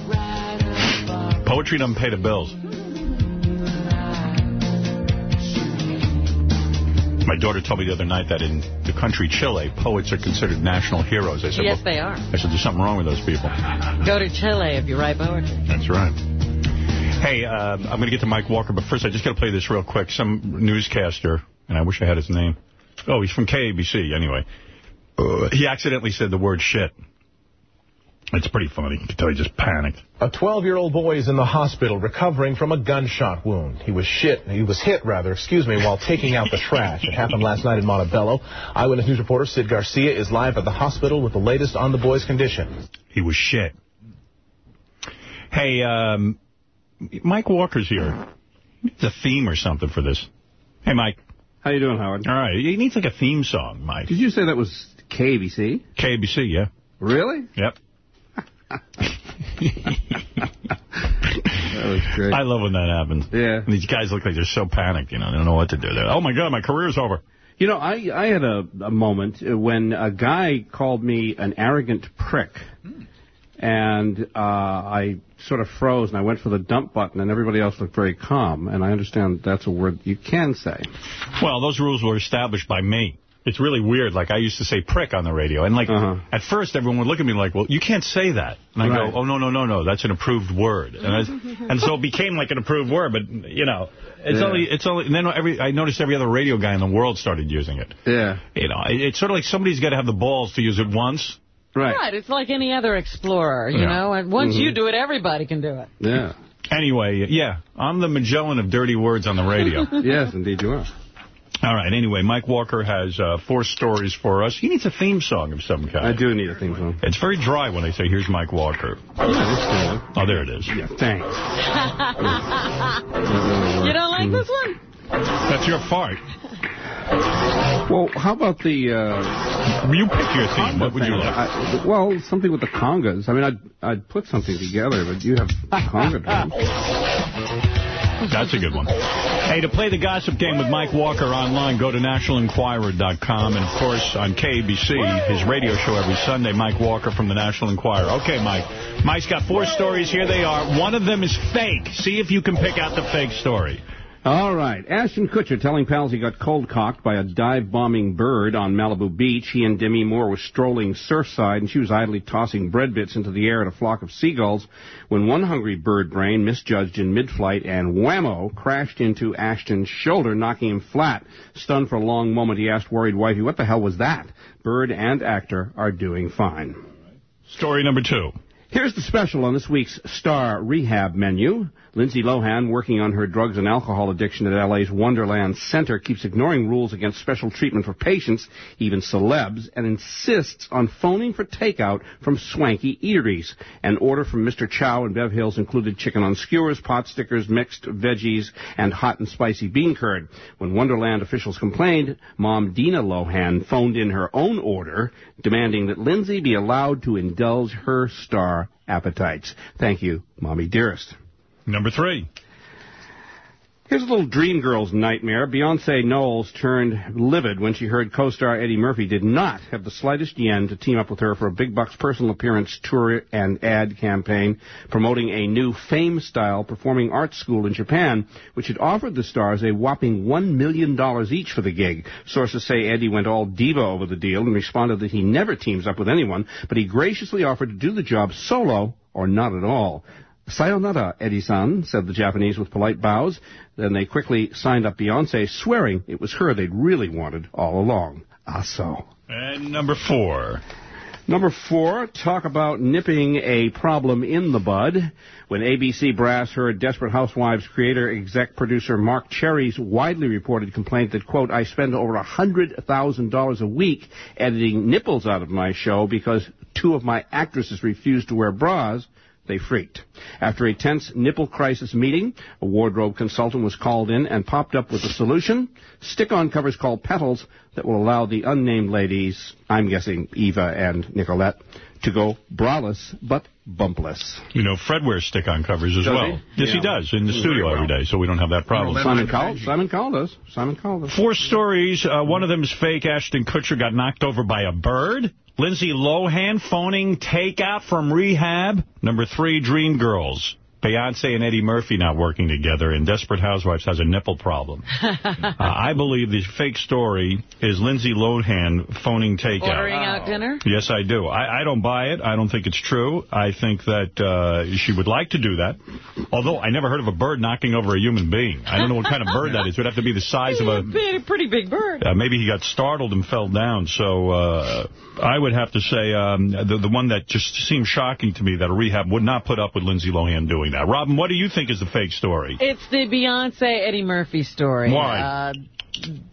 Poetry doesn't pay the bills. My daughter told me the other night that in the country Chile, poets are considered national heroes. I said, Yes, well, they are. I said, there's something wrong with those people. Go to Chile if you write poetry. That's right. Hey, uh, I'm going to get to Mike Walker, but first I just got to play this real quick. Some newscaster, and I wish I had his name. Oh, he's from KABC, anyway. Uh, he accidentally said the word shit. It's pretty funny. You can tell he just panicked. A 12-year-old boy is in the hospital recovering from a gunshot wound. He was shit. He was hit, rather, excuse me, while taking out the trash. It happened last night in Montebello. Eyewitness News reporter Sid Garcia is live at the hospital with the latest on the boy's condition. He was shit. Hey, um, Mike Walker's here. He needs a theme or something for this. Hey, Mike. How you doing, Howard? All right. He needs like a theme song, Mike. Did you say that was KBC? KBC, yeah. Really? Yep. That was great. I love when that happens. Yeah. And these guys look like they're so panicked, you know, they don't know what to do. They're, oh, my God, my career's over. You know, I I had a, a moment when a guy called me an arrogant prick. And uh, I sort of froze, and I went for the dump button, and everybody else looked very calm. And I understand that's a word you can say. Well, those rules were established by me. It's really weird. Like, I used to say prick on the radio. And, like, uh-huh. at first, everyone would look at me like, well, you can't say that. And I Right. go, oh, no, no, no, no. That's an approved word. And, I, <laughs> and so it became like an approved word. But, you know, it's Yeah. only, it's only, and then every, I noticed every other radio guy in the world started using it. Yeah. You know, it, it's sort of like somebody's got to have the balls to use it once. Right. It's like any other explorer, you Yeah. know. And once Mhm. you do it, everybody can do it. Yeah. Anyway, yeah, I'm the Magellan of dirty words on the radio. <laughs> yes, indeed you are. All right, anyway, Mike Walker has uh, four stories for us. He needs a theme song of some kind. I do need a theme song. It's very dry when I say, here's Mike Walker. Oh, there it is. Yeah, thanks. <laughs> you don't like this one? That's your fart. Well, how about the... Uh, you pick your theme. What would you thing? like? I, well, something with the congas. I mean, I'd, I'd put something together, but you have conga drums. <laughs> That's a good one. Hey, to play the gossip game with Mike Walker online, go to nationalenquirer.com. And, of course, on KBC, his radio show every Sunday, Mike Walker from the National Enquirer. Okay, Mike. Mike's got four stories. Here they are. One of them is fake. See if you can pick out the fake story. All right. Ashton Kutcher telling pals he got cold-cocked by a dive-bombing bird on Malibu Beach. He and Demi Moore were strolling surfside, and she was idly tossing bread bits into the air at a flock of seagulls when one hungry bird brain misjudged in mid-flight and whammo crashed into Ashton's shoulder, knocking him flat. Stunned for a long moment, he asked worried wifey, what the hell was that? Bird and actor are doing fine. Story number two. Here's the special on this week's Star Rehab menu. Lindsay Lohan, working on her drugs and alcohol addiction at LA's Wonderland Center, keeps ignoring rules against special treatment for patients, even celebs, and insists on phoning for takeout from swanky eateries. An order from Mr. Chow in Bev Hills included chicken on skewers, pot stickers, mixed veggies, and hot and spicy bean curd. When Wonderland officials complained, Mom Dina Lohan phoned in her own order, demanding that Lindsay be allowed to indulge her star appetites. Thank you, Mommy Dearest. Number three. Here's a little dream girl's nightmare. Beyonce Knowles turned livid when she heard co-star Eddie Murphy did not have the slightest yen to team up with her for a big bucks personal appearance tour and ad campaign promoting a new fame-style performing arts school in Japan, which had offered the stars a whopping $1 million each for the gig. Sources say Eddie went all diva over the deal and responded that he never teams up with anyone, but he graciously offered to do the job solo or not at all. Sayonara, Eddie-san, said the Japanese with polite bows. Then they quickly signed up Beyonce, swearing it was her they'd really wanted all along. Ah, so. And number four. Number four, talk about nipping a problem in the bud. When ABC Brass heard Desperate Housewives creator, exec producer Marc Cherry's widely reported complaint that, quote, I spend over $100,000 a week editing nipples out of my show because two of my actresses refuse to wear bras, they freaked. After a tense nipple crisis meeting, a wardrobe consultant was called in and popped up with a solution. Stick-on covers called Petals that will allow the unnamed ladies, I'm guessing Eva and Nicolette, to go braless but bumpless. You know, Fred wears stick-on covers as Does well. he? Yes, he does, in the studio every day, so we don't have that problem. Simon Cowell, Simon Cowell does. Simon Cowell does. Four stories. Uh, one of them is fake. Ashton Kutcher got knocked over by a bird. Lindsay Lohan phoning takeout from rehab. Number three, Dream Girls. Beyonce and Eddie Murphy not working together, and Desperate Housewives has a nipple problem. <laughs> uh, I believe the fake story is Lindsay Lohan phoning takeout. Ordering out dinner? Yes, I do. I, I don't buy it. I don't think it's true. I think that uh, she would like to do that. Although I never heard of a bird knocking over a human being. I don't know what kind of bird that is. It would have to be the size of a... <laughs> Big- Pretty big bird. Uh, maybe he got startled and fell down. So uh, I would have to say um, the, the one that just seems shocking to me that a rehab would not put up with Lindsay Lohan doing that. Robin, what do you think is the fake story? It's the Beyonce Eddie Murphy story. Why? Uh,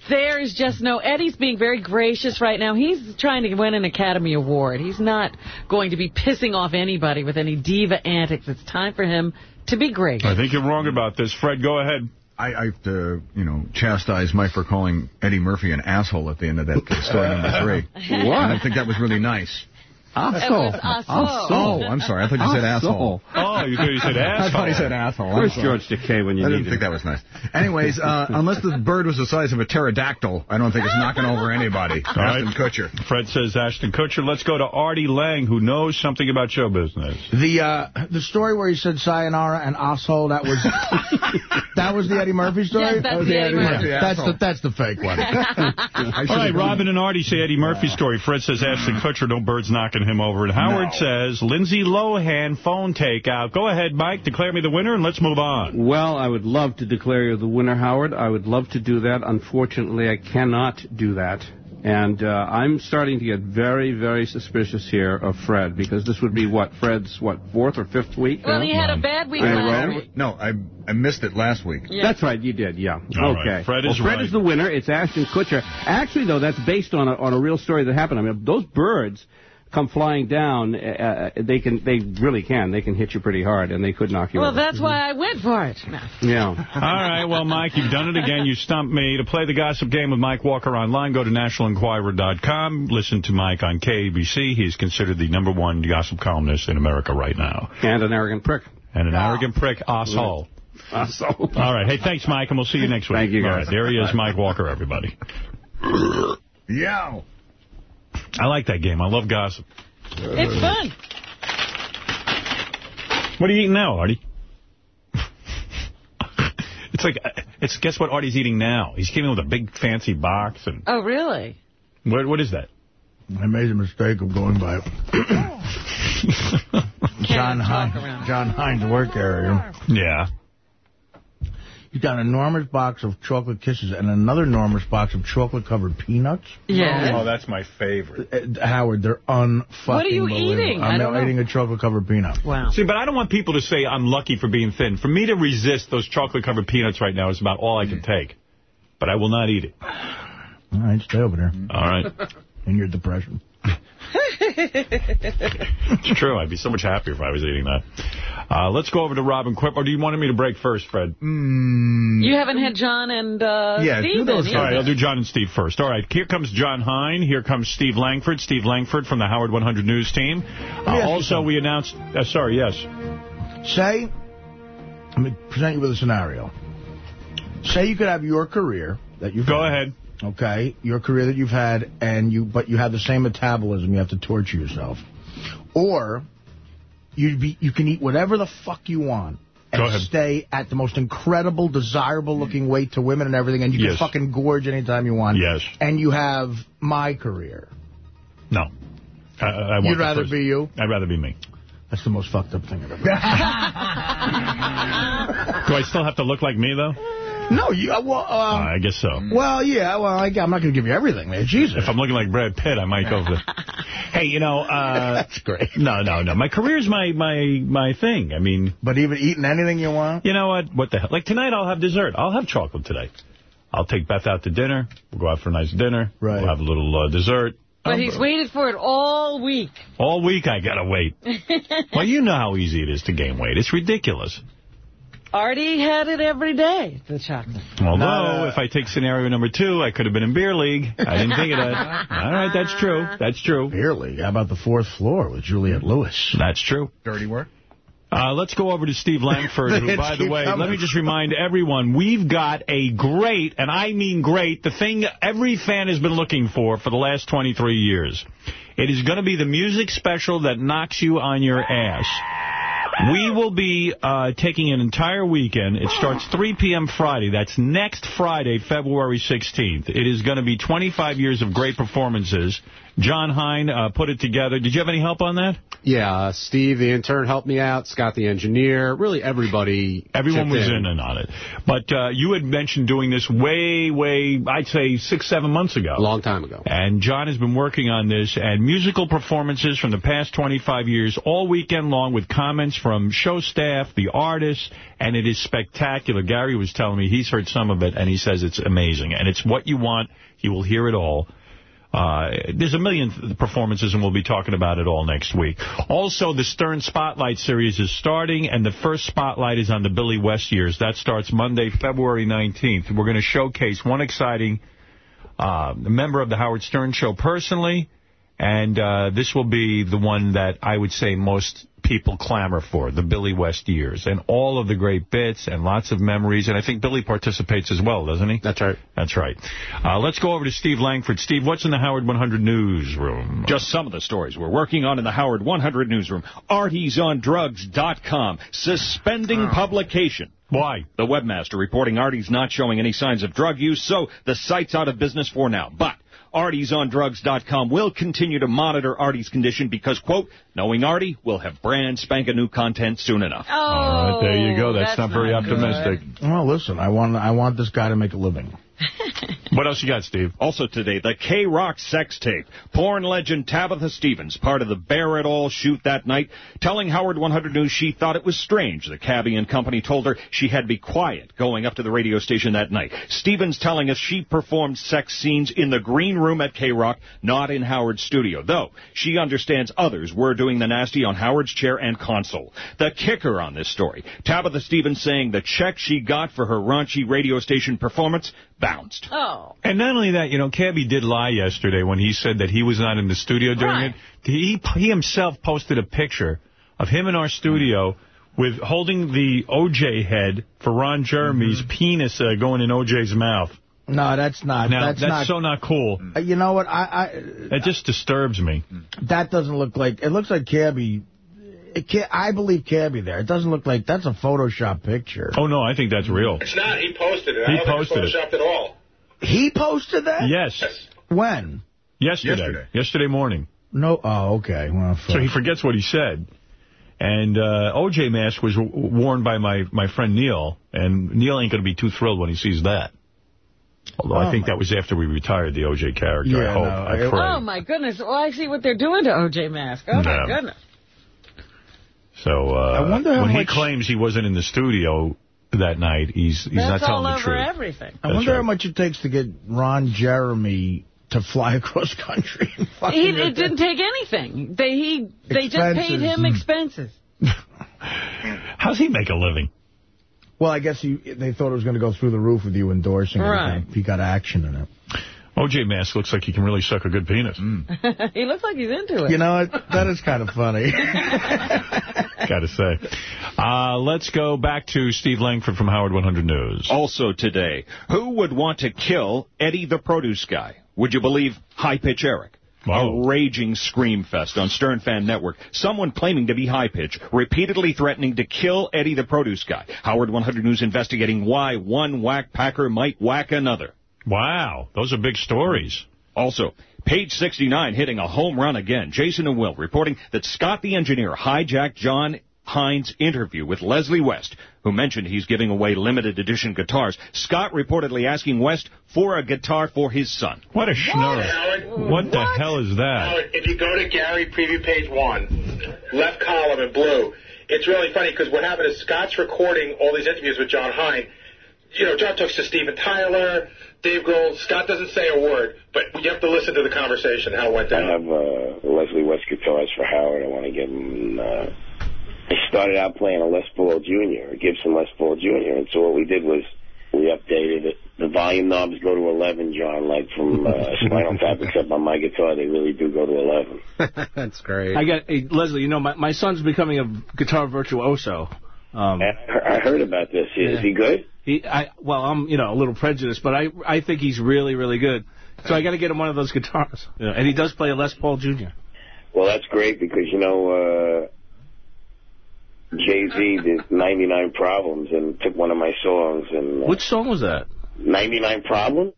there is just no... Eddie's being very gracious right now. He's trying to win an Academy Award. He's not going to be pissing off anybody with any diva antics. It's time for him to be great. I think you're wrong about this. Fred, go ahead. I, I have to, you know, chastise Mike for calling Eddie Murphy an asshole at the end of that uh, story number three. <laughs> What? And I think that was really nice. Asshole. Oh, I'm sorry. I thought you said asshole. Oh, you thought you said asshole. <laughs> I thought he said asshole. I'm Where's sorry. George Takei when you I need didn't him? think that was nice. Anyways, uh, unless the bird was the size of a pterodactyl, I don't think it's knocking over anybody. All right. Ashton Kutcher. Fred says Ashton Kutcher. Let's go to Artie Lange, who knows something about show business. The uh, the story where he said sayonara and asshole, that was <laughs> that was the Eddie Murphy story? Yes, that's That was the Eddie Murphy. Yeah, That's the that's the fake one. <laughs> All right, Robin and Artie say Eddie Murphy story. Fred says Ashton Kutcher, no birds knocking him over. And Howard says Lindsay Lohan phone takeout. Go ahead, Mike, declare me the winner, and let's move on. Well, I would love to declare you the winner, Howard. I would love to do that. Unfortunately, I cannot do that. And uh, I'm starting to get very, very suspicious here of Fred, because this would be, what, Fred's, what, fourth or fifth week Well, now? he had a bad week In last week. No, I I missed it last week. That's right, you did, yeah. All okay. right, Fred well, is Fred right. is the winner. It's Ashton Kutcher. Actually, though, that's based on a, on a real story that happened. I mean, those birds come flying down, uh, they can, they really can. They can hit you pretty hard, and they could knock you out. Well, over. that's why I went for it. Yeah. <laughs> All right, well, Mike, you've done it again. You stumped me. To play the gossip game with Mike Walker online, go to nationalenquirer.com. Listen to Mike on KABC. He's considered the number one gossip columnist in America right now. And an arrogant prick. And an arrogant prick, asshole. Asshole. All right. Hey, thanks, Mike, and we'll see you next week. Thank you, guys. right, there he is, Mike Walker, everybody. <coughs> Yeah. I like that game. I love gossip. It's fun. What are you eating now, Artie? <laughs> it's like, uh, it's guess what Artie's eating now? He's came in with a big fancy box. and Oh, really? What What is that? I made the mistake of going by <coughs> John talk Hines, around. Jon Hein's work area. Yeah. You got an enormous box of chocolate kisses and another enormous box of chocolate-covered peanuts. Yeah. Oh, that's my favorite. Uh, Howard, they're unfucking What are you believable. eating? I I'm don't eating a chocolate-covered peanut. Wow. See, but I don't want people to say I'm lucky for being thin. For me to resist those chocolate-covered peanuts right now is about all I can take. But I will not eat it. All right, stay over there. All right. In your depression. <laughs> It's true. I'd be so much happier if I was eating that. Uh, let's go over to Robin Quip. Or do you want me to break first, Fred? You haven't had Jon and uh, Steve in All either. right, I'll do Jon and Steve first. All right, here comes Jon Hein. Here comes Steve Langford. Steve Langford from the Howard 100 News team. Uh, also, we announced... Uh, sorry, yes. Say, let me present you with a scenario. Say you could have your career that you've Go had, ahead. Okay, your career that you've had, and you but you have the same metabolism. You have to torture yourself, or you be you can eat whatever the fuck you want. And stay at the most incredible, desirable-looking weight to women and everything, and you Yes. can fucking gorge anytime you want. Yes. And you have my career. No. I, I You'd rather be you? I'd rather be me. That's the most fucked up thing I've ever <laughs> Do I still have to look like me, though? No, you. Uh, well, um, I guess so. well, yeah. Well, I, I'm not going to give you everything, man. Jesus. If I'm looking like Brad Pitt, I might go for the... <laughs> Hey, you know... Uh, That's great. No, no, no. My career's my, my, my thing. I mean... But even eating anything you want? You know what? What the hell? Like, tonight I'll have dessert. I'll have chocolate today. I'll take Beth out to dinner. We'll go out for a nice dinner. Right. We'll have a little uh, dessert. But he's waited for it all week. All week I gotta wait. <laughs> well, you know how easy it is to gain weight. It's ridiculous. Artie had it every day, the chocolate. Although, if I take scenario number two, I could have been in beer league. I didn't think of that. <laughs> All right, that's true. That's true. Beer league. How about the fourth floor with Juliette Lewis? That's true. Dirty work. Uh, let's go over to Steve Langford, who, <laughs> by the way, coming. let me just remind everyone, we've got a great, and I mean great, the thing every fan has been looking for for the last 23 years. It is going to be the music special that knocks you on your ass. We will be uh, taking an entire weekend. It starts 3 p.m. Friday. That's next Friday, February 16th. It is going to be 25 years of great performances. Jon Hein uh, put it together. Did you have any help on that? Yeah, uh, Steve, the intern, helped me out. Scott, the engineer. Really, everybody. Everyone was in and on it. But uh, you had mentioned doing this way, way, I'd say six, seven months ago. A long time ago. And Jon has been working on this, and musical performances from the past 25 years, all weekend long, with comments from show staff, the artists, and it is spectacular. Gary was telling me he's heard some of it, and he says it's amazing. And it's what you want. You will hear it all. Uh, there's a million performances, and we'll be talking about it all next week. Also, the Stern Spotlight series is starting, and the first spotlight is on the Billy West years. That starts Monday, February 19th. We're going to showcase one exciting uh, member of the Howard Stern Show personally, and uh, this will be the one that I would say most people clamor for, the Billy West years, and all of the great bits and lots of memories. And I think Billy participates as well, doesn't he? That's right. That's right. Uh, let's go over to Steve Langford. Steve, what's in the Howard 100 newsroom? Just some of the stories we're working on in the Howard 100 newsroom. Artie'sOnDrugs.com suspending publication. Why? The webmaster reporting Artie's not showing any signs of drug use, so the site's out of business for now. But Artie'sOnDrugs.com will continue to monitor Artie's condition because, quote, knowing Artie, we'll have brand spanking new content soon enough. Oh, All right, there you go. That's, oh, that's not very not good. optimistic. Well, listen, I want I want this guy to make a living. <laughs> What else you got, Steve? Also today, the K-Rock sex tape. Porn legend Tabitha Stevens, part of the Bear It All shoot that night, telling Howard 100 News she thought it was strange the cabbie and company told her she had to be quiet going up to the radio station that night. Stevens telling us she performed sex scenes in the green room at K-Rock, not in Howard's studio, though she understands others were doing the nasty on Howard's chair and console. The kicker on this story, Tabitha Stevens saying the check she got for her raunchy radio station performance bounced. Oh. And not only that, you know, Cabbie did lie yesterday when he said that he was not in the studio during Right. it. He, he himself posted a picture of him in our studio with holding the OJ head for Ron Jeremy's penis uh, going in OJ's mouth. No, that's not. Now, that's, that's not. so not cool. Uh, you know what? I, I It just disturbs me. that doesn't look like. It looks like Cabbie. It can I believe Cabbie there. It doesn't look like that's a Photoshop picture. Oh, no, I think that's real. It's not. He posted it. He I don't posted think it. it's photoshopped at all. He posted that. Yes. When? Yesterday. Yesterday. Yesterday morning. No. Oh, okay. Well, fuck. So he forgets what he said. And uh, O.J. mask was w- worn by my, my friend Neil, and Neil ain't going to be too thrilled when he sees that. Although I Oh, think that was after we retired the O.J. character, I hope. no, I it- pray. Oh, my goodness. Well, I see what they're doing to O.J. Mask. Oh, my goodness. So uh, I wonder how when he claims he wasn't in the studio that night, he's he's That's not telling all the over truth. everything. I That's wonder how much it takes to get Ron Jeremy to fly <laughs> across country. and He, fucking- it didn't take anything. They he they just paid him hmm. expenses. <laughs> How's he make a living? Well, I guess he, they thought it was going to go through the roof with you endorsing Right. it. He got action in it. O.J. Mask looks like he can really suck a good penis. <laughs> he looks like he's into it. You know, what? that is kind of funny. <laughs> Got to say. Uh, let's go back to Steve Langford from Howard 100 News. Also today, who would want to kill Eddie the produce guy? Would you believe High Pitch Eric? A raging scream fest on Stern Fan Network. Someone claiming to be high pitch, repeatedly threatening to kill Eddie the produce guy. Howard 100 News investigating why one whack packer might whack another. Wow, those are big stories. Also, page 69 hitting a home run again. Jason and Will reporting that Scott the engineer hijacked Jon Hein's interview with Leslie West, who mentioned he's giving away limited edition guitars. Scott reportedly asking West for a guitar for his son. What a schnorrer. What the hell is that? Howard, if you go to Gary preview page one, left column in blue, it's really funny because what happened is Scott's recording all these interviews with Jon Hein. You know, Jon talks to Steven Tyler, Dave Grohl. Scott doesn't say a word, but you have to listen to the conversation, how it went down. I down. have uh, Leslie West guitars for Howard. I want to give him. Uh, I started out playing a Les Paul Jr., a Gibson Les Paul Jr., and so what we did was we updated it. The volume knobs go to 11, Jon, like from uh, <laughs> Spinal Tap, except on my guitar they really do go to 11. <laughs> That's great. I got hey, Leslie. You know, my my son's becoming a guitar virtuoso. Um, I heard about this. Is he good? He, I, well, I'm, you know, a little prejudiced, but I, I think he's really, really good. So I got to get him one of those guitars. <laughs> You know, and he does play a Les Paul Jr. Well, that's great because, you know, uh, Jay-Z did 99 Problems and took one of my songs. and uh, Which song was that? 99 Problems?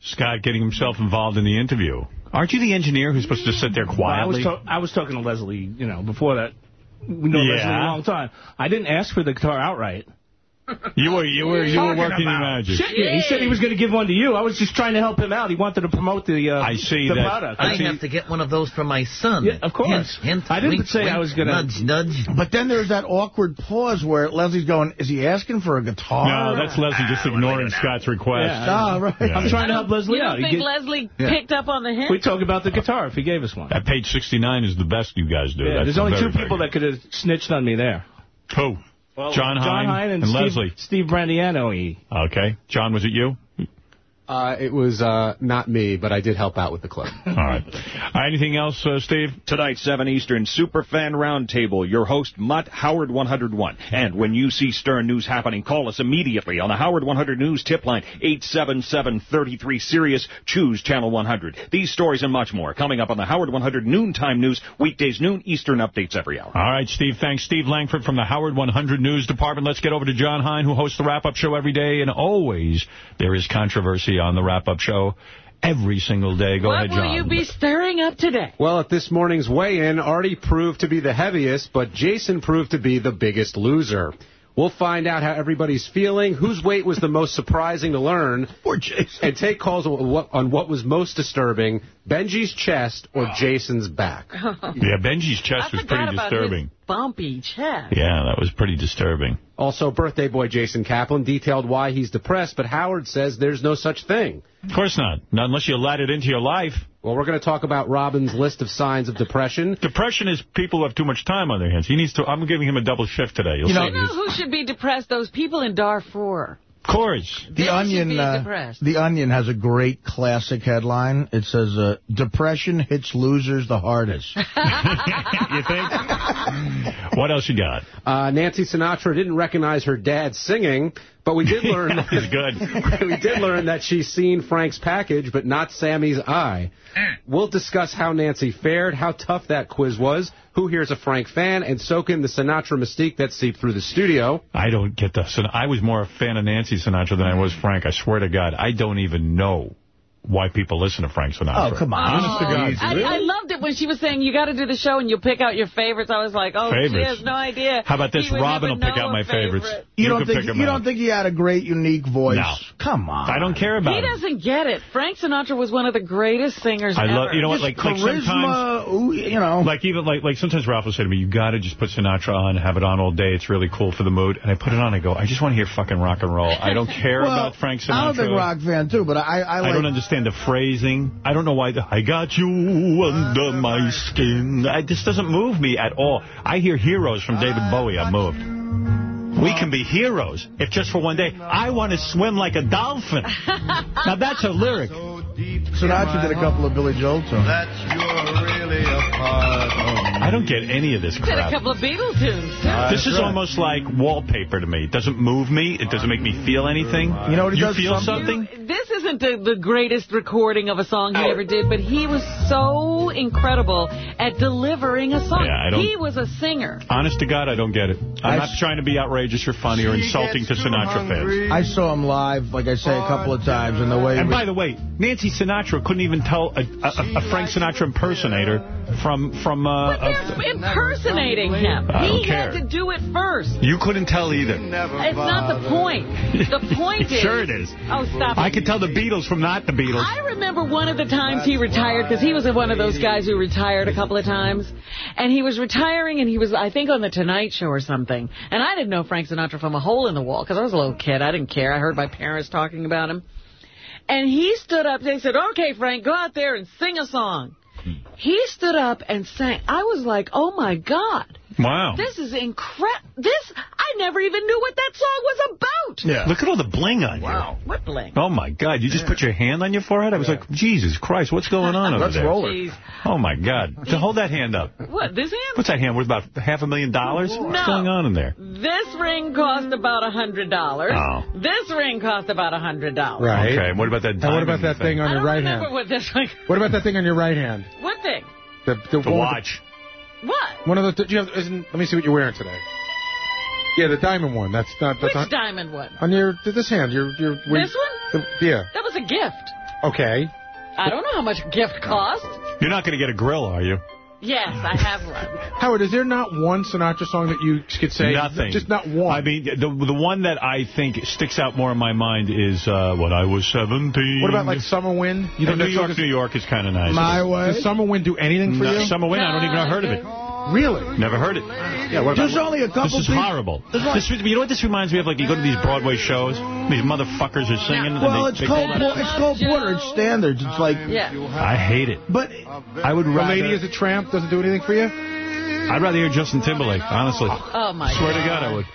Scott getting himself involved in the interview. Aren't you the engineer who's supposed to sit there Well, I was, quietly? to- I was talking to Leslie, you know, before that. We know Leslie a long time. I didn't ask for the guitar outright. You were you were you were working your magic. Yeah, he said he was going to give one to you. I was just trying to help him out. He wanted to promote the uh, I see the that- product. I I see- have to get one of those for my son. Yeah, of course. Hint, hint, I didn't wink, say I was gonna- nudge, nudge. But then there's that awkward pause where Leslie's going, is he asking for a guitar? No, that's Leslie just ignoring Scott's request. Yeah. Oh, right. Yeah. I'm trying to help Leslie You out. don't He think get- Leslie Yeah. picked up on the hint? we talk about the guitar if he gave us one. At page 69 is the best you guys do. Yeah, That's there's only two people that could have snitched on me there. big. Who? Jon Hein Jon Hein and, and Steve, Leslie. Steve Brandano. He. Okay. Jon, was it you? Uh, it was uh, not me, but I did help out with the clip. <laughs> All right. Uh, anything else, uh, Steve? Tonight, 7 Eastern, Superfan Roundtable. Your host, Mutt Howard 101. And when you see Stern News happening, call us immediately on the Howard 100 News tip line, 877-33-SIRIUS. Choose Channel 100. These stories and much more coming up on the Howard 100 Noontime News, weekdays noon, Eastern updates every hour. All right, Steve. Thanks. Steve Langford from the Howard 100 News Department. Let's get over to Jon Hein, who hosts the wrap-up show every day. And always there is controversy on the wrap-up show every single day. Go what ahead, will you be stirring up today? Well, at this morning's weigh-in, Artie proved to be the heaviest, but Jason proved to be the biggest loser. We'll find out how everybody's feeling, whose weight was the most surprising to learn, <laughs> Poor Jason. and take calls on what, on what was most disturbing, Benjy's chest or oh. Jason's back. <laughs> Yeah, Benjy's chest I was forgot pretty about disturbing. his bumpy chest. Yeah, that was pretty disturbing. Also, birthday boy Jason Kaplan detailed why he's depressed, but Howard says there's no such thing. Of course not. Not unless you let it into your life. Well, we're going to talk about Robin's list of signs of depression. Depression is people who have too much time on their hands. He needs to. I'm giving him a double shift today. You'll You know- see. You know who should be depressed? Those people in Darfur. Of course. They The should Onion, be uh, the Onion has a great classic headline. It says, uh, "Depression hits losers the hardest." <laughs> you think? <laughs> what else you got? Uh, Nancy Sinatra didn't recognize her dad singing, but we did learn <laughs> That good. <laughs> we did learn that she's seen Frank's package, but not Sammy's eye. We'll discuss how Nancy fared, how tough that quiz was, who here's a Frank fan, and soak in the Sinatra mystique that seeped through the studio. I don't get the. Sin- I was more a fan of Nancy Sinatra than I was Frank. I swear to God, I don't even know why people listen to Frank Sinatra. Oh, come on. Oh, I, I loved it it when she was saying you got to do the show and you'll pick out your favorites. I was like, oh, she has no idea. How about this? Robin will pick out my favorites. favorite. You, You don't think pick 'em you don't think he had a great, unique voice? No. Come on. I don't care about He it. doesn't get it. Frank Sinatra was one of the greatest singers I ever. love, you know what, like, like sometimes, Charisma, ooh, you know. like even like like sometimes Ralph will say to me, "You got to just put Sinatra on, have it on all day. It's really cool for the mood." And I put it on, I go, "I just want to hear fucking rock and roll. I don't care <laughs> well, about Frank Sinatra. I'm a big rock fan too, but I I, I don't understand the phrasing. I don't know why. The, I got you under my skin. I, this doesn't move me at all. I hear heroes from David Bowie. I'm moved. We can be heroes if just for one day. I want to swim like a dolphin. <laughs> now that's a lyric. Sinatra did a couple of Billy Joel songs. I don't get any of this Did a crap. couple of Beatles tunes, too. This is almost like wallpaper to me. It doesn't move me. It doesn't make me feel anything. You know what he you does feel something? something? This isn't the, the greatest recording of a song he ever did, but he was so incredible at delivering a song. Yeah, I don't- he was a singer. Honest to God, I don't get it. I'm I not trying to be outrageous or funny or insulting to Sinatra fans. I saw him live, like I say, a couple of times, and the way. And was- by the way, Nancy Sinatra couldn't even tell a, a, a Frank Sinatra impersonator from from. Uh, They're a, impersonating him. I don't he care. had to do it first. you couldn't tell either. It's not the point. The <laughs> point is... Sure it is. Oh, stop it. I could tell the Beatles from not the Beatles. I remember one of the times he retired, because he was one of those guys who retired a couple of times. And he was retiring, and he was, I think, on The Tonight Show or something. And I didn't know Frank Sinatra from a hole in the wall, because I was a little kid. I didn't care. I heard my parents talking about him. And he stood up, they said, okay, Frank, go out there and sing a song. Hmm. He stood up and sang. I was like, oh, my God. Wow. This is incredible. This, I never even knew what that song was about. Yeah. Look at all the bling on you. Wow. What bling? Oh, my God. You just put your hand on your forehead? I was like, Jesus Christ, what's going on over Let's there? roll it. Oh, my God. So hold that hand up. What, this hand? What's that hand worth? About half a million dollars? What's No. going on in there? This ring cost about a hundred dollars. Oh. This ring cost about a hundred dollars. Right. Okay, and what about that And what about that thing on I your don't right remember hand? what this ring. What about that thing on your right hand? What thing? The, the, The one with watch. What? One of the. Do you have? Isn't, let me see what you're wearing today. Yeah, the diamond one. That's not. That's Which not, diamond one? on your this hand. Your your. This one? The, yeah. That was a gift. Okay. I don't know how much gift cost. You're not going to get a grill, are you? Yes, I have one. <laughs> Howard, is there not one Sinatra song that you could say? Nothing. Just not one. I mean, the the one that I think sticks out more in my mind is uh, when I was 17. What about like Summer Wind? You know, think New York, is- New York is kind of nice. My way. Does Summer Wind do anything for No, you? Summer Wind, I don't even know heard of it. Really? Never heard it. Yeah. What There's only a couple. This is people- horrible. This, you know what this reminds me of? Like you go to these Broadway shows, these motherfuckers are singing. and Well, they, it's they Cole. pull it's Cole Porter. It's standards. It's like. Yeah. I hate it. But I would The rather. Lady is a Tramp doesn't do anything for you? I'd rather hear Justin Timberlake. Honestly, Oh, my swear God. to God, I would.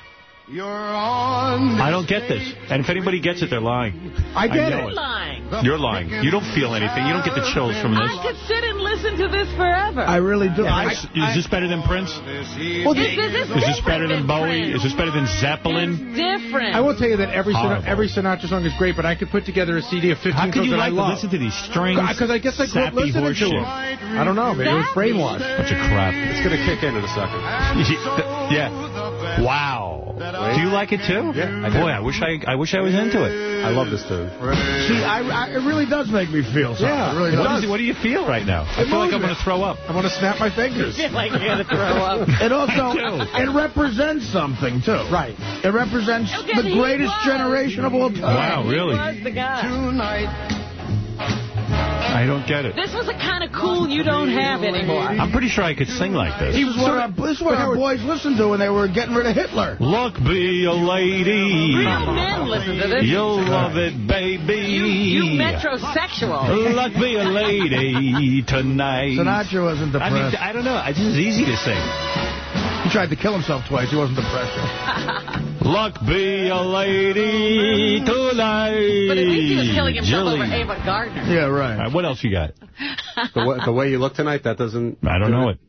I don't get this. And if anybody gets it, they're lying. I get know it. Lying. You're lying. You don't feel anything. You don't get the chills from this. I could sit and listen to this forever. I really do. I, Is, is this better than Prince? well, Is this, Is this better than Bowie? Is this better than Zeppelin? It's different. I will tell you that every Sin- Horrible. every Sinatra song is great, but I could put together a CD of 15 How could you like to listen to these strings? Because I guess I grew up sappy listening to horseshit? them. I don't know. Maybe it was Sappy. brainwashed. Bunch of crap. It's going to kick in in a second. <laughs> yeah. Wow. Do you like it too? Yeah, I do. Boy, I wish I I wish I was into it. I love this tune. see, I, I, it really does make me feel something. Yeah. It really What, does. is, what do you feel right now? I feel like I'm going to throw up. I want to snap my fingers. <laughs> I feel like you're going to throw up. <laughs> It also it represents something too. Right. It represents Okay, the greatest was. generation of all time. Wow, really? He was the guy. I don't get it. This was a kind of cool you don't have anymore. I'm pretty sure I could sing like this. This is what, our, this is what our boys listened to when they were getting rid of Hitler. Look, be a lady. Real men listen to this. You'll love it, baby. You, you metrosexual. Look, be a lady tonight. Sinatra wasn't I mean, depressed. I don't know. This is easy to sing. he tried to kill himself twice. He wasn't depressed. <laughs> Look, be a lady tonight. But at least he was killing himself Jilly. over Ava Gardner. Yeah, All right. right, what else you got? <laughs> The way, the way you look tonight, that doesn't... I don't know it.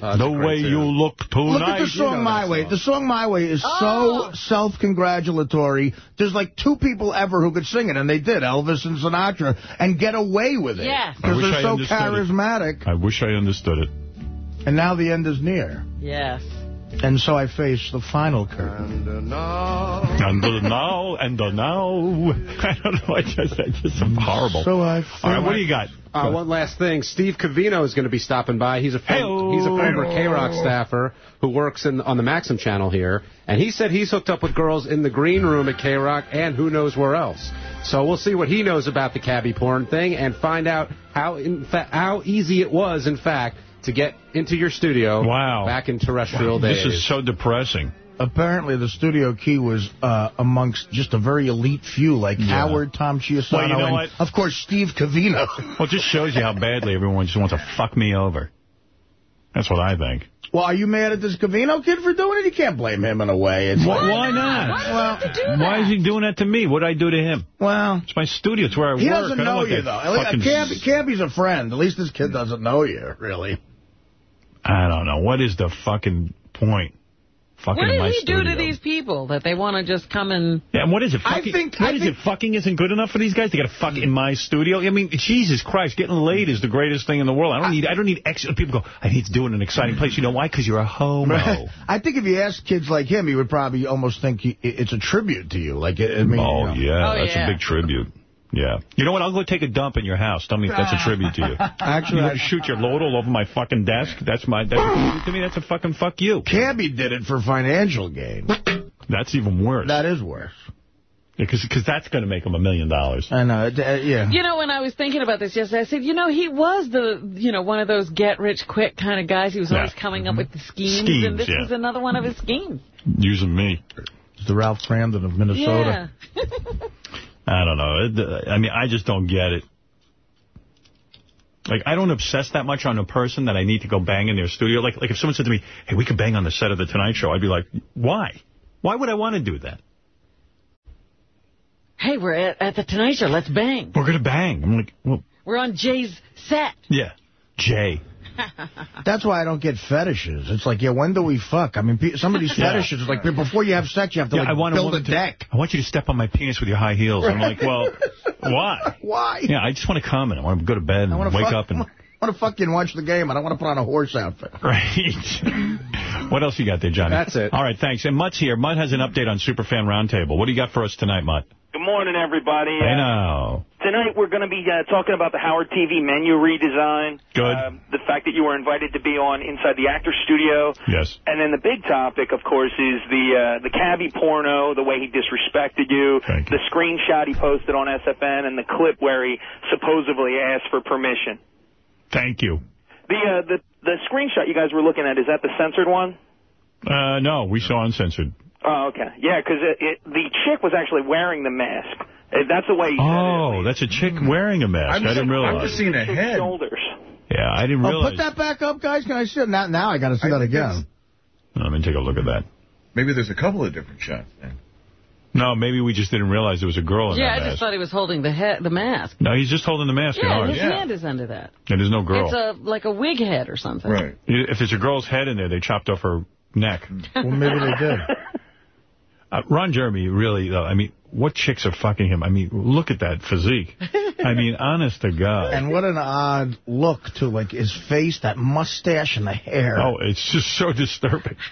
Uh, the way tune. you look tonight. Look at the song you know My that Way. song. The song My Way is Oh. so self-congratulatory. There's like two people ever who could sing it, and they did, Elvis and Sinatra, and get away with it. Yes. Because they're I so understood it. charismatic. I wish I understood it. And now the end is near. Yes. And so I face the final curtain. And the now, and the now. <laughs> I don't know. I just, I just am horrible. So I All right, what do you got? Uh, one last thing. Steve Covino is going to be stopping by. He's a form- he's a former K-Rock staffer who works in on the Maxim channel here, and he said he's hooked up with girls in the green room at K-Rock and who knows where else. So we'll see what he knows about the cabbie porn thing and find out how in fa- how easy it was, in fact, to get into your studio. Wow. Back in terrestrial days. This is so depressing. Apparently, the studio key was uh, amongst just a very elite few, like Howard, Tom Chiusano, Well, you know and, what? of course, Steve Covino. <laughs> Well, it just shows you how badly everyone just wants to fuck me over. That's what I think. well, are you mad at this Covino kid for doing it? You can't blame him in a way. It's Why, like- why not? Well, Why is he doing that to me? What did I do to him? Well, it's my studio. It's where I he work. He doesn't I don't know you, though. At least- fucking Cabbie, Cabbie's a friend. At least this kid doesn't know you, really. I don't know. What is the fucking point? Fucking What in did my he studio. do to these people that they want to just come and... Yeah, and what is it? I Fucking, think- what I is think- it? Fucking isn't good enough for these guys? They got to fuck in my studio? I mean, Jesus Christ, getting laid is the greatest thing in the world. I don't need I don't need extra. People go, I need to do it in an exciting place. You know why? Because you're a homo. <laughs> I think if you ask kids like him, he would probably almost think he, it's a tribute to you. Like, I mean, Oh, you know. yeah, oh, that's a big tribute. Yeah. You know what? I'll go take a dump in your house. Tell me if that's a tribute to you. <laughs> Actually, you I- to shoot your load all over my fucking desk? That's my. That's, to me, that's a fucking fuck you. Cabbie did it for financial gain. That's even worse. That is worse. Because that's going to make him a million dollars. I know. Uh, yeah. You know, when I was thinking about this yesterday, I said, you know, he was the, you know, one of those get-rich-quick kind of guys. He was always coming up with the schemes, Schemes, and this yeah. was another one of his schemes. Using me. It's the Ralph Kramden of Minnesota. Yeah. <laughs> I don't know. I mean, I just don't get it. Like, I don't obsess that much on a person that I need to go bang in their studio. Like, like if someone said to me, hey, we could bang on the set of The Tonight Show, I'd be like, why? Why would I want to do that? Hey, we're at, at the Tonight Show. Let's bang. We're going to bang. I'm like, well, We're on Jay's set. yeah. Jay. <laughs> That's why I don't get fetishes. It's like, yeah, when do we fuck? I mean, pe- some of these Yeah. fetishes, like, before you have sex, you have to, Yeah, like, I want build a woman to- deck. I want you to step on my penis with your high heels. I'm like, well, <laughs> why? Why? Yeah, I just want to come and I want to go to bed and I wake fuck, up and... I want to fuck you and watch the game. I don't want to put on a horse outfit. <laughs> Right. what else you got there, Johnny? That's it. All right, thanks. And Mutt's here. Mutt has an update on Superfan Roundtable. What do you got for us tonight, Mutt? Good morning, everybody. I Uh, know. Tonight we're going to be uh, talking about the Howard TV menu redesign. Good. Um, the fact that you were invited to be on Inside the Actor Studio. Yes. And then the big topic, of course, is the uh, the cabbie porno, the way he disrespected you, the screenshot he posted on SFN, and the clip where he supposedly asked for permission. Thank you. The uh, the the screenshot you guys were looking at is that the censored one? Uh, no, we saw uncensored. Oh, okay. Yeah, because it, it, the chick was actually wearing the mask. Uh, That's the way he Oh, that's a chick wearing a mask. I'm I didn't just- realize. I'm just seeing a head. Shoulders. Yeah, I didn't Oh, realize. put that back up, guys. Can I see it? Now, now I got to see that again. Let me take a look at that. Maybe there's a couple of different shots. Then. No, maybe we just didn't realize there was a girl in Yeah, that I just thought he was holding the head, the mask. No, he's just holding the mask in Yeah, ours. his hand is under that. And there's no girl. It's a like a wig head or something. Right. If there's a girl's head in there, they chopped off her neck. Well, maybe they did. <laughs> Uh, Ron Jeremy, really, though, I mean, what chicks are fucking him? I mean, look at that physique. I mean, <laughs> honest to God. And what an odd look, to like, his face, that mustache and the hair. Oh, it's just so disturbing. <laughs>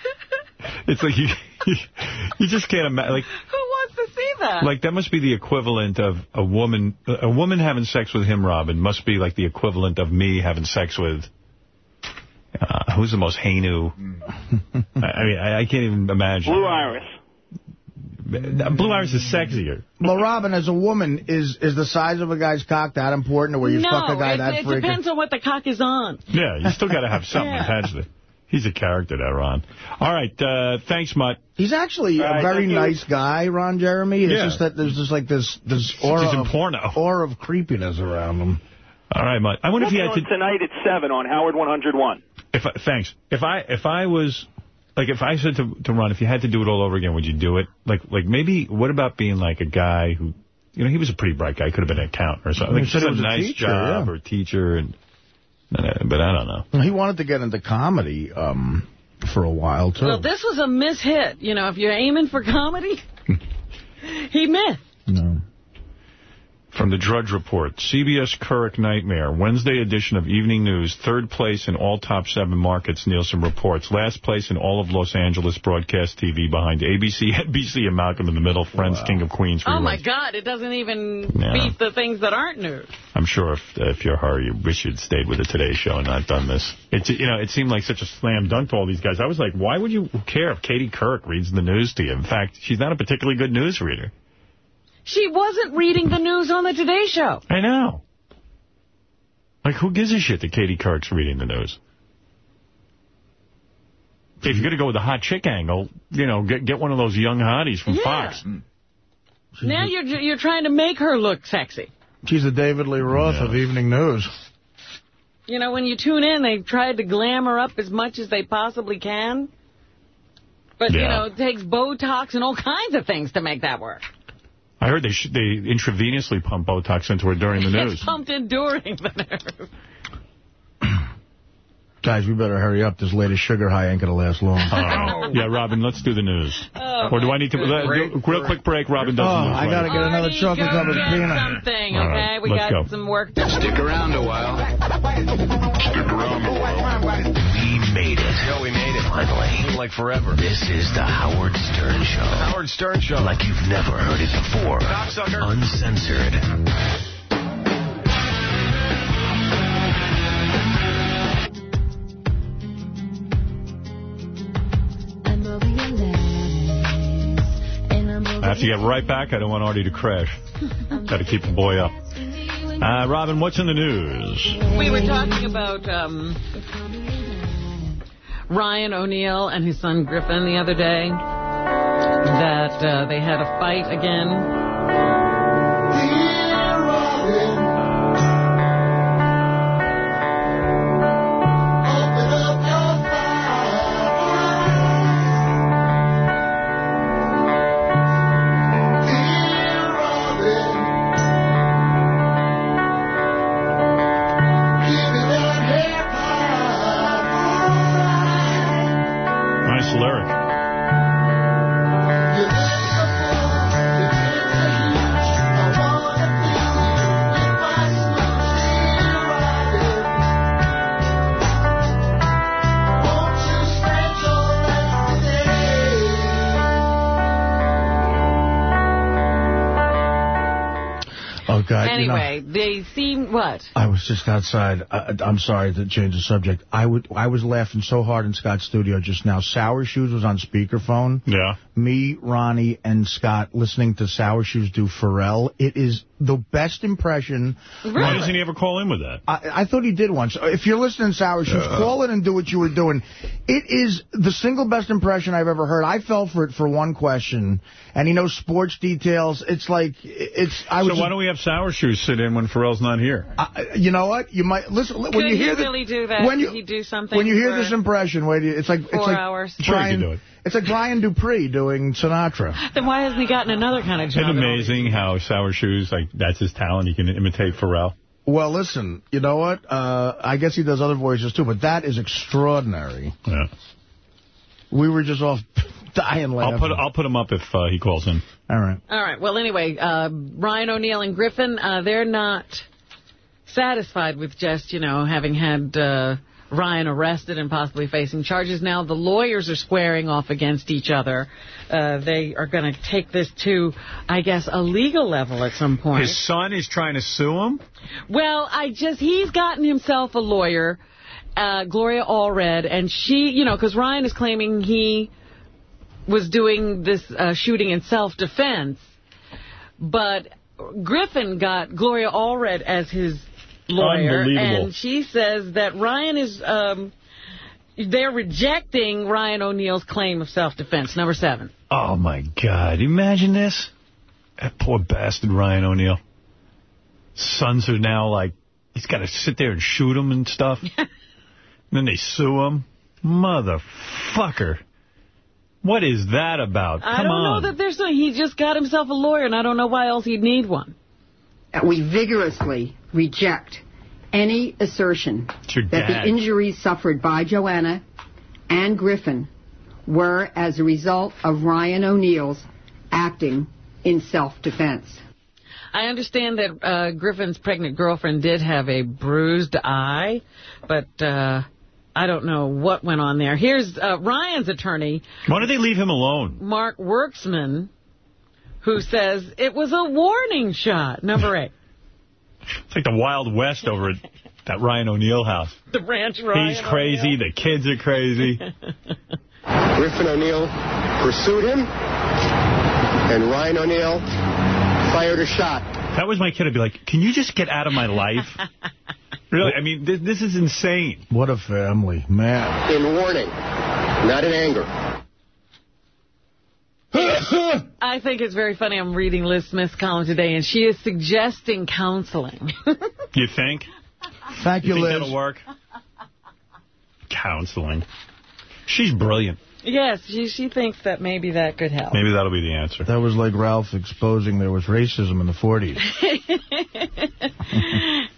It's like you, you just can't imagine. Like, Who wants to see that? like that must be the equivalent of a woman. A woman having sex with him, Robin, must be like the equivalent of me having sex with. Uh, who's the most Hainu? I, I mean, I, I can't even imagine. Blue Iris. Blue Iris is sexier. Well, Robin, as a woman, is is the size of a guy's cock that important, or where you no, fuck a guy it, that it depends on what the cock is on. Yeah, you still got to have something Yeah. attached to it. He's a character, that Ron. All right, uh, thanks, Mutt. He's actually All a very thank you. nice guy, Ron Jeremy. It's Yeah. just that there's just like this this aura of, porno. aura of creepiness around him. All right, Mutt. I wonder if We'll you be had on to. tonight at 7 on Howard 101. If I, thanks. If I if I was like if I said to to Ron, if you had to do it all over again, would you do it? Like like maybe what about being like a guy who, you know, he was a pretty bright guy. He could have been an accountant or something. He Like said just he was a a nice teacher, job yeah. or teacher, and but I don't know. He wanted to get into comedy um, for a while too. Well, this was a mishit. You know, if you're aiming for comedy, <laughs> he missed. no. From the Drudge Report, CBS Couric Nightmare, Wednesday edition of Evening News, third place in all top seven markets, Nielsen reports. Last place in all of Los Angeles broadcast TV behind ABC, <laughs> NBC, and Malcolm in the Middle, Friends, King of Queens. Oh, my God, it doesn't even Yeah. beat the things that aren't news. I'm sure if if you're her, you wish you'd stayed with the Today Show and not done this. It's you know, it seemed like such a slam dunk to all these guys. I was like, why would you care if Katie Couric reads the news to you? In fact, she's not a particularly good news reader. She wasn't reading the news on the Today Show. I know. Like, who gives a shit that Katie Couric's reading the news? If you're going to go with the hot chick angle, you know, get get one of those young hotties from Yeah. Fox. Now you're you're trying to make her look sexy. She's the David Lee Roth of evening news. You know, when you tune in, they've tried to glam her up as much as they possibly can. But, you know, it takes Botox and all kinds of things to make that work. I heard they sh they intravenously pump Botox into her during the It's news. pumped in during the news. <clears throat> Guys, we better hurry up. This latest sugar high ain't going to last long. Oh. yeah, Robin, let's do the news. Oh, or do I need to... let- do- real quick break, Robin does Oh, the news. I gotta get another chocolate covered Get peanut. something, All okay? right, we let's got go. some work to do. Stick around a while. Stick around a while. We made it. Yo, we made it. Finally. Like forever. This is the Howard Stern Show. The Howard Stern Show. Like you've never heard it before. Cocksucker. Uncensored. I have to get right back. I don't want Artie to crash. <laughs> Got to keep the boy up. Uh, Robin, what's in the news? We were talking about um, Ryan O'Neal and his son Griffin the other day. That uh, they had a fight again. Was just outside. I, I'm sorry to change the subject. I would. I was laughing so hard in Scott's studio just now. Sour Shoes was on speakerphone. Yeah. Me, Ronnie, and Scott listening to Sour Shoes do Ferrall. It is the best impression. Why doesn't he ever call in with that? I, I thought he did once. If you're listening Sour Shoes, call in and do what you were doing. It is the single best impression I've ever heard. I fell for it for one question, and he knows sports details. It's like it's. I was. so why don't we have Sour Shoes sit in when Ferrall's not here? I- you know what? You might listen when Could you he hear the- really do that? When you he do something when you hear this impression, wait, it's like it's four like hours? Sure he Brian, could do it. It's like Brian Duprey doing Sinatra. Then why hasn't he gotten another kind of Isn't job? it amazing how Sour Shoes, like, that's his talent? He can imitate Ferrall. Well, listen, you know what? Uh, I guess he does other voices too, but that is extraordinary. Yeah. We were just off <laughs> dying laughing. I'll put I'll put him up if uh, he calls in. All right. All right. Well, anyway, uh, Ryan O'Neal and Griffin, uh, they're not satisfied with just, you know, having had uh, Ryan arrested and possibly facing charges. Now the lawyers are squaring off against each other. Uh, they are going to take this to, I guess, a legal level at some point. His son is trying to sue him? Well, I just, he's gotten himself a lawyer, uh, Gloria Allred, and she, you know, because Ryan is claiming he was doing this uh, shooting in self-defense, but Griffin got Gloria Allred as his lawyer, and she says that Ryan is, um, they're rejecting Ryan O'Neal's claim of self-defense, number seven. Oh, my God. Imagine this. That poor bastard Ryan O'Neal. Sons are now like, he's got to sit there and shoot him and stuff. <laughs> and then they sue him. Motherfucker. What is that about? I Come don't on. know that there's no, he just got himself a lawyer, and I don't know why else he'd need one. we vigorously reject any assertion that the injuries suffered by Joanna and Griffin were as a result of Ryan O'Neal's acting in self-defense. I understand that uh, Griffin's pregnant girlfriend did have a bruised eye, but uh, I don't know what went on there. Here's uh, Ryan's attorney, Why don't they leave him alone? Mark Werksman, who says it was a warning shot. Number eight. It's like the Wild West over at that Ryan O'Neal house. <laughs> The ranch Ryan. He's crazy. The kids are crazy. <laughs> Griffin O'Neal pursued him, and Ryan O'Neal fired a shot. That was my kid, I'd be like, can you just get out of my life? <laughs> really? I mean, this, this is insane. What a family, man. In warning, not in anger. <laughs> I think it's very funny. I'm reading Liz Smith's column today, and she is suggesting counseling. <laughs> You think? Thank you, think Liz. that'll work? Counseling. She's brilliant. Yes, she, she thinks that maybe that could help. Maybe that'll be the answer. That was like Ralph exposing there was racism in the 40s.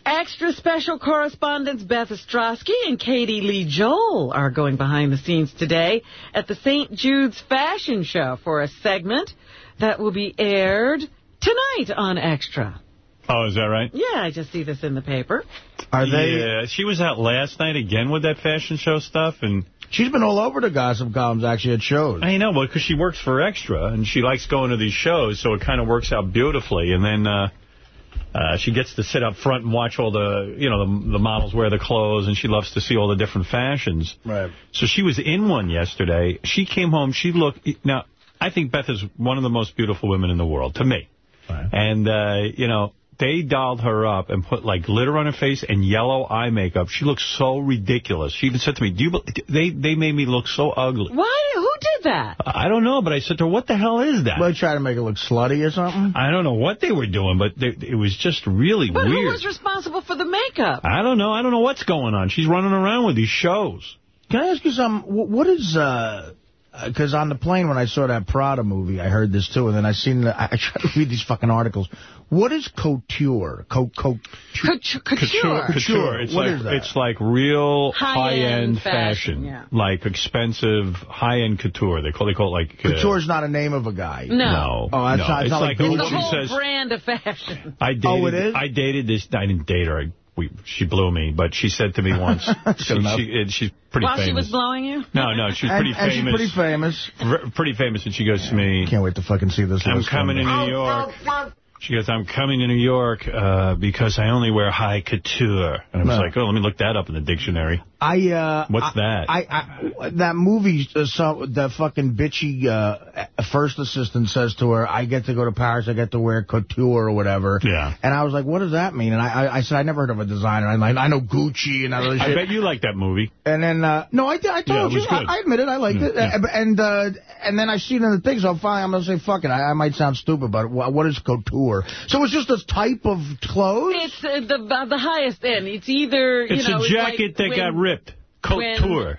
<laughs> Extra special correspondents Beth Ostrowski and Katie Lee Joel are going behind the scenes today at the St. Jude's Fashion Show for a segment that will be aired tonight on Extra. Oh, is that right? Yeah, I just see this in the paper. Are they? Yeah, she was out last night again with that fashion show stuff, and She's been all over the gossip columns, actually, at shows. I know, because she works for Extra, and she likes going to these shows, so it kind of works out beautifully. And then uh, uh, she gets to sit up front and watch all the, you know, the, the models wear the clothes, and she loves to see all the different fashions. Right. So she was in one yesterday. She came home. She looked. Now, I think Beth is one of the most beautiful women in the world, to me. And, uh, you know, they dolled her up and put, like, glitter on her face and yellow eye makeup. She looks so ridiculous. She even said to me, "Do you? bel- They they made me look so ugly." Why? Who did that? I don't know, but I said to her, what the hell is that? They try to make it look slutty or something? I don't know what they were doing, but they, it was just really But who weird. was responsible for the makeup? I don't know. I don't know what's going on. She's running around with these shows. Can I ask you something? What is, uh, because on the plane when I saw that Prada movie, I heard this too, and then I seen, the, I <laughs> I tried to read these fucking articles. What is couture? Co, co, Couture. Couture. Couture. It's What like is that? it's like real High-end high-end fashion, fashion, yeah. like expensive high-end couture. They call they call it like uh, Couture's not a name of a guy. No. No, Oh, that's no. not, it's It's not like like a The whole says- brand of fashion. <laughs> I dated, Oh, it is? I dated this. I didn't date her. I, we, she blew me, but she said to me <laughs> once. she, enough. she, she's pretty While famous. she was blowing you? no, no, she's And, pretty and she's famous. pretty famous. Pretty famous, and she goes to me. Can't wait to fucking see this. I'm coming to one day. New York. She goes, I'm coming to New York uh, because I only wear high couture. And I was No. like, oh, let me look that up in the dictionary. I uh, What's that? I, I that movie. Uh, so the fucking bitchy uh, first assistant says to her, "I get to go to Paris. I get to wear couture or whatever." Yeah. And I was like, "What does that mean?" And I, I, I said, "I never heard of a designer. I, I know Gucci and other I shit." bet you like that movie. And then, uh, no, I, I told it you. I, I admit it, I liked Yeah, it. yeah. Uh, and uh, and then I see it in the thing, so finally I'm going to say, fuck it. I, I might sound stupid, but what is couture? So it's just a type of clothes? It's uh, the the highest end. It's either, you It's know... a jacket like that got ripped. When- <laughs> Couture.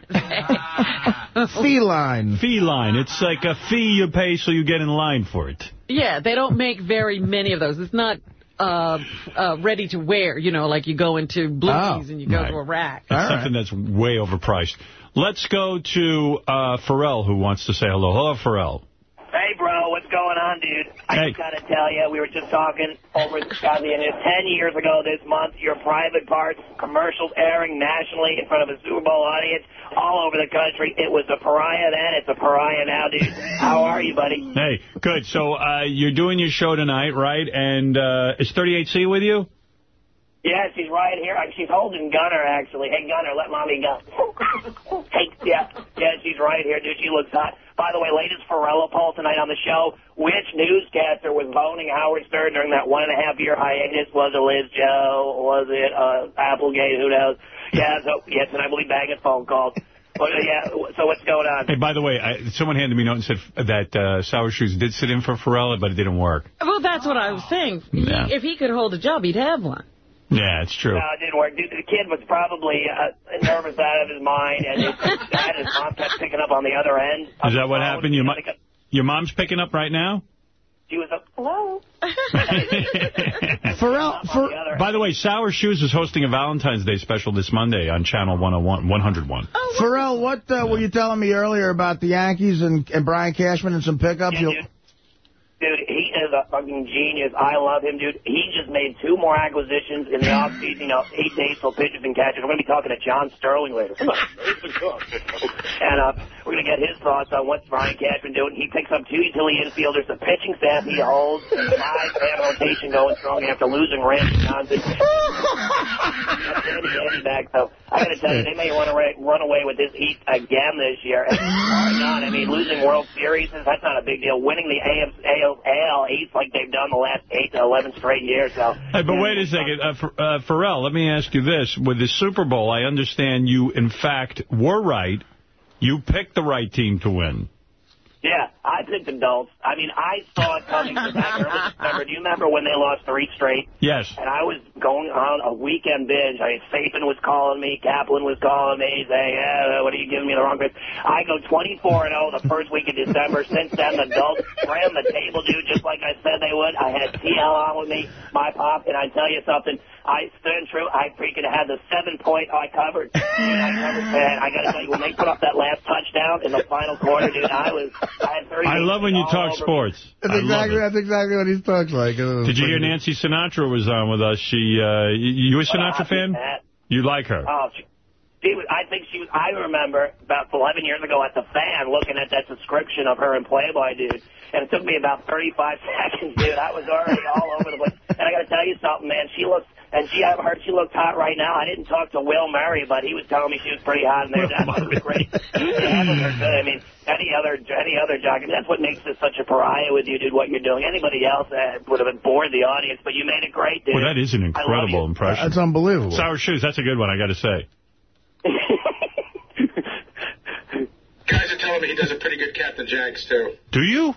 Feline. Feline. It's like a fee you pay so you get in line for it. Yeah, they don't make very many of those. It's not uh, uh, ready to wear, you know, like you go into Bluey's Oh, and you go right. to a rack. It's something that's way overpriced. Let's go to uh, Ferrall, who wants to say hello. Hello, Ferrall. Hey, bro, what's going on, dude? I Hey. just got to tell you, we were just talking over the Scott and Internet. Ten years ago this month, your private parts commercials airing nationally in front of a Super Bowl audience all over the country. It was a pariah then. It's a pariah now, dude. How are you, buddy? Hey, good. So uh, you're doing your show tonight, right? And uh, is 38C with you? Yeah, she's right here. She's holding Gunner, actually. Hey, Gunner, let mommy go. <laughs> hey, yeah, yeah, she's right here, dude. She looks hot. By the way, latest Ferrall poll tonight on the show. Which newscaster was boning Howard Stern during that one and a half year hiatus? Was it Liz Cho? Was it uh, Applegate? Who knows? Yeah, so, yes, and I believe bagging phone calls. But, uh, yeah, so what's going on? Hey, by the way, I, someone handed me a note and said that uh, Sour Shoes did sit in for Ferrall, but it didn't work. Well, that's what I was saying. He- Yeah. If he could hold a job, he'd have one. Yeah, it's true. No, it didn't work. Dude, the kid was probably uh, nervous out of his mind, and his dad and his mom kept picking up on the other end. Is that what happened? Your, mo- your mom's picking up right now? She was up, hello? <laughs> <laughs> Ferrall, for, By the way, Sour Shoes is hosting a Valentine's Day special this Monday on Channel 101, 101. Ferrall, what uh, were you telling me earlier about the Yankees and, and Brian Cashman and some pickups? You'll- Dude, is a fucking genius. I love him, dude. He just made two more acquisitions in the offseason, you know, eight days till pitchers and catchers. We're going to be talking to John Sterling later. and uh, we're going to get his thoughts on what's Brian Cashman doing. He picks up two utility infielders. The pitching staff he holds, five-man rotation going strong after losing Randy Johnson. Andy, Andy back, so I got to tell you, they may want to run away with this East again this year. And why not? I mean, losing World Series, that's not a big deal. Winning the AL, East like they've done the last 8 to 11 straight years. So. Hey, but wait a second. Uh, for, uh, Ferrall, let me ask you this. With the Super Bowl, I understand you, in fact, were right. You picked the right team to win. Yeah, I picked adults. I mean, I saw it coming early December. Do you remember when they lost three straight? Yes. And I was going on a weekend binge. I Sabean was calling me, Kaplan was calling me, saying, eh, what are you giving me the wrong grade? I go 24-0 the first week of December. Since then, the adults ran the table, dude, just like I said they would. I had TL on with me, my pop, and I tell you something, I stand true. I freaking had the seven-point I covered. <laughs> I covered, man, I got to tell you, when they put up that last touchdown in the final quarter, dude, I was... I, I love when you talk sports. That's exactly, that's exactly what he talks like. Uh, Did you hear Nancy Sinatra was on with us? She, uh, you, you a Sinatra fan? You like her? Oh, she, she was, I think she was, I remember about 11 years ago at the fan looking at that description of her in Playboy, dude. And it took me about 35 <laughs> seconds, dude. I was already all over the place. And I got to tell you something, man. She looks, and she, I've heard she looked hot right now. I didn't talk to Will Murray, but he was telling me she was pretty hot in there. That was great. Yeah, I mean, any other any other jock. I mean, that's what makes this such a pariah with you, dude, what you're doing. Anybody else uh, would have been bored the audience, but you made it great, dude. Well, that is an incredible impression. That's unbelievable. Sour Shoes, that's a good one, I got to say. <laughs> Guys are telling me he does a pretty good Captain Janks, too. Do you?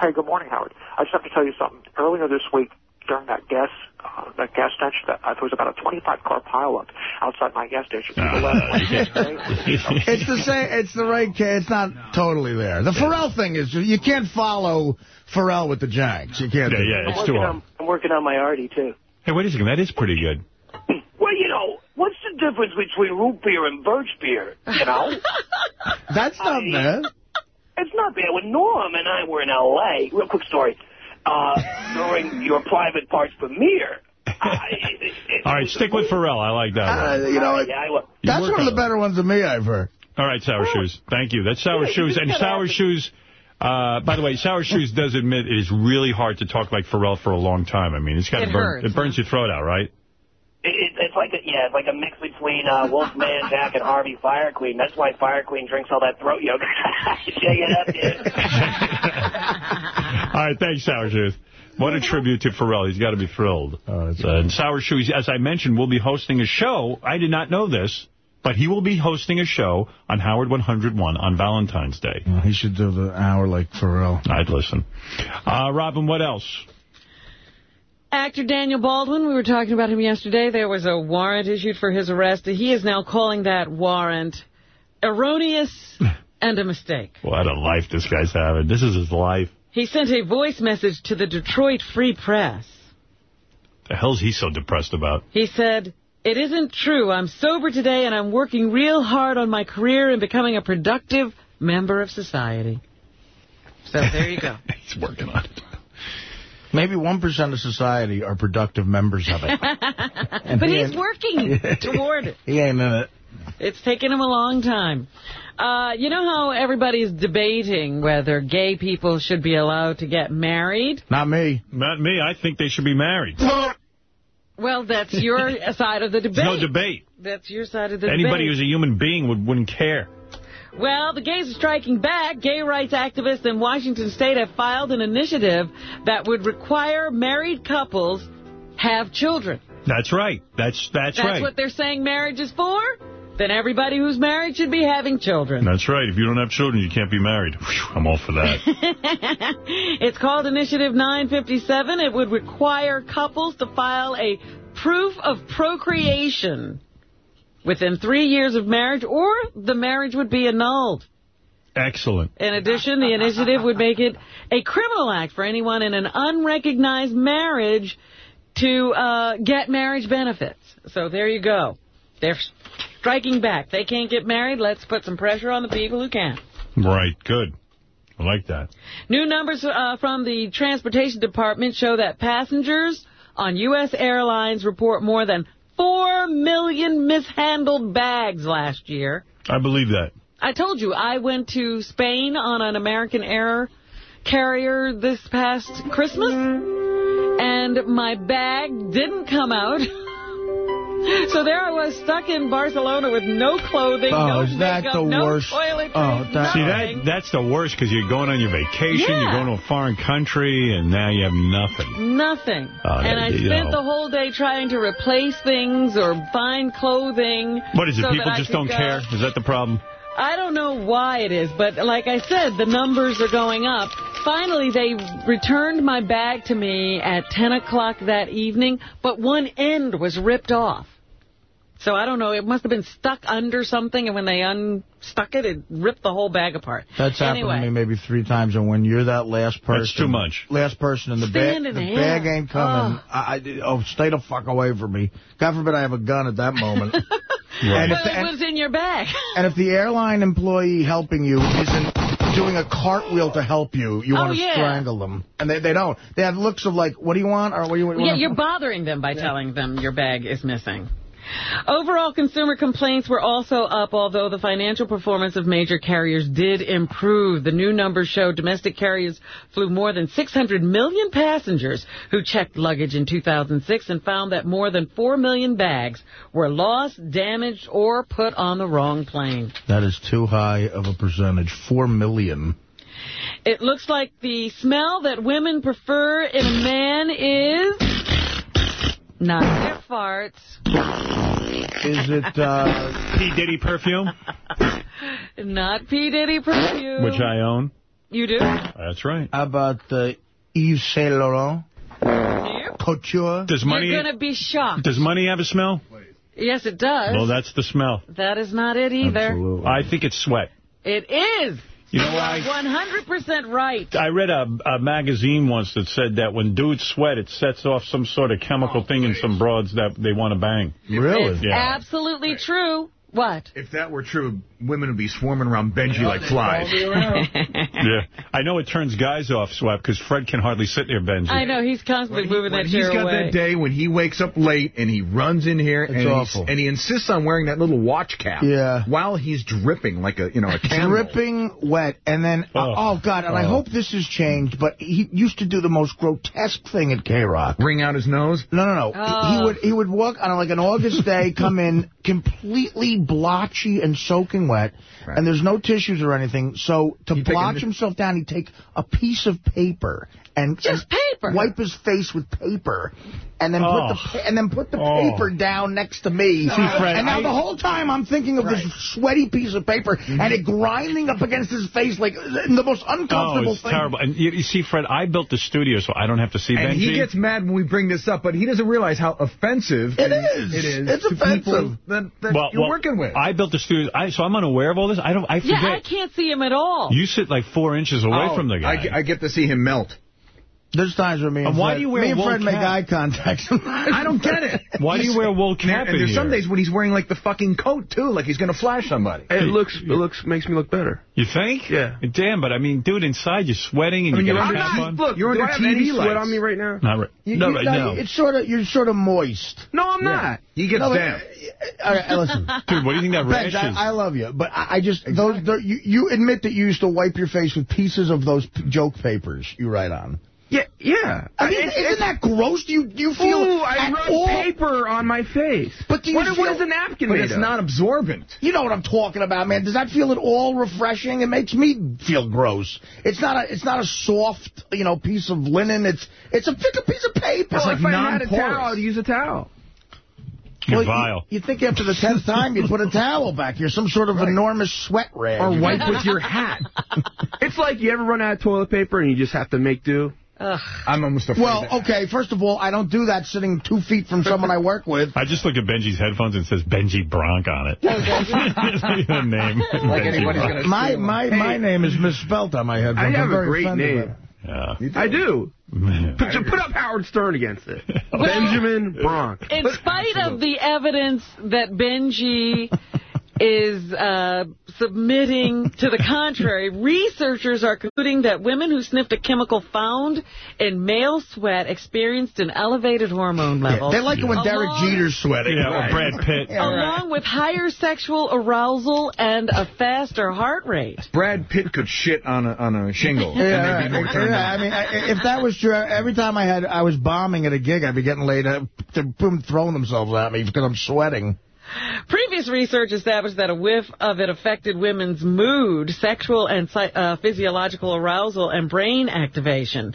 Hey, good morning, Howard. I just have to tell you something. Earlier this week, during that gas uh, that gas station, that, uh, there was about a 25-car pileup outside my gas station. <laughs> People left like it's the same. It's the right. ca- It's not totally there. The Ferrall thing is you can't follow Ferrall with the Janks. You can't. Yeah, yeah, it's too hard. I'm working on my Artie, too. Hey, wait a second, that is pretty good. <clears throat> Well, you know, what's the difference between root beer and birch beer, you know? <laughs> That's not bad. It's not bad. When Norm and I were in L.A., real quick story, uh, during your private parts premiere, All right, stick with Ferrall. I like that Uh, you know, what? yeah, I that's one of the better ones of me I've heard. All right, Sour Shoes. Thank you. That's Sour Yeah, Shoes. And Sour have to- Shoes, uh, by the way, Sour Shoes does admit it is really hard to talk like Ferrall for a long time. I mean, it's got It to burn. hurts. It burns your throat out, right? It, it, it's like a, yeah, it's like a mix between uh, <laughs> Wolfman Jack and Harvey Fierstein. That's why Fierstein drinks all that throat yogurt. Shake it up, dude. <laughs> All right, thanks, Sour Shoes. What a tribute to Ferrall. He's got to be thrilled. Uh, and Sour Shoes, as I mentioned, will be hosting a show. I did not know this, but he will be hosting a show on Howard 101 on Valentine's Day. He should do the hour like Ferrall. I'd listen. Uh, Robin, what else? Actor Daniel Baldwin, we were talking about him yesterday. There was a warrant issued for his arrest. And he is now calling that warrant erroneous <laughs> and a mistake. What a life this guy's having. This is his life. He sent a voice message to the Detroit Free Press. The hell's he so depressed about? He said, It isn't true. I'm sober today and I'm working real hard on my career and becoming a productive member of society. So there you go. <laughs> He's working on it. Maybe 1% of society are productive members of it. <laughs> but he's working <laughs> toward it. He ain't in it. It's taken him a long time. Uh, you know how everybody's debating whether gay people should be allowed to get married? Not me. Not me. I think they should be married. <laughs> Well, that's your side of the debate. no debate. That's your side of the Anybody debate. Anybody who's a human being would, wouldn't care. Well, the gays are striking back. Gay rights activists in Washington state have filed an initiative that would require married couples have children. That's right. That's that's, That's right. what they're saying marriage is for? Then everybody who's married should be having children. That's right. If you don't have children, you can't be married. <laughs> Whew, I'm all for that. <laughs> it's called Initiative 957. It would require couples to file a proof of procreation within three years of marriage, or the marriage would be annulled. Excellent. In addition, the initiative would make it a criminal act for anyone in an unrecognized marriage to uh, get marriage benefits. So there you go. They're striking back. They can't get married. Let's put some pressure on the people who can. Right. Good. I like that. New numbers uh, from the Transportation Department show that passengers on U.S. airlines report more than 4 million mishandled bags last year. I believe that. I told you, I went to Spain on an American Air carrier this past Christmas, and my bag didn't come out. <laughs> <laughs> So there I was stuck in Barcelona with no clothing, Oh, no is that makeup, the no worst? toiletries, Oh, that- See, that that's the worst because you're going on your vacation, Yeah. you're going to a foreign country, and now you have nothing. Nothing. Oh, and I spent know. the whole day trying to replace things or find clothing. What is it? so People just don't go. care? Is that the problem? I don't know why it is, but like I said, the numbers are going up. Finally, they returned my bag to me at 10 o'clock that evening, but one end was ripped off. So I don't know, it must have been stuck under something, and when they unstuck it, it ripped the whole bag apart. That's happened to me maybe three times, and when you're that last person... That's too much. Last person in the bag, Stand in the the bag ain't coming. I, I, oh, stay the fuck away from me. God forbid I have a gun at that moment. <laughs> and, if Well, the, it and, was in your bag. and if the airline employee helping you isn't doing a cartwheel to help you, you Oh, want to yeah. strangle them. And they, they don't. They have looks of like, what do you want? Or what do you, what Yeah, you're bothering them by telling them your bag is missing. Overall, consumer complaints were also up, although the financial performance of major carriers did improve. The new numbers show domestic carriers flew more than 600 million passengers who checked luggage in 2006 and found that more than 4 million bags were lost, damaged, or put on the wrong plane. That is too high of a percentage. Four million. It looks like the smell that women prefer in a man is not their farts. Is it uh, P. Diddy perfume, Not P. Diddy perfume. which I own. You do? That's right. How about uh, Yves Saint Laurent? Couture? Does money You're going to be shocked. does money have a smell? Yes, it does. Well, that's the smell. that is not it either. Absolutely. I think it's sweat. It is. You know why? 100% right. I read a, a magazine once that said that when dudes sweat, it sets off some sort of chemical oh, thing in some broads that they want to bang. Really? It's Yeah. absolutely true. What? If that were true, women would be swarming around Benjy like flies. <laughs> yeah. I know it turns guys off, Sweat, because Fred can hardly sit near Benjy. I know, he's constantly moving When that he's chair got that day when he wakes up late and he runs in here and, awful. and he insists on wearing that little watch cap Yeah. while he's dripping like a you know a candle. Dripping wet, and then, uh, oh, Oh. God, and I Oh. hope this has changed, but he used to do the most grotesque thing at K-Rock. Wring out his nose. No, no, no. Oh. He would he would walk on like an August day, come in completely blotchy and soaking wet, and there's no tissues or anything. So to He'd take a blotch himself down, he'd take a piece of paper and Just and paper. wipe his face with paper, and then Oh. put the and then put the Oh. paper down next to me. Fred, and now I- the whole time I'm thinking of this sweaty piece of paper Mm-hmm. and it grinding up against his face like the most uncomfortable Oh, uncomfortable it's thing. terrible. And you, you see, Fred, I built the studio so I don't have to see And Benjy. he gets mad when we bring this up, but he doesn't realize how offensive It and is. It is. It's to people offensive. That, that well, you're well, working with. I built the studio, I, so I'm unaware of all this. I don't. I forget. yeah, I can't see him at all. You sit like four inches away Oh, from the guy. I, I get to see him melt. There's times where me and And why Fred, do you wear me and Fred make cap? eye contact. <laughs> I don't get it. <laughs> Why do you wear wool cap And in there's here? some days when he's wearing like the fucking coat too, like he's gonna flash somebody. It looks, it looks, makes me look better. You think? Yeah. Damn, but I mean, dude, inside you're sweating and I mean, you you're got a under- cap on. not- Look, you're under I have TV any sweat on me right now? Not right. You, no, you, right no, now. It's sort of you're sort of moist. No, I'm not. He gets No, but- down. All right, listen. <laughs> Dude, what do you think that Benj, rash is? I, I love you, but I, I just those the, you, you admit that you used to wipe your face with pieces of those joke papers you write on. Yeah, yeah. I mean, It's- isn't it's- that gross? Do you do you feel Ooh, I at rub all? paper on my face. But do you what, feel, what is a napkin But made it's of? not absorbent. You know what I'm talking about, man. Does that feel at all refreshing? It makes me feel gross. It's not a it's not a soft you know piece of linen. It's it's a thick piece of paper. Well, like if I had a non-porous. towel, I'd use a towel. You're Well, vile. You, you think after the tenth time you'd put a towel back? You're some sort of enormous sweat rag. Or wipe with your hat. <laughs> it's like you ever run out of toilet paper and you just have to make do. Ugh. I'm almost afraid. Well, okay, first of all, I don't do that sitting two feet from someone I work with. <laughs> I just look at Benjy's headphones and it says Benjy Bronk on it. <laughs> the name. <laughs> Like Benjy anybody's gonna My my them. my name is misspelt on my headphones. I have I'm a great name. by it. Yeah. I do. Put, to put up Howard Stern against it. Benjamin Bronk. In spite of the evidence that Benjy is uh, submitting to the contrary. <laughs> Researchers are concluding that women who sniffed a chemical found in male sweat experienced an elevated hormone level. They like it when Derek Jeter's sweating. Yeah, or Brad Pitt. Along with higher sexual arousal and a faster heart rate. Brad Pitt could shit on a, on a shingle. Yeah, and they'd be more yeah. I mean, I- if that was true, every time I had I was bombing at a gig, I'd be getting laid up, to boom, throwing themselves at me because I'm sweating. Previous research established that a whiff of it affected women's mood, sexual and uh, physiological arousal, and brain activation.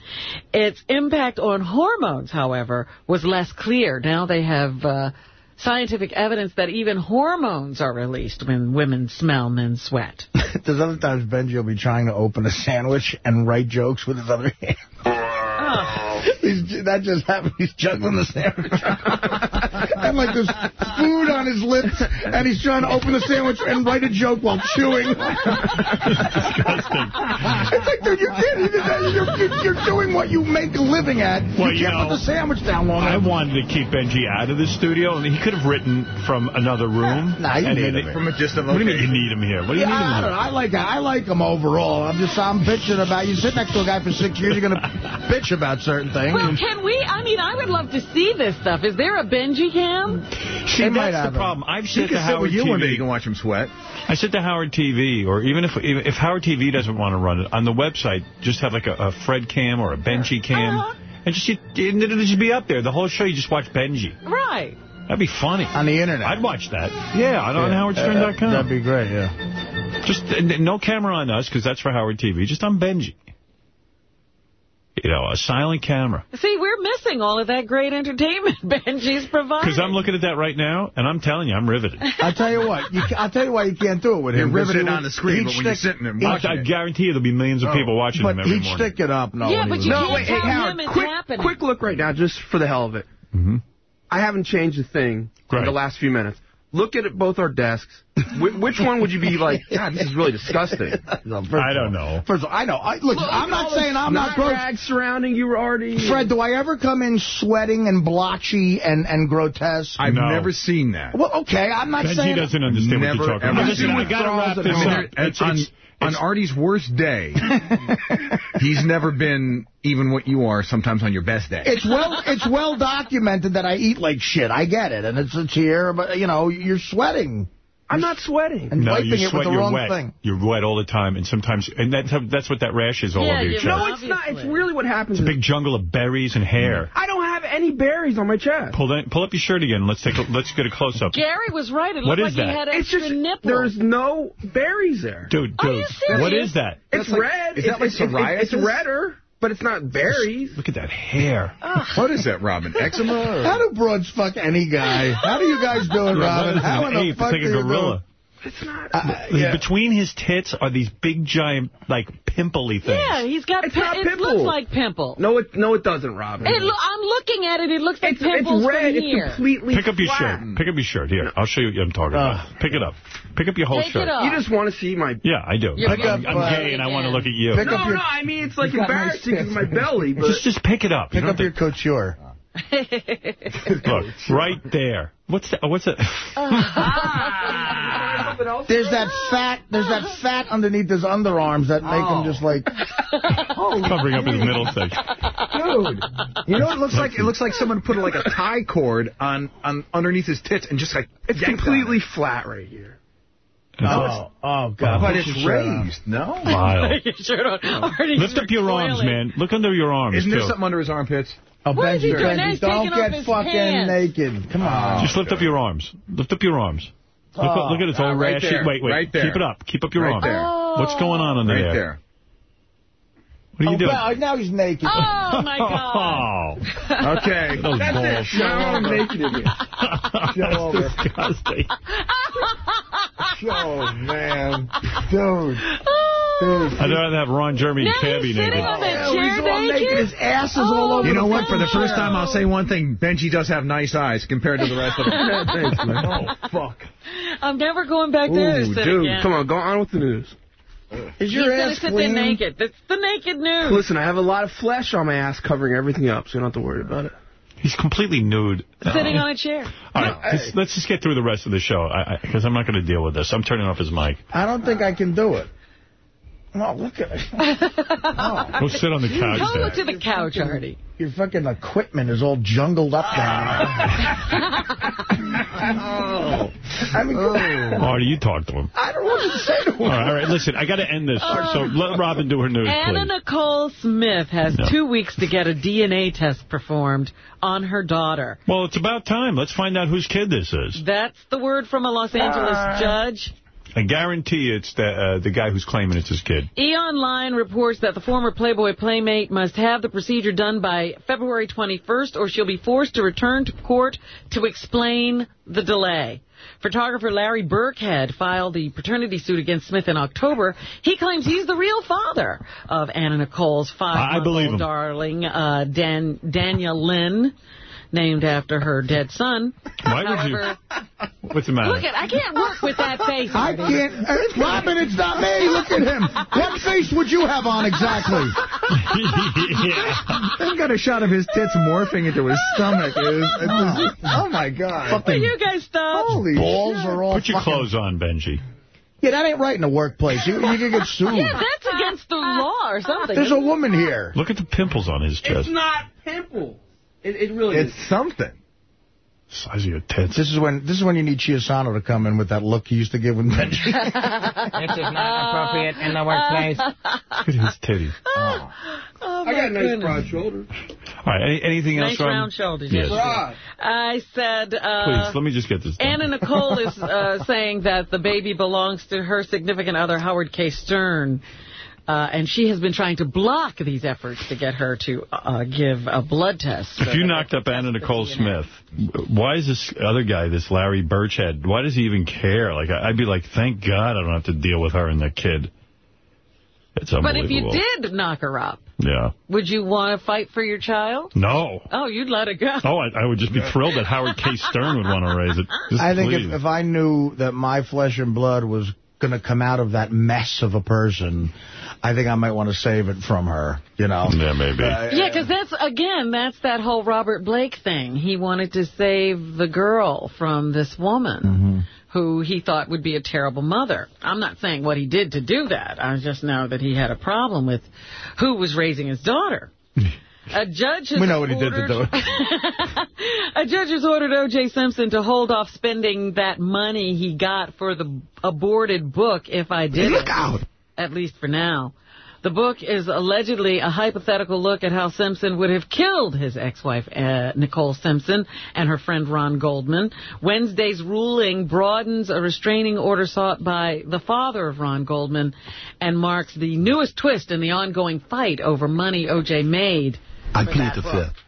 Its impact on hormones, however, was less clear. Now they have uh, scientific evidence that even hormones are released when women smell men's sweat. <laughs> There's other times Benjy will be trying to open a sandwich and write jokes with his other hand. He's, that just happened. He's juggling the sandwich. <laughs> and like there's food on his lips, and he's trying to open the sandwich and write a joke while chewing. Disgusting. It's like, dude, you can't you're, you're, doing what you make a living at. Well, you you can't know, put the sandwich down long I enough. wanted to keep Benjy out of the studio, and he could have written from another room. Nah, you and need him From a just of What do you mean you need him here? What do you Yeah, need him I, here? don't know. I like I like him overall. I'm just I'm bitching about you sit next to a guy for six years. You're gonna bitch about certain things. Well, can we? I mean, I would love to see this stuff. Is there a Benjy cam? See, They might that's have the problem. I've said can to sit Howard with you TV. one day. You can watch him sweat. I said to Howard TV, or even if even if Howard TV doesn't want to run it, on the website, just have like a, a Fred cam or a Benjy cam. Uh-huh. And just, and it'll just be up there. The whole show, you just watch Benjy. Right. That'd be funny. on the internet. I'd watch that. Yeah, on, on Yeah. howardstern.com. That'd be great. Yeah. Just uh, no camera on us, because that's for Howard TV. Just on Benjy. You know, a silent camera. See, we're missing all of that great entertainment <laughs> Benjy's providing. Because I'm looking at that right now, and I'm telling you, I'm riveted. I'll tell you what. You, I'll tell you why you can't do it with You're him. riveted on the screen, he'd but when you're sitting and he'd- I, I guarantee you there'll be millions of people watching but him every he'd stick it up. No, Yeah, but you was- can't wait, hey, tell Howard, him it's quick, happening. quick look right now, just for the hell of it. Mhm. I haven't changed a thing in the last few minutes. Look at both our desks. Wh- which one would you be like, God, this is really disgusting? <laughs> I don't know. First of all, I know. I, look, I'm not saying I'm not gross. Rags surrounding you already. Fred, do I ever come in sweating and blotchy and, and grotesque? I've No. never seen that. Well, okay, I'm not Benjy saying... doesn't understand what Never, you're talking about. seen Listen, I it. got to wrap I this mean, up. there- It's- it's- on Artie's worst day, <laughs> he's never been even what you are sometimes on your best day. It's well, it's well documented that I eat like shit. I get it, and it's it's here, but you know, you're sweating I'm not sweating. and no, wiping you it with sweat, the you're wrong wet. thing. You're wet all the time, and sometimes, and that's, that's what that rash is all Yeah, over your chest. No, it's not. It's really what happens. It's a big jungle of berries and hair. Mm. I don't have any berries on my chest. Pull that, pull up your shirt again. Let's take a, let's get a close up. Gary was right. It What looked is like that? he had It's extra just nipples. there's no berries there. Dude, Are dude, you serious? what is that? It's That's like- red. is that it's, like it's, it's, it's redder, but it's not berries. Look at that hair. What is that, Robin? Eczema? Or? How do broads fuck any guy? How do you guys do it, Robin? How an in the ape. fuck It's like do a you do gorilla. it? It's not. Uh, yeah. Between his tits are these big, giant, like, pimply things. Yeah, he's got. It's pi- not it looks like pimple. No, it no, it doesn't, Robin. It lo- I'm looking at it. It looks like it's, pimples it's red. from here. It's completely Pick up your flat. shirt. Pick up your shirt. Here, I'll show you what I'm talking about. Uh, pick it up. Pick up your whole Take shirt. You just want to see my. Yeah, I do. You're I'm, I'm, I'm funny gay and I want to uh, look at you. Pick No, up your- no, I mean it's like You've nice embarrassing because my belly, but Just, just pick it up. Pick up your have couture. <laughs> Look, right there. What's that? What's that? <laughs> Ah. Something else. There's that fat. There's that fat underneath his underarms that make him oh. just like. <laughs> Covering up his middle section. Dude, you know what it looks like? It looks like someone put like a tie cord on, on underneath his tits and just like It's completely it. flat right here. Oh, oh God! But it's your shirt on. raised, no? Vile. <laughs> You sure don't- Lift up your arms, man. Look under your arms, Isn't there too. something under his armpits? Oh, What is he Benjy, doing? Benjy, don't get fucking pants. naked. Come on. Just lift up your arms. Lift up your arms. Look, Oh. look at it. It's all Ah, right rashy. there. Wait, wait. Right there. Keep it up. Keep up your Right arms. there. What's going on under Right there? there. What are you Oh, doing? God, now he's naked. Oh my <laughs> God! Oh. Okay. Those That's balls. it. Now I'm naked again. <laughs> That's disgusting. <laughs> Oh man, dude, dude. I'd rather have Ron Jeremy Now and Tabby he's sitting naked. on that oh, Yeah, chair he's all naked. naked. His ass is all oh, over. You know what? For the first time, I'll say one thing. Benjy does have nice eyes compared to the rest of them. <laughs> Thanks, <laughs> oh, fuck. I'm never going back there to Ooh, sit dude, again. come on, go on with the news. Is He's your gonna ass sit clean? there naked. That's the naked news. Listen, I have a lot of flesh on my ass covering everything up, so you don't have to worry about it. He's completely nude. Sitting uh, on a chair. All right, let's, let's just get through the rest of the show, because I'm not going to deal with this. I'm turning off his mic. I don't think I can do it. Oh, look at it. <laughs> Go sit on the couch Go there. to the couch, Artie. Your fucking equipment is all jungled up down there. <laughs> I mean, Artie, you talk to him. I don't know what to say to him. All right, all right, listen, I got to end this. so let Robin do her news, Anna please. Nicole Smith has No. two weeks to get a DNA test performed on her daughter. Well, it's about time. Let's find out whose kid this is. That's the word from a Los Angeles Ah. judge. I guarantee it's the, uh, the guy who's claiming it's his kid. E! Online reports that the former Playboy Playmate must have the procedure done by February 21st or she'll be forced to return to court to explain the delay. Photographer Larry Birkhead filed the paternity suit against Smith in October. He claims he's the real father of Anna Nicole's I believe five-month-old darling, uh, Dan Dannielynn, named after her dead son. Why would you? What's the matter? Look at, I can't work with that face. I can't. It's Robin, it's not me. Look at him. What face would you have on exactly? <laughs> yeah. Then got a shot of his tits morphing into his stomach. It was, it was, oh, my God. Will you guys stop? Holy balls are all Put your fucking- clothes on, Benjy. Yeah, that ain't right in the workplace. You, you can get sued. Yeah, that's against the law or something. There's a woman here. Look at the pimples on his chest. It's not pimple. It, it really It's is. something. Size of your tits. This is when this is when you need Chiasano to come in with that look he used to give when <laughs> Benjy. This is not appropriate in the workplace. Look at his titties. Oh, I got my nice goodness. broad shoulders. All right, any, anything Nice else? Robin? round shoulders. Yes. Broad. I said, uh, Please, let me just get this done. Anna Nicole is uh, saying that the baby belongs to her significant other, Howard K. Stern. Uh, and she has been trying to block these efforts to get her to uh, give a blood test. If you knocked up Anna Nicole Smith, why is this other guy, this Larry Birkhead, why does he even care? Like, I- I'd be like, thank God I don't have to deal with her and that kid. It's unbelievable. But if you did knock her up, Yeah. would you want to fight for your child? No. Oh, you'd let it go. Oh, I, I would just be <laughs> thrilled that Howard K. Stern would want to raise it. Just I think if, if I knew that my flesh and blood was going to come out of that mess of a person, I think I might want to save it from her, you know? Yeah, maybe. Uh, Yeah, because that's, again, that's that whole Robert Blake thing. He wanted to save the girl from this woman Mm-hmm. who he thought would be a terrible mother. I'm not saying what he did to do that. I just know that he had a problem with who was raising his daughter. <laughs> A judge has We know what he did to do it. <laughs> A judge has ordered O.J. Simpson to hold off spending that money he got for the aborted book, If I Did Look It out! At least for now. The book is allegedly a hypothetical look at how Simpson would have killed his ex-wife, uh, Nicole Simpson, and her friend Ron Goldman. Wednesday's ruling broadens a restraining order sought by the father of Ron Goldman and marks the newest twist in the ongoing fight over money O.J. made. I plead the fifth.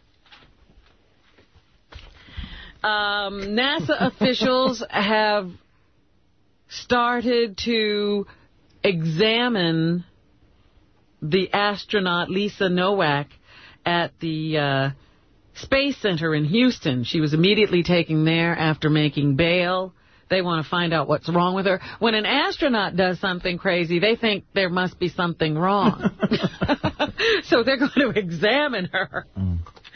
Um, NASA <laughs> officials have started to examine the astronaut Lisa Nowak at the uh, Space Center in Houston. She was immediately taken there after making bail. They want to find out what's wrong with her. When an astronaut does something crazy, they think there must be something wrong. <laughs> <laughs> so they're going to examine her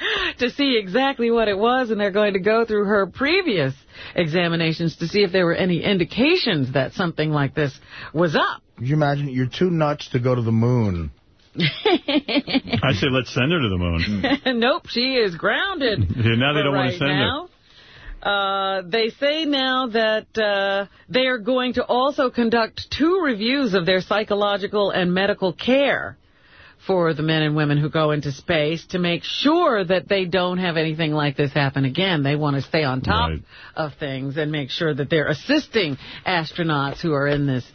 <laughs> to see exactly what it was, and they're going to go through her previous examinations to see if there were any indications that something like this was up. Could you imagine? You're too nuts to go to the moon. <laughs> I say let's send her to the moon. <laughs> nope, she is grounded. Yeah, now they don't want to send now. Uh, they say now that uh, they are going to also conduct two reviews of their psychological and medical care for the men and women who go into space to make sure that they don't have anything like this happen again. They want to stay on top Right. of things and make sure that they're assisting astronauts who are in this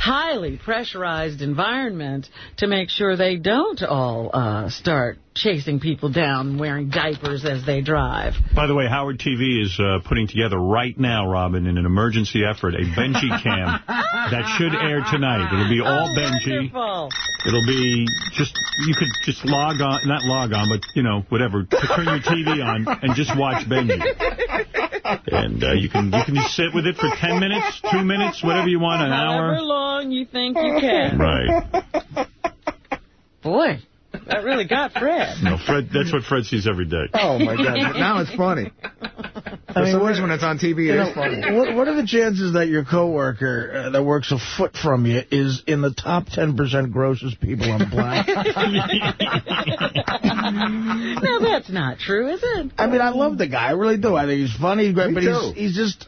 highly pressurized environment to make sure they don't all uh, start chasing people down wearing diapers as they drive. By the way, Howard TV is uh, putting together right now, Robin, in an emergency effort, a Benjy <laughs> cam that should air tonight. It'll be all Benjy. Wonderful. It'll be just, you could just log on, not log on, but, you know, whatever, turn your TV on and just watch Benjy. And uh, you can you can just sit with it for 10 minutes, 2 minutes, whatever you want, an However hour. long you think you can. Right. Boy. That really got Fred. No, Fred. That's what Fred sees every day. Oh, my God. Now it's funny. For some reason, when it's on TV, You it know, funny. what, what are the chances that your coworker uh, that works a foot from you is in the top 10% grossest people on the planet? <laughs> <laughs> no, that's not true, is it? I mean, I love the guy. I really do. I think he's funny, he's great, Me but too. he's, he's just...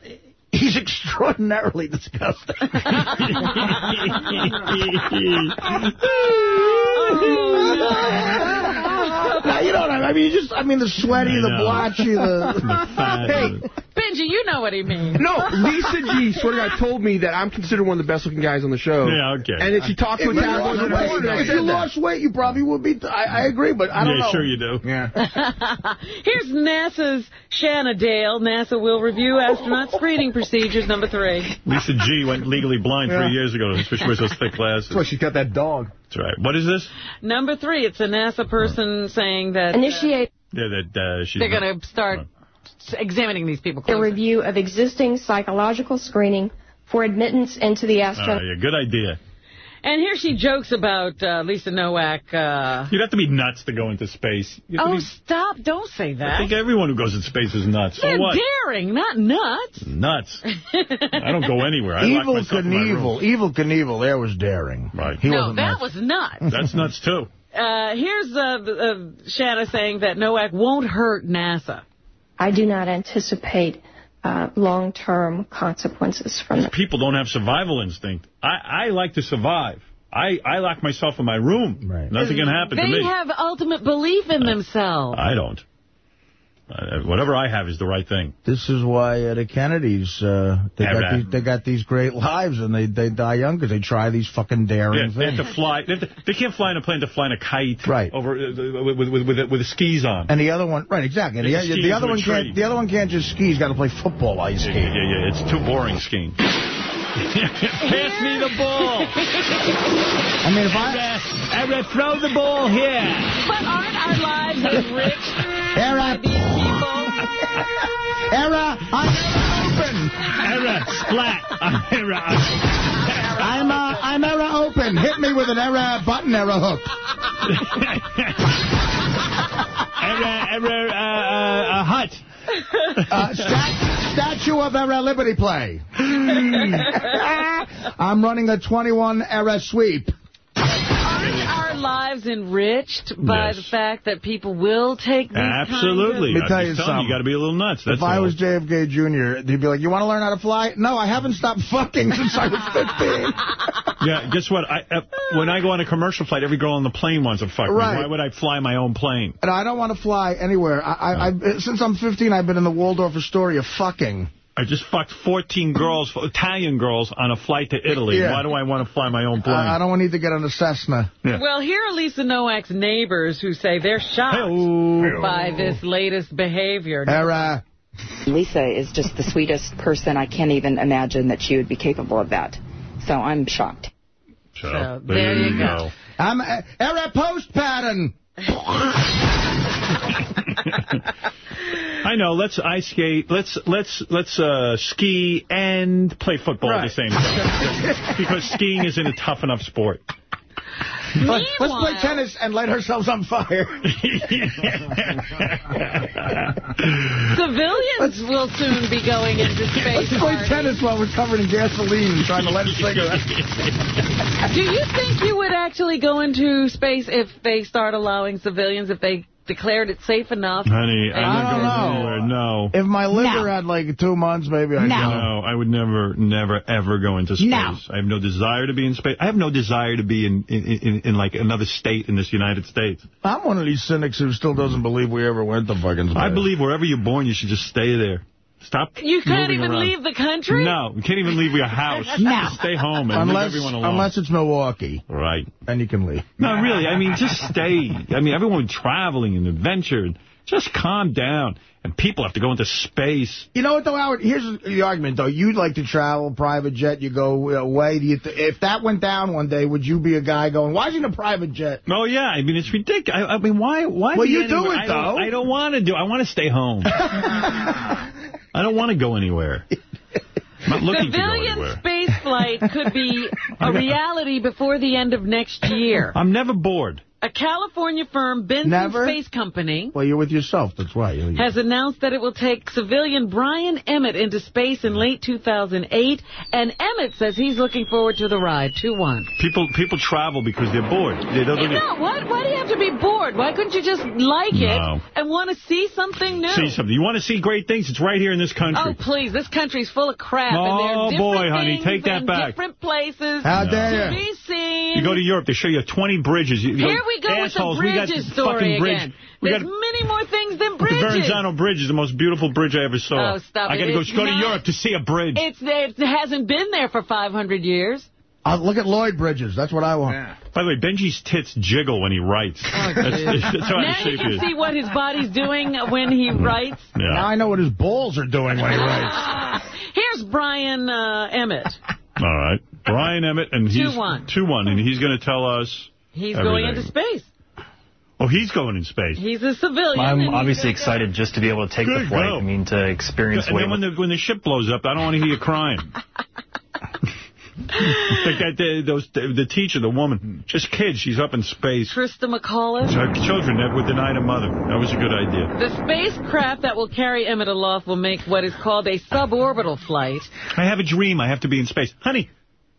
He's extraordinarily disgusting. <laughs> Now, you know what I mean? I mean, you just, I mean, the sweaty, the blotchy, the... <laughs> Hey, Benjy, you know what he means. No, Lisa G, swear to God, told me that I'm considered one of the best looking guys on the show. Yeah, okay. And if she talked to If a you town lost boy, weight, I if said you that. lost weight, you probably would be... I, I agree, but I don't yeah, know. sure you do. Yeah. <laughs> Here's NASA's Shana Dale. NASA will review astronaut screening procedures, number three. Lisa G went legally blind Yeah. three years ago. That's why she wears those thick glasses. That's why she's got that dog. That's right. What is this? Number three, it's a NASA person saying that uh, Initiate Yeah, that uh, she's. they're going to start examining these people a review of existing psychological screening for admittance into the Uh, astronaut. yeah, good idea. And here she jokes about uh, Lisa Nowak. Uh, You'd have to be nuts to go into space. You have oh, be- stop. Don't say that. I think everyone who goes into space is nuts. They're so what? daring, not nuts. Nuts. <laughs> I don't go anywhere. I lock Evel myself in. Knievel. Evel Knievel there was daring. Right. He no, wasn't that nuts. was nuts. That's nuts, too. Uh, here's uh, uh, Shana saying that Nowak won't hurt NASA. I do not anticipate uh, long-term consequences from it. People don't have survival instinct. I, I like to survive. I, I lock myself in my room. Right. Nothing can happen they to me. They have ultimate belief in themselves. I don't. Uh, whatever I have is the right thing. This is why uh, the Kennedys, uh, they, Yeah, got these, they got these great lives, and they, they die young because they try these fucking Yeah, daring they have things. to fly. They, to, they can't fly in a plane to fly in a kite Right. over uh, with, with, with, with, skis on. And the other one, right, exactly. The, the other one can't. The other one can't just ski. He's got to play football ice Yeah, skate. yeah, yeah, it's too boring skiing. <laughs> Pass me the ball. I mean, if I Ever throw the ball here. But aren't our lives enriched Era, by these people? era, I'm open. Era splat. <laughs> Era. I'm uh, I'm era open. Hit me with an era button era hook. <laughs> Era, era, uh, uh, a hut. Uh, stat, statue of era Liberty play. <laughs> I'm running a 21 era sweep. Aren't our lives enriched by Yes. the fact that people will take these Absolutely. Let me tell you something. You got to be a little nuts. That's if I all. was JFK Jr., he'd be like, you want to learn how to fly? No, I haven't stopped fucking since I was 15. <laughs> Yeah, guess what? I, uh, when I go on a commercial flight, every girl on the plane wants to fuck me. Why would I fly my own plane? And I don't want to fly anywhere. I, I, I, since I'm 15, I've been in the Waldorf Astoria fucking. I just fucked 14 girls, Italian girls, on a flight to Italy. Yeah. Why do I want to fly my own plane? I, I don't need to get on a Cessna. Yeah. Well, here are Lisa Nowak's neighbors who say they're shocked Hey-oh. by this latest behavior. Era. Lisa is just the sweetest person. I can't even imagine that she would be capable of that. So I'm shocked. So, So, there you go. I'm uh, era post pattern. I know. Let's ice skate. Let's let's let's uh, ski and play football at the same time because skiing isn't a tough enough sport. Let's, let's play tennis and light ourselves on fire. <laughs> Civilians will soon be going into <laughs> space. Let's play tennis while we're covered in gasoline and trying to light a cigarette. Do you think you would actually go into space if they start allowing civilians, if they declared it safe enough? Honey, I'm I don't going know. anywhere. No. If my liver had like two months, maybe I'd go. No, I would never, never, ever go into space. No. I have no desire to be in space. I have no desire to be in, in, in, in like another state in this United States. I'm one of these cynics who still doesn't believe we ever went to fucking space. I believe wherever you're born, you should just stay there. Stop. You can't even around. leave the country? No, you can't even leave your house. <laughs> No. Just stay home and unless, leave everyone alone. unless it's Milwaukee. Right. Then you can leave. No, really. I mean, just stay. I mean, everyone traveling and adventure. Just calm down. And people have to go into space. You know what, though, Howard? Here's the argument, though. You'd like to travel, private jet, you go away. Do you th if that went down one day, would you be a guy going, why isn't a private jet? Oh, yeah. I mean, it's ridiculous. I, I mean, why why Well, be you do anywhere? it, I don't- though. I don't want to do it. I want to stay home. <laughs> I don't want to go anywhere. <laughs> I'm not looking to go Civilian anywhere. space flight could be <laughs> a reality before the end of next year. I'm never bored. A California firm, Benson Never? Space Company, Well, you're with yourself. That's why. You- has announced that it will take civilian Brian Emmett into space in late 2008, and Emmett says he's looking forward to the ride, 2-1. People people travel because they're bored. They don't, No, what? Why do you have to be bored? Why couldn't you just like it No. and want to see something new? see something. You want to see great things? It's right here in this country. Oh, please, this country's full of crap. and there Oh, are boy, honey, take that back. different places How to dare you. be seen. You go to Europe, they show you 20 bridges. You, you Here we go assholes, with the we got bridges the story fucking bridge. again. We There's got many more things than bridges. the bridges. Verrazano Bridge is the most beautiful bridge I ever saw. Oh, stop I got to go It's go to Europe to see a bridge. It's it hasn't been there for 500 years. Uh, look at Lloyd Bridges. That's what I want. By the way, Benjy's tits jiggle when he writes. Oh, that's, that's how now of you can is. see what his body's doing when he writes. Now I know what his balls are doing when he writes. <laughs> Here's Brian uh, Emmett. All right. Brian Emmett, and he's 2-1. 2-1, and he's going to tell us He's going into space. Oh, he's going in space. He's a civilian. and I'm obviously gonna excited just to be able to take Good the flight. go. I mean, to experience And way then when the when the ship blows up, I don't want to hear you crying. <laughs> like that, the, those the, the teacher, the woman, just kids. She's up in space. Christa McAuliffe. Her children that were denied a mother. That was a good idea. The spacecraft that will carry Emmett aloft will make what is called a suborbital flight. I have a dream. I have to be in space, honey.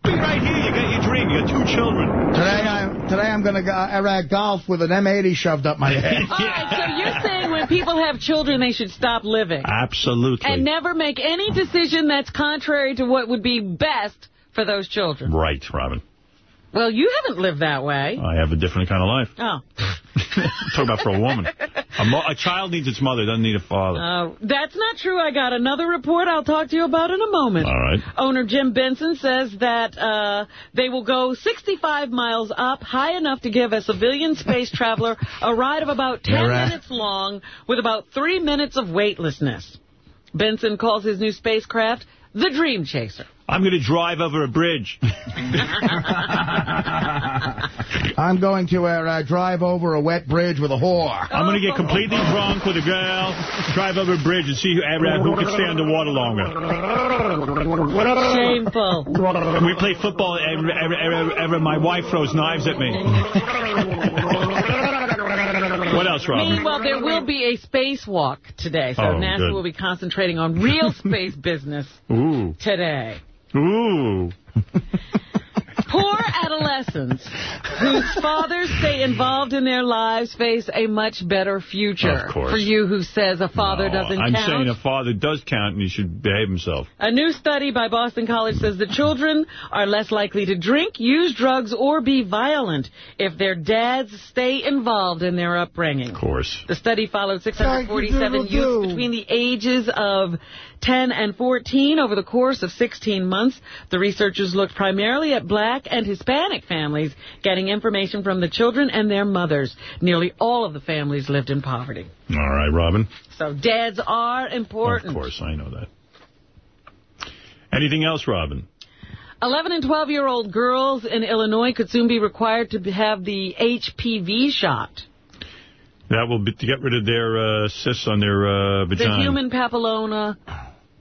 Be right here. You got your dream. You got two children. Today, I, today I'm going to go Iraq golf with an M80 shoved up my head. <laughs> All right, so you're saying when people have children, they should stop living. Absolutely. And never make any decision that's contrary to what would be best for those children. Right, Robin. Well, you haven't lived that way. I have a different kind of life. Oh. <laughs> Talk about for a woman. A, mo a child needs its mother, doesn't need a father. Uh, that's not true. I got another report I'll talk to you about in a moment. All right. Owner Jim Benson says that uh, they will go 65 miles up, high enough to give a civilian space traveler a ride of about 10 All right. minutes long with about three minutes of weightlessness. Benson calls his new spacecraft the Dream Chaser. I'm going to drive over a bridge. <laughs> I'm going to uh, uh, drive over a wet bridge with a whore. I'm going to get completely drunk with a girl, drive over a bridge, and see who, uh, who can stay underwater longer. Shameful. We play football, and, and, and, and, and my wife throws knives at me. <laughs> What else, Robin? Meanwhile, there will be a spacewalk today, so Oh, NASA good. will be concentrating on real <laughs> space business Ooh. today. Ooh. <laughs> Poor adolescents whose <laughs> fathers stay involved in their lives face a much better future. Of course. For you who says a father No, doesn't I'm count. saying a father does count, and he should behave himself. A new study by Boston College says the children are less likely to drink, use drugs, or be violent if their dads stay involved in their upbringing. Of course. The study followed 647 youths between the ages of 10 and 14 over the course of 16 months. The researchers looked primarily at black and Hispanic families, getting information from the children and their mothers. Nearly all of the families lived in poverty. All right, Robin. So dads are important. Of course, I know that. Anything else, Robin? 11 and 12-year-old girls in Illinois could soon be required to have the HPV shot. That will be to get rid of their uh, cysts on their uh, vagina. The human papilloma,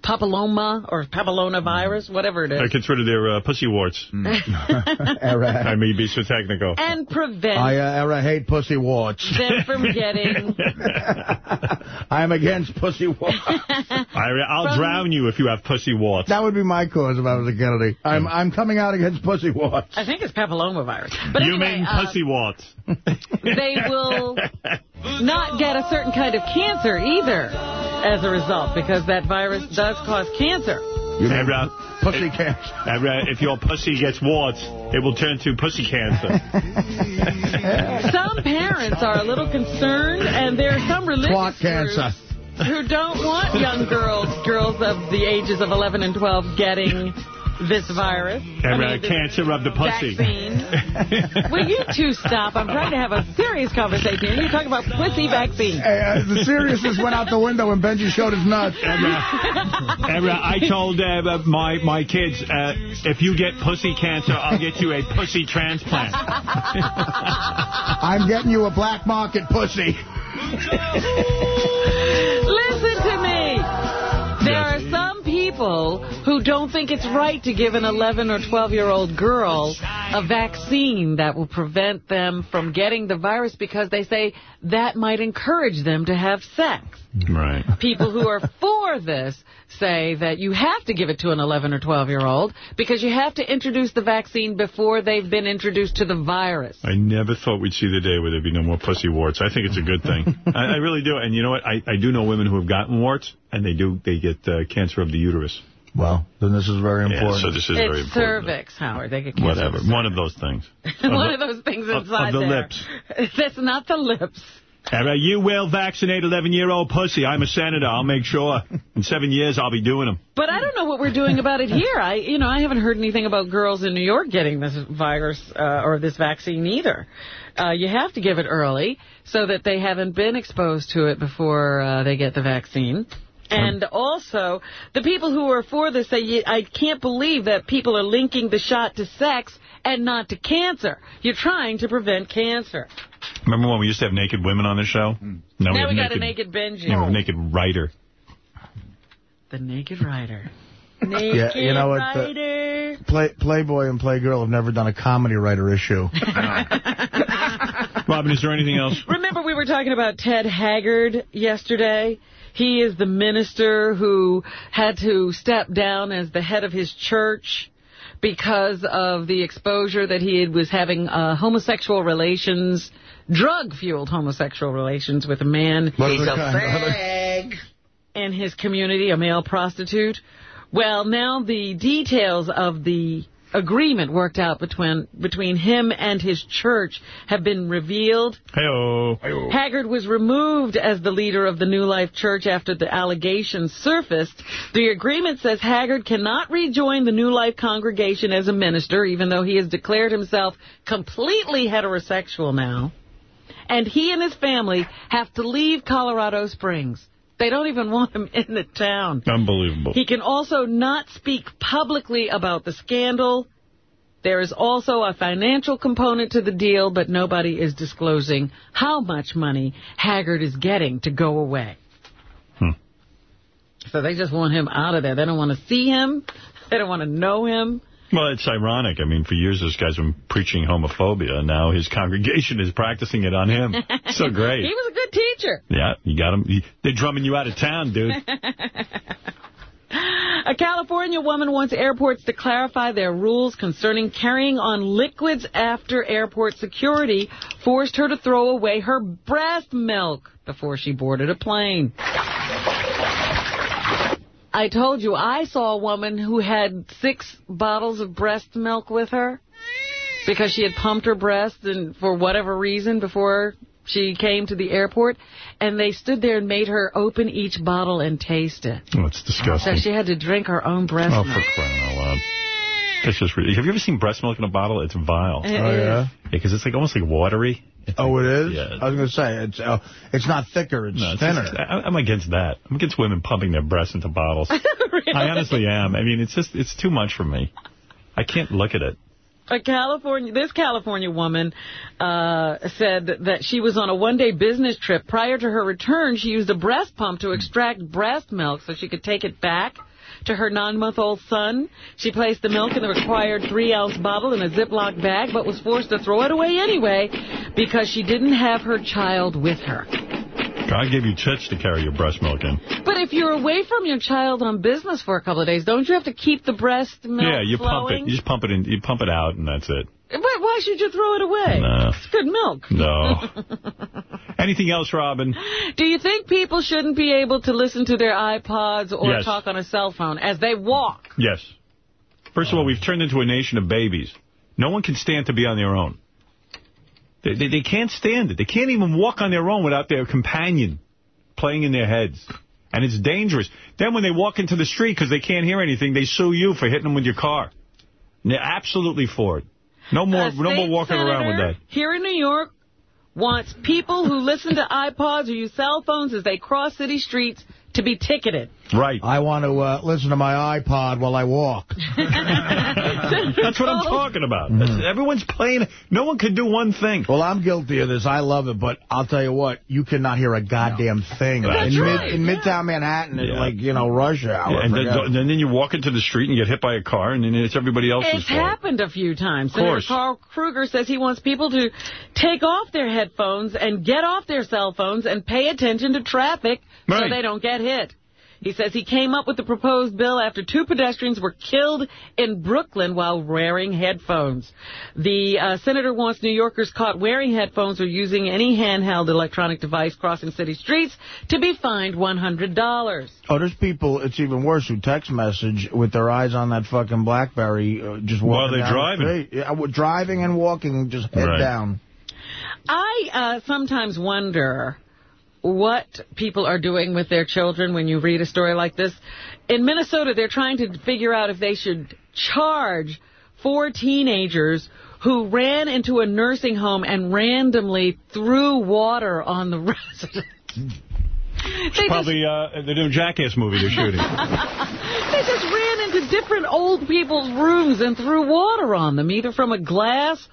papilloma, or papilloma virus, whatever it is. That is. gets rid of their uh, pussy warts. <laughs> I may be so technical. and prevent I, uh, I hate pussy warts. them from getting... <laughs> I'm against pussy warts. <laughs> I, I'll From- drown you if you have pussy warts. That would be my cause if I was a Kennedy. I'm I'm coming out against pussy warts. I think it's papilloma virus. But you anyway, mean uh, pussy warts. they will not get a certain kind of cancer either as a result, because that virus does cause cancer. And, uh, Pussy cancer. <laughs> and, uh, if your pussy gets warts, it will turn to pussy cancer. <laughs> Some parents are a little concerned, and there are some religious Twat cancer. who don't want young girls, girls of the ages of 11 and 12, getting this virus. I And, mean, uh, cancer of the pussy. Vaccine. <laughs> Will you two stop? I'm trying to have a serious conversation here. You're talking about pussy vaccine. Hey, uh, the seriousness went out the window when Benjy showed his nuts. And, uh, and, uh, I told uh, my my kids, uh, if you get pussy cancer, I'll get you a pussy transplant. I'm getting you a black market pussy. Listen to me. There are some people who don't think it's right to give an 11 or 12-year-old girl a vaccine that will prevent them from getting the virus because they say that might encourage them to have sex. Right. People who are for this say that you have to give it to an 11 or 12-year-old because you have to introduce the vaccine before they've been introduced to the virus. I never thought we'd see the day where there'd be no more pussy warts. I think it's a good thing. <laughs> I, I really do. And you know what? I, I do know women who have gotten warts, and they do they get uh, cancer of the uterus. Well, then this is very Yeah, important. so this is it's very important. cervix, Howard. They get cancer. Whatever. One of those things. <laughs> One of those things of- inside of the there. lips. <laughs> That's not the lips. You will vaccinate 11-year-old pussy. I'm a senator. I'll make sure. In seven years, I'll be doing them. But I don't know what we're doing about it here. I, you know, I haven't heard anything about girls in New York getting this virus uh, or this vaccine either. Uh, you have to give it early so that they haven't been exposed to it before uh, they get the vaccine. And also, the people who are for this say, I can't believe that people are linking the shot to sex and not to cancer. You're trying to prevent cancer. Remember when we used to have naked women on the show? Hmm. Now, now have we got naked, a naked Benjy. yeah, we have a naked writer. The naked writer. Yeah, you know what, the- Play, Playboy and Playgirl have never done a comedy writer issue. <laughs> Robin, is there anything else? Remember we were talking about Ted Haggard yesterday? He is the minister who had to step down as the head of his church because of the exposure that he was having uh, homosexual relations, drug-fueled homosexual relations with a man He's a fag. in his community, a male prostitute. Well, now the details of the agreement worked out between between him and his church have been revealed. Hey-oh. Haggard was removed as the leader of the New Life Church after the allegations surfaced. The agreement says Haggard cannot rejoin the New Life congregation as a minister, even though he has declared himself completely heterosexual now. And he and his family have to leave Colorado Springs. They don't even want him in the town. Unbelievable. He can also not speak publicly about the scandal. There is also a financial component to the deal, but nobody is disclosing how much money Haggard is getting to go away. Hmm. So they just want him out of there. They don't want to see him. They don't want to know him. Well, it's ironic. I mean, for years this guy's been preaching homophobia, and now his congregation is practicing it on him. <laughs> so great. He was a good teacher. Yeah, you got him. They're drumming you out of town, dude. <laughs> A California woman wants airports to clarify their rules concerning carrying on liquids after airport security forced her to throw away her breast milk before she boarded a plane. I told you, I saw a woman who had six bottles of breast milk with her because she had pumped her breast and for whatever reason before she came to the airport, and they stood there and made her open each bottle and taste it. Oh, it's disgusting. So she had to drink her own breast Oh, milk. for crying out loud. That's just really, have you ever seen breast milk in a bottle? It's vile. It Oh, yeah? is. Because it's like almost like watery. Oh, it is? Yeah. I was going to say, it's uh, it's not thicker, it's No, it's thinner. just- I- I'm against that. I'm against women pumping their breasts into bottles. <laughs> I honestly am. I mean, it's just, it's too much for me. I can't look at it. A California, this California woman uh, said that she was on a one-day business trip. Prior to her return, she used a breast pump to extract breast milk so she could take it back to her nine-month-old son. She placed the milk in the required three-ounce bottle in a Ziploc bag, but was forced to throw it away anyway because she didn't have her child with her. God gave you tits to carry your breast milk in. But if you're away from your child on business for a couple of days, don't you have to keep the breast milk yeah, you pump it. You just pump it in. You pump it out, and that's it. Why, why should you throw it away? No. It's good milk. No. <laughs> Anything else, Robin? Do you think people shouldn't be able to listen to their iPods or Yes. talk on a cell phone as they walk? Yes. First of all, we've turned into a nation of babies. No one can stand to be on their own. They, they, they can't stand it. They can't even walk on their own without their companion playing in their heads. And it's dangerous. Then when they walk into the street because they can't hear anything, they sue you for hitting them with your car. And they're absolutely for it. No more, A no more walking around with that. Here in New York wants people who listen to iPods or use cell phones as they cross city streets to be ticketed. Right. I want to uh, listen to my iPod while I walk. <laughs> That's what I'm talking about. That's- Everyone's playing. No one can do one thing. Well, I'm guilty of this. I love it, but I'll tell you what, you cannot hear a goddamn thing. That's in, right, in Midtown Manhattan, it's like, you know, rush hour. and, then, and then you walk into the street and get hit by a car, and then it's everybody else's It's fault. happened a few times. Of Senator course. Carl Kruger says he wants people to take off their headphones and get off their cell phones and pay attention to traffic so they don't get hit. He says he came up with the proposed bill after two pedestrians were killed in Brooklyn while wearing headphones. The uh, senator wants New Yorkers caught wearing headphones or using any handheld electronic device crossing city streets to be fined $100. Oh, there's people, it's even worse, who text message with their eyes on that fucking BlackBerry, uh, just While they're down the driving. Yeah, well, driving and walking, just head Right. down. I uh, sometimes wonder what people are doing with their children when you read a story like this. In Minnesota, they're trying to figure out if they should charge four teenagers who ran into a nursing home and randomly threw water on the <laughs> residents. It's probably uh, the new Jackass movie they're shooting. <laughs> They just ran into different old people's rooms and threw water on them, either from a glass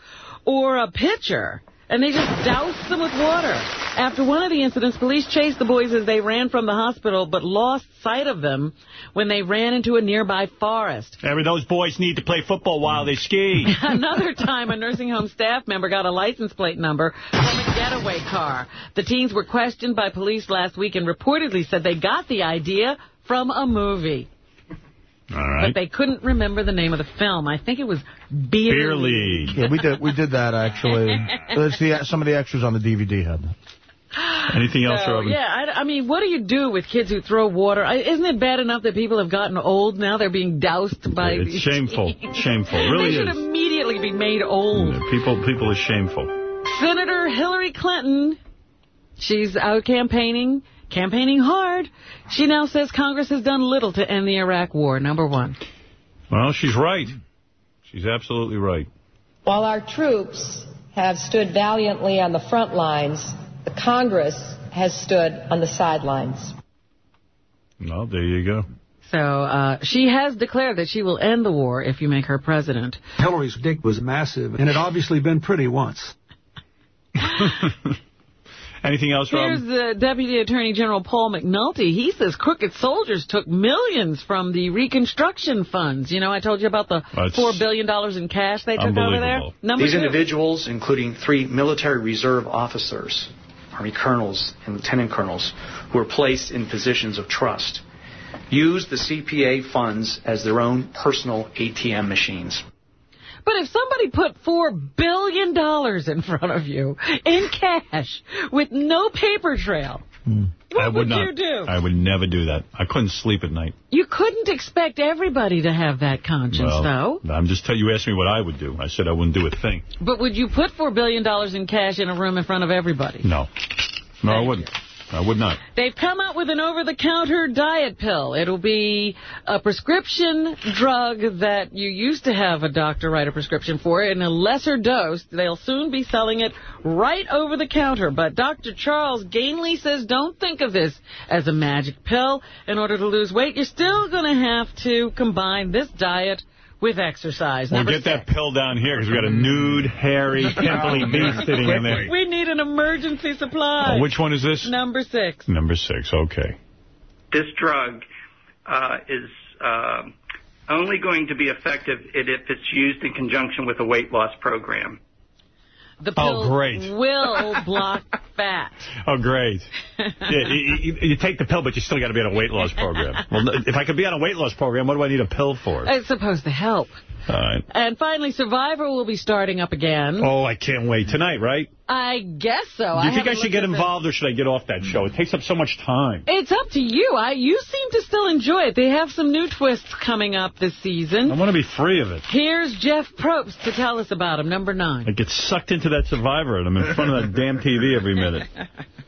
or a pitcher. And they just doused them with water. After one of the incidents, police chased the boys as they ran from the hospital, but lost sight of them when they ran into a nearby forest. Every those boys need to play football while they ski. <laughs> Another time, a nursing home staff member got a license plate number from a getaway car. The teens were questioned by police last week and reportedly said they got the idea from a movie. All right. But they couldn't remember the name of the film. I think it was Beer, Beer League. Yeah, we did we did that, actually. <laughs> Let's see, uh, some of the extras on the DVD had that. Anything else, So, Robin? yeah, I, I mean, what do you do with kids who throw water? I, isn't it bad enough that people have gotten old now? They're being doused by It's these shameful. teens? <laughs> Shameful. It really they should is. immediately be made old. People, people are shameful. Senator Hillary Clinton, she's out campaigning, campaigning hard. She now says Congress has done little to end the Iraq war, number one. Well, she's right. She's absolutely right. While our troops have stood valiantly on the front lines, the Congress has stood on the sidelines. Well, there you go. So uh, she has declared that she will end the war if you make her president. Hillary's dick was massive, and it obviously been pretty once. <laughs> Anything else, Here's Robin? the Deputy Attorney General Paul McNulty. He says crooked soldiers took millions from the reconstruction funds. You know, I told you about the That's $4 billion in cash they took over there. Number These two. individuals, including three military reserve officers, Army colonels and lieutenant colonels, who were placed in positions of trust, used the CPA funds as their own personal ATM machines. But if somebody put $4 billion in front of you in cash with no paper trail, hmm. what I would, would not. you do? I would never do that. I couldn't sleep at night. you couldn't expect everybody to have that conscience, though. I'm just telling you. Asked me what I would do. I said I wouldn't do a thing. But would you put $4 billion in cash in a room in front of everybody? No, no, I wouldn't. I would not. They've come out with an over-the-counter diet pill. It'll be a prescription drug that you used to have a doctor write a prescription for in a lesser dose. They'll soon be selling it right over the counter. But Dr. Charles Gainley says don't think of this as a magic pill. In order to lose weight, you're still going to have to combine this diet with exercise. We'll Number get that pill down here because we got a nude, hairy, pimply beast <laughs> sitting in there. We need an emergency supply. Oh, which one is this? Number six. Number six. Okay. this drug uh, is uh, only going to be effective if it's used in conjunction with a weight loss program. The Oh, pill great. will <laughs> block fat. Oh, great. <laughs> yeah, you, you, you take the pill, but you still got to be on a weight loss program. <laughs> Well, if I could be on a weight loss program, what do I need a pill for? It's supposed to help. All right. And finally, Survivor will be starting up again. Oh, I can't wait. Tonight, right? I guess so. Do I you think I should get looked at the- involved or should I get off that show? It takes up so much time. It's up to you. I You seem to still enjoy it. They have some new twists coming up this season. I want to be free of it. Here's Jeff Probst to tell us about him, number nine. I get sucked into that Survivor, and I'm in front of that damn TV every minute. <laughs>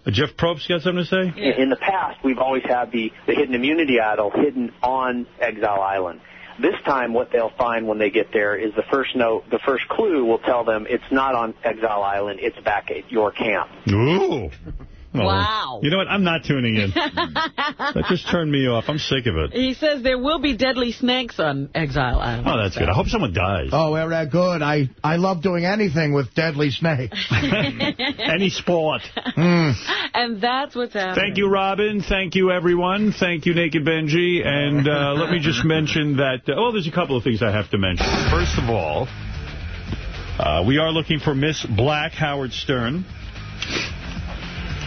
Uh, Jeff Probst got something to say? In in the past, we've always had the, the hidden immunity idol hidden on Exile Island. This time, what they'll find when they get there is the first note, the first clue will tell them it's not on Exile Island, it's back at your camp. Ooh. <laughs> Oh, Wow. You know what? I'm not tuning in. <laughs> that just turned me off. I'm sick of it. He says there will be deadly snakes on Exile Island. Oh, that's good. I hope someone dies. Oh, well, that good. I, I love doing anything with deadly snakes. <laughs> Any sport. <laughs> And that's what's happening. Thank you, Robin. Thank you, everyone. Thank you, Naked Benjy. And uh, let me just mention that, uh, oh, there's a couple of things I have to mention. First of all, uh, we are looking for Miss Black Howard Stern.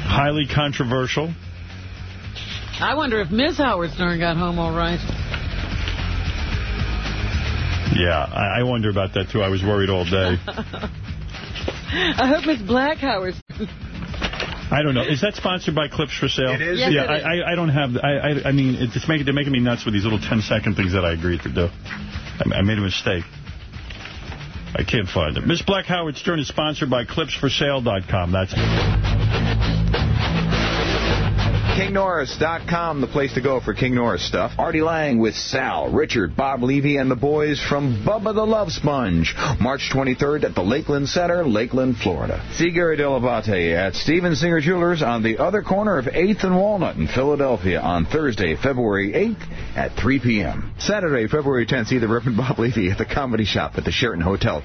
Highly controversial. I wonder if Miss Howard Stern got home all right. Yeah, I, I wonder about that, too. I was worried all day. <laughs> I hope Miss Black Howard I don't know. Is that sponsored by Clips for Sale? It is. Yes, yeah, it is. I, I, I don't have. I, I, I mean, it's making they're making me nuts with these little 10-second things that I agreed to do. I, I made a mistake. I can't find it. Miss Black Howard Stern is sponsored by ClipsForSale.com. That's KingNorris.com, the place to go for King Norris stuff. Artie Lange with Sal, Richard, Bob Levy, and the boys from Bubba the Love Sponge. March 23rd at the Lakeland Center, Lakeland, Florida. See Gary Dell'Abate at Steven Singer Jewelers on the other corner of 8th and Walnut in Philadelphia on Thursday, February 8th at 3 p.m. Saturday, February 10th, see the Reverend Bob Levy at the Comedy Shop at the Sheraton Hotel.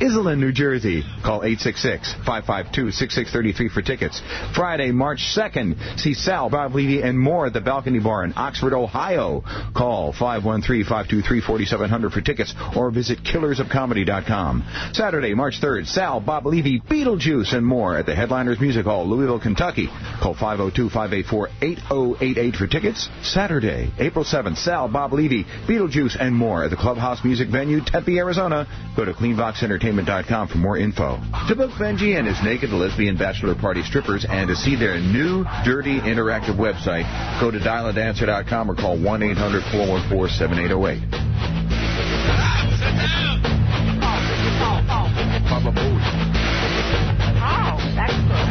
Iselin, New Jersey. Call 866-552-6633 for tickets. Friday, March 2nd, see Sal, Bob Levy, and more at the Balcony Bar in Oxford, Ohio. Call 513-523-4700 for tickets or visit killersofcomedy.com. Saturday, March 3rd, Sal, Bob Levy, Beetlejuice, and more at the Headliners Music Hall, Louisville, Kentucky. Call 502-584-8088 for tickets. Saturday, April 7th, Sal, Bob Levy, Beetlejuice, and more at the Clubhouse Music Venue, Tempe, Arizona. Go to cleanvoxentertainment.com for more info. To book Benjy and his naked lesbian bachelor party strippers and to see their new, dirty, interactive website, go to dialadancer.com or call 1-800-414-7808. Oh, that's good.